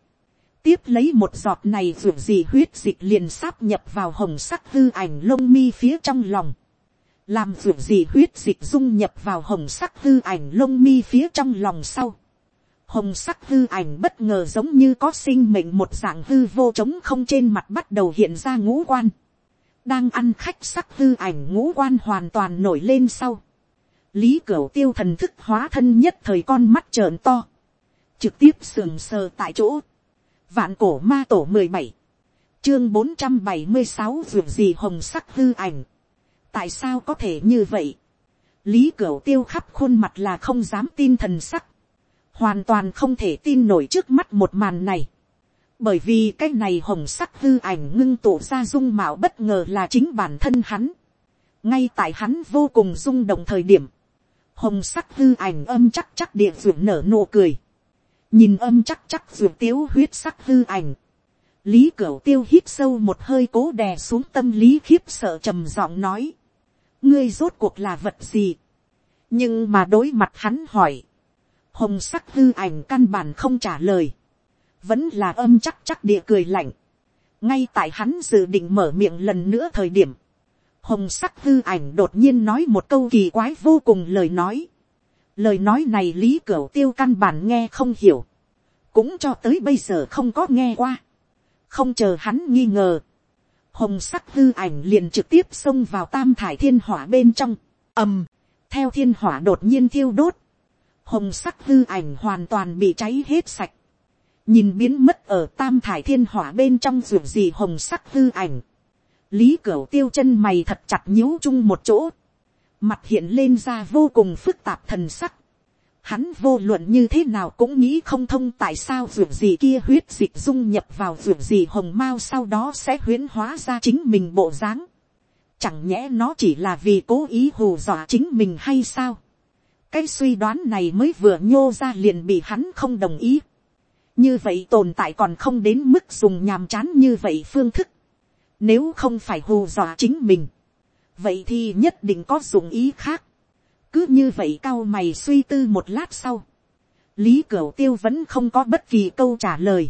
tiếp lấy một giọt này ruột gì huyết dịch liền sáp nhập vào hồng sắc hư ảnh lông mi phía trong lòng. Làm ruột gì huyết dịch dung nhập vào hồng sắc hư ảnh lông mi phía trong lòng sau. Hồng sắc hư ảnh bất ngờ giống như có sinh mệnh một dạng hư vô trống không trên mặt bắt đầu hiện ra ngũ quan. Đang ăn khách sắc hư ảnh ngũ quan hoàn toàn nổi lên sau. Lý Cửu tiêu thần thức hóa thân nhất thời con mắt trợn to. Trực tiếp sườn sờ tại chỗ Vạn cổ ma tổ mười bảy Chương bốn trăm bảy mươi sáu vượt gì hồng sắc hư ảnh. Tại sao có thể như vậy? Lý Cửu tiêu khắp khuôn mặt là không dám tin thần sắc. Hoàn toàn không thể tin nổi trước mắt một màn này. Bởi vì cái này hồng sắc hư ảnh ngưng tụ ra dung mạo bất ngờ là chính bản thân hắn. Ngay tại hắn vô cùng rung động thời điểm. Hồng sắc hư ảnh âm chắc chắc địa vượt nở nụ cười nhìn âm chắc chắc ruột tiếu huyết sắc hư ảnh, lý cửu tiêu hít sâu một hơi cố đè xuống tâm lý khiếp sợ trầm giọng nói, ngươi rốt cuộc là vật gì, nhưng mà đối mặt hắn hỏi, hồng sắc hư ảnh căn bản không trả lời, vẫn là âm chắc chắc địa cười lạnh, ngay tại hắn dự định mở miệng lần nữa thời điểm, hồng sắc hư ảnh đột nhiên nói một câu kỳ quái vô cùng lời nói, lời nói này lý cửu tiêu căn bản nghe không hiểu, cũng cho tới bây giờ không có nghe qua, không chờ hắn nghi ngờ, hồng sắc hư ảnh liền trực tiếp xông vào tam thải thiên hỏa bên trong, ầm, theo thiên hỏa đột nhiên thiêu đốt, hồng sắc hư ảnh hoàn toàn bị cháy hết sạch, nhìn biến mất ở tam thải thiên hỏa bên trong ruột gì hồng sắc hư ảnh, lý cửu tiêu chân mày thật chặt nhíu chung một chỗ, mặt hiện lên ra vô cùng phức tạp thần sắc, Hắn vô luận như thế nào cũng nghĩ không thông tại sao ruột gì kia huyết dịch dung nhập vào ruột gì hồng mao sau đó sẽ huyến hóa ra chính mình bộ dáng. Chẳng nhẽ nó chỉ là vì cố ý hù dọa chính mình hay sao? Cái suy đoán này mới vừa nhô ra liền bị hắn không đồng ý. Như vậy tồn tại còn không đến mức dùng nhàm chán như vậy phương thức. Nếu không phải hù dọa chính mình. Vậy thì nhất định có dụng ý khác. Cứ như vậy cao mày suy tư một lát sau, lý cửu tiêu vẫn không có bất kỳ câu trả lời,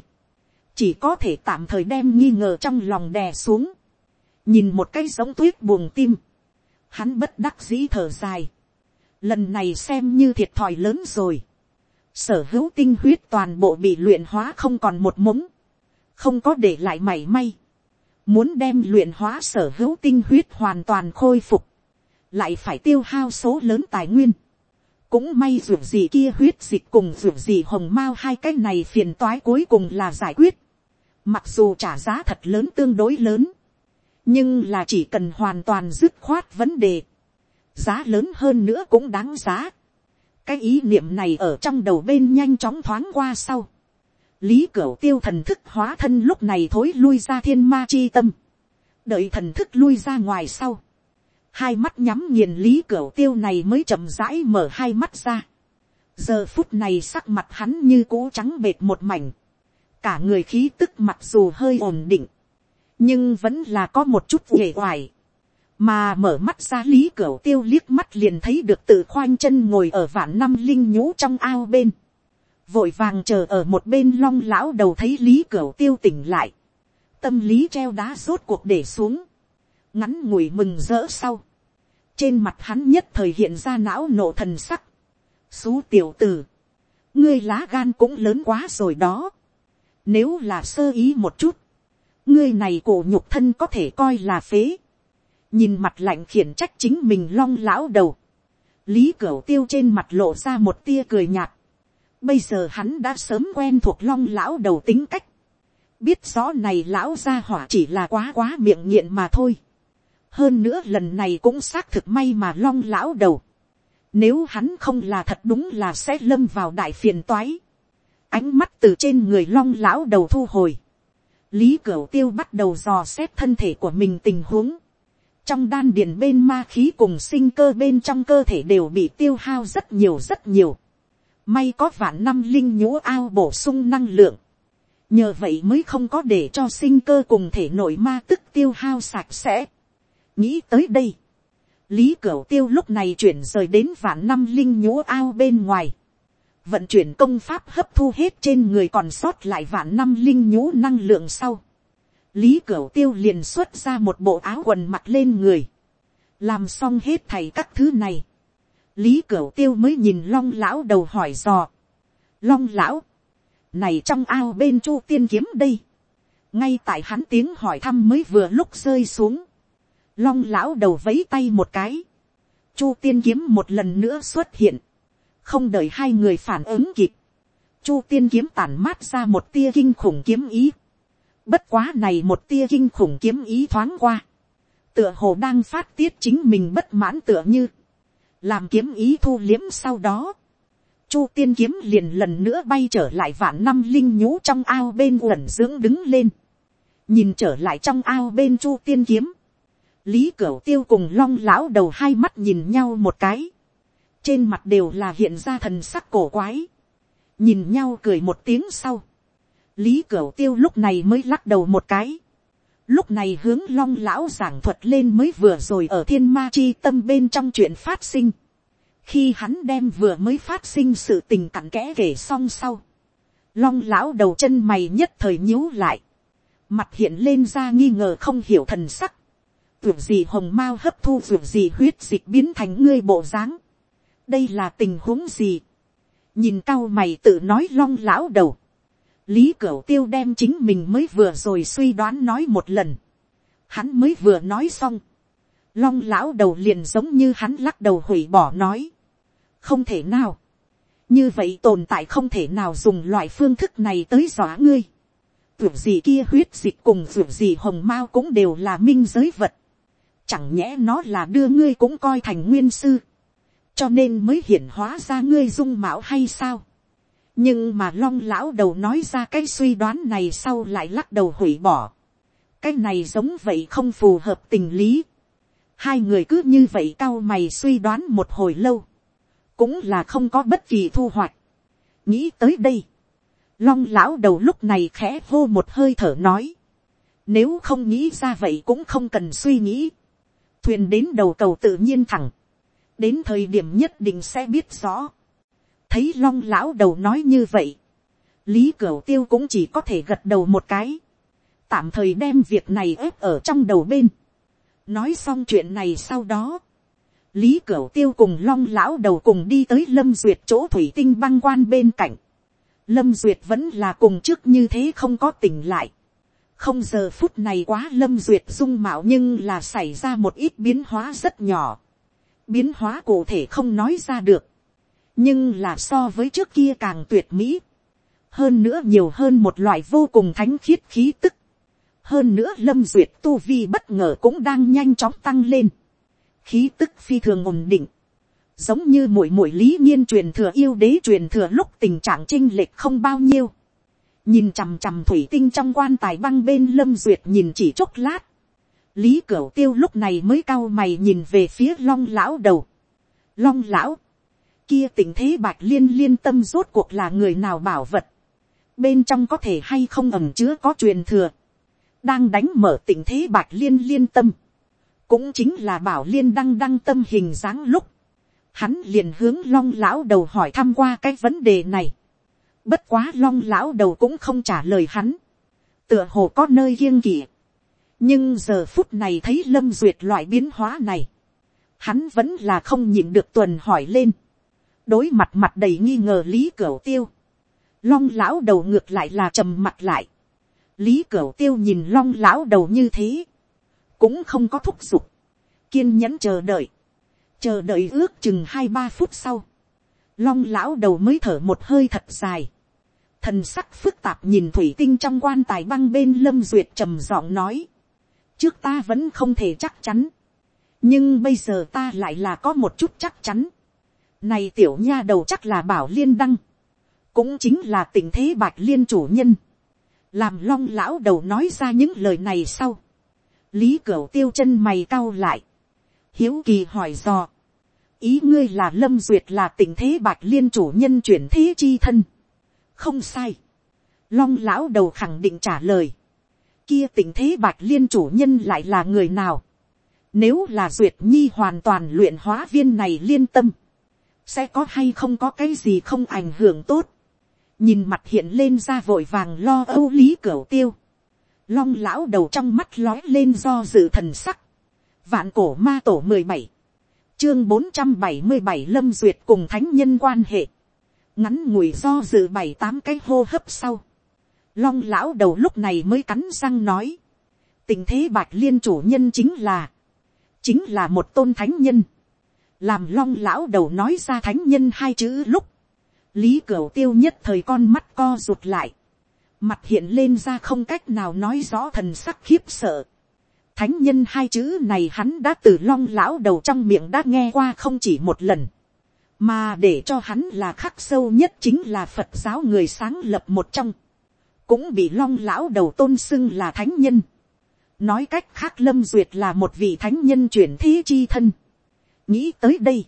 chỉ có thể tạm thời đem nghi ngờ trong lòng đè xuống, nhìn một cái giống tuyết buồng tim, hắn bất đắc dĩ thở dài, lần này xem như thiệt thòi lớn rồi, sở hữu tinh huyết toàn bộ bị luyện hóa không còn một mống, không có để lại mảy may, muốn đem luyện hóa sở hữu tinh huyết hoàn toàn khôi phục, lại phải tiêu hao số lớn tài nguyên. cũng may ruột gì kia huyết dịch cùng ruột gì hồng mao hai cái này phiền toái cuối cùng là giải quyết. mặc dù trả giá thật lớn tương đối lớn, nhưng là chỉ cần hoàn toàn dứt khoát vấn đề, giá lớn hơn nữa cũng đáng giá. cái ý niệm này ở trong đầu bên nhanh chóng thoáng qua sau lý cửu tiêu thần thức hóa thân lúc này thối lui ra thiên ma chi tâm. đợi thần thức lui ra ngoài sau hai mắt nhắm nghiền lý Cửu tiêu này mới chậm rãi mở hai mắt ra. giờ phút này sắc mặt hắn như cũ trắng bệt một mảnh. cả người khí tức mặc dù hơi ổn định, nhưng vẫn là có một chút nghề hoài. mà mở mắt ra lý Cửu tiêu liếc mắt liền thấy được tự khoanh chân ngồi ở vạn năm linh nhũ trong ao bên vội vàng chờ ở một bên long lão đầu thấy lý cửu tiêu tỉnh lại. tâm lý treo đá rốt cuộc để xuống ngắn ngủi mừng rỡ sau, trên mặt hắn nhất thời hiện ra não nổ thần sắc. xú tiểu tử, ngươi lá gan cũng lớn quá rồi đó. nếu là sơ ý một chút, ngươi này cổ nhục thân có thể coi là phế. nhìn mặt lạnh khiển trách chính mình long lão đầu. lý cửu tiêu trên mặt lộ ra một tia cười nhạt bây giờ hắn đã sớm quen thuộc long lão đầu tính cách. biết rõ này lão gia hỏa chỉ là quá quá miệng nghiện mà thôi hơn nữa lần này cũng xác thực may mà long lão đầu. Nếu hắn không là thật đúng là sẽ lâm vào đại phiền toái. Ánh mắt từ trên người long lão đầu thu hồi. Lý Cửu Tiêu bắt đầu dò xét thân thể của mình tình huống. Trong đan điền bên ma khí cùng sinh cơ bên trong cơ thể đều bị tiêu hao rất nhiều rất nhiều. May có vạn năm linh nhũ ao bổ sung năng lượng. Nhờ vậy mới không có để cho sinh cơ cùng thể nội ma tức tiêu hao sạch sẽ. Nghĩ tới đây, lý cửu tiêu lúc này chuyển rời đến vạn năm linh nhũ ao bên ngoài, vận chuyển công pháp hấp thu hết trên người còn sót lại vạn năm linh nhũ năng lượng sau, lý cửu tiêu liền xuất ra một bộ áo quần mặc lên người, làm xong hết thầy các thứ này, lý cửu tiêu mới nhìn long lão đầu hỏi dò, long lão, này trong ao bên chu tiên kiếm đây, ngay tại hắn tiếng hỏi thăm mới vừa lúc rơi xuống, long lão đầu vấy tay một cái, chu tiên kiếm một lần nữa xuất hiện, không đợi hai người phản ứng kịp, chu tiên kiếm tản mát ra một tia kinh khủng kiếm ý, bất quá này một tia kinh khủng kiếm ý thoáng qua, tựa hồ đang phát tiết chính mình bất mãn tựa như, làm kiếm ý thu liếm sau đó, chu tiên kiếm liền lần nữa bay trở lại vạn năm linh nhũ trong ao bên uẩn dưỡng đứng lên, nhìn trở lại trong ao bên chu tiên kiếm, lý cửu tiêu cùng long lão đầu hai mắt nhìn nhau một cái, trên mặt đều là hiện ra thần sắc cổ quái, nhìn nhau cười một tiếng sau, lý cửu tiêu lúc này mới lắc đầu một cái, lúc này hướng long lão giảng thuật lên mới vừa rồi ở thiên ma chi tâm bên trong chuyện phát sinh. khi hắn đem vừa mới phát sinh sự tình cặn kẽ kể xong sau, long lão đầu chân mày nhất thời nhíu lại, mặt hiện lên ra nghi ngờ không hiểu thần sắc, vượt gì hồng mao hấp thu vượt gì huyết dịch biến thành ngươi bộ dáng, đây là tình huống gì, nhìn cao mày tự nói long lão đầu, lý cửu tiêu đem chính mình mới vừa rồi suy đoán nói một lần, hắn mới vừa nói xong, long lão đầu liền giống như hắn lắc đầu hủy bỏ nói, không thể nào, như vậy tồn tại không thể nào dùng loại phương thức này tới dọa ngươi, Vượt gì kia huyết dịch cùng vượt gì hồng mao cũng đều là minh giới vật. Chẳng nhẽ nó là đưa ngươi cũng coi thành nguyên sư. Cho nên mới hiển hóa ra ngươi dung mạo hay sao? Nhưng mà long lão đầu nói ra cái suy đoán này sau lại lắc đầu hủy bỏ. Cái này giống vậy không phù hợp tình lý. Hai người cứ như vậy cao mày suy đoán một hồi lâu. Cũng là không có bất kỳ thu hoạch. Nghĩ tới đây Long lão đầu lúc này khẽ hô một hơi thở nói. Nếu không nghĩ ra vậy cũng không cần suy nghĩ. Thuyền đến đầu cầu tự nhiên thẳng. Đến thời điểm nhất định sẽ biết rõ. Thấy long lão đầu nói như vậy. Lý Cửu tiêu cũng chỉ có thể gật đầu một cái. Tạm thời đem việc này ép ở trong đầu bên. Nói xong chuyện này sau đó. Lý Cửu tiêu cùng long lão đầu cùng đi tới lâm duyệt chỗ thủy tinh băng quan bên cạnh Lâm Duyệt vẫn là cùng trước như thế không có tỉnh lại. Không giờ phút này quá Lâm Duyệt dung mạo nhưng là xảy ra một ít biến hóa rất nhỏ. Biến hóa cụ thể không nói ra được. Nhưng là so với trước kia càng tuyệt mỹ. Hơn nữa nhiều hơn một loại vô cùng thánh khiết khí tức. Hơn nữa Lâm Duyệt tu vi bất ngờ cũng đang nhanh chóng tăng lên. Khí tức phi thường ổn định giống như muội muội lý nhiên truyền thừa yêu đế truyền thừa lúc tình trạng chinh lệch không bao nhiêu. nhìn chằm chằm thủy tinh trong quan tài băng bên lâm duyệt nhìn chỉ chốc lát. lý cửu tiêu lúc này mới cau mày nhìn về phía long lão đầu. long lão, kia tình thế bạch liên liên tâm rốt cuộc là người nào bảo vật. bên trong có thể hay không ẩm chứa có truyền thừa. đang đánh mở tình thế bạch liên liên tâm. cũng chính là bảo liên đăng đăng tâm hình dáng lúc hắn liền hướng long lão đầu hỏi thăm qua cái vấn đề này. bất quá long lão đầu cũng không trả lời hắn. tựa hồ có nơi kiêng kỵ. nhưng giờ phút này thấy lâm duyệt loại biến hóa này. hắn vẫn là không nhịn được tuần hỏi lên đối mặt mặt đầy nghi ngờ lý cửu tiêu. long lão đầu ngược lại là trầm mặt lại. lý cửu tiêu nhìn long lão đầu như thế. cũng không có thúc giục. kiên nhẫn chờ đợi chờ đợi ước chừng hai ba phút sau, long lão đầu mới thở một hơi thật dài, thần sắc phức tạp nhìn thủy tinh trong quan tài băng bên lâm duyệt trầm giọng nói, trước ta vẫn không thể chắc chắn, nhưng bây giờ ta lại là có một chút chắc chắn, này tiểu nha đầu chắc là bảo liên đăng, cũng chính là tình thế bạch liên chủ nhân, làm long lão đầu nói ra những lời này sau, lý cửu tiêu chân mày cau lại, hiếu kỳ hỏi dò, ý ngươi là lâm duyệt là tình thế bạch liên chủ nhân chuyển thế chi thân, không sai, long lão đầu khẳng định trả lời, kia tình thế bạch liên chủ nhân lại là người nào, nếu là duyệt nhi hoàn toàn luyện hóa viên này liên tâm, sẽ có hay không có cái gì không ảnh hưởng tốt, nhìn mặt hiện lên ra vội vàng lo âu lý cửa tiêu, long lão đầu trong mắt lói lên do dự thần sắc, Vạn cổ ma tổ mười bảy Chương bốn trăm bảy mươi bảy Lâm Duyệt cùng thánh nhân quan hệ. Ngắn ngủi do dự bảy tám cái hô hấp sau. Long lão đầu lúc này mới cắn răng nói. Tình thế bạch liên chủ nhân chính là. Chính là một tôn thánh nhân. Làm long lão đầu nói ra thánh nhân hai chữ lúc. Lý Cửu tiêu nhất thời con mắt co rụt lại. Mặt hiện lên ra không cách nào nói rõ thần sắc khiếp sợ thánh nhân hai chữ này hắn đã từ long lão đầu trong miệng đã nghe qua không chỉ một lần. mà để cho hắn là khắc sâu nhất chính là phật giáo người sáng lập một trong. cũng bị long lão đầu tôn xưng là thánh nhân. nói cách khác lâm duyệt là một vị thánh nhân chuyển thế chi thân nghĩ tới đây.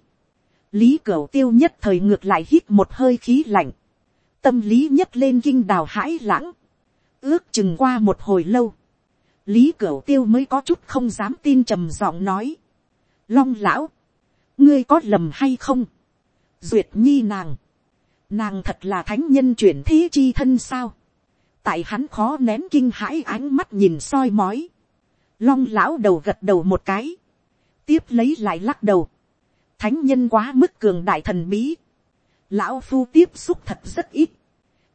lý cửu tiêu nhất thời ngược lại hít một hơi khí lạnh. tâm lý nhất lên kinh đào hãi lãng. ước chừng qua một hồi lâu. Lý cửu tiêu mới có chút không dám tin trầm giọng nói, long lão, ngươi có lầm hay không, duyệt nhi nàng, nàng thật là thánh nhân chuyển thế chi thân sao, tại hắn khó nén kinh hãi ánh mắt nhìn soi mói, long lão đầu gật đầu một cái, tiếp lấy lại lắc đầu, thánh nhân quá mức cường đại thần bí, lão phu tiếp xúc thật rất ít,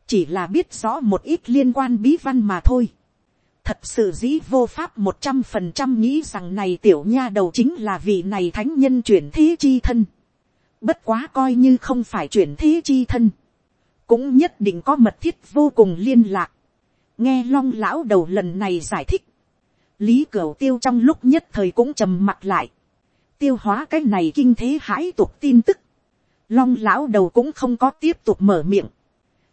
chỉ là biết rõ một ít liên quan bí văn mà thôi. thật sự dĩ vô pháp một trăm phần trăm nghĩ rằng này tiểu nha đầu chính là vị này thánh nhân chuyển thế chi thân. bất quá coi như không phải chuyển thế chi thân, cũng nhất định có mật thiết vô cùng liên lạc. nghe long lão đầu lần này giải thích, lý cửu tiêu trong lúc nhất thời cũng trầm mặt lại, tiêu hóa cái này kinh thế hãi tục tin tức, long lão đầu cũng không có tiếp tục mở miệng,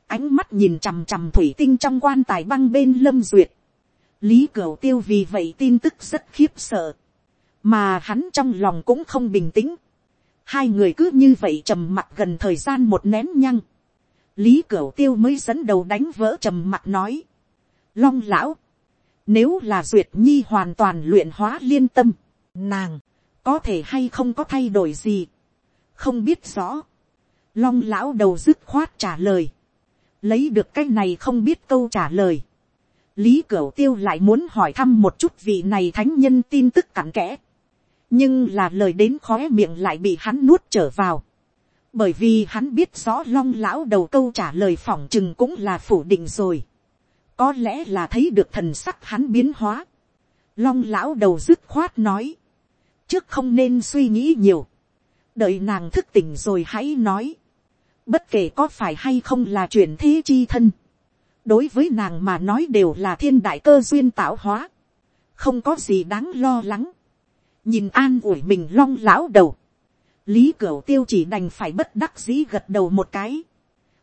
ánh mắt nhìn chằm chằm thủy tinh trong quan tài băng bên lâm duyệt, lý cửu tiêu vì vậy tin tức rất khiếp sợ, mà hắn trong lòng cũng không bình tĩnh, hai người cứ như vậy trầm mặt gần thời gian một nén nhăng, lý cửu tiêu mới dẫn đầu đánh vỡ trầm mặt nói, long lão, nếu là duyệt nhi hoàn toàn luyện hóa liên tâm, nàng, có thể hay không có thay đổi gì, không biết rõ. Long lão đầu dứt khoát trả lời, lấy được cái này không biết câu trả lời. lý cửu tiêu lại muốn hỏi thăm một chút vị này thánh nhân tin tức cặn kẽ, nhưng là lời đến khó miệng lại bị hắn nuốt trở vào, bởi vì hắn biết rõ long lão đầu câu trả lời phỏng chừng cũng là phủ định rồi, có lẽ là thấy được thần sắc hắn biến hóa, long lão đầu dứt khoát nói, trước không nên suy nghĩ nhiều, đợi nàng thức tỉnh rồi hãy nói, bất kể có phải hay không là chuyển thế chi thân, đối với nàng mà nói đều là thiên đại cơ duyên tạo hóa, không có gì đáng lo lắng, nhìn an ủi mình long lão đầu, lý cửu tiêu chỉ đành phải bất đắc dĩ gật đầu một cái,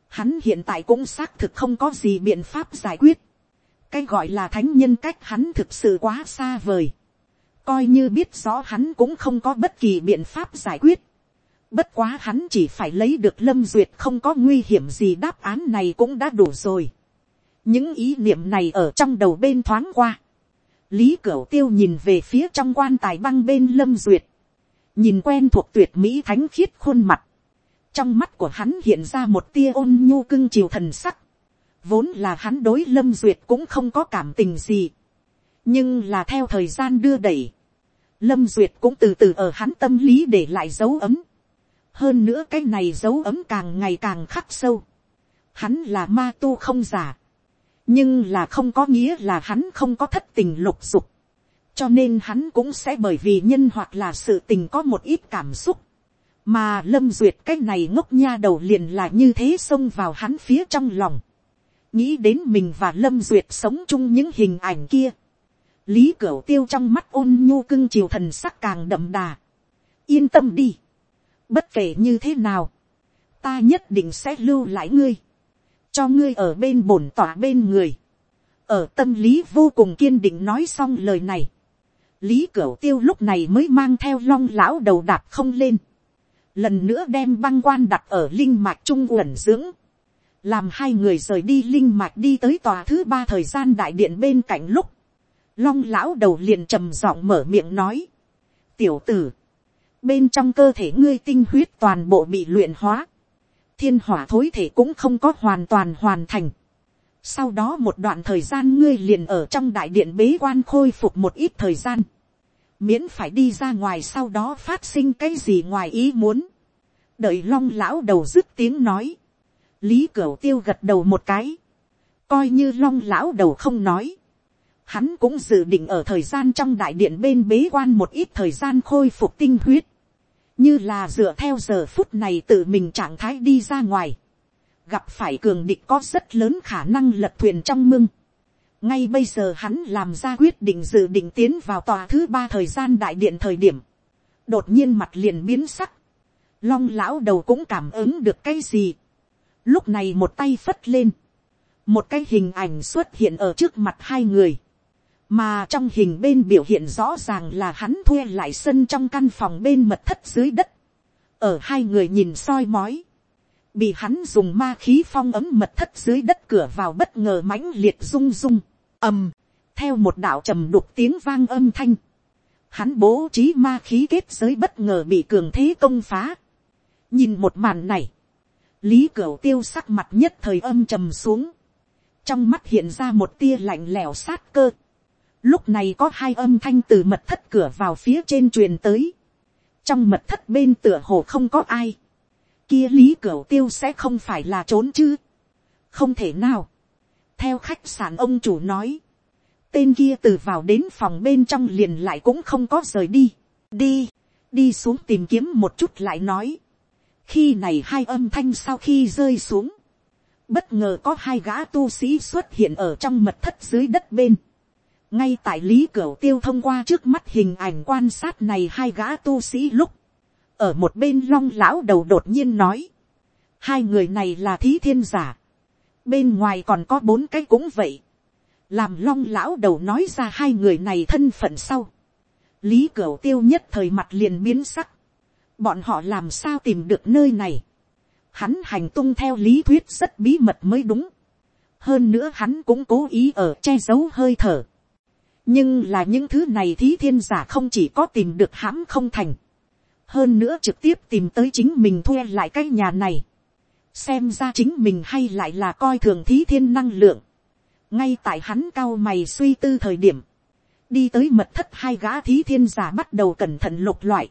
hắn hiện tại cũng xác thực không có gì biện pháp giải quyết, cái gọi là thánh nhân cách hắn thực sự quá xa vời, coi như biết rõ hắn cũng không có bất kỳ biện pháp giải quyết. Bất quá hắn chỉ phải lấy được lâm duyệt không có nguy hiểm gì đáp án này cũng đã đủ rồi. Những ý niệm này ở trong đầu bên thoáng qua. Lý Cửu Tiêu nhìn về phía trong quan tài băng bên lâm duyệt. Nhìn quen thuộc tuyệt mỹ thánh khiết khuôn mặt. Trong mắt của hắn hiện ra một tia ôn nhu cưng chiều thần sắc. Vốn là hắn đối lâm duyệt cũng không có cảm tình gì. Nhưng là theo thời gian đưa đẩy Lâm Duyệt cũng từ từ ở hắn tâm lý để lại dấu ấm. Hơn nữa cái này dấu ấm càng ngày càng khắc sâu. Hắn là ma tu không giả. Nhưng là không có nghĩa là hắn không có thất tình lục dục. Cho nên hắn cũng sẽ bởi vì nhân hoặc là sự tình có một ít cảm xúc. Mà Lâm Duyệt cái này ngốc nha đầu liền là như thế xông vào hắn phía trong lòng. Nghĩ đến mình và Lâm Duyệt sống chung những hình ảnh kia lý cửu tiêu trong mắt ôn nhu cưng chiều thần sắc càng đậm đà. yên tâm đi. bất kể như thế nào, ta nhất định sẽ lưu lại ngươi, cho ngươi ở bên bổn tỏa bên người. ở tâm lý vô cùng kiên định nói xong lời này. lý cửu tiêu lúc này mới mang theo long lão đầu đạp không lên. lần nữa đem băng quan đặt ở linh mạch trung uẩn dưỡng. làm hai người rời đi linh mạch đi tới tòa thứ ba thời gian đại điện bên cạnh lúc long lão đầu liền trầm giọng mở miệng nói, tiểu tử, bên trong cơ thể ngươi tinh huyết toàn bộ bị luyện hóa, thiên hỏa thối thể cũng không có hoàn toàn hoàn thành. Sau đó một đoạn thời gian ngươi liền ở trong đại điện bế quan khôi phục một ít thời gian. Miễn phải đi ra ngoài sau đó phát sinh cái gì ngoài ý muốn. Đợi long lão đầu dứt tiếng nói. Lý Cửu tiêu gật đầu một cái. Coi như long lão đầu không nói hắn cũng dự định ở thời gian trong đại điện bên bế quan một ít thời gian khôi phục tinh huyết, như là dựa theo giờ phút này tự mình trạng thái đi ra ngoài, gặp phải cường địch có rất lớn khả năng lật thuyền trong mưng. ngay bây giờ hắn làm ra quyết định dự định tiến vào tòa thứ ba thời gian đại điện thời điểm, đột nhiên mặt liền biến sắc, long lão đầu cũng cảm ứng được cái gì, lúc này một tay phất lên, một cái hình ảnh xuất hiện ở trước mặt hai người, mà trong hình bên biểu hiện rõ ràng là hắn thuê lại sân trong căn phòng bên mật thất dưới đất, ở hai người nhìn soi mói, bị hắn dùng ma khí phong ấm mật thất dưới đất cửa vào bất ngờ mãnh liệt rung rung, ầm, theo một đạo trầm đục tiếng vang âm thanh, hắn bố trí ma khí kết giới bất ngờ bị cường thế công phá. nhìn một màn này, lý cửu tiêu sắc mặt nhất thời âm trầm xuống, trong mắt hiện ra một tia lạnh lẽo sát cơ lúc này có hai âm thanh từ mật thất cửa vào phía trên truyền tới, trong mật thất bên tựa hồ không có ai, kia lý cửa tiêu sẽ không phải là trốn chứ, không thể nào, theo khách sạn ông chủ nói, tên kia từ vào đến phòng bên trong liền lại cũng không có rời đi, đi, đi xuống tìm kiếm một chút lại nói, khi này hai âm thanh sau khi rơi xuống, bất ngờ có hai gã tu sĩ xuất hiện ở trong mật thất dưới đất bên, ngay tại lý Cửu tiêu thông qua trước mắt hình ảnh quan sát này hai gã tu sĩ lúc, ở một bên long lão đầu đột nhiên nói, hai người này là thí thiên giả, bên ngoài còn có bốn cái cũng vậy, làm long lão đầu nói ra hai người này thân phận sau, lý cửu tiêu nhất thời mặt liền biến sắc, bọn họ làm sao tìm được nơi này, hắn hành tung theo lý thuyết rất bí mật mới đúng, hơn nữa hắn cũng cố ý ở che giấu hơi thở, nhưng là những thứ này thí thiên giả không chỉ có tìm được hãm không thành, hơn nữa trực tiếp tìm tới chính mình thuê lại cái nhà này, xem ra chính mình hay lại là coi thường thí thiên năng lượng, ngay tại hắn cao mày suy tư thời điểm, đi tới mật thất hai gã thí thiên giả bắt đầu cẩn thận lục loại,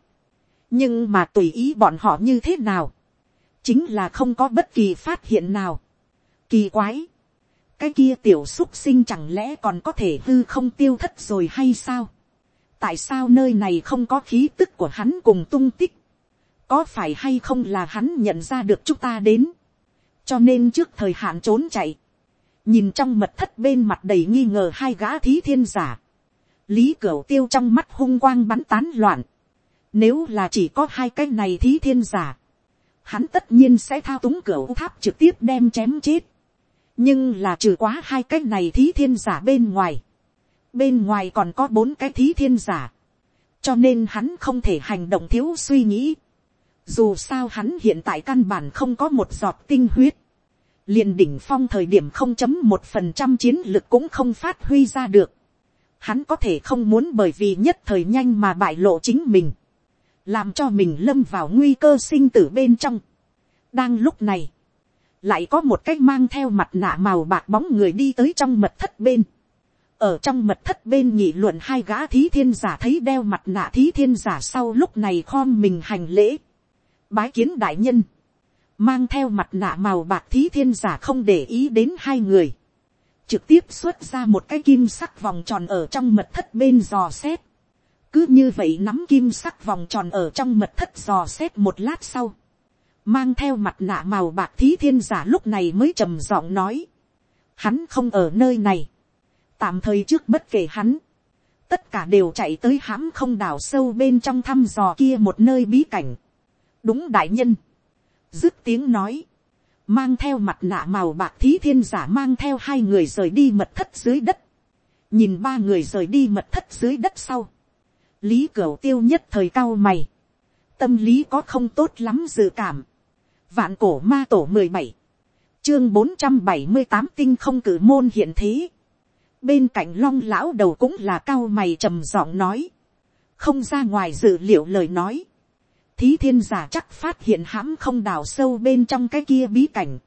nhưng mà tùy ý bọn họ như thế nào, chính là không có bất kỳ phát hiện nào. Kỳ quái, cái kia tiểu xúc sinh chẳng lẽ còn có thể hư không tiêu thất rồi hay sao, tại sao nơi này không có khí tức của hắn cùng tung tích, có phải hay không là hắn nhận ra được chúng ta đến, cho nên trước thời hạn trốn chạy, nhìn trong mật thất bên mặt đầy nghi ngờ hai gã thí thiên giả, lý cửu tiêu trong mắt hung quang bắn tán loạn, nếu là chỉ có hai cái này thí thiên giả, hắn tất nhiên sẽ thao túng cửu tháp trực tiếp đem chém chết, nhưng là trừ quá hai cái này thí thiên giả bên ngoài, bên ngoài còn có bốn cái thí thiên giả, cho nên hắn không thể hành động thiếu suy nghĩ, dù sao hắn hiện tại căn bản không có một giọt tinh huyết, liền đỉnh phong thời điểm không chấm một phần trăm chiến lực cũng không phát huy ra được. Hắn có thể không muốn bởi vì nhất thời nhanh mà bại lộ chính mình. Làm cho mình lâm vào nguy cơ sinh tử bên trong. Đang lúc này. Lại có một cái mang theo mặt nạ màu bạc bóng người đi tới trong mật thất bên. Ở trong mật thất bên nhị luận hai gã thí thiên giả thấy đeo mặt nạ thí thiên giả sau lúc này khom mình hành lễ. Bái kiến đại nhân mang theo mặt nạ màu bạc thí thiên giả không để ý đến hai người, trực tiếp xuất ra một cái kim sắc vòng tròn ở trong mật thất bên dò xét, cứ như vậy nắm kim sắc vòng tròn ở trong mật thất dò xét một lát sau, mang theo mặt nạ màu bạc thí thiên giả lúc này mới trầm giọng nói, hắn không ở nơi này, tạm thời trước bất kể hắn, tất cả đều chạy tới hãm không đào sâu bên trong thăm dò kia một nơi bí cảnh. đúng đại nhân, dứt tiếng nói, mang theo mặt nạ màu bạc thí thiên giả mang theo hai người rời đi mật thất dưới đất, nhìn ba người rời đi mật thất dưới đất sau, lý cổ tiêu nhất thời cao mày, tâm lý có không tốt lắm dự cảm, vạn cổ ma tổ mười bảy, chương bốn trăm bảy mươi tám tinh không cử môn hiện thế, bên cạnh long lão đầu cũng là cao mày trầm giọng nói, không ra ngoài dự liệu lời nói, thí thiên giả chắc phát hiện hãm không đào sâu bên trong cái kia bí cảnh.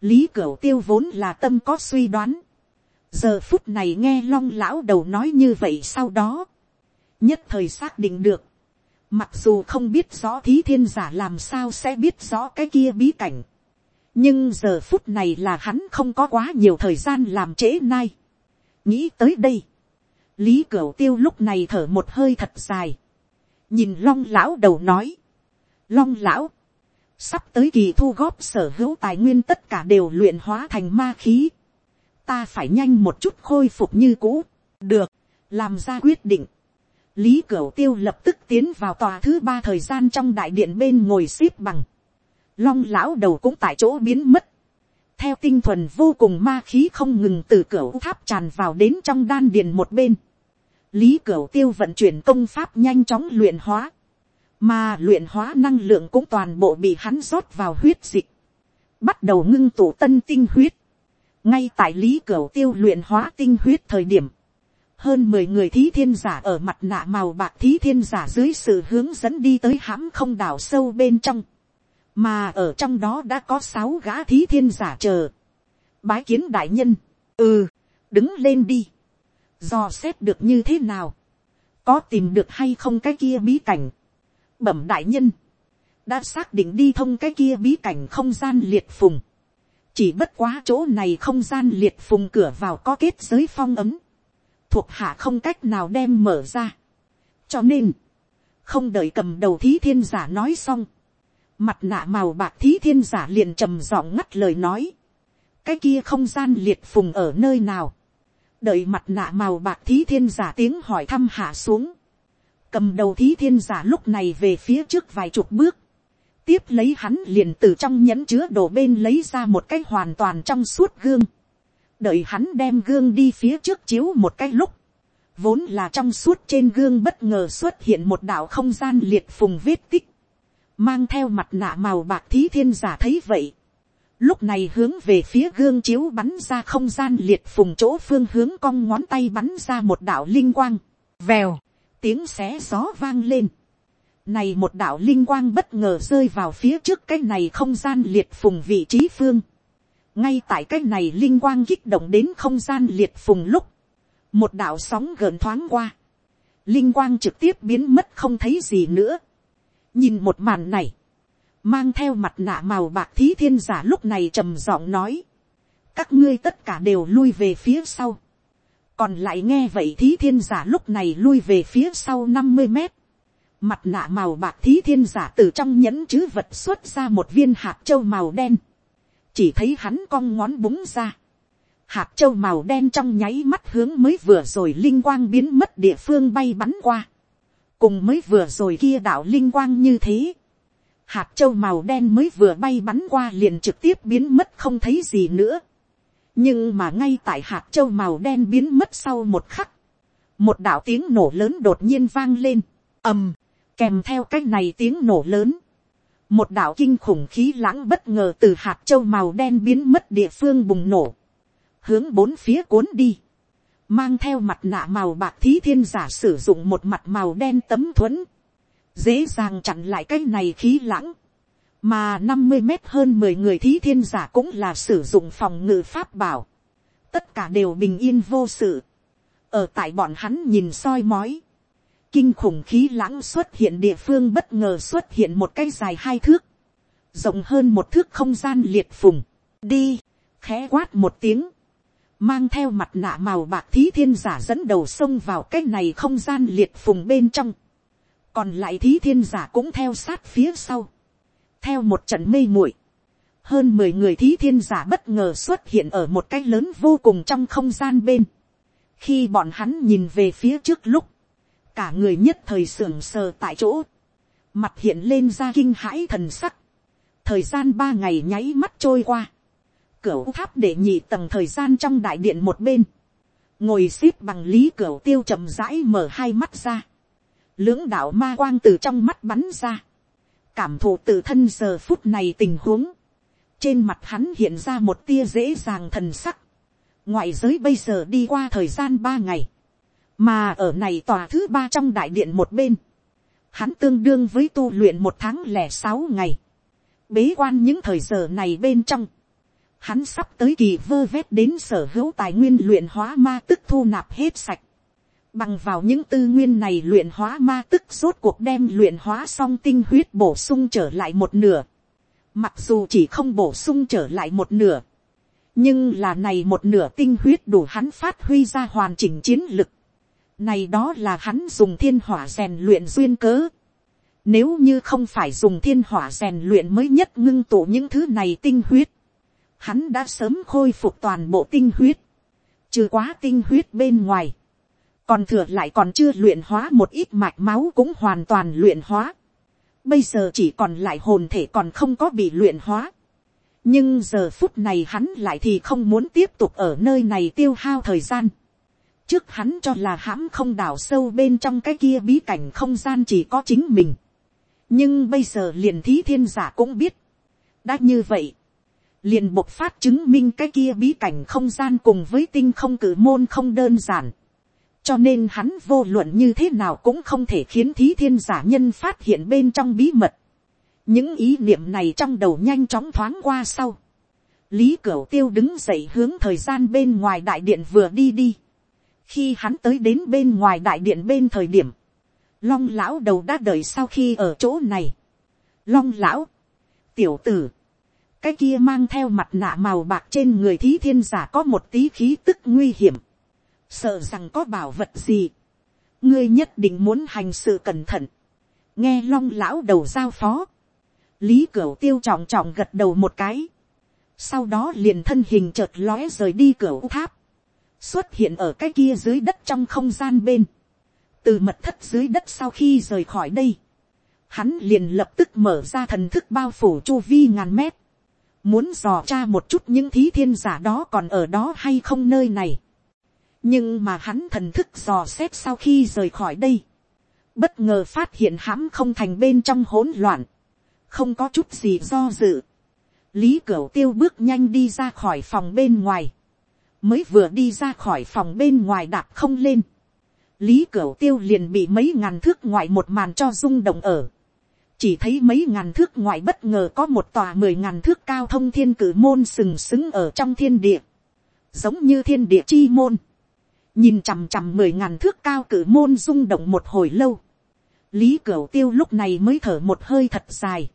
lý cửu tiêu vốn là tâm có suy đoán. giờ phút này nghe long lão đầu nói như vậy sau đó. nhất thời xác định được mặc dù không biết rõ thí thiên giả làm sao sẽ biết rõ cái kia bí cảnh. nhưng giờ phút này là hắn không có quá nhiều thời gian làm trễ nay. nghĩ tới đây. lý cửu tiêu lúc này thở một hơi thật dài. Nhìn long lão đầu nói, long lão, sắp tới kỳ thu góp sở hữu tài nguyên tất cả đều luyện hóa thành ma khí, ta phải nhanh một chút khôi phục như cũ, được, làm ra quyết định, lý cửu tiêu lập tức tiến vào tòa thứ ba thời gian trong đại điện bên ngồi xếp bằng, long lão đầu cũng tại chỗ biến mất, theo tinh thuần vô cùng ma khí không ngừng từ cửa tháp tràn vào đến trong đan điền một bên, lý cửu tiêu vận chuyển công pháp nhanh chóng luyện hóa, mà luyện hóa năng lượng cũng toàn bộ bị hắn rót vào huyết dịch, bắt đầu ngưng tụ tân tinh huyết, ngay tại lý cửu tiêu luyện hóa tinh huyết thời điểm, hơn mười người thí thiên giả ở mặt nạ màu bạc thí thiên giả dưới sự hướng dẫn đi tới hãm không đảo sâu bên trong, mà ở trong đó đã có sáu gã thí thiên giả chờ, bái kiến đại nhân, ừ, đứng lên đi, dò xét được như thế nào, có tìm được hay không cái kia bí cảnh, bẩm đại nhân, đã xác định đi thông cái kia bí cảnh không gian liệt phùng, chỉ bất quá chỗ này không gian liệt phùng cửa vào có kết giới phong ấm, thuộc hạ không cách nào đem mở ra. cho nên, không đợi cầm đầu thí thiên giả nói xong, mặt nạ màu bạc thí thiên giả liền trầm giọng ngắt lời nói, cái kia không gian liệt phùng ở nơi nào, đợi mặt nạ màu bạc thí thiên giả tiếng hỏi thăm hạ xuống, cầm đầu thí thiên giả lúc này về phía trước vài chục bước, tiếp lấy hắn liền từ trong nhẫn chứa đồ bên lấy ra một cái hoàn toàn trong suốt gương, đợi hắn đem gương đi phía trước chiếu một cái lúc, vốn là trong suốt trên gương bất ngờ xuất hiện một đạo không gian liệt phùng vết tích, mang theo mặt nạ màu bạc thí thiên giả thấy vậy, lúc này hướng về phía gương chiếu bắn ra không gian liệt phùng chỗ phương hướng cong ngón tay bắn ra một đạo linh quang, vèo, tiếng xé gió vang lên, này một đạo linh quang bất ngờ rơi vào phía trước cái này không gian liệt phùng vị trí phương, ngay tại cái này linh quang kích động đến không gian liệt phùng lúc, một đạo sóng gợn thoáng qua, linh quang trực tiếp biến mất không thấy gì nữa. nhìn một màn này, mang theo mặt nạ màu bạc thí thiên giả lúc này trầm giọng nói, các ngươi tất cả đều lui về phía sau, còn lại nghe vậy thí thiên giả lúc này lui về phía sau năm mươi mét, mặt nạ màu bạc thí thiên giả từ trong nhẫn chứ vật xuất ra một viên hạt châu màu đen, chỉ thấy hắn cong ngón búng ra, hạt châu màu đen trong nháy mắt hướng mới vừa rồi linh quang biến mất địa phương bay bắn qua, cùng mới vừa rồi kia đạo linh quang như thế, hạt châu màu đen mới vừa bay bắn qua liền trực tiếp biến mất không thấy gì nữa, nhưng mà ngay tại hạt châu màu đen biến mất sau một khắc, một đạo tiếng nổ lớn đột nhiên vang lên, ầm, kèm theo cái này tiếng nổ lớn, một đạo kinh khủng khí lãng bất ngờ từ hạt châu màu đen biến mất địa phương bùng nổ, hướng bốn phía cuốn đi, mang theo mặt nạ màu bạc thí thiên giả sử dụng một mặt màu đen tấm thuẫn, dễ dàng chặn lại cái này khí lãng, mà năm mươi mét hơn mười người thí thiên giả cũng là sử dụng phòng ngự pháp bảo, tất cả đều bình yên vô sự, ở tại bọn hắn nhìn soi mói, kinh khủng khí lãng xuất hiện địa phương bất ngờ xuất hiện một cái dài hai thước, rộng hơn một thước không gian liệt phùng, đi, khẽ quát một tiếng, mang theo mặt nạ màu bạc thí thiên giả dẫn đầu sông vào cái này không gian liệt phùng bên trong, còn lại thí thiên giả cũng theo sát phía sau, theo một trận mê muội, hơn mười người thí thiên giả bất ngờ xuất hiện ở một cái lớn vô cùng trong không gian bên, khi bọn hắn nhìn về phía trước lúc, cả người nhất thời sưởng sờ tại chỗ, mặt hiện lên ra kinh hãi thần sắc, thời gian ba ngày nháy mắt trôi qua, cửa tháp để nhị tầng thời gian trong đại điện một bên, ngồi x ế p bằng lý cửa tiêu chậm rãi mở hai mắt ra, lưỡng đạo ma quang từ trong mắt bắn ra, cảm thụ tự thân giờ phút này tình huống, trên mặt hắn hiện ra một tia dễ dàng thần sắc, ngoại giới bây giờ đi qua thời gian ba ngày, mà ở này tòa thứ ba trong đại điện một bên, hắn tương đương với tu luyện một tháng lẻ sáu ngày, bế quan những thời giờ này bên trong, hắn sắp tới kỳ vơ vét đến sở hữu tài nguyên luyện hóa ma tức thu nạp hết sạch, bằng vào những tư nguyên này luyện hóa ma tức rốt cuộc đem luyện hóa xong tinh huyết bổ sung trở lại một nửa, mặc dù chỉ không bổ sung trở lại một nửa, nhưng là này một nửa tinh huyết đủ hắn phát huy ra hoàn chỉnh chiến lực, này đó là hắn dùng thiên hỏa rèn luyện duyên cớ. Nếu như không phải dùng thiên hỏa rèn luyện mới nhất ngưng tụ những thứ này tinh huyết. Hắn đã sớm khôi phục toàn bộ tinh huyết. Trừ quá tinh huyết bên ngoài. Còn thừa lại còn chưa luyện hóa một ít mạch máu cũng hoàn toàn luyện hóa. Bây giờ chỉ còn lại hồn thể còn không có bị luyện hóa. Nhưng giờ phút này hắn lại thì không muốn tiếp tục ở nơi này tiêu hao thời gian trước hắn cho là hãm không đào sâu bên trong cái kia bí cảnh không gian chỉ có chính mình. nhưng bây giờ liền thí thiên giả cũng biết. đã như vậy, liền bộc phát chứng minh cái kia bí cảnh không gian cùng với tinh không cử môn không đơn giản. cho nên hắn vô luận như thế nào cũng không thể khiến thí thiên giả nhân phát hiện bên trong bí mật. những ý niệm này trong đầu nhanh chóng thoáng qua sau. lý cửu tiêu đứng dậy hướng thời gian bên ngoài đại điện vừa đi đi khi hắn tới đến bên ngoài đại điện bên thời điểm, long lão đầu đã đợi sau khi ở chỗ này. long lão, tiểu tử, cái kia mang theo mặt nạ màu bạc trên người thí thiên giả có một tí khí tức nguy hiểm. sợ rằng có bảo vật gì, ngươi nhất định muốn hành sự cẩn thận, nghe long lão đầu giao phó, lý cửu tiêu trọng trọng gật đầu một cái, sau đó liền thân hình chợt lóe rời đi cửa tháp, xuất hiện ở cái kia dưới đất trong không gian bên, từ mật thất dưới đất sau khi rời khỏi đây, hắn liền lập tức mở ra thần thức bao phủ chu vi ngàn mét, muốn dò tra một chút những thí thiên giả đó còn ở đó hay không nơi này. Nhưng mà hắn thần thức dò xét sau khi rời khỏi đây, bất ngờ phát hiện hãm không thành bên trong hỗn loạn, không có chút gì do dự. lý cửu tiêu bước nhanh đi ra khỏi phòng bên ngoài, mới vừa đi ra khỏi phòng bên ngoài đạp không lên, lý cửu tiêu liền bị mấy ngàn thước ngoại một màn cho rung động ở, chỉ thấy mấy ngàn thước ngoại bất ngờ có một tòa mười ngàn thước cao thông thiên cử môn sừng sững ở trong thiên địa, giống như thiên địa chi môn, nhìn chằm chằm mười ngàn thước cao cử môn rung động một hồi lâu, lý cửu tiêu lúc này mới thở một hơi thật dài,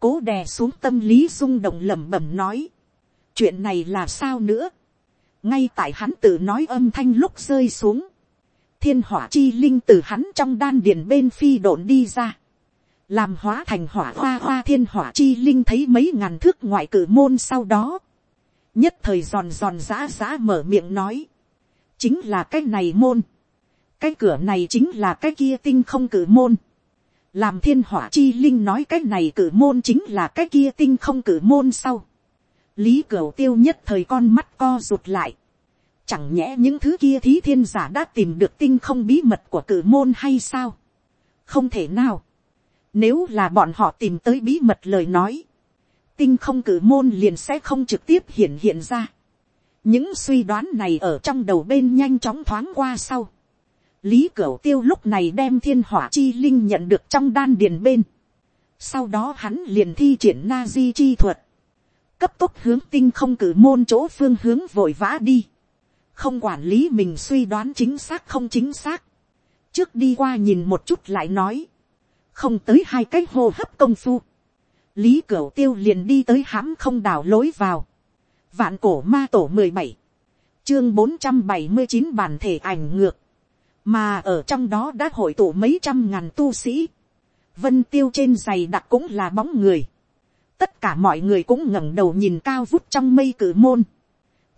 cố đè xuống tâm lý rung động lẩm bẩm nói, chuyện này là sao nữa, ngay tại hắn tự nói âm thanh lúc rơi xuống, thiên hỏa chi linh từ hắn trong đan điền bên phi độn đi ra, làm hóa thành hỏa hoa hoa thiên hỏa chi linh thấy mấy ngàn thước ngoại cử môn sau đó, nhất thời giòn giòn giã giã mở miệng nói, chính là cái này môn, cái cửa này chính là cái kia tinh không cử môn, làm thiên hỏa chi linh nói cái này cử môn chính là cái kia tinh không cử môn sau, lý cửu tiêu nhất thời con mắt co rụt lại, chẳng nhẽ những thứ kia thí thiên giả đã tìm được tinh không bí mật của cử môn hay sao, không thể nào, nếu là bọn họ tìm tới bí mật lời nói, tinh không cử môn liền sẽ không trực tiếp hiện hiện ra những suy đoán này ở trong đầu bên nhanh chóng thoáng qua sau. lý cửu tiêu lúc này đem thiên hỏa chi linh nhận được trong đan điền bên. sau đó hắn liền thi triển na di chi thuật cấp tốc hướng tinh không cử môn chỗ phương hướng vội vã đi. không quản lý mình suy đoán chính xác không chính xác. trước đi qua nhìn một chút lại nói. không tới hai cái hô hấp công phu. lý cửu tiêu liền đi tới hãm không đảo lối vào Vạn cổ ma tổ mười bảy Chương bốn trăm bảy mươi chín bản thể ảnh ngược. Mà ở trong đó đã hội tụ mấy trăm ngàn tu sĩ. Vân tiêu trên giày đặc cũng là bóng người. Tất cả mọi người cũng ngẩng đầu nhìn cao vút trong mây cử môn.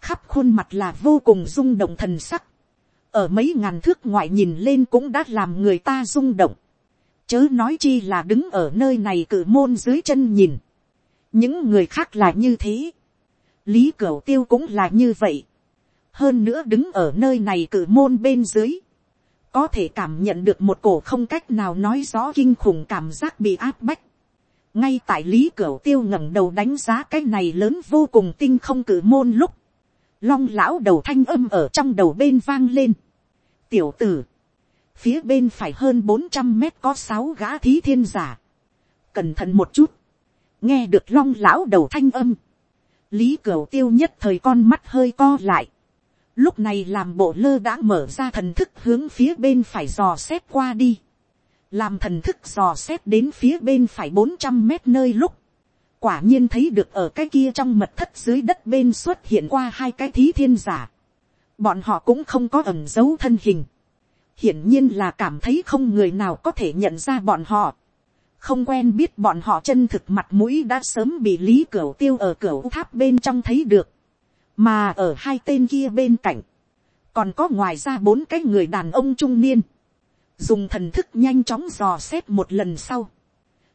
Khắp khuôn mặt là vô cùng rung động thần sắc. Ở mấy ngàn thước ngoại nhìn lên cũng đã làm người ta rung động. Chớ nói chi là đứng ở nơi này cử môn dưới chân nhìn. Những người khác là như thế lý cửu tiêu cũng là như vậy. hơn nữa đứng ở nơi này cử môn bên dưới, có thể cảm nhận được một cổ không cách nào nói rõ kinh khủng cảm giác bị áp bách ngay tại lý cửu tiêu ngẩng đầu đánh giá cái này lớn vô cùng tinh không cử môn lúc, long lão đầu thanh âm ở trong đầu bên vang lên. tiểu tử, phía bên phải hơn bốn trăm mét có sáu gã thí thiên giả. cẩn thận một chút, nghe được long lão đầu thanh âm lý cửu tiêu nhất thời con mắt hơi co lại. lúc này làm bộ lơ đã mở ra thần thức hướng phía bên phải dò xét qua đi làm thần thức dò xét đến phía bên phải bốn trăm mét nơi lúc. quả nhiên thấy được ở cái kia trong mật thất dưới đất bên xuất hiện qua hai cái thí thiên giả. bọn họ cũng không có ẩn dấu thân hình. hiển nhiên là cảm thấy không người nào có thể nhận ra bọn họ không quen biết bọn họ chân thực mặt mũi đã sớm bị lý cửa tiêu ở cửa tháp bên trong thấy được, mà ở hai tên kia bên cạnh, còn có ngoài ra bốn cái người đàn ông trung niên, dùng thần thức nhanh chóng dò xét một lần sau,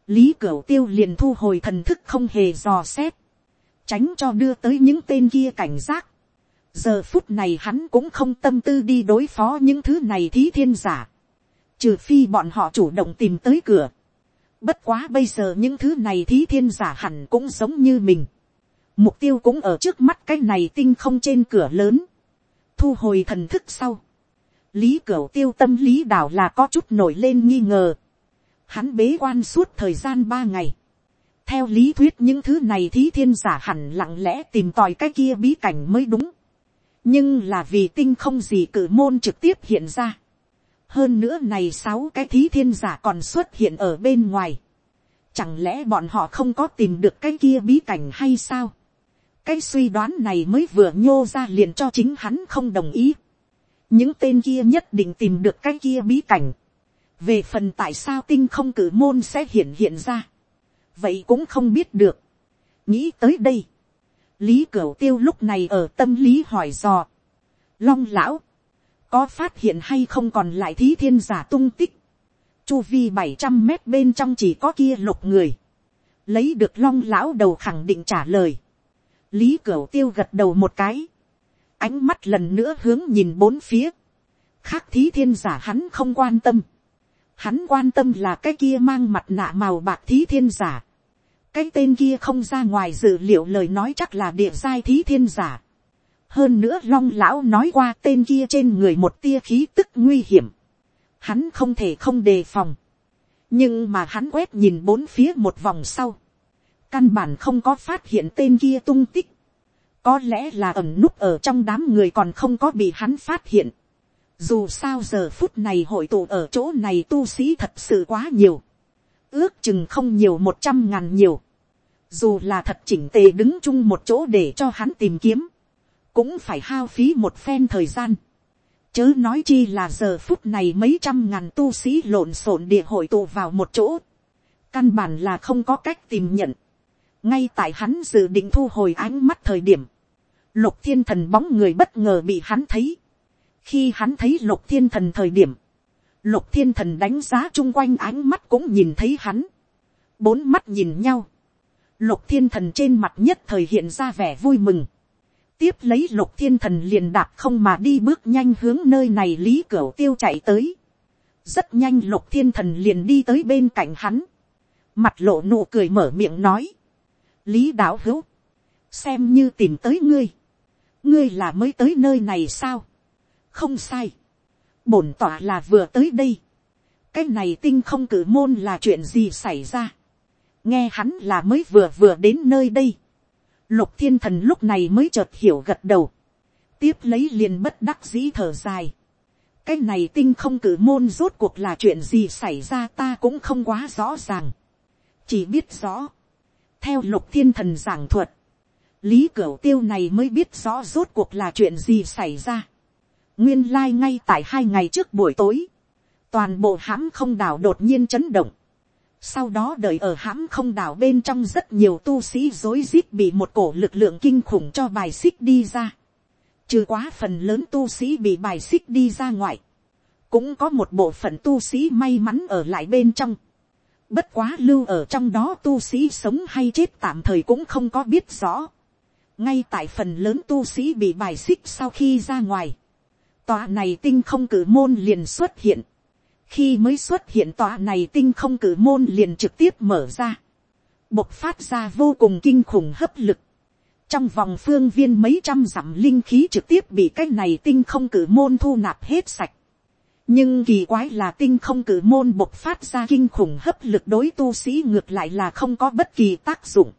lý cửu tiêu liền thu hồi thần thức không hề dò xét, tránh cho đưa tới những tên kia cảnh giác. giờ phút này hắn cũng không tâm tư đi đối phó những thứ này thí thiên giả, trừ phi bọn họ chủ động tìm tới cửa, Bất quá bây giờ những thứ này thí thiên giả hẳn cũng giống như mình. Mục tiêu cũng ở trước mắt cái này tinh không trên cửa lớn. Thu hồi thần thức sau lý cửu tiêu tâm lý đảo là có chút nổi lên nghi ngờ. hắn bế quan suốt thời gian ba ngày. theo lý thuyết những thứ này thí thiên giả hẳn lặng lẽ tìm tòi cái kia bí cảnh mới đúng. nhưng là vì tinh không gì cử môn trực tiếp hiện ra. hơn nữa này sáu cái thí thiên giả còn xuất hiện ở bên ngoài. chẳng lẽ bọn họ không có tìm được cái kia bí cảnh hay sao. cái suy đoán này mới vừa nhô ra liền cho chính hắn không đồng ý những tên kia nhất định tìm được cái kia bí cảnh. về phần tại sao tinh không cử môn sẽ hiện hiện ra. vậy cũng không biết được. nghĩ tới đây. lý cửu tiêu lúc này ở tâm lý hỏi dò. long lão, có phát hiện hay không còn lại thí thiên giả tung tích. chu vi bảy trăm mét bên trong chỉ có kia lục người. lấy được long lão đầu khẳng định trả lời. lý cửu tiêu gật đầu một cái ánh mắt lần nữa hướng nhìn bốn phía, khác thí thiên giả hắn không quan tâm, hắn quan tâm là cái kia mang mặt nạ màu bạc thí thiên giả, cái tên kia không ra ngoài dự liệu lời nói chắc là địa giai thí thiên giả, hơn nữa long lão nói qua tên kia trên người một tia khí tức nguy hiểm, hắn không thể không đề phòng, nhưng mà hắn quét nhìn bốn phía một vòng sau, căn bản không có phát hiện tên kia tung tích, có lẽ là ẩn núp ở trong đám người còn không có bị hắn phát hiện. Dù sao giờ phút này hội tụ ở chỗ này tu sĩ thật sự quá nhiều. Ước chừng không nhiều một trăm ngàn nhiều. Dù là thật chỉnh tề đứng chung một chỗ để cho hắn tìm kiếm. Cũng phải hao phí một phen thời gian. Chớ nói chi là giờ phút này mấy trăm ngàn tu sĩ lộn xộn địa hội tụ vào một chỗ. Căn bản là không có cách tìm nhận. Ngay tại hắn dự định thu hồi ánh mắt thời điểm lục thiên thần bóng người bất ngờ bị hắn thấy. khi hắn thấy lục thiên thần thời điểm, lục thiên thần đánh giá chung quanh ánh mắt cũng nhìn thấy hắn. bốn mắt nhìn nhau. lục thiên thần trên mặt nhất thời hiện ra vẻ vui mừng. tiếp lấy lục thiên thần liền đạp không mà đi bước nhanh hướng nơi này lý cửu tiêu chạy tới. rất nhanh lục thiên thần liền đi tới bên cạnh hắn. mặt lộ nụ cười mở miệng nói. lý đạo hữu xem như tìm tới ngươi ngươi là mới tới nơi này sao, không sai, bổn tỏa là vừa tới đây, cái này tinh không cử môn là chuyện gì xảy ra, nghe hắn là mới vừa vừa đến nơi đây, lục thiên thần lúc này mới chợt hiểu gật đầu, tiếp lấy liền bất đắc dĩ thở dài, cái này tinh không cử môn rốt cuộc là chuyện gì xảy ra ta cũng không quá rõ ràng, chỉ biết rõ, theo lục thiên thần giảng thuật, lý cửu tiêu này mới biết rõ rốt cuộc là chuyện gì xảy ra. nguyên lai ngay tại hai ngày trước buổi tối, toàn bộ hãm không đảo đột nhiên chấn động. sau đó đợi ở hãm không đảo bên trong rất nhiều tu sĩ dối rít bị một cổ lực lượng kinh khủng cho bài xích đi ra. trừ quá phần lớn tu sĩ bị bài xích đi ra ngoài. cũng có một bộ phận tu sĩ may mắn ở lại bên trong. Bất quá lưu ở trong đó tu sĩ sống hay chết tạm thời cũng không có biết rõ ngay tại phần lớn tu sĩ bị bài xích sau khi ra ngoài, tòa này tinh không cử môn liền xuất hiện, khi mới xuất hiện tòa này tinh không cử môn liền trực tiếp mở ra, bộc phát ra vô cùng kinh khủng hấp lực, trong vòng phương viên mấy trăm dặm linh khí trực tiếp bị cái này tinh không cử môn thu nạp hết sạch. nhưng kỳ quái là tinh không cử môn bộc phát ra kinh khủng hấp lực đối tu sĩ ngược lại là không có bất kỳ tác dụng.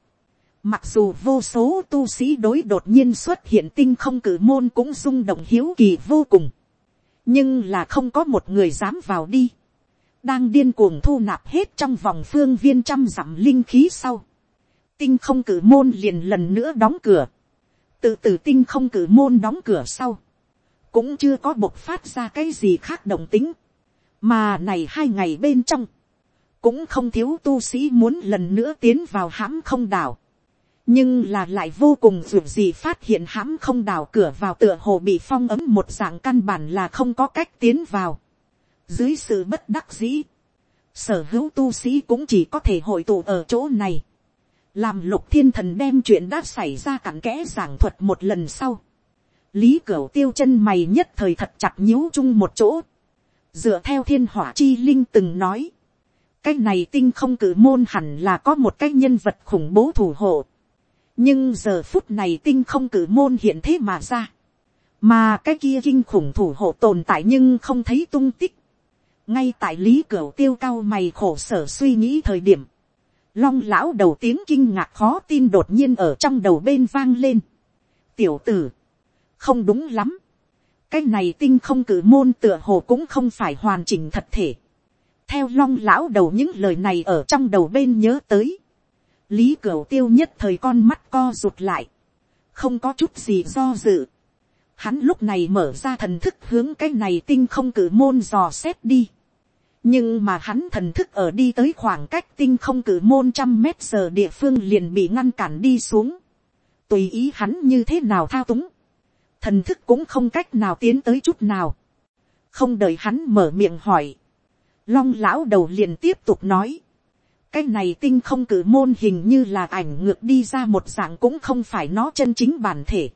Mặc dù vô số tu sĩ đối đột nhiên xuất hiện tinh không cử môn cũng rung động hiếu kỳ vô cùng. Nhưng là không có một người dám vào đi. Đang điên cuồng thu nạp hết trong vòng phương viên trăm dặm linh khí sau. Tinh không cử môn liền lần nữa đóng cửa. Từ từ tinh không cử môn đóng cửa sau. Cũng chưa có bộc phát ra cái gì khác động tính. Mà này hai ngày bên trong. Cũng không thiếu tu sĩ muốn lần nữa tiến vào hãm không đảo nhưng là lại vô cùng dù gì phát hiện hãm không đào cửa vào tựa hồ bị phong ấm một dạng căn bản là không có cách tiến vào. Dưới sự bất đắc dĩ, sở hữu tu sĩ cũng chỉ có thể hội tụ ở chỗ này. Làm lục thiên thần đem chuyện đã xảy ra cặn kẽ giảng thuật một lần sau. Lý cửu tiêu chân mày nhất thời thật chặt nhíu chung một chỗ. Dựa theo thiên hỏa chi linh từng nói. Cái này tinh không cử môn hẳn là có một cái nhân vật khủng bố thủ hộ nhưng giờ phút này tinh không cử môn hiện thế mà ra, mà cái kia kinh khủng thủ hộ tồn tại nhưng không thấy tung tích, ngay tại lý cửa tiêu cao mày khổ sở suy nghĩ thời điểm, long lão đầu tiếng kinh ngạc khó tin đột nhiên ở trong đầu bên vang lên. tiểu tử, không đúng lắm, cái này tinh không cử môn tựa hồ cũng không phải hoàn chỉnh thật thể. theo long lão đầu những lời này ở trong đầu bên nhớ tới, lý cửu tiêu nhất thời con mắt co rụt lại, không có chút gì do dự. Hắn lúc này mở ra thần thức hướng cái này tinh không cử môn dò xét đi. nhưng mà hắn thần thức ở đi tới khoảng cách tinh không cử môn trăm mét giờ địa phương liền bị ngăn cản đi xuống. tùy ý hắn như thế nào thao túng thần thức cũng không cách nào tiến tới chút nào, không đợi hắn mở miệng hỏi, long lão đầu liền tiếp tục nói, cái này tinh không cử môn hình như là ảnh ngược đi ra một dạng cũng không phải nó chân chính bản thể.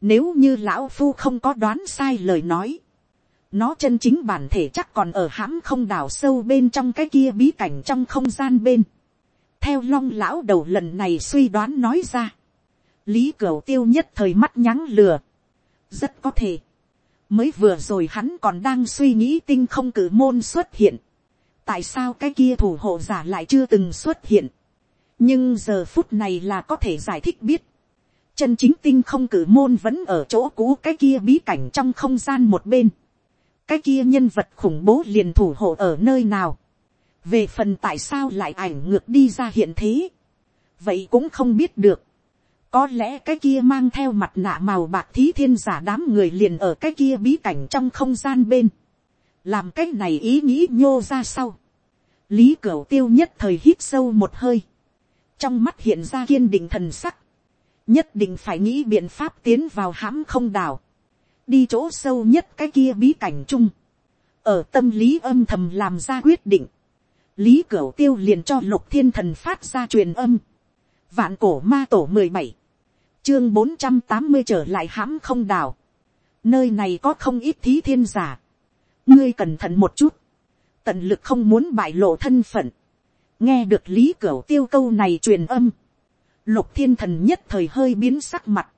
Nếu như lão phu không có đoán sai lời nói, nó chân chính bản thể chắc còn ở hãm không đào sâu bên trong cái kia bí cảnh trong không gian bên. theo long lão đầu lần này suy đoán nói ra, lý cửu tiêu nhất thời mắt nhắn lừa, rất có thể. mới vừa rồi hắn còn đang suy nghĩ tinh không cử môn xuất hiện tại sao cái kia thủ hộ giả lại chưa từng xuất hiện. nhưng giờ phút này là có thể giải thích biết. chân chính tinh không cử môn vẫn ở chỗ cũ cái kia bí cảnh trong không gian một bên. cái kia nhân vật khủng bố liền thủ hộ ở nơi nào. về phần tại sao lại ảnh ngược đi ra hiện thế. vậy cũng không biết được có lẽ cái kia mang theo mặt nạ màu bạc thí thiên giả đám người liền ở cái kia bí cảnh trong không gian bên. Làm cái này ý nghĩ nhô ra sau. Lý Cửu tiêu nhất thời hít sâu một hơi. Trong mắt hiện ra kiên định thần sắc. Nhất định phải nghĩ biện pháp tiến vào hãm không đảo. Đi chỗ sâu nhất cái kia bí cảnh chung. Ở tâm lý âm thầm làm ra quyết định. Lý Cửu tiêu liền cho lục thiên thần phát ra truyền âm. Vạn cổ ma tổ mười bảy chương bốn trăm tám mươi trở lại hãm không đảo. nơi này có không ít thí thiên giả ngươi cẩn thận một chút. tận lực không muốn bại lộ thân phận. nghe được lý cửu tiêu câu này truyền âm. lục thiên thần nhất thời hơi biến sắc mặt.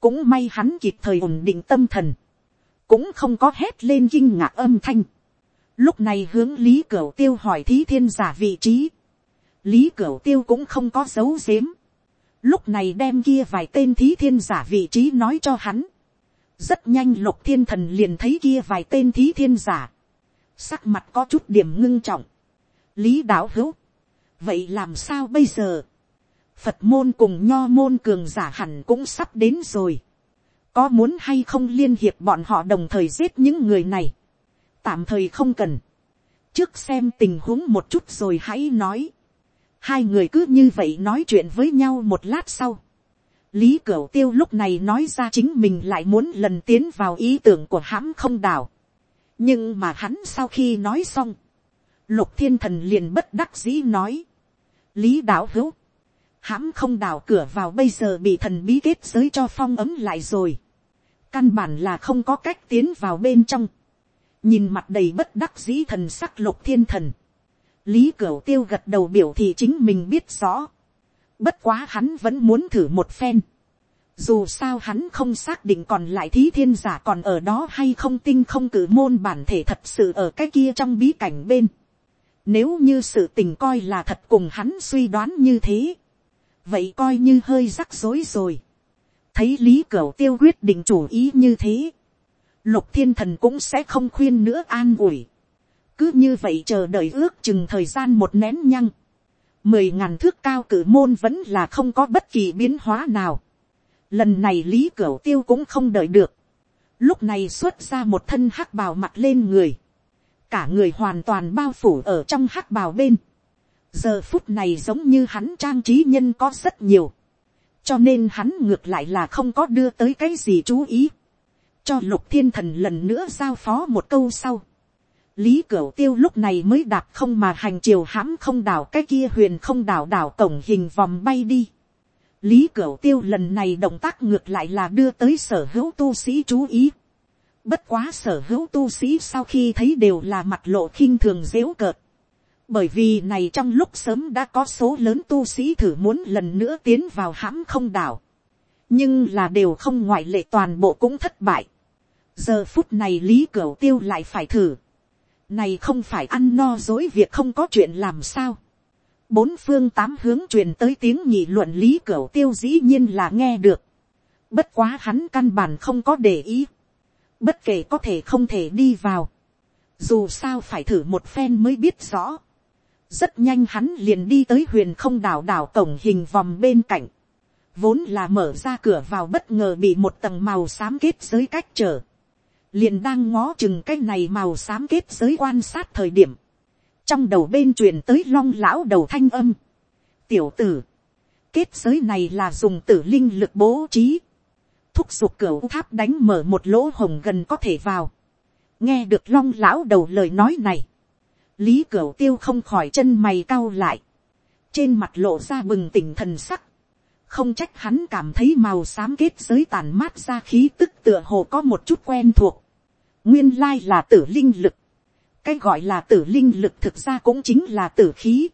cũng may hắn kịp thời ổn định tâm thần. cũng không có hét lên kinh ngạc âm thanh. lúc này hướng lý cửu tiêu hỏi thí thiên giả vị trí. lý cửu tiêu cũng không có dấu dếm lúc này đem kia vài tên thí thiên giả vị trí nói cho hắn rất nhanh lục thiên thần liền thấy kia vài tên thí thiên giả. sắc mặt có chút điểm ngưng trọng. lý đạo hữu. vậy làm sao bây giờ. phật môn cùng nho môn cường giả hẳn cũng sắp đến rồi. có muốn hay không liên hiệp bọn họ đồng thời giết những người này. tạm thời không cần. trước xem tình huống một chút rồi hãy nói Hai người cứ như vậy nói chuyện với nhau một lát sau. Lý Cửu Tiêu lúc này nói ra chính mình lại muốn lần tiến vào ý tưởng của hãm không đảo. Nhưng mà hắn sau khi nói xong. Lục thiên thần liền bất đắc dĩ nói. Lý đạo hữu. Hãm không đảo cửa vào bây giờ bị thần bí kết giới cho phong ấm lại rồi. Căn bản là không có cách tiến vào bên trong. Nhìn mặt đầy bất đắc dĩ thần sắc lục thiên thần, lý cửu tiêu gật đầu biểu thì chính mình biết rõ bất quá hắn vẫn muốn thử một phen. dù sao hắn không xác định còn lại thí thiên giả còn ở đó hay không tinh không cử môn bản thể thật sự ở cái kia trong bí cảnh bên. nếu như sự tình coi là thật cùng hắn suy đoán như thế. vậy coi như hơi rắc rối rồi. thấy lý cửu tiêu quyết định chủ ý như thế. lục thiên thần cũng sẽ không khuyên nữa an ủi cứ như vậy chờ đợi ước chừng thời gian một nén nhăng. Mười ngàn thước cao cử môn vẫn là không có bất kỳ biến hóa nào. Lần này Lý Cửu Tiêu cũng không đợi được. Lúc này xuất ra một thân hắc bào mặt lên người. Cả người hoàn toàn bao phủ ở trong hắc bào bên. Giờ phút này giống như hắn trang trí nhân có rất nhiều. Cho nên hắn ngược lại là không có đưa tới cái gì chú ý. Cho lục thiên thần lần nữa giao phó một câu sau Lý Cửu Tiêu lúc này mới đạp không mà hành chiều hãm không đảo cái kia huyền không đảo đảo cổng hình vòng bay đi. Lý Cửu Tiêu lần này động tác ngược lại là đưa tới sở hữu tu sĩ chú ý. Bất quá sở hữu tu sĩ sau khi thấy đều là mặt lộ khinh thường dếu cợt. Bởi vì này trong lúc sớm đã có số lớn tu sĩ thử muốn lần nữa tiến vào hãm không đảo. Nhưng là đều không ngoại lệ toàn bộ cũng thất bại. giờ phút này lý cửu tiêu lại phải thử, này không phải ăn no dối việc không có chuyện làm sao, bốn phương tám hướng truyền tới tiếng nhị luận lý cửa tiêu dĩ nhiên là nghe được, bất quá hắn căn bản không có để ý, bất kể có thể không thể đi vào, dù sao phải thử một phen mới biết rõ, rất nhanh hắn liền đi tới huyền không đảo đảo cổng hình vòng bên cạnh, vốn là mở ra cửa vào bất ngờ bị một tầng màu xám kết giới cách trở, liền đang ngó chừng cái này màu xám kết giới quan sát thời điểm, trong đầu bên truyền tới long lão đầu thanh âm, tiểu tử, kết giới này là dùng tử linh lực bố trí, thúc giục cửa tháp đánh mở một lỗ hồng gần có thể vào, nghe được long lão đầu lời nói này, lý cửa tiêu không khỏi chân mày cau lại, trên mặt lộ ra bừng tỉnh thần sắc, không trách hắn cảm thấy màu xám kết giới tàn mát ra khí tức tựa hồ có một chút quen thuộc, nguyên lai là tử linh lực, cái gọi là tử linh lực thực ra cũng chính là tử khí,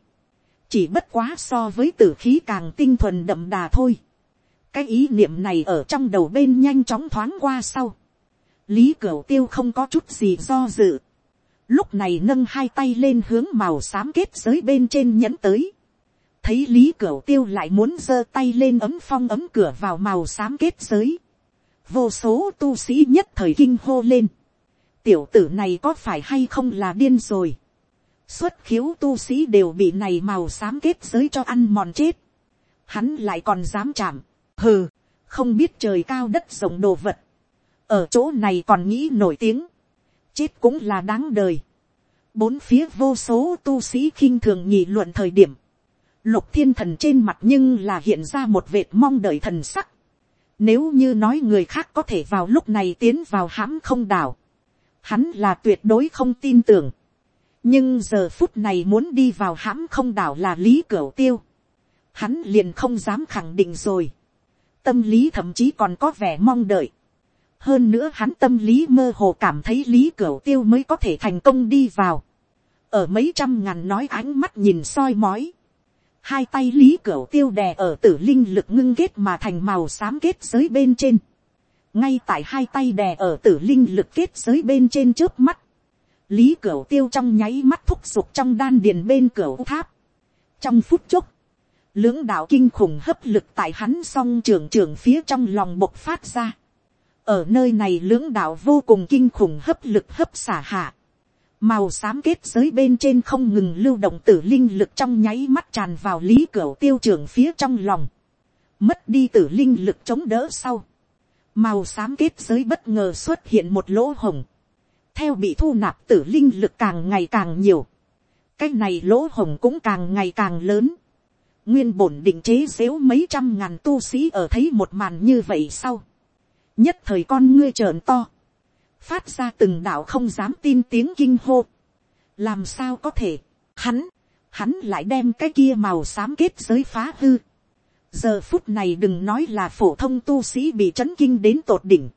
chỉ bất quá so với tử khí càng tinh thuần đậm đà thôi, cái ý niệm này ở trong đầu bên nhanh chóng thoáng qua sau, lý cửu tiêu không có chút gì do dự, lúc này nâng hai tay lên hướng màu xám kết giới bên trên nhẫn tới, thấy lý cửu tiêu lại muốn giơ tay lên ấm phong ấm cửa vào màu xám kết giới, vô số tu sĩ nhất thời kinh hô lên, tiểu tử này có phải hay không là điên rồi, xuất khiếu tu sĩ đều bị này màu xám kết giới cho ăn mòn chết, hắn lại còn dám chạm, hừ, không biết trời cao đất rộng đồ vật, ở chỗ này còn nghĩ nổi tiếng, chết cũng là đáng đời. bốn phía vô số tu sĩ khinh thường nhị luận thời điểm, lục thiên thần trên mặt nhưng là hiện ra một vệt mong đợi thần sắc. Nếu như nói người khác có thể vào lúc này tiến vào hãm không đảo, hắn là tuyệt đối không tin tưởng. nhưng giờ phút này muốn đi vào hãm không đảo là lý cửu tiêu. hắn liền không dám khẳng định rồi. tâm lý thậm chí còn có vẻ mong đợi hơn nữa hắn tâm lý mơ hồ cảm thấy lý cửu tiêu mới có thể thành công đi vào. ở mấy trăm ngàn nói ánh mắt nhìn soi mói. hai tay lý cửu tiêu đè ở tử linh lực ngưng kết mà thành màu xám kết giới bên trên ngay tại hai tay đè ở tử linh lực kết giới bên trên trước mắt. lý cửa tiêu trong nháy mắt thúc giục trong đan điền bên cửa tháp. trong phút chốc, lưỡng đạo kinh khủng hấp lực tại hắn song trường trường phía trong lòng bộc phát ra ở nơi này lưỡng đạo vô cùng kinh khủng hấp lực hấp xả hạ. Màu xám kết giới bên trên không ngừng lưu động tử linh lực trong nháy mắt tràn vào lý cửa tiêu trường phía trong lòng. Mất đi tử linh lực chống đỡ sau. Màu xám kết giới bất ngờ xuất hiện một lỗ hồng. Theo bị thu nạp tử linh lực càng ngày càng nhiều. Cái này lỗ hồng cũng càng ngày càng lớn. Nguyên bổn định chế xếu mấy trăm ngàn tu sĩ ở thấy một màn như vậy sau nhất thời con ngươi trợn to, phát ra từng đạo không dám tin tiếng kinh hô. làm sao có thể, hắn, hắn lại đem cái kia màu xám kết giới phá hư giờ phút này đừng nói là phổ thông tu sĩ bị chấn kinh đến tột đỉnh,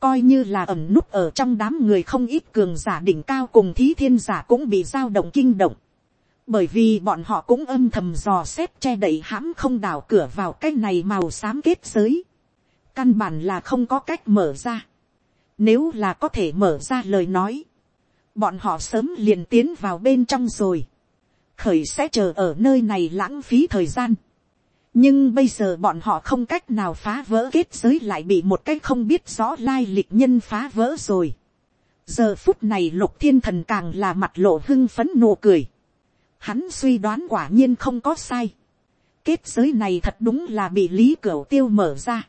coi như là ẩm núp ở trong đám người không ít cường giả đỉnh cao cùng thí thiên giả cũng bị giao động kinh động. bởi vì bọn họ cũng âm thầm dò xét che đậy hãm không đào cửa vào cái này màu xám kết giới căn bản là không có cách mở ra. Nếu là có thể mở ra lời nói, bọn họ sớm liền tiến vào bên trong rồi. Khởi sẽ chờ ở nơi này lãng phí thời gian. Nhưng bây giờ bọn họ không cách nào phá vỡ kết giới lại bị một cách không biết rõ lai lịch nhân phá vỡ rồi. Giờ phút này lục thiên thần càng là mặt lộ hưng phấn nụ cười. Hắn suy đoán quả nhiên không có sai. Kết giới này thật đúng là bị lý cửa tiêu mở ra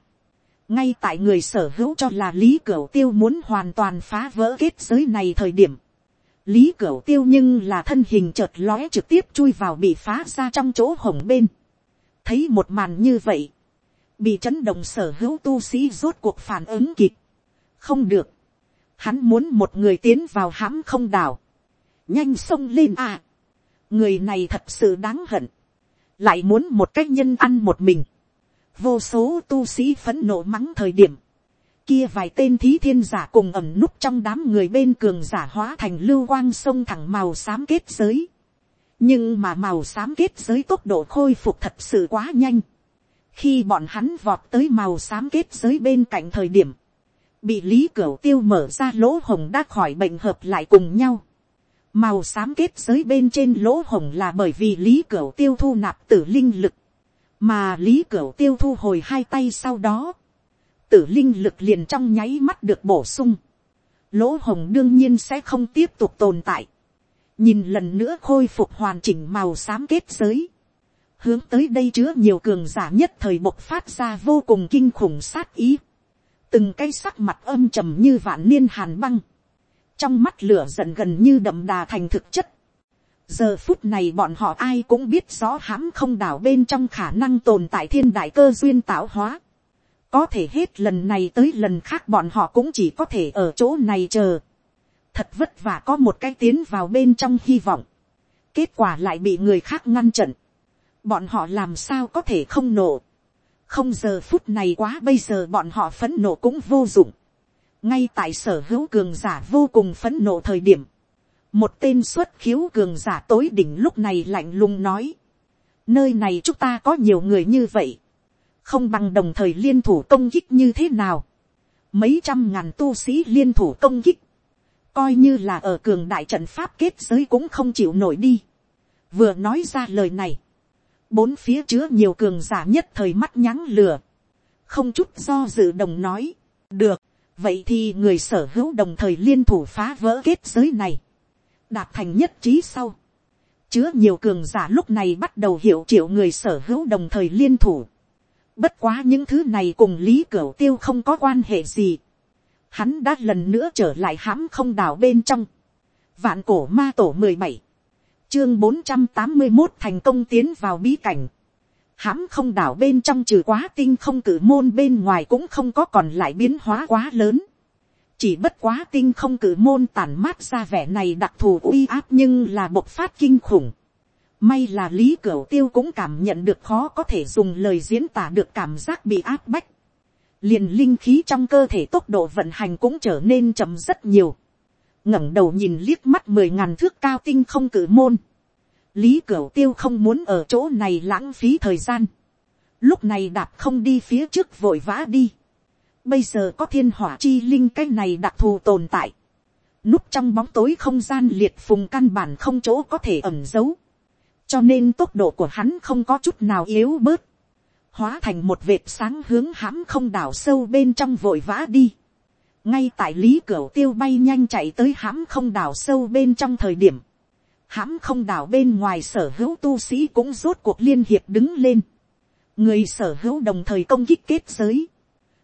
ngay tại người sở hữu cho là lý cửa tiêu muốn hoàn toàn phá vỡ kết giới này thời điểm, lý cửa tiêu nhưng là thân hình chợt lóe trực tiếp chui vào bị phá ra trong chỗ hồng bên thấy một màn như vậy, bị chấn động sở hữu tu sĩ rốt cuộc phản ứng kịp. không được, hắn muốn một người tiến vào hãm không đảo, nhanh xông lên à. người này thật sự đáng hận, lại muốn một cách nhân ăn một mình vô số tu sĩ phấn nộ mắng thời điểm, kia vài tên thí thiên giả cùng ẩm núp trong đám người bên cường giả hóa thành lưu quang sông thẳng màu xám kết giới nhưng mà màu xám kết giới tốc độ khôi phục thật sự quá nhanh. khi bọn hắn vọt tới màu xám kết giới bên cạnh thời điểm, bị lý cửu tiêu mở ra lỗ hồng đã khỏi bệnh hợp lại cùng nhau. màu xám kết giới bên trên lỗ hồng là bởi vì lý cửu tiêu thu nạp tử linh lực, mà lý cửu tiêu thu hồi hai tay sau đó, tử linh lực liền trong nháy mắt được bổ sung, lỗ hồng đương nhiên sẽ không tiếp tục tồn tại, nhìn lần nữa khôi phục hoàn chỉnh màu xám kết giới, hướng tới đây chứa nhiều cường giả nhất thời bộc phát ra vô cùng kinh khủng sát ý, từng cái sắc mặt âm trầm như vạn niên hàn băng, trong mắt lửa giận gần như đậm đà thành thực chất. giờ phút này bọn họ ai cũng biết rõ hãm không đảo bên trong khả năng tồn tại thiên đại cơ duyên tạo hóa. có thể hết lần này tới lần khác bọn họ cũng chỉ có thể ở chỗ này chờ thật vất vả có một cái tiến vào bên trong hy vọng. kết quả lại bị người khác ngăn trận. bọn họ làm sao có thể không nổ không giờ phút này quá bây giờ bọn họ phấn nộ cũng vô dụng. ngay tại sở hữu cường giả vô cùng phấn nộ thời điểm, một tên xuất khiếu cường giả tối đỉnh lúc này lạnh lùng nói, nơi này chúng ta có nhiều người như vậy, không bằng đồng thời liên thủ công kích như thế nào, mấy trăm ngàn tu sĩ liên thủ công kích, coi như là ở cường đại trận pháp kết giới cũng không chịu nổi đi. vừa nói ra lời này, bốn phía chứa nhiều cường giả nhất thời mắt nhắn lửa, không chút do dự đồng nói, được, vậy thì người sở hữu đồng thời liên thủ phá vỡ kết giới này, đạt thành nhất trí sau, chứa nhiều cường giả lúc này bắt đầu hiểu triệu người sở hữu đồng thời liên thủ, bất quá những thứ này cùng lý cửu tiêu không có quan hệ gì, hắn đã lần nữa trở lại hãm không đảo bên trong, vạn cổ ma tổ mười bảy, chương bốn trăm tám mươi một thành công tiến vào bí cảnh. hãm không đảo bên trong trừ quá tinh không cử môn bên ngoài cũng không có còn lại biến hóa quá lớn. chỉ bất quá tinh không cử môn tản mát ra vẻ này đặc thù uy áp nhưng là bộc phát kinh khủng. may là lý cửu tiêu cũng cảm nhận được khó có thể dùng lời diễn tả được cảm giác bị áp bách liền linh khí trong cơ thể tốc độ vận hành cũng trở nên chậm rất nhiều ngẩng đầu nhìn liếc mắt mười ngàn thước cao tinh không cử môn. lý cửu tiêu không muốn ở chỗ này lãng phí thời gian. lúc này đạp không đi phía trước vội vã đi. bây giờ có thiên hỏa chi linh cái này đặc thù tồn tại. núp trong bóng tối không gian liệt phùng căn bản không chỗ có thể ẩn giấu. cho nên tốc độ của hắn không có chút nào yếu bớt hóa thành một vệt sáng hướng hãm không đảo sâu bên trong vội vã đi. Ngay tại lý cửu tiêu bay nhanh chạy tới hãm không đảo sâu bên trong thời điểm, hãm không đảo bên ngoài sở hữu tu sĩ cũng rốt cuộc liên hiệp đứng lên, người sở hữu đồng thời công kích kết giới,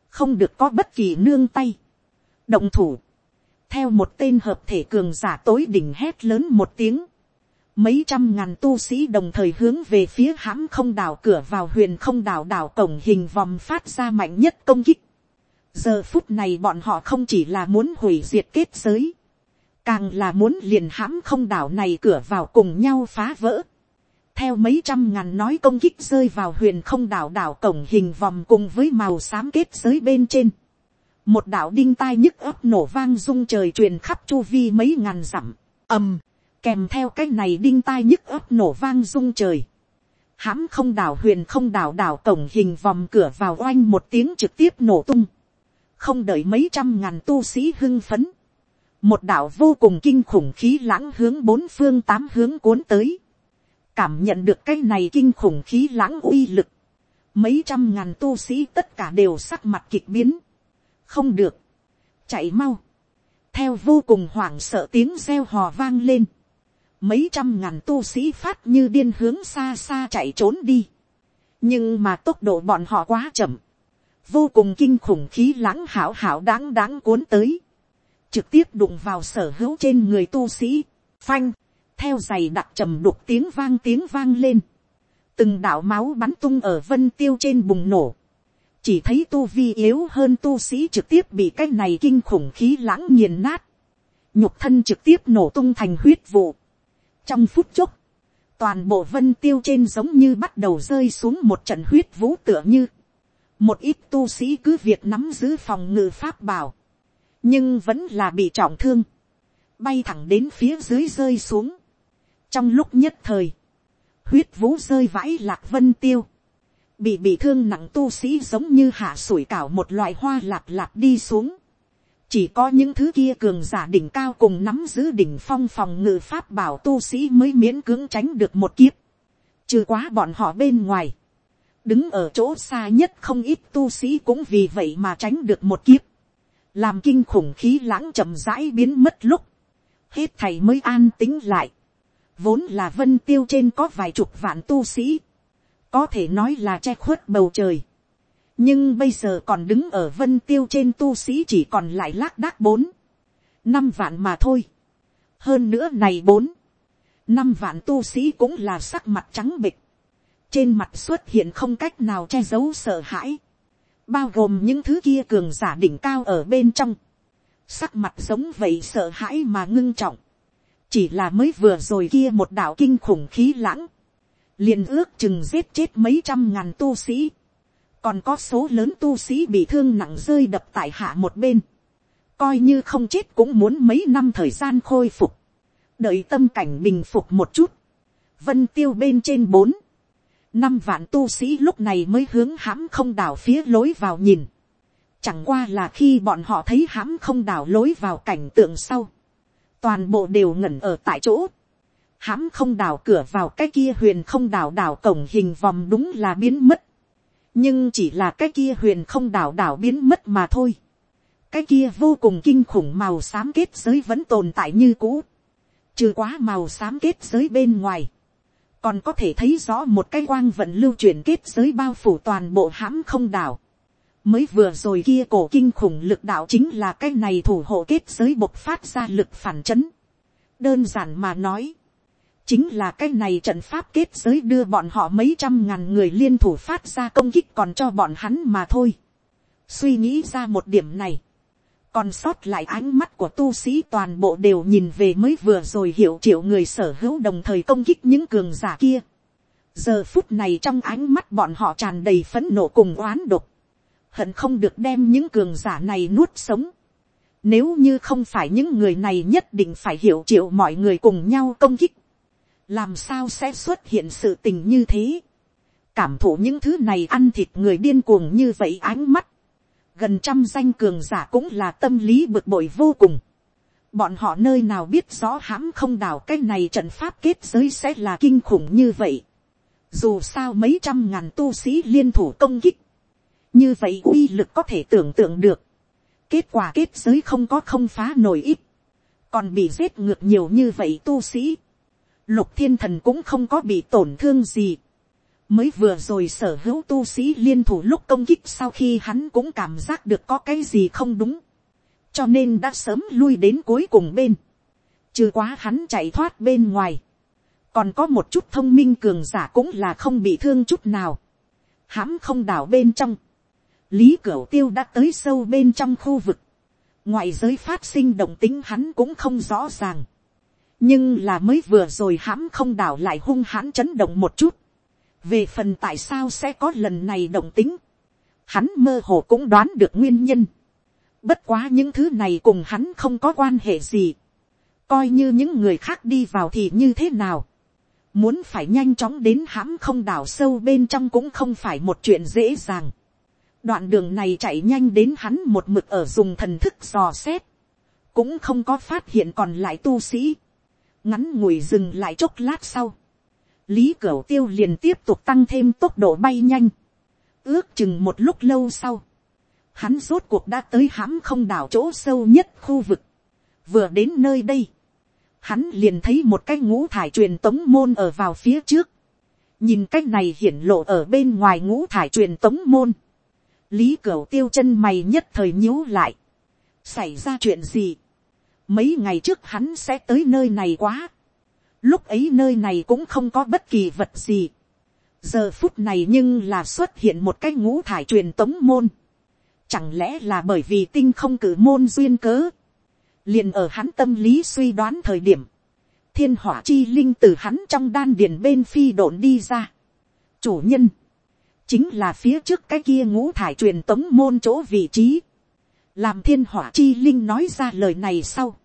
không được có bất kỳ nương tay, động thủ, theo một tên hợp thể cường giả tối đỉnh hét lớn một tiếng, mấy trăm ngàn tu sĩ đồng thời hướng về phía hãm không đảo cửa vào huyền không đảo đảo cổng hình vòng phát ra mạnh nhất công kích giờ phút này bọn họ không chỉ là muốn hủy diệt kết giới, càng là muốn liền hãm không đảo này cửa vào cùng nhau phá vỡ. theo mấy trăm ngàn nói công kích rơi vào huyền không đảo đảo cổng hình vòng cùng với màu xám kết giới bên trên. một đảo đinh tai nhức ấp nổ vang rung trời truyền khắp chu vi mấy ngàn dặm, ầm, kèm theo cái này đinh tai nhức ấp nổ vang rung trời. hãm không đảo huyền không đảo đảo cổng hình vòng cửa vào oanh một tiếng trực tiếp nổ tung. Không đợi mấy trăm ngàn tu sĩ hưng phấn, một đạo vô cùng kinh khủng khí lãng hướng bốn phương tám hướng cuốn tới, cảm nhận được cái này kinh khủng khí lãng uy lực, mấy trăm ngàn tu sĩ tất cả đều sắc mặt kịch biến, không được, chạy mau, theo vô cùng hoảng sợ tiếng reo hò vang lên, mấy trăm ngàn tu sĩ phát như điên hướng xa xa chạy trốn đi, nhưng mà tốc độ bọn họ quá chậm, vô cùng kinh khủng khí lãng hảo hảo đáng đáng cuốn tới, trực tiếp đụng vào sở hữu trên người tu sĩ, phanh, theo giày đặc trầm đục tiếng vang tiếng vang lên, từng đạo máu bắn tung ở vân tiêu trên bùng nổ, chỉ thấy tu vi yếu hơn tu sĩ trực tiếp bị cái này kinh khủng khí lãng nghiền nát, nhục thân trực tiếp nổ tung thành huyết vụ trong phút chốc, toàn bộ vân tiêu trên giống như bắt đầu rơi xuống một trận huyết vũ tựa như, một ít tu sĩ cứ việc nắm giữ phòng ngự pháp bảo, nhưng vẫn là bị trọng thương, bay thẳng đến phía dưới rơi xuống. trong lúc nhất thời, huyết vũ rơi vãi lạc vân tiêu, bị bị thương nặng tu sĩ giống như hạ sủi cảo một loại hoa lạc lạc đi xuống, chỉ có những thứ kia cường giả đỉnh cao cùng nắm giữ đỉnh phong phòng ngự pháp bảo tu sĩ mới miễn cưỡng tránh được một kiếp, trừ quá bọn họ bên ngoài, đứng ở chỗ xa nhất không ít tu sĩ cũng vì vậy mà tránh được một kiếp, làm kinh khủng khí lãng chậm rãi biến mất lúc, hết thầy mới an tính lại, vốn là vân tiêu trên có vài chục vạn tu sĩ, có thể nói là che khuất bầu trời, nhưng bây giờ còn đứng ở vân tiêu trên tu sĩ chỉ còn lại lác đác bốn, năm vạn mà thôi. hơn nữa này bốn, năm vạn tu sĩ cũng là sắc mặt trắng bịch, trên mặt xuất hiện không cách nào che giấu sợ hãi, bao gồm những thứ kia cường giả đỉnh cao ở bên trong, sắc mặt giống vậy sợ hãi mà ngưng trọng, chỉ là mới vừa rồi kia một đạo kinh khủng khí lãng, liền ước chừng giết chết mấy trăm ngàn tu sĩ, còn có số lớn tu sĩ bị thương nặng rơi đập tại hạ một bên, coi như không chết cũng muốn mấy năm thời gian khôi phục, đợi tâm cảnh bình phục một chút, vân tiêu bên trên bốn, năm vạn tu sĩ lúc này mới hướng hãm không đảo phía lối vào nhìn, chẳng qua là khi bọn họ thấy hãm không đảo lối vào cảnh tượng sau, toàn bộ đều ngẩn ở tại chỗ, hãm không đảo cửa vào cái kia huyền không đảo đảo cổng hình vòng đúng là biến mất, nhưng chỉ là cái kia huyền không đảo đảo biến mất mà thôi. cái kia vô cùng kinh khủng màu xám kết giới vẫn tồn tại như cũ. trừ quá màu xám kết giới bên ngoài. còn có thể thấy rõ một cái quang vận lưu chuyển kết giới bao phủ toàn bộ hãm không đảo. mới vừa rồi kia cổ kinh khủng lực đạo chính là cái này thủ hộ kết giới bộc phát ra lực phản chấn. đơn giản mà nói chính là cái này trận pháp kết giới đưa bọn họ mấy trăm ngàn người liên thủ phát ra công kích còn cho bọn hắn mà thôi. suy nghĩ ra một điểm này, còn sót lại ánh mắt của tu sĩ toàn bộ đều nhìn về mới vừa rồi hiểu triệu người sở hữu đồng thời công kích những cường giả kia. giờ phút này trong ánh mắt bọn họ tràn đầy phấn nộ cùng oán độc, hận không được đem những cường giả này nuốt sống. Nếu như không phải những người này nhất định phải hiểu triệu mọi người cùng nhau công kích làm sao sẽ xuất hiện sự tình như thế, cảm thụ những thứ này ăn thịt người điên cuồng như vậy ánh mắt, gần trăm danh cường giả cũng là tâm lý bực bội vô cùng, bọn họ nơi nào biết rõ hãm không đảo cái này trận pháp kết giới sẽ là kinh khủng như vậy, dù sao mấy trăm ngàn tu sĩ liên thủ công kích, như vậy uy lực có thể tưởng tượng được, kết quả kết giới không có không phá nổi ít, còn bị giết ngược nhiều như vậy tu sĩ, lục thiên thần cũng không có bị tổn thương gì. mới vừa rồi sở hữu tu sĩ liên thủ lúc công kích sau khi hắn cũng cảm giác được có cái gì không đúng. cho nên đã sớm lui đến cuối cùng bên. trừ quá hắn chạy thoát bên ngoài. còn có một chút thông minh cường giả cũng là không bị thương chút nào. hãm không đảo bên trong. lý cửu tiêu đã tới sâu bên trong khu vực. ngoại giới phát sinh động tính hắn cũng không rõ ràng nhưng là mới vừa rồi hãm không đảo lại hung hãn chấn động một chút. về phần tại sao sẽ có lần này động tính, hắn mơ hồ cũng đoán được nguyên nhân. bất quá những thứ này cùng hắn không có quan hệ gì. coi như những người khác đi vào thì như thế nào. muốn phải nhanh chóng đến hãm không đảo sâu bên trong cũng không phải một chuyện dễ dàng. đoạn đường này chạy nhanh đến hắn một mực ở dùng thần thức dò xét. cũng không có phát hiện còn lại tu sĩ ngắn ngủi dừng lại chốc lát sau, lý cửu tiêu liền tiếp tục tăng thêm tốc độ bay nhanh, ước chừng một lúc lâu sau, hắn rốt cuộc đã tới hãm không đảo chỗ sâu nhất khu vực, vừa đến nơi đây, hắn liền thấy một cái ngũ thải truyền tống môn ở vào phía trước, nhìn cái này hiển lộ ở bên ngoài ngũ thải truyền tống môn, lý cửu tiêu chân mày nhất thời nhíu lại, xảy ra chuyện gì, mấy ngày trước hắn sẽ tới nơi này quá. lúc ấy nơi này cũng không có bất kỳ vật gì. giờ phút này nhưng là xuất hiện một cái ngũ thải truyền tống môn. chẳng lẽ là bởi vì tinh không cử môn duyên cớ. liền ở hắn tâm lý suy đoán thời điểm. thiên hỏa chi linh từ hắn trong đan điền bên phi độn đi ra. chủ nhân, chính là phía trước cái kia ngũ thải truyền tống môn chỗ vị trí làm thiên hỏa chi linh nói ra lời này sau,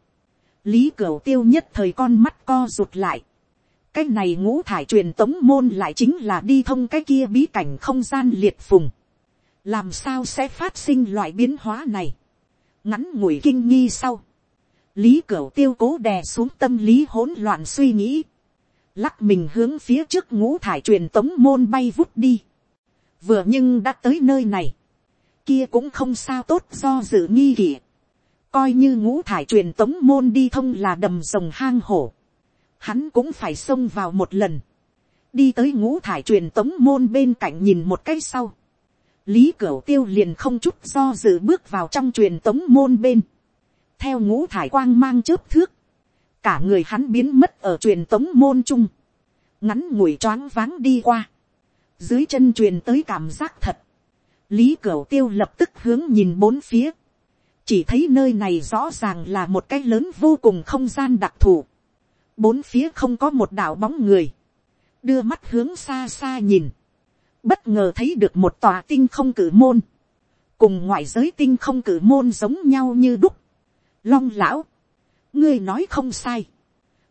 lý cửu tiêu nhất thời con mắt co rụt lại, cái này ngũ thải truyền tống môn lại chính là đi thông cái kia bí cảnh không gian liệt phùng, làm sao sẽ phát sinh loại biến hóa này, ngắn ngủi kinh nghi sau, lý cửu tiêu cố đè xuống tâm lý hỗn loạn suy nghĩ, lắc mình hướng phía trước ngũ thải truyền tống môn bay vút đi, vừa nhưng đã tới nơi này, kia cũng không sao tốt do dự nghi kỵ coi như ngũ thải truyền tống môn đi thông là đầm rồng hang hổ, hắn cũng phải xông vào một lần, đi tới ngũ thải truyền tống môn bên cạnh nhìn một cái sau, lý cửu tiêu liền không chút do dự bước vào trong truyền tống môn bên, theo ngũ thải quang mang chớp thước, cả người hắn biến mất ở truyền tống môn chung, ngắn ngủi choáng váng đi qua, dưới chân truyền tới cảm giác thật, lý cửu tiêu lập tức hướng nhìn bốn phía, chỉ thấy nơi này rõ ràng là một cái lớn vô cùng không gian đặc thù, bốn phía không có một đạo bóng người, đưa mắt hướng xa xa nhìn, bất ngờ thấy được một tòa tinh không cử môn, cùng ngoại giới tinh không cử môn giống nhau như đúc. Long lão, ngươi nói không sai.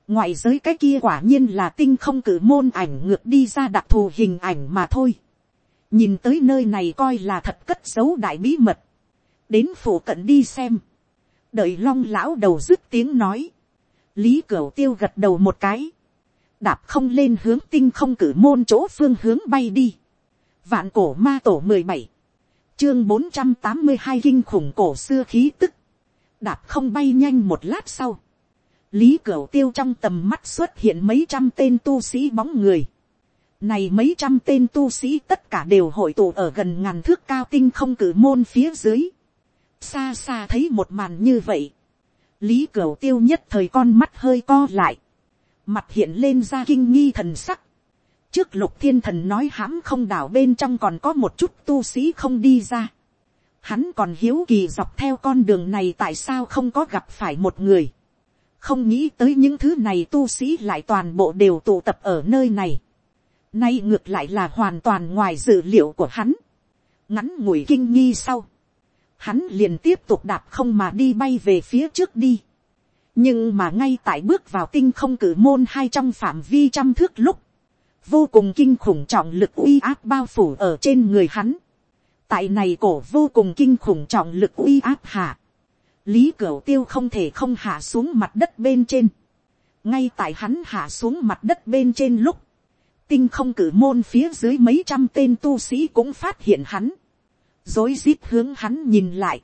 ngoại giới cái kia quả nhiên là tinh không cử môn ảnh ngược đi ra đặc thù hình ảnh mà thôi. nhìn tới nơi này coi là thật cất giấu đại bí mật đến phủ cận đi xem. đợi long lão đầu dứt tiếng nói. lý cửu tiêu gật đầu một cái. đạp không lên hướng tinh không cử môn chỗ phương hướng bay đi Vạn cổ ma tổ mười bảy Chương bốn trăm tám mươi hai kinh khủng cổ xưa khí tức. Đạp không bay nhanh một lát sau. Lý Cửu Tiêu trong tầm mắt xuất hiện mấy trăm tên tu sĩ bóng người. Này mấy trăm tên tu sĩ tất cả đều hội tụ ở gần ngàn thước cao tinh không cử môn phía dưới. Xa xa thấy một màn như vậy. Lý Cửu Tiêu nhất thời con mắt hơi co lại. Mặt hiện lên ra kinh nghi thần sắc trước lục thiên thần nói hãm không đảo bên trong còn có một chút tu sĩ không đi ra. Hắn còn hiếu kỳ dọc theo con đường này tại sao không có gặp phải một người. Không nghĩ tới những thứ này tu sĩ lại toàn bộ đều tụ tập ở nơi này. Nay ngược lại là hoàn toàn ngoài dự liệu của hắn. Ngắn ngủi kinh nghi sau. Hắn liền tiếp tục đạp không mà đi bay về phía trước đi. Nhưng mà ngay tại bước vào tinh không cử môn hai trong phạm vi trăm thước lúc vô cùng kinh khủng trọng lực uy áp bao phủ ở trên người hắn. tại này cổ vô cùng kinh khủng trọng lực uy áp hạ. lý cửu tiêu không thể không hạ xuống mặt đất bên trên. ngay tại hắn hạ xuống mặt đất bên trên lúc, tinh không cử môn phía dưới mấy trăm tên tu sĩ cũng phát hiện hắn dối rít hướng hắn nhìn lại.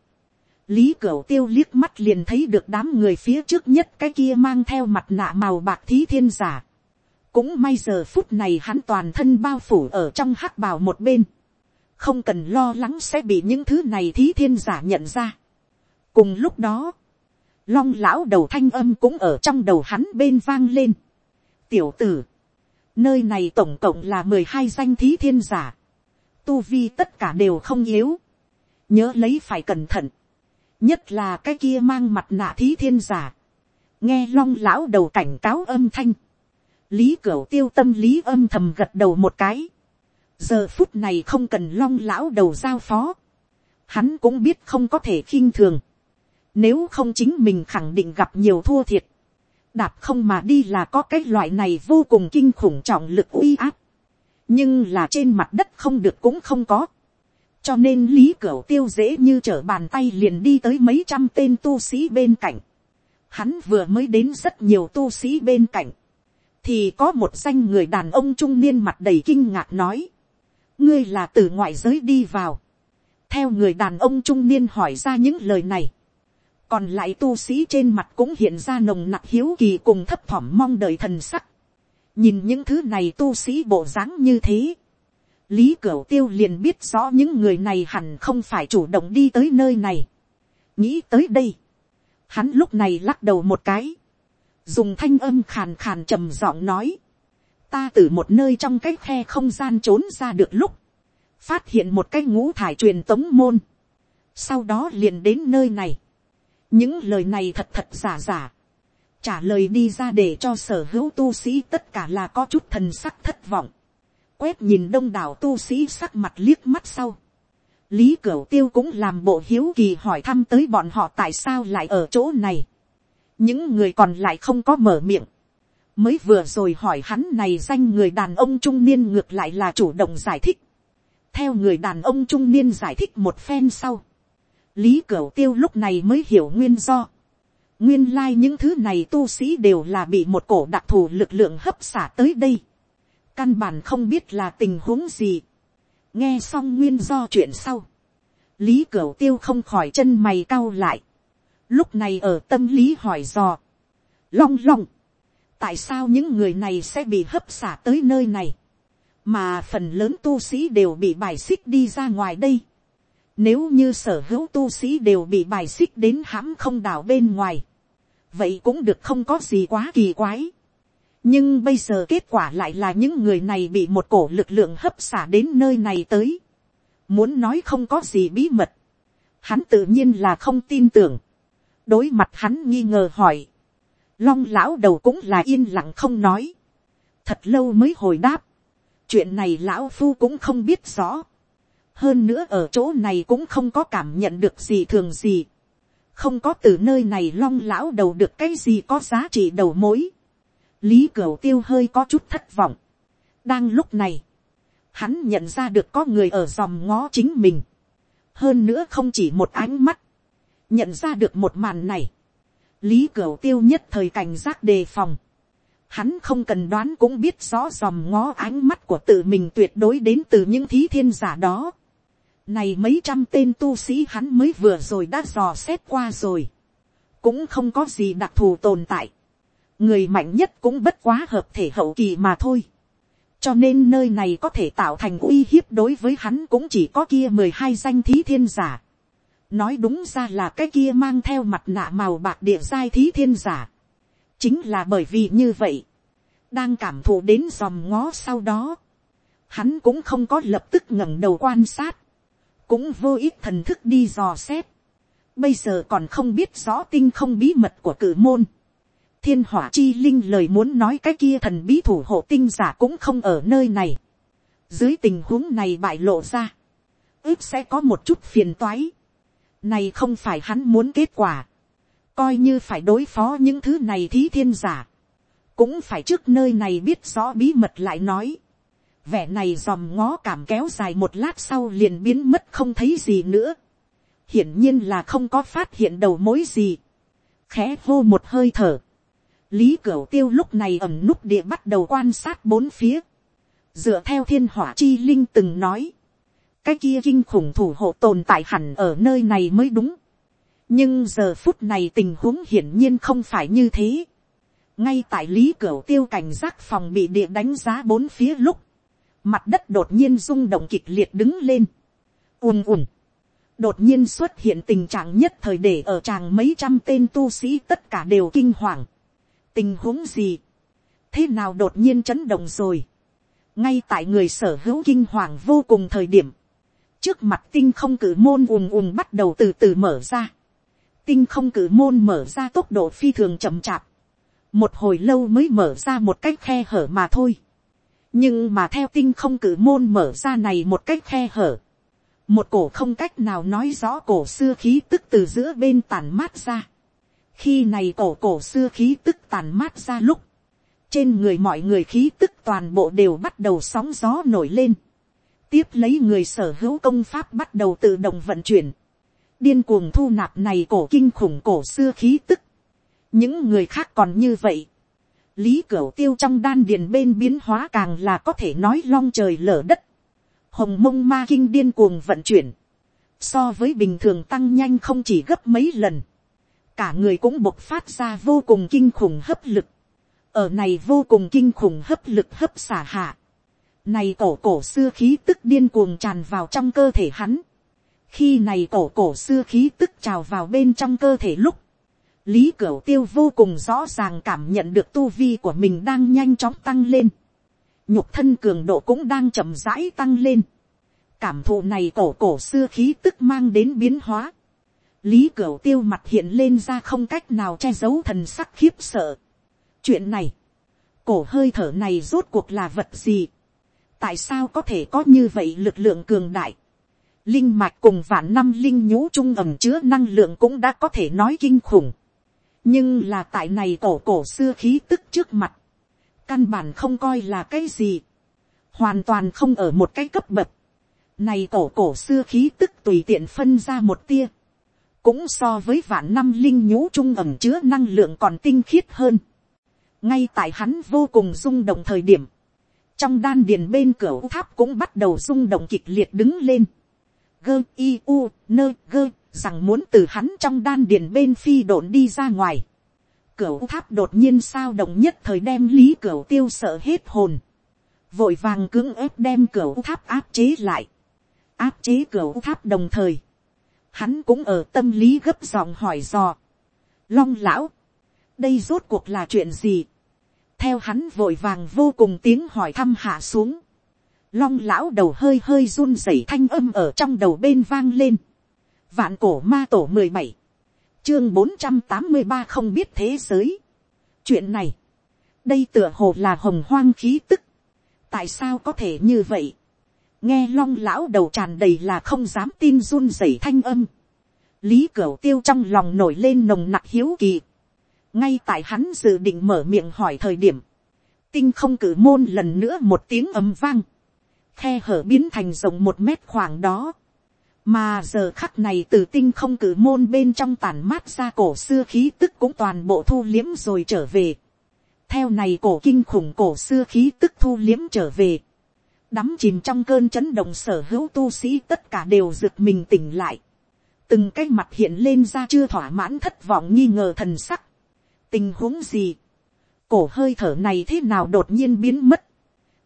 Lý Cửu Tiêu liếc mắt liền thấy được đám người phía trước nhất cái kia mang theo mặt nạ màu bạc thí thiên giả cũng may giờ phút này hắn toàn thân bao phủ ở trong hắc bào một bên, không cần lo lắng sẽ bị những thứ này thí thiên giả nhận ra. cùng lúc đó, long lão đầu thanh âm cũng ở trong đầu hắn bên vang lên. tiểu tử, nơi này tổng cộng là mười hai danh thí thiên giả, tu vi tất cả đều không yếu, nhớ lấy phải cẩn thận, nhất là cái kia mang mặt nạ thí thiên giả, nghe long lão đầu cảnh cáo âm thanh, lý cửu tiêu tâm lý âm thầm gật đầu một cái. giờ phút này không cần long lão đầu giao phó. hắn cũng biết không có thể khinh thường. nếu không chính mình khẳng định gặp nhiều thua thiệt. đạp không mà đi là có cái loại này vô cùng kinh khủng trọng lực uy áp nhưng là trên mặt đất không được cũng không có. cho nên lý cửu tiêu dễ như trở bàn tay liền đi tới mấy trăm tên tu sĩ bên cạnh. hắn vừa mới đến rất nhiều tu sĩ bên cạnh. Thì có một danh người đàn ông trung niên mặt đầy kinh ngạc nói, ngươi là từ ngoại giới đi vào, theo người đàn ông trung niên hỏi ra những lời này, còn lại tu sĩ trên mặt cũng hiện ra nồng nặc hiếu kỳ cùng thấp thỏm mong đợi thần sắc, nhìn những thứ này tu sĩ bộ dáng như thế, lý cửu tiêu liền biết rõ những người này hẳn không phải chủ động đi tới nơi này, nghĩ tới đây, hắn lúc này lắc đầu một cái, dùng thanh âm khàn khàn trầm giọng nói, ta từ một nơi trong cái khe không gian trốn ra được lúc, phát hiện một cái ngũ thải truyền tống môn, sau đó liền đến nơi này, những lời này thật thật giả giả, trả lời đi ra để cho sở hữu tu sĩ tất cả là có chút thần sắc thất vọng, quét nhìn đông đảo tu sĩ sắc mặt liếc mắt sau, lý cửu tiêu cũng làm bộ hiếu kỳ hỏi thăm tới bọn họ tại sao lại ở chỗ này, những người còn lại không có mở miệng, mới vừa rồi hỏi hắn này danh người đàn ông trung niên ngược lại là chủ động giải thích, theo người đàn ông trung niên giải thích một phen sau, lý cửu tiêu lúc này mới hiểu nguyên do nguyên lai những thứ này tu sĩ đều là bị một cổ đặc thù lực lượng hấp xả tới đây. căn bản không biết là tình huống gì. nghe xong nguyên do chuyện sau. lý cửu tiêu không khỏi chân mày cau lại. lúc này ở tâm lý hỏi dò. long long. tại sao những người này sẽ bị hấp xả tới nơi này. mà phần lớn tu sĩ đều bị bài xích đi ra ngoài đây nếu như sở hữu tu sĩ đều bị bài xích đến hãm không đảo bên ngoài. Vậy cũng được không có gì quá kỳ quái. Nhưng bây giờ kết quả lại là những người này bị một cổ lực lượng hấp xả đến nơi này tới. Muốn nói không có gì bí mật. Hắn tự nhiên là không tin tưởng. Đối mặt hắn nghi ngờ hỏi. Long lão đầu cũng là yên lặng không nói. Thật lâu mới hồi đáp. Chuyện này lão phu cũng không biết rõ hơn nữa ở chỗ này cũng không có cảm nhận được gì thường gì, không có từ nơi này long lão đầu được cái gì có giá trị đầu mối, lý cửu tiêu hơi có chút thất vọng. đang lúc này, hắn nhận ra được có người ở dòm ngó chính mình, hơn nữa không chỉ một ánh mắt, nhận ra được một màn này, lý cửu tiêu nhất thời cảnh giác đề phòng, hắn không cần đoán cũng biết rõ dòm ngó ánh mắt của tự mình tuyệt đối đến từ những thí thiên giả đó. Này mấy trăm tên tu sĩ hắn mới vừa rồi đã dò xét qua rồi. Cũng không có gì đặc thù tồn tại. Người mạnh nhất cũng bất quá hợp thể hậu kỳ mà thôi. Cho nên nơi này có thể tạo thành uy hiếp đối với hắn cũng chỉ có kia mười hai danh thí thiên giả. Nói đúng ra là cái kia mang theo mặt nạ màu bạc địa giai thí thiên giả. Chính là bởi vì như vậy. Đang cảm thụ đến dòm ngó sau đó. Hắn cũng không có lập tức ngẩng đầu quan sát cũng vô ích thần thức đi dò xét. Bây giờ còn không biết rõ tinh không bí mật của cử môn. Thiên hỏa chi linh lời muốn nói cái kia thần bí thủ hộ tinh giả cũng không ở nơi này. Dưới tình huống này bại lộ ra. ước sẽ có một chút phiền toái. Này không phải hắn muốn kết quả. Coi như phải đối phó những thứ này thí thiên giả. Cũng phải trước nơi này biết rõ bí mật lại nói vẻ này dòm ngó cảm kéo dài một lát sau liền biến mất không thấy gì nữa. hiển nhiên là không có phát hiện đầu mối gì. khẽ hô một hơi thở. lý cửu tiêu lúc này ẩm núp địa bắt đầu quan sát bốn phía. dựa theo thiên hỏa chi linh từng nói. cái kia kinh khủng thủ hộ tồn tại hẳn ở nơi này mới đúng. nhưng giờ phút này tình huống hiển nhiên không phải như thế ngay tại lý cửa tiêu cảnh giác phòng bị địa đánh giá bốn phía lúc, mặt đất đột nhiên rung động kịch liệt đứng lên, ùm ùm, đột nhiên xuất hiện tình trạng nhất thời để ở tràng mấy trăm tên tu sĩ tất cả đều kinh hoàng. tình huống gì, thế nào đột nhiên chấn động rồi, ngay tại người sở hữu kinh hoàng vô cùng thời điểm, trước mặt tinh không cử môn ùm ùm bắt đầu từ từ mở ra, tinh không cử môn mở ra tốc độ phi thường chậm chạp, một hồi lâu mới mở ra một cái khe hở mà thôi nhưng mà theo tinh không cử môn mở ra này một cách khe hở, một cổ không cách nào nói rõ cổ xưa khí tức từ giữa bên tàn mát ra. khi này cổ cổ xưa khí tức tàn mát ra lúc, trên người mọi người khí tức toàn bộ đều bắt đầu sóng gió nổi lên. tiếp lấy người sở hữu công pháp bắt đầu tự động vận chuyển. điên cuồng thu nạp này cổ kinh khủng cổ xưa khí tức. những người khác còn như vậy lý cửu tiêu trong đan điền bên biến hóa càng là có thể nói long trời lở đất. hồng mông ma kinh điên cuồng vận chuyển. so với bình thường tăng nhanh không chỉ gấp mấy lần. cả người cũng bộc phát ra vô cùng kinh khủng hấp lực. ở này vô cùng kinh khủng hấp lực hấp xả hạ. này cổ cổ xưa khí tức điên cuồng tràn vào trong cơ thể hắn. khi này cổ cổ xưa khí tức trào vào bên trong cơ thể lúc lý cửu tiêu vô cùng rõ ràng cảm nhận được tu vi của mình đang nhanh chóng tăng lên. nhục thân cường độ cũng đang chậm rãi tăng lên. cảm thụ này cổ cổ xưa khí tức mang đến biến hóa. lý cửu tiêu mặt hiện lên ra không cách nào che giấu thần sắc khiếp sợ. chuyện này, cổ hơi thở này rốt cuộc là vật gì. tại sao có thể có như vậy lực lượng cường đại. linh mạch cùng vạn năm linh nhũ trung ẩm chứa năng lượng cũng đã có thể nói kinh khủng nhưng là tại này cổ cổ xưa khí tức trước mặt, căn bản không coi là cái gì, hoàn toàn không ở một cái cấp bậc, này cổ cổ xưa khí tức tùy tiện phân ra một tia, cũng so với vạn năm linh nhũ trung ẩm chứa năng lượng còn tinh khiết hơn. ngay tại hắn vô cùng rung động thời điểm, trong đan điền bên cửa tháp cũng bắt đầu rung động kịch liệt đứng lên. gơ i u nơ gơ rằng muốn từ hắn trong đan điền bên phi độn đi ra ngoài. Cửu tháp đột nhiên sao động nhất thời đem lý cửu tiêu sợ hết hồn. Vội vàng cưỡng ép đem cửu tháp áp chế lại. Áp chế cửu tháp đồng thời. Hắn cũng ở tâm lý gấp giọng hỏi dò. Long lão. Đây rốt cuộc là chuyện gì? Theo hắn vội vàng vô cùng tiếng hỏi thăm hạ xuống. Long lão đầu hơi hơi run rẩy thanh âm ở trong đầu bên vang lên Vạn cổ ma tổ mười bảy Chương bốn trăm tám mươi ba không biết thế giới. Chuyện này. Đây tựa hồ là hồng hoang khí tức. Tại sao có thể như vậy? Nghe long lão đầu tràn đầy là không dám tin run rẩy thanh âm. Lý Cửu tiêu trong lòng nổi lên nồng nặc hiếu kỳ. Ngay tại hắn dự định mở miệng hỏi thời điểm. Tinh không cử môn lần nữa một tiếng ầm vang. Khe hở biến thành rộng một mét khoảng đó mà giờ khắc này từ tinh không cử môn bên trong tàn mát ra cổ xưa khí tức cũng toàn bộ thu liếm rồi trở về. theo này cổ kinh khủng cổ xưa khí tức thu liếm trở về. đắm chìm trong cơn chấn động sở hữu tu sĩ tất cả đều rực mình tỉnh lại. từng cái mặt hiện lên ra chưa thỏa mãn thất vọng nghi ngờ thần sắc. tình huống gì. cổ hơi thở này thế nào đột nhiên biến mất.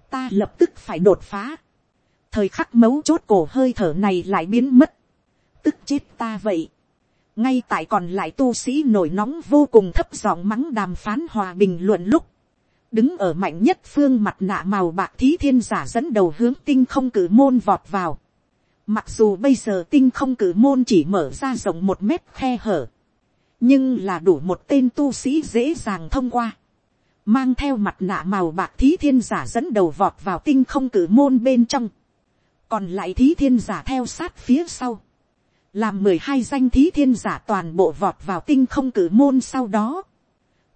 ta lập tức phải đột phá thời khắc mấu chốt cổ hơi thở này lại biến mất, tức chết ta vậy. ngay tại còn lại tu sĩ nổi nóng vô cùng thấp giọng mắng đàm phán hòa bình luận lúc, đứng ở mạnh nhất phương mặt nạ màu bạc thí thiên giả dẫn đầu hướng tinh không cử môn vọt vào. Mặc dù bây giờ tinh không cử môn chỉ mở ra rộng một mét khe hở, nhưng là đủ một tên tu sĩ dễ dàng thông qua. Mang theo mặt nạ màu bạc thí thiên giả dẫn đầu vọt vào tinh không cử môn bên trong còn lại thí thiên giả theo sát phía sau, làm mười hai danh thí thiên giả toàn bộ vọt vào tinh không cử môn sau đó,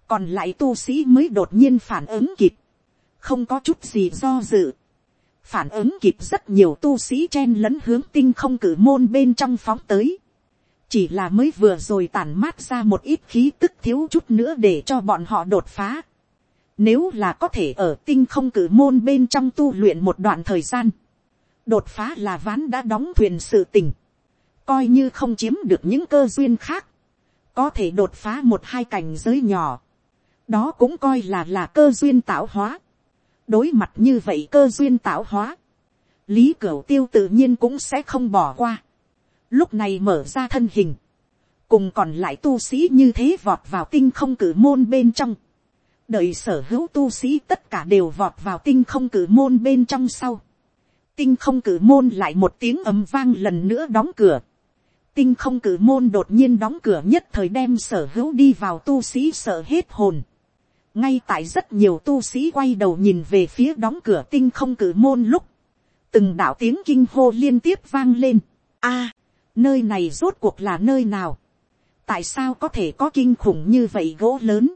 còn lại tu sĩ mới đột nhiên phản ứng kịp, không có chút gì do dự, phản ứng kịp rất nhiều tu sĩ chen lẫn hướng tinh không cử môn bên trong phóng tới, chỉ là mới vừa rồi tàn mát ra một ít khí tức thiếu chút nữa để cho bọn họ đột phá. Nếu là có thể ở tinh không cử môn bên trong tu luyện một đoạn thời gian, đột phá là ván đã đóng thuyền sự tình, coi như không chiếm được những cơ duyên khác, có thể đột phá một hai cảnh giới nhỏ, đó cũng coi là là cơ duyên tạo hóa, đối mặt như vậy cơ duyên tạo hóa, lý cửu tiêu tự nhiên cũng sẽ không bỏ qua, lúc này mở ra thân hình, cùng còn lại tu sĩ như thế vọt vào tinh không cử môn bên trong, đợi sở hữu tu sĩ tất cả đều vọt vào tinh không cử môn bên trong sau, tinh không cử môn lại một tiếng ầm vang lần nữa đóng cửa. tinh không cử môn đột nhiên đóng cửa nhất thời đem sở hữu đi vào tu sĩ sợ hết hồn. ngay tại rất nhiều tu sĩ quay đầu nhìn về phía đóng cửa tinh không cử môn lúc, từng đạo tiếng kinh hô liên tiếp vang lên. a, nơi này rốt cuộc là nơi nào. tại sao có thể có kinh khủng như vậy gỗ lớn.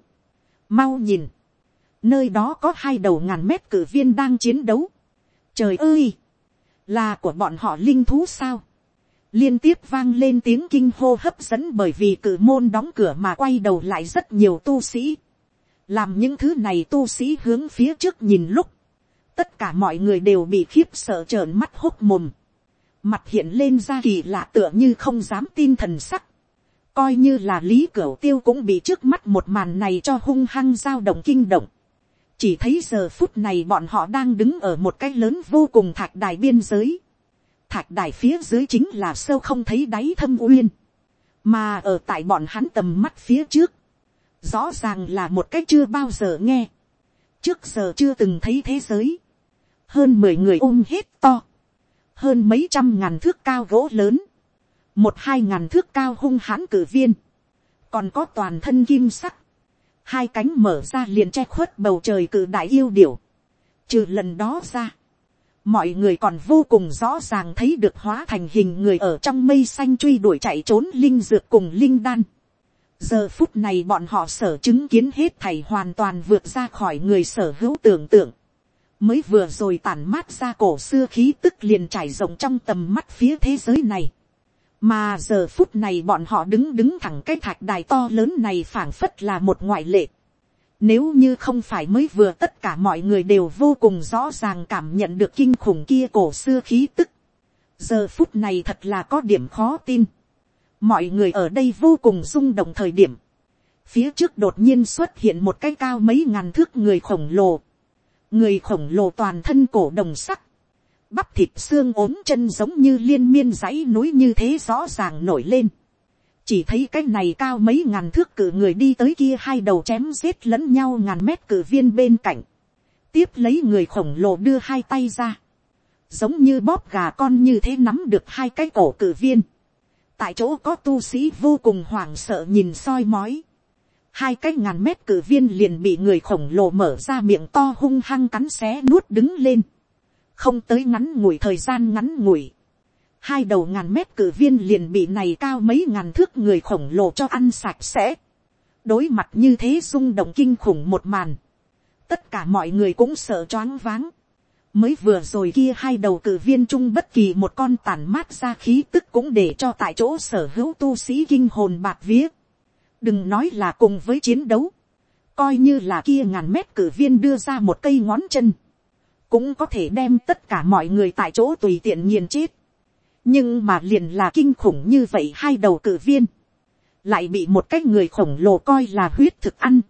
mau nhìn, nơi đó có hai đầu ngàn mét cử viên đang chiến đấu. trời ơi, là của bọn họ linh thú sao. liên tiếp vang lên tiếng kinh hô hấp dẫn bởi vì cử môn đóng cửa mà quay đầu lại rất nhiều tu sĩ. làm những thứ này tu sĩ hướng phía trước nhìn lúc, tất cả mọi người đều bị khiếp sợ trợn mắt hốt mồm. mặt hiện lên ra kỳ lạ tựa như không dám tin thần sắc. coi như là lý cửu tiêu cũng bị trước mắt một màn này cho hung hăng dao động kinh động chỉ thấy giờ phút này bọn họ đang đứng ở một cái lớn vô cùng thạch đài biên giới. Thạch đài phía dưới chính là sâu không thấy đáy thâm uyên. Mà ở tại bọn hắn tầm mắt phía trước. Rõ ràng là một cái chưa bao giờ nghe. Trước giờ chưa từng thấy thế giới. Hơn mười người ôm hết to. Hơn mấy trăm ngàn thước cao gỗ lớn. Một hai ngàn thước cao hung hãn cử viên. Còn có toàn thân kim sắc hai cánh mở ra liền che khuất bầu trời cự đại yêu điểu. Trừ lần đó ra, mọi người còn vô cùng rõ ràng thấy được hóa thành hình người ở trong mây xanh truy đuổi chạy trốn linh dược cùng linh đan. giờ phút này bọn họ sở chứng kiến hết thầy hoàn toàn vượt ra khỏi người sở hữu tưởng tượng. mới vừa rồi tản mát ra cổ xưa khí tức liền trải rộng trong tầm mắt phía thế giới này mà giờ phút này bọn họ đứng đứng thẳng cái thạch đài to lớn này phảng phất là một ngoại lệ. Nếu như không phải mới vừa tất cả mọi người đều vô cùng rõ ràng cảm nhận được kinh khủng kia cổ xưa khí tức. Giờ phút này thật là có điểm khó tin. Mọi người ở đây vô cùng rung động thời điểm. Phía trước đột nhiên xuất hiện một cái cao mấy ngàn thước người khổng lồ. Người khổng lồ toàn thân cổ đồng sắc bắp thịt xương ốm chân giống như liên miên dãy núi như thế rõ ràng nổi lên. chỉ thấy cái này cao mấy ngàn thước cử người đi tới kia hai đầu chém giết lẫn nhau ngàn mét cử viên bên cạnh. tiếp lấy người khổng lồ đưa hai tay ra. giống như bóp gà con như thế nắm được hai cái cổ cử viên. tại chỗ có tu sĩ vô cùng hoảng sợ nhìn soi mói. hai cái ngàn mét cử viên liền bị người khổng lồ mở ra miệng to hung hăng cắn xé nuốt đứng lên không tới ngắn ngủi thời gian ngắn ngủi, hai đầu ngàn mét cử viên liền bị này cao mấy ngàn thước người khổng lồ cho ăn sạch sẽ, đối mặt như thế rung động kinh khủng một màn, tất cả mọi người cũng sợ choáng váng, mới vừa rồi kia hai đầu cử viên chung bất kỳ một con tàn mát ra khí tức cũng để cho tại chỗ sở hữu tu sĩ kinh hồn bạc vía, đừng nói là cùng với chiến đấu, coi như là kia ngàn mét cử viên đưa ra một cây ngón chân, cũng có thể đem tất cả mọi người tại chỗ tùy tiện nghiền chết. nhưng mà liền là kinh khủng như vậy hai đầu cử viên, lại bị một cái người khổng lồ coi là huyết thực ăn.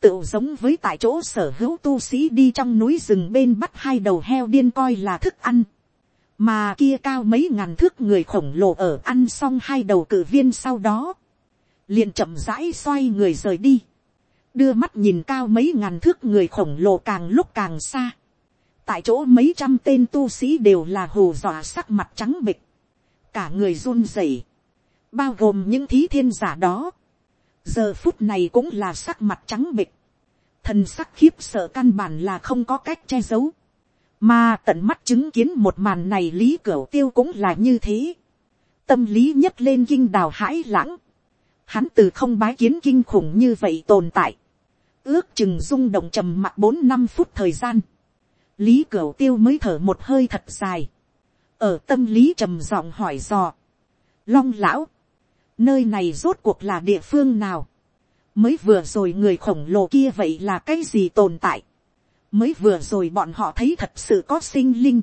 tự giống với tại chỗ sở hữu tu sĩ đi trong núi rừng bên bắt hai đầu heo điên coi là thức ăn. mà kia cao mấy ngàn thước người khổng lồ ở ăn xong hai đầu cử viên sau đó, liền chậm rãi xoay người rời đi đưa mắt nhìn cao mấy ngàn thước người khổng lồ càng lúc càng xa tại chỗ mấy trăm tên tu sĩ đều là hồ dọa sắc mặt trắng bịch, cả người run rẩy, bao gồm những thí thiên giả đó, giờ phút này cũng là sắc mặt trắng bịch, thần sắc khiếp sợ căn bản là không có cách che giấu, mà tận mắt chứng kiến một màn này lý cửa tiêu cũng là như thế, tâm lý nhất lên kinh đào hãi lãng, hắn từ không bái kiến kinh khủng như vậy tồn tại, ước chừng rung động trầm mặt bốn năm phút thời gian, lý cửu tiêu mới thở một hơi thật dài, ở tâm lý trầm giọng hỏi dò, long lão, nơi này rốt cuộc là địa phương nào, mới vừa rồi người khổng lồ kia vậy là cái gì tồn tại, mới vừa rồi bọn họ thấy thật sự có sinh linh,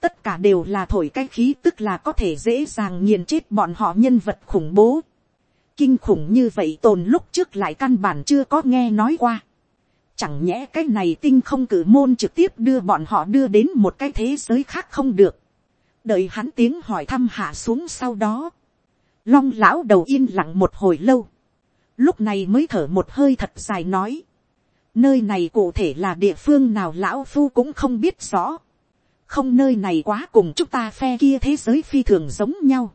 tất cả đều là thổi cái khí tức là có thể dễ dàng nghiền chết bọn họ nhân vật khủng bố, kinh khủng như vậy tồn lúc trước lại căn bản chưa có nghe nói qua. Chẳng nhẽ cái này tinh không cử môn trực tiếp đưa bọn họ đưa đến một cái thế giới khác không được. Đợi hắn tiếng hỏi thăm hạ xuống sau đó. Long lão đầu yên lặng một hồi lâu. Lúc này mới thở một hơi thật dài nói. Nơi này cụ thể là địa phương nào lão phu cũng không biết rõ. Không nơi này quá cùng chúng ta phe kia thế giới phi thường giống nhau.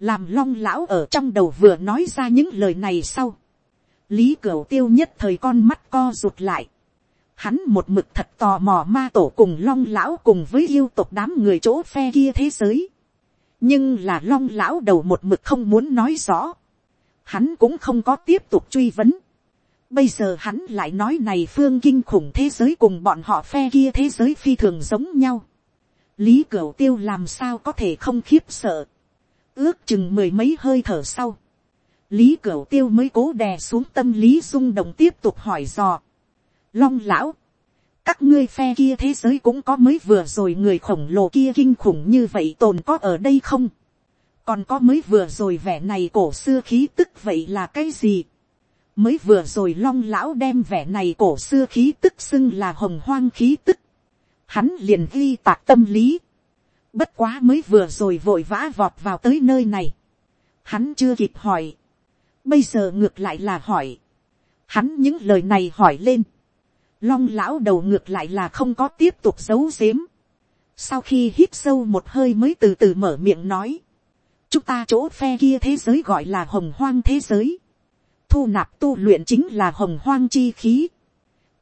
Làm long lão ở trong đầu vừa nói ra những lời này sau lý cửu tiêu nhất thời con mắt co rụt lại. Hắn một mực thật tò mò ma tổ cùng long lão cùng với yêu tộc đám người chỗ phe kia thế giới. nhưng là long lão đầu một mực không muốn nói rõ. Hắn cũng không có tiếp tục truy vấn. Bây giờ hắn lại nói này phương kinh khủng thế giới cùng bọn họ phe kia thế giới phi thường giống nhau. Lý Cửu Tiêu làm sao có thể không khiếp sợ. Ước chừng mười mấy hơi thở sau lý cửu tiêu mới cố đè xuống tâm lý rung động tiếp tục hỏi dò. long lão, các ngươi phe kia thế giới cũng có mới vừa rồi người khổng lồ kia kinh khủng như vậy tồn có ở đây không. còn có mới vừa rồi vẻ này cổ xưa khí tức vậy là cái gì. mới vừa rồi long lão đem vẻ này cổ xưa khí tức xưng là hồng hoang khí tức. hắn liền ghi tạc tâm lý. bất quá mới vừa rồi vội vã vọt vào tới nơi này. hắn chưa kịp hỏi bây giờ ngược lại là hỏi, hắn những lời này hỏi lên, long lão đầu ngược lại là không có tiếp tục giấu giếm, sau khi hít sâu một hơi mới từ từ mở miệng nói, chúng ta chỗ phe kia thế giới gọi là hồng hoang thế giới, thu nạp tu luyện chính là hồng hoang chi khí,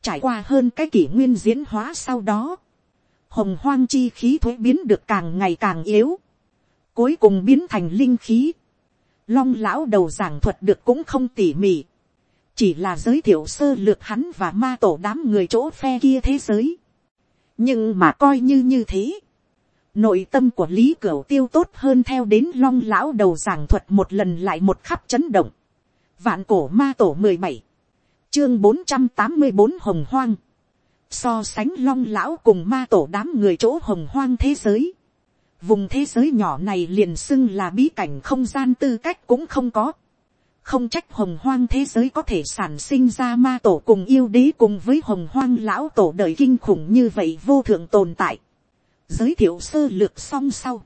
trải qua hơn cái kỷ nguyên diễn hóa sau đó, hồng hoang chi khí thuế biến được càng ngày càng yếu, cuối cùng biến thành linh khí, long lão đầu giảng thuật được cũng không tỉ mỉ, chỉ là giới thiệu sơ lược hắn và ma tổ đám người chỗ phe kia thế giới. nhưng mà coi như như thế, nội tâm của lý cửu tiêu tốt hơn theo đến long lão đầu giảng thuật một lần lại một khắp chấn động. vạn cổ ma tổ mười bảy, chương bốn trăm tám mươi bốn hồng hoang, so sánh long lão cùng ma tổ đám người chỗ hồng hoang thế giới vùng thế giới nhỏ này liền xưng là bí cảnh không gian tư cách cũng không có. không trách hồng hoang thế giới có thể sản sinh ra ma tổ cùng yêu đế cùng với hồng hoang lão tổ đời kinh khủng như vậy vô thượng tồn tại. Giới thiệu sơ lược xong sau,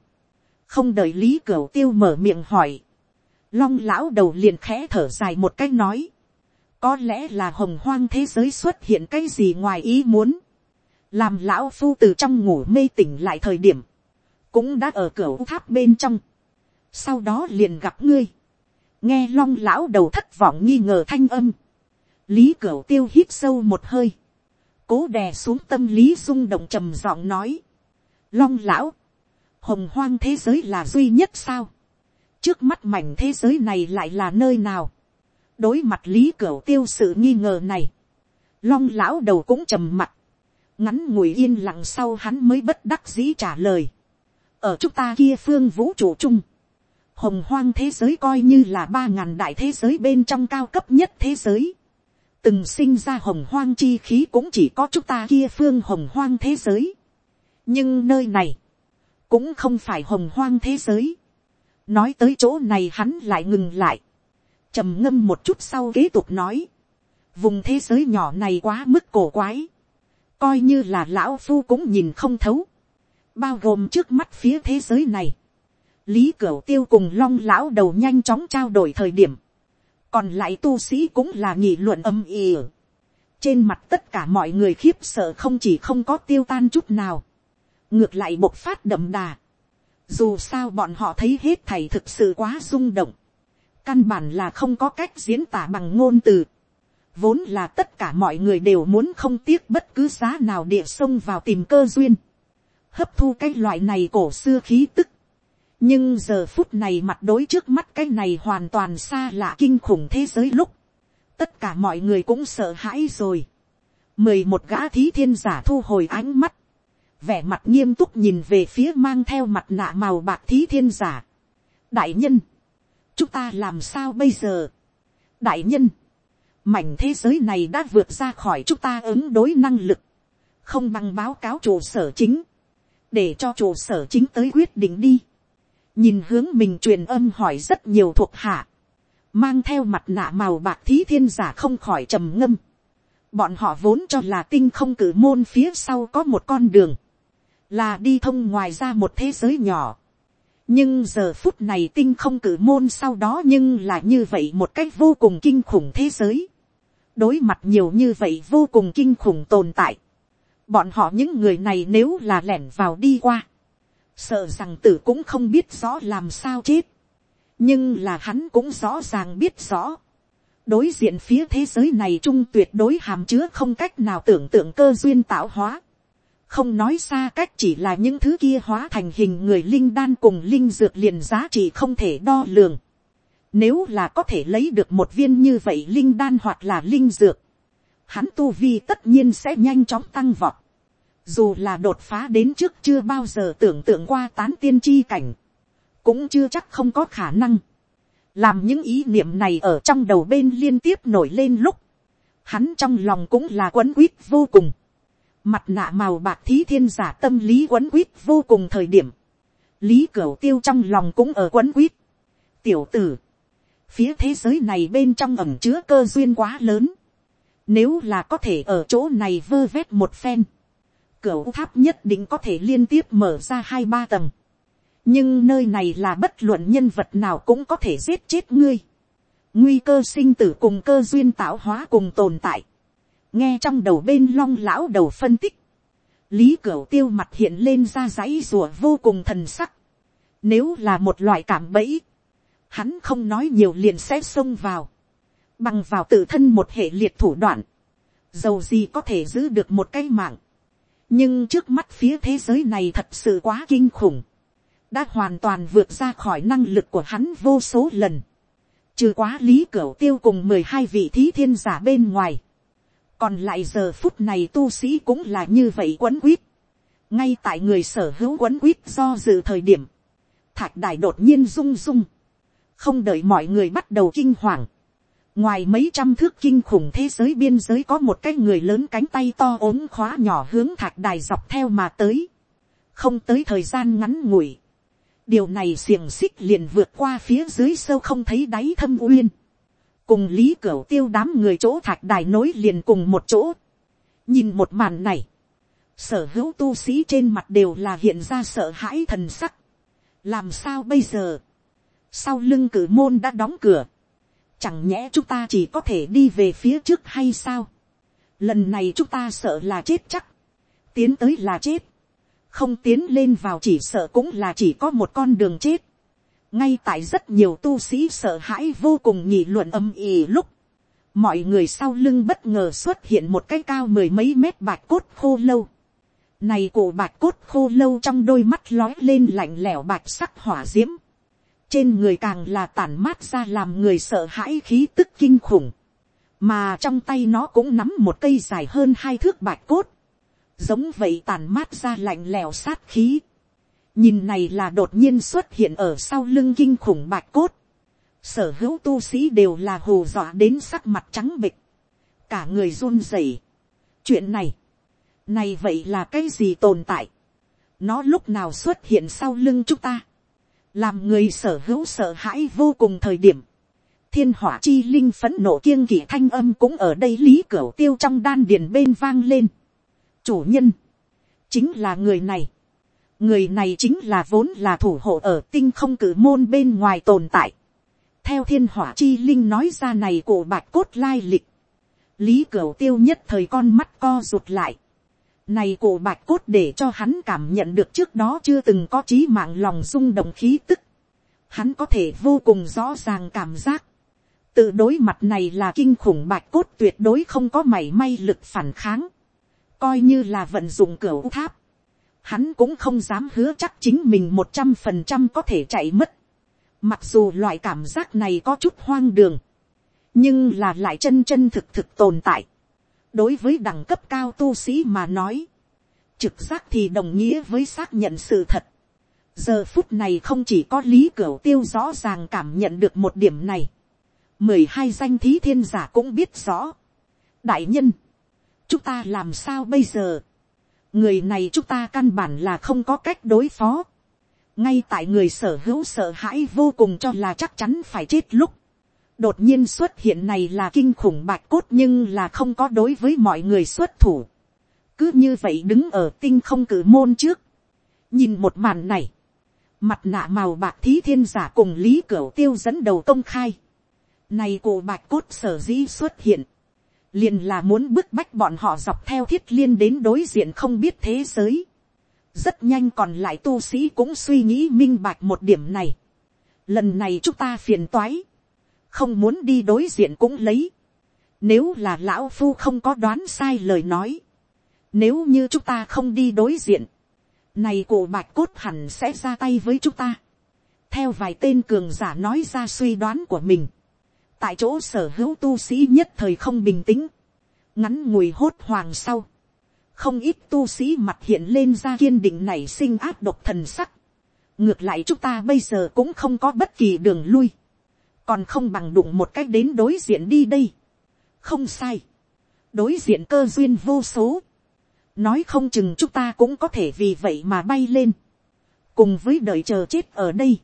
không đợi lý cửu tiêu mở miệng hỏi, long lão đầu liền khẽ thở dài một cách nói, có lẽ là hồng hoang thế giới xuất hiện cái gì ngoài ý muốn, làm lão phu từ trong ngủ mê tỉnh lại thời điểm, cũng đã ở cửa tháp bên trong, sau đó liền gặp ngươi, nghe long lão đầu thất vọng nghi ngờ thanh âm, lý cửa tiêu hít sâu một hơi, cố đè xuống tâm lý rung động trầm giọng nói, long lão, hồng hoang thế giới là duy nhất sao, trước mắt mảnh thế giới này lại là nơi nào, đối mặt lý cửa tiêu sự nghi ngờ này, long lão đầu cũng trầm mặt, ngắn ngủi yên lặng sau hắn mới bất đắc dĩ trả lời, ở chúng ta kia phương vũ trụ chung, hồng hoang thế giới coi như là ba ngàn đại thế giới bên trong cao cấp nhất thế giới, từng sinh ra hồng hoang chi khí cũng chỉ có chúng ta kia phương hồng hoang thế giới, nhưng nơi này, cũng không phải hồng hoang thế giới. nói tới chỗ này hắn lại ngừng lại, trầm ngâm một chút sau kế tục nói, vùng thế giới nhỏ này quá mức cổ quái, coi như là lão phu cũng nhìn không thấu, bao gồm trước mắt phía thế giới này, lý cửu tiêu cùng long lão đầu nhanh chóng trao đổi thời điểm, còn lại tu sĩ cũng là nghị luận âm ỉ trên mặt tất cả mọi người khiếp sợ không chỉ không có tiêu tan chút nào, ngược lại bộc phát đậm đà. Dù sao bọn họ thấy hết thầy thực sự quá rung động. Căn bản là không có cách diễn tả bằng ngôn từ. Vốn là tất cả mọi người đều muốn không tiếc bất cứ giá nào địa sông vào tìm cơ duyên. Hấp thu cái loại này cổ xưa khí tức. Nhưng giờ phút này mặt đối trước mắt cái này hoàn toàn xa lạ kinh khủng thế giới lúc. Tất cả mọi người cũng sợ hãi rồi. Mười một gã thí thiên giả thu hồi ánh mắt vẻ mặt nghiêm túc nhìn về phía mang theo mặt nạ màu bạc thí thiên giả. đại nhân, chúng ta làm sao bây giờ. đại nhân, mảnh thế giới này đã vượt ra khỏi chúng ta ứng đối năng lực, không bằng báo cáo trụ sở chính, để cho trụ sở chính tới quyết định đi. nhìn hướng mình truyền âm hỏi rất nhiều thuộc hạ, mang theo mặt nạ màu bạc thí thiên giả không khỏi trầm ngâm. bọn họ vốn cho là tinh không cử môn phía sau có một con đường, là đi thông ngoài ra một thế giới nhỏ. nhưng giờ phút này tinh không cử môn sau đó nhưng là như vậy một cách vô cùng kinh khủng thế giới. đối mặt nhiều như vậy vô cùng kinh khủng tồn tại bọn họ những người này nếu là lẻn vào đi qua. sợ rằng tử cũng không biết rõ làm sao chết. nhưng là hắn cũng rõ ràng biết rõ. đối diện phía thế giới này trung tuyệt đối hàm chứa không cách nào tưởng tượng cơ duyên tạo hóa không nói xa cách chỉ là những thứ kia hóa thành hình người linh đan cùng linh dược liền giá trị không thể đo lường. Nếu là có thể lấy được một viên như vậy linh đan hoặc là linh dược, hắn tu vi tất nhiên sẽ nhanh chóng tăng vọt. Dù là đột phá đến trước chưa bao giờ tưởng tượng qua tán tiên chi cảnh, cũng chưa chắc không có khả năng. Làm những ý niệm này ở trong đầu bên liên tiếp nổi lên lúc, hắn trong lòng cũng là quấn quýt vô cùng mặt nạ màu bạc thí thiên giả tâm lý quấn quýt vô cùng thời điểm, lý cửu tiêu trong lòng cũng ở quấn quýt. tiểu tử, phía thế giới này bên trong ẩm chứa cơ duyên quá lớn, nếu là có thể ở chỗ này vơ vét một phen, cửu tháp nhất định có thể liên tiếp mở ra hai ba tầng, nhưng nơi này là bất luận nhân vật nào cũng có thể giết chết ngươi, nguy cơ sinh tử cùng cơ duyên tạo hóa cùng tồn tại, nghe trong đầu bên long lão đầu phân tích, lý cửu tiêu mặt hiện lên ra dãy rùa vô cùng thần sắc. Nếu là một loại cảm bẫy, hắn không nói nhiều liền sẽ xông vào, bằng vào tự thân một hệ liệt thủ đoạn, dầu gì có thể giữ được một cái mạng. nhưng trước mắt phía thế giới này thật sự quá kinh khủng, đã hoàn toàn vượt ra khỏi năng lực của hắn vô số lần. trừ quá lý cửa tiêu cùng mười hai vị thí thiên giả bên ngoài, còn lại giờ phút này tu sĩ cũng là như vậy quấn quýt, ngay tại người sở hữu quấn quýt do dự thời điểm, thạch đài đột nhiên rung rung, không đợi mọi người bắt đầu kinh hoàng, ngoài mấy trăm thước kinh khủng thế giới biên giới có một cái người lớn cánh tay to ốm khóa nhỏ hướng thạch đài dọc theo mà tới, không tới thời gian ngắn ngủi, điều này xiềng xích liền vượt qua phía dưới sâu không thấy đáy thâm uyên, cùng lý cửa tiêu đám người chỗ thạch đài nối liền cùng một chỗ, nhìn một màn này, sở hữu tu sĩ trên mặt đều là hiện ra sợ hãi thần sắc, làm sao bây giờ, sau lưng cử môn đã đóng cửa, chẳng nhẽ chúng ta chỉ có thể đi về phía trước hay sao, lần này chúng ta sợ là chết chắc, tiến tới là chết, không tiến lên vào chỉ sợ cũng là chỉ có một con đường chết, ngay tại rất nhiều tu sĩ sợ hãi vô cùng nhị luận âm ỉ lúc, mọi người sau lưng bất ngờ xuất hiện một cái cao mười mấy mét bạch cốt khô lâu. Này cổ bạch cốt khô lâu trong đôi mắt lói lên lạnh lẽo bạch sắc hỏa diễm. Trên người càng là tản mát ra làm người sợ hãi khí tức kinh khủng. Mà trong tay nó cũng nắm một cây dài hơn hai thước bạch cốt. Giống vậy tản mát ra lạnh lẽo sát khí. Nhìn này là đột nhiên xuất hiện ở sau lưng kinh khủng bạch cốt. Sở hữu tu sĩ đều là hù dọa đến sắc mặt trắng bịch. Cả người run rẩy. Chuyện này này vậy là cái gì tồn tại? Nó lúc nào xuất hiện sau lưng chúng ta? Làm người sở hữu sợ hãi vô cùng thời điểm. Thiên hỏa chi linh phấn nộ kiêng kỵ thanh âm cũng ở đây lý cửa tiêu trong đan điền bên vang lên. Chủ nhân. Chính là người này. Người này chính là vốn là thủ hộ ở tinh không cử môn bên ngoài tồn tại. Theo thiên hỏa chi linh nói ra này cổ bạch cốt lai lịch. Lý cửa tiêu nhất thời con mắt co rụt lại. Này cổ bạch cốt để cho hắn cảm nhận được trước đó chưa từng có trí mạng lòng rung động khí tức. Hắn có thể vô cùng rõ ràng cảm giác. Tự đối mặt này là kinh khủng bạch cốt tuyệt đối không có mảy may lực phản kháng. Coi như là vận dụng cửa tháp. Hắn cũng không dám hứa chắc chính mình một trăm phần trăm có thể chạy mất. Mặc dù loại cảm giác này có chút hoang đường. Nhưng là lại chân chân thực thực tồn tại đối với đẳng cấp cao tu sĩ mà nói, trực giác thì đồng nghĩa với xác nhận sự thật. giờ phút này không chỉ có lý cửu tiêu rõ ràng cảm nhận được một điểm này, mười hai danh thí thiên giả cũng biết rõ. đại nhân, chúng ta làm sao bây giờ, người này chúng ta căn bản là không có cách đối phó, ngay tại người sở hữu sợ hãi vô cùng cho là chắc chắn phải chết lúc, đột nhiên xuất hiện này là kinh khủng bạch cốt nhưng là không có đối với mọi người xuất thủ. cứ như vậy đứng ở tinh không cử môn trước. nhìn một màn này, mặt nạ màu bạc thí thiên giả cùng lý cửu tiêu dẫn đầu công khai. này cổ bạch cốt sở dĩ xuất hiện, liền là muốn bức bách bọn họ dọc theo thiết liên đến đối diện không biết thế giới. rất nhanh còn lại tu sĩ cũng suy nghĩ minh bạch một điểm này. lần này chúng ta phiền toái không muốn đi đối diện cũng lấy. Nếu là lão phu không có đoán sai lời nói. Nếu như chúng ta không đi đối diện. Này cổ bạch cốt hẳn sẽ ra tay với chúng ta. Theo vài tên cường giả nói ra suy đoán của mình. Tại chỗ sở hữu tu sĩ nhất thời không bình tĩnh. Ngắn ngùi hốt hoàng sau. Không ít tu sĩ mặt hiện lên ra kiên định nảy sinh áp độc thần sắc. Ngược lại chúng ta bây giờ cũng không có bất kỳ đường lui còn không bằng đụng một cách đến đối diện đi đây. không sai, đối diện cơ duyên vô số, nói không chừng chúng ta cũng có thể vì vậy mà bay lên, cùng với đợi chờ chết ở đây,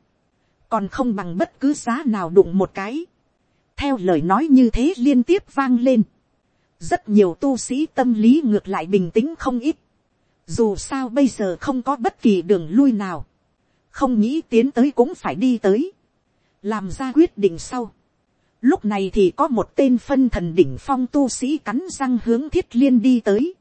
còn không bằng bất cứ giá nào đụng một cái. theo lời nói như thế liên tiếp vang lên, rất nhiều tu sĩ tâm lý ngược lại bình tĩnh không ít, dù sao bây giờ không có bất kỳ đường lui nào, không nghĩ tiến tới cũng phải đi tới làm ra quyết định sau. Lúc này thì có một tên phân thần đỉnh phong tu sĩ cắn răng hướng thiết liên đi tới.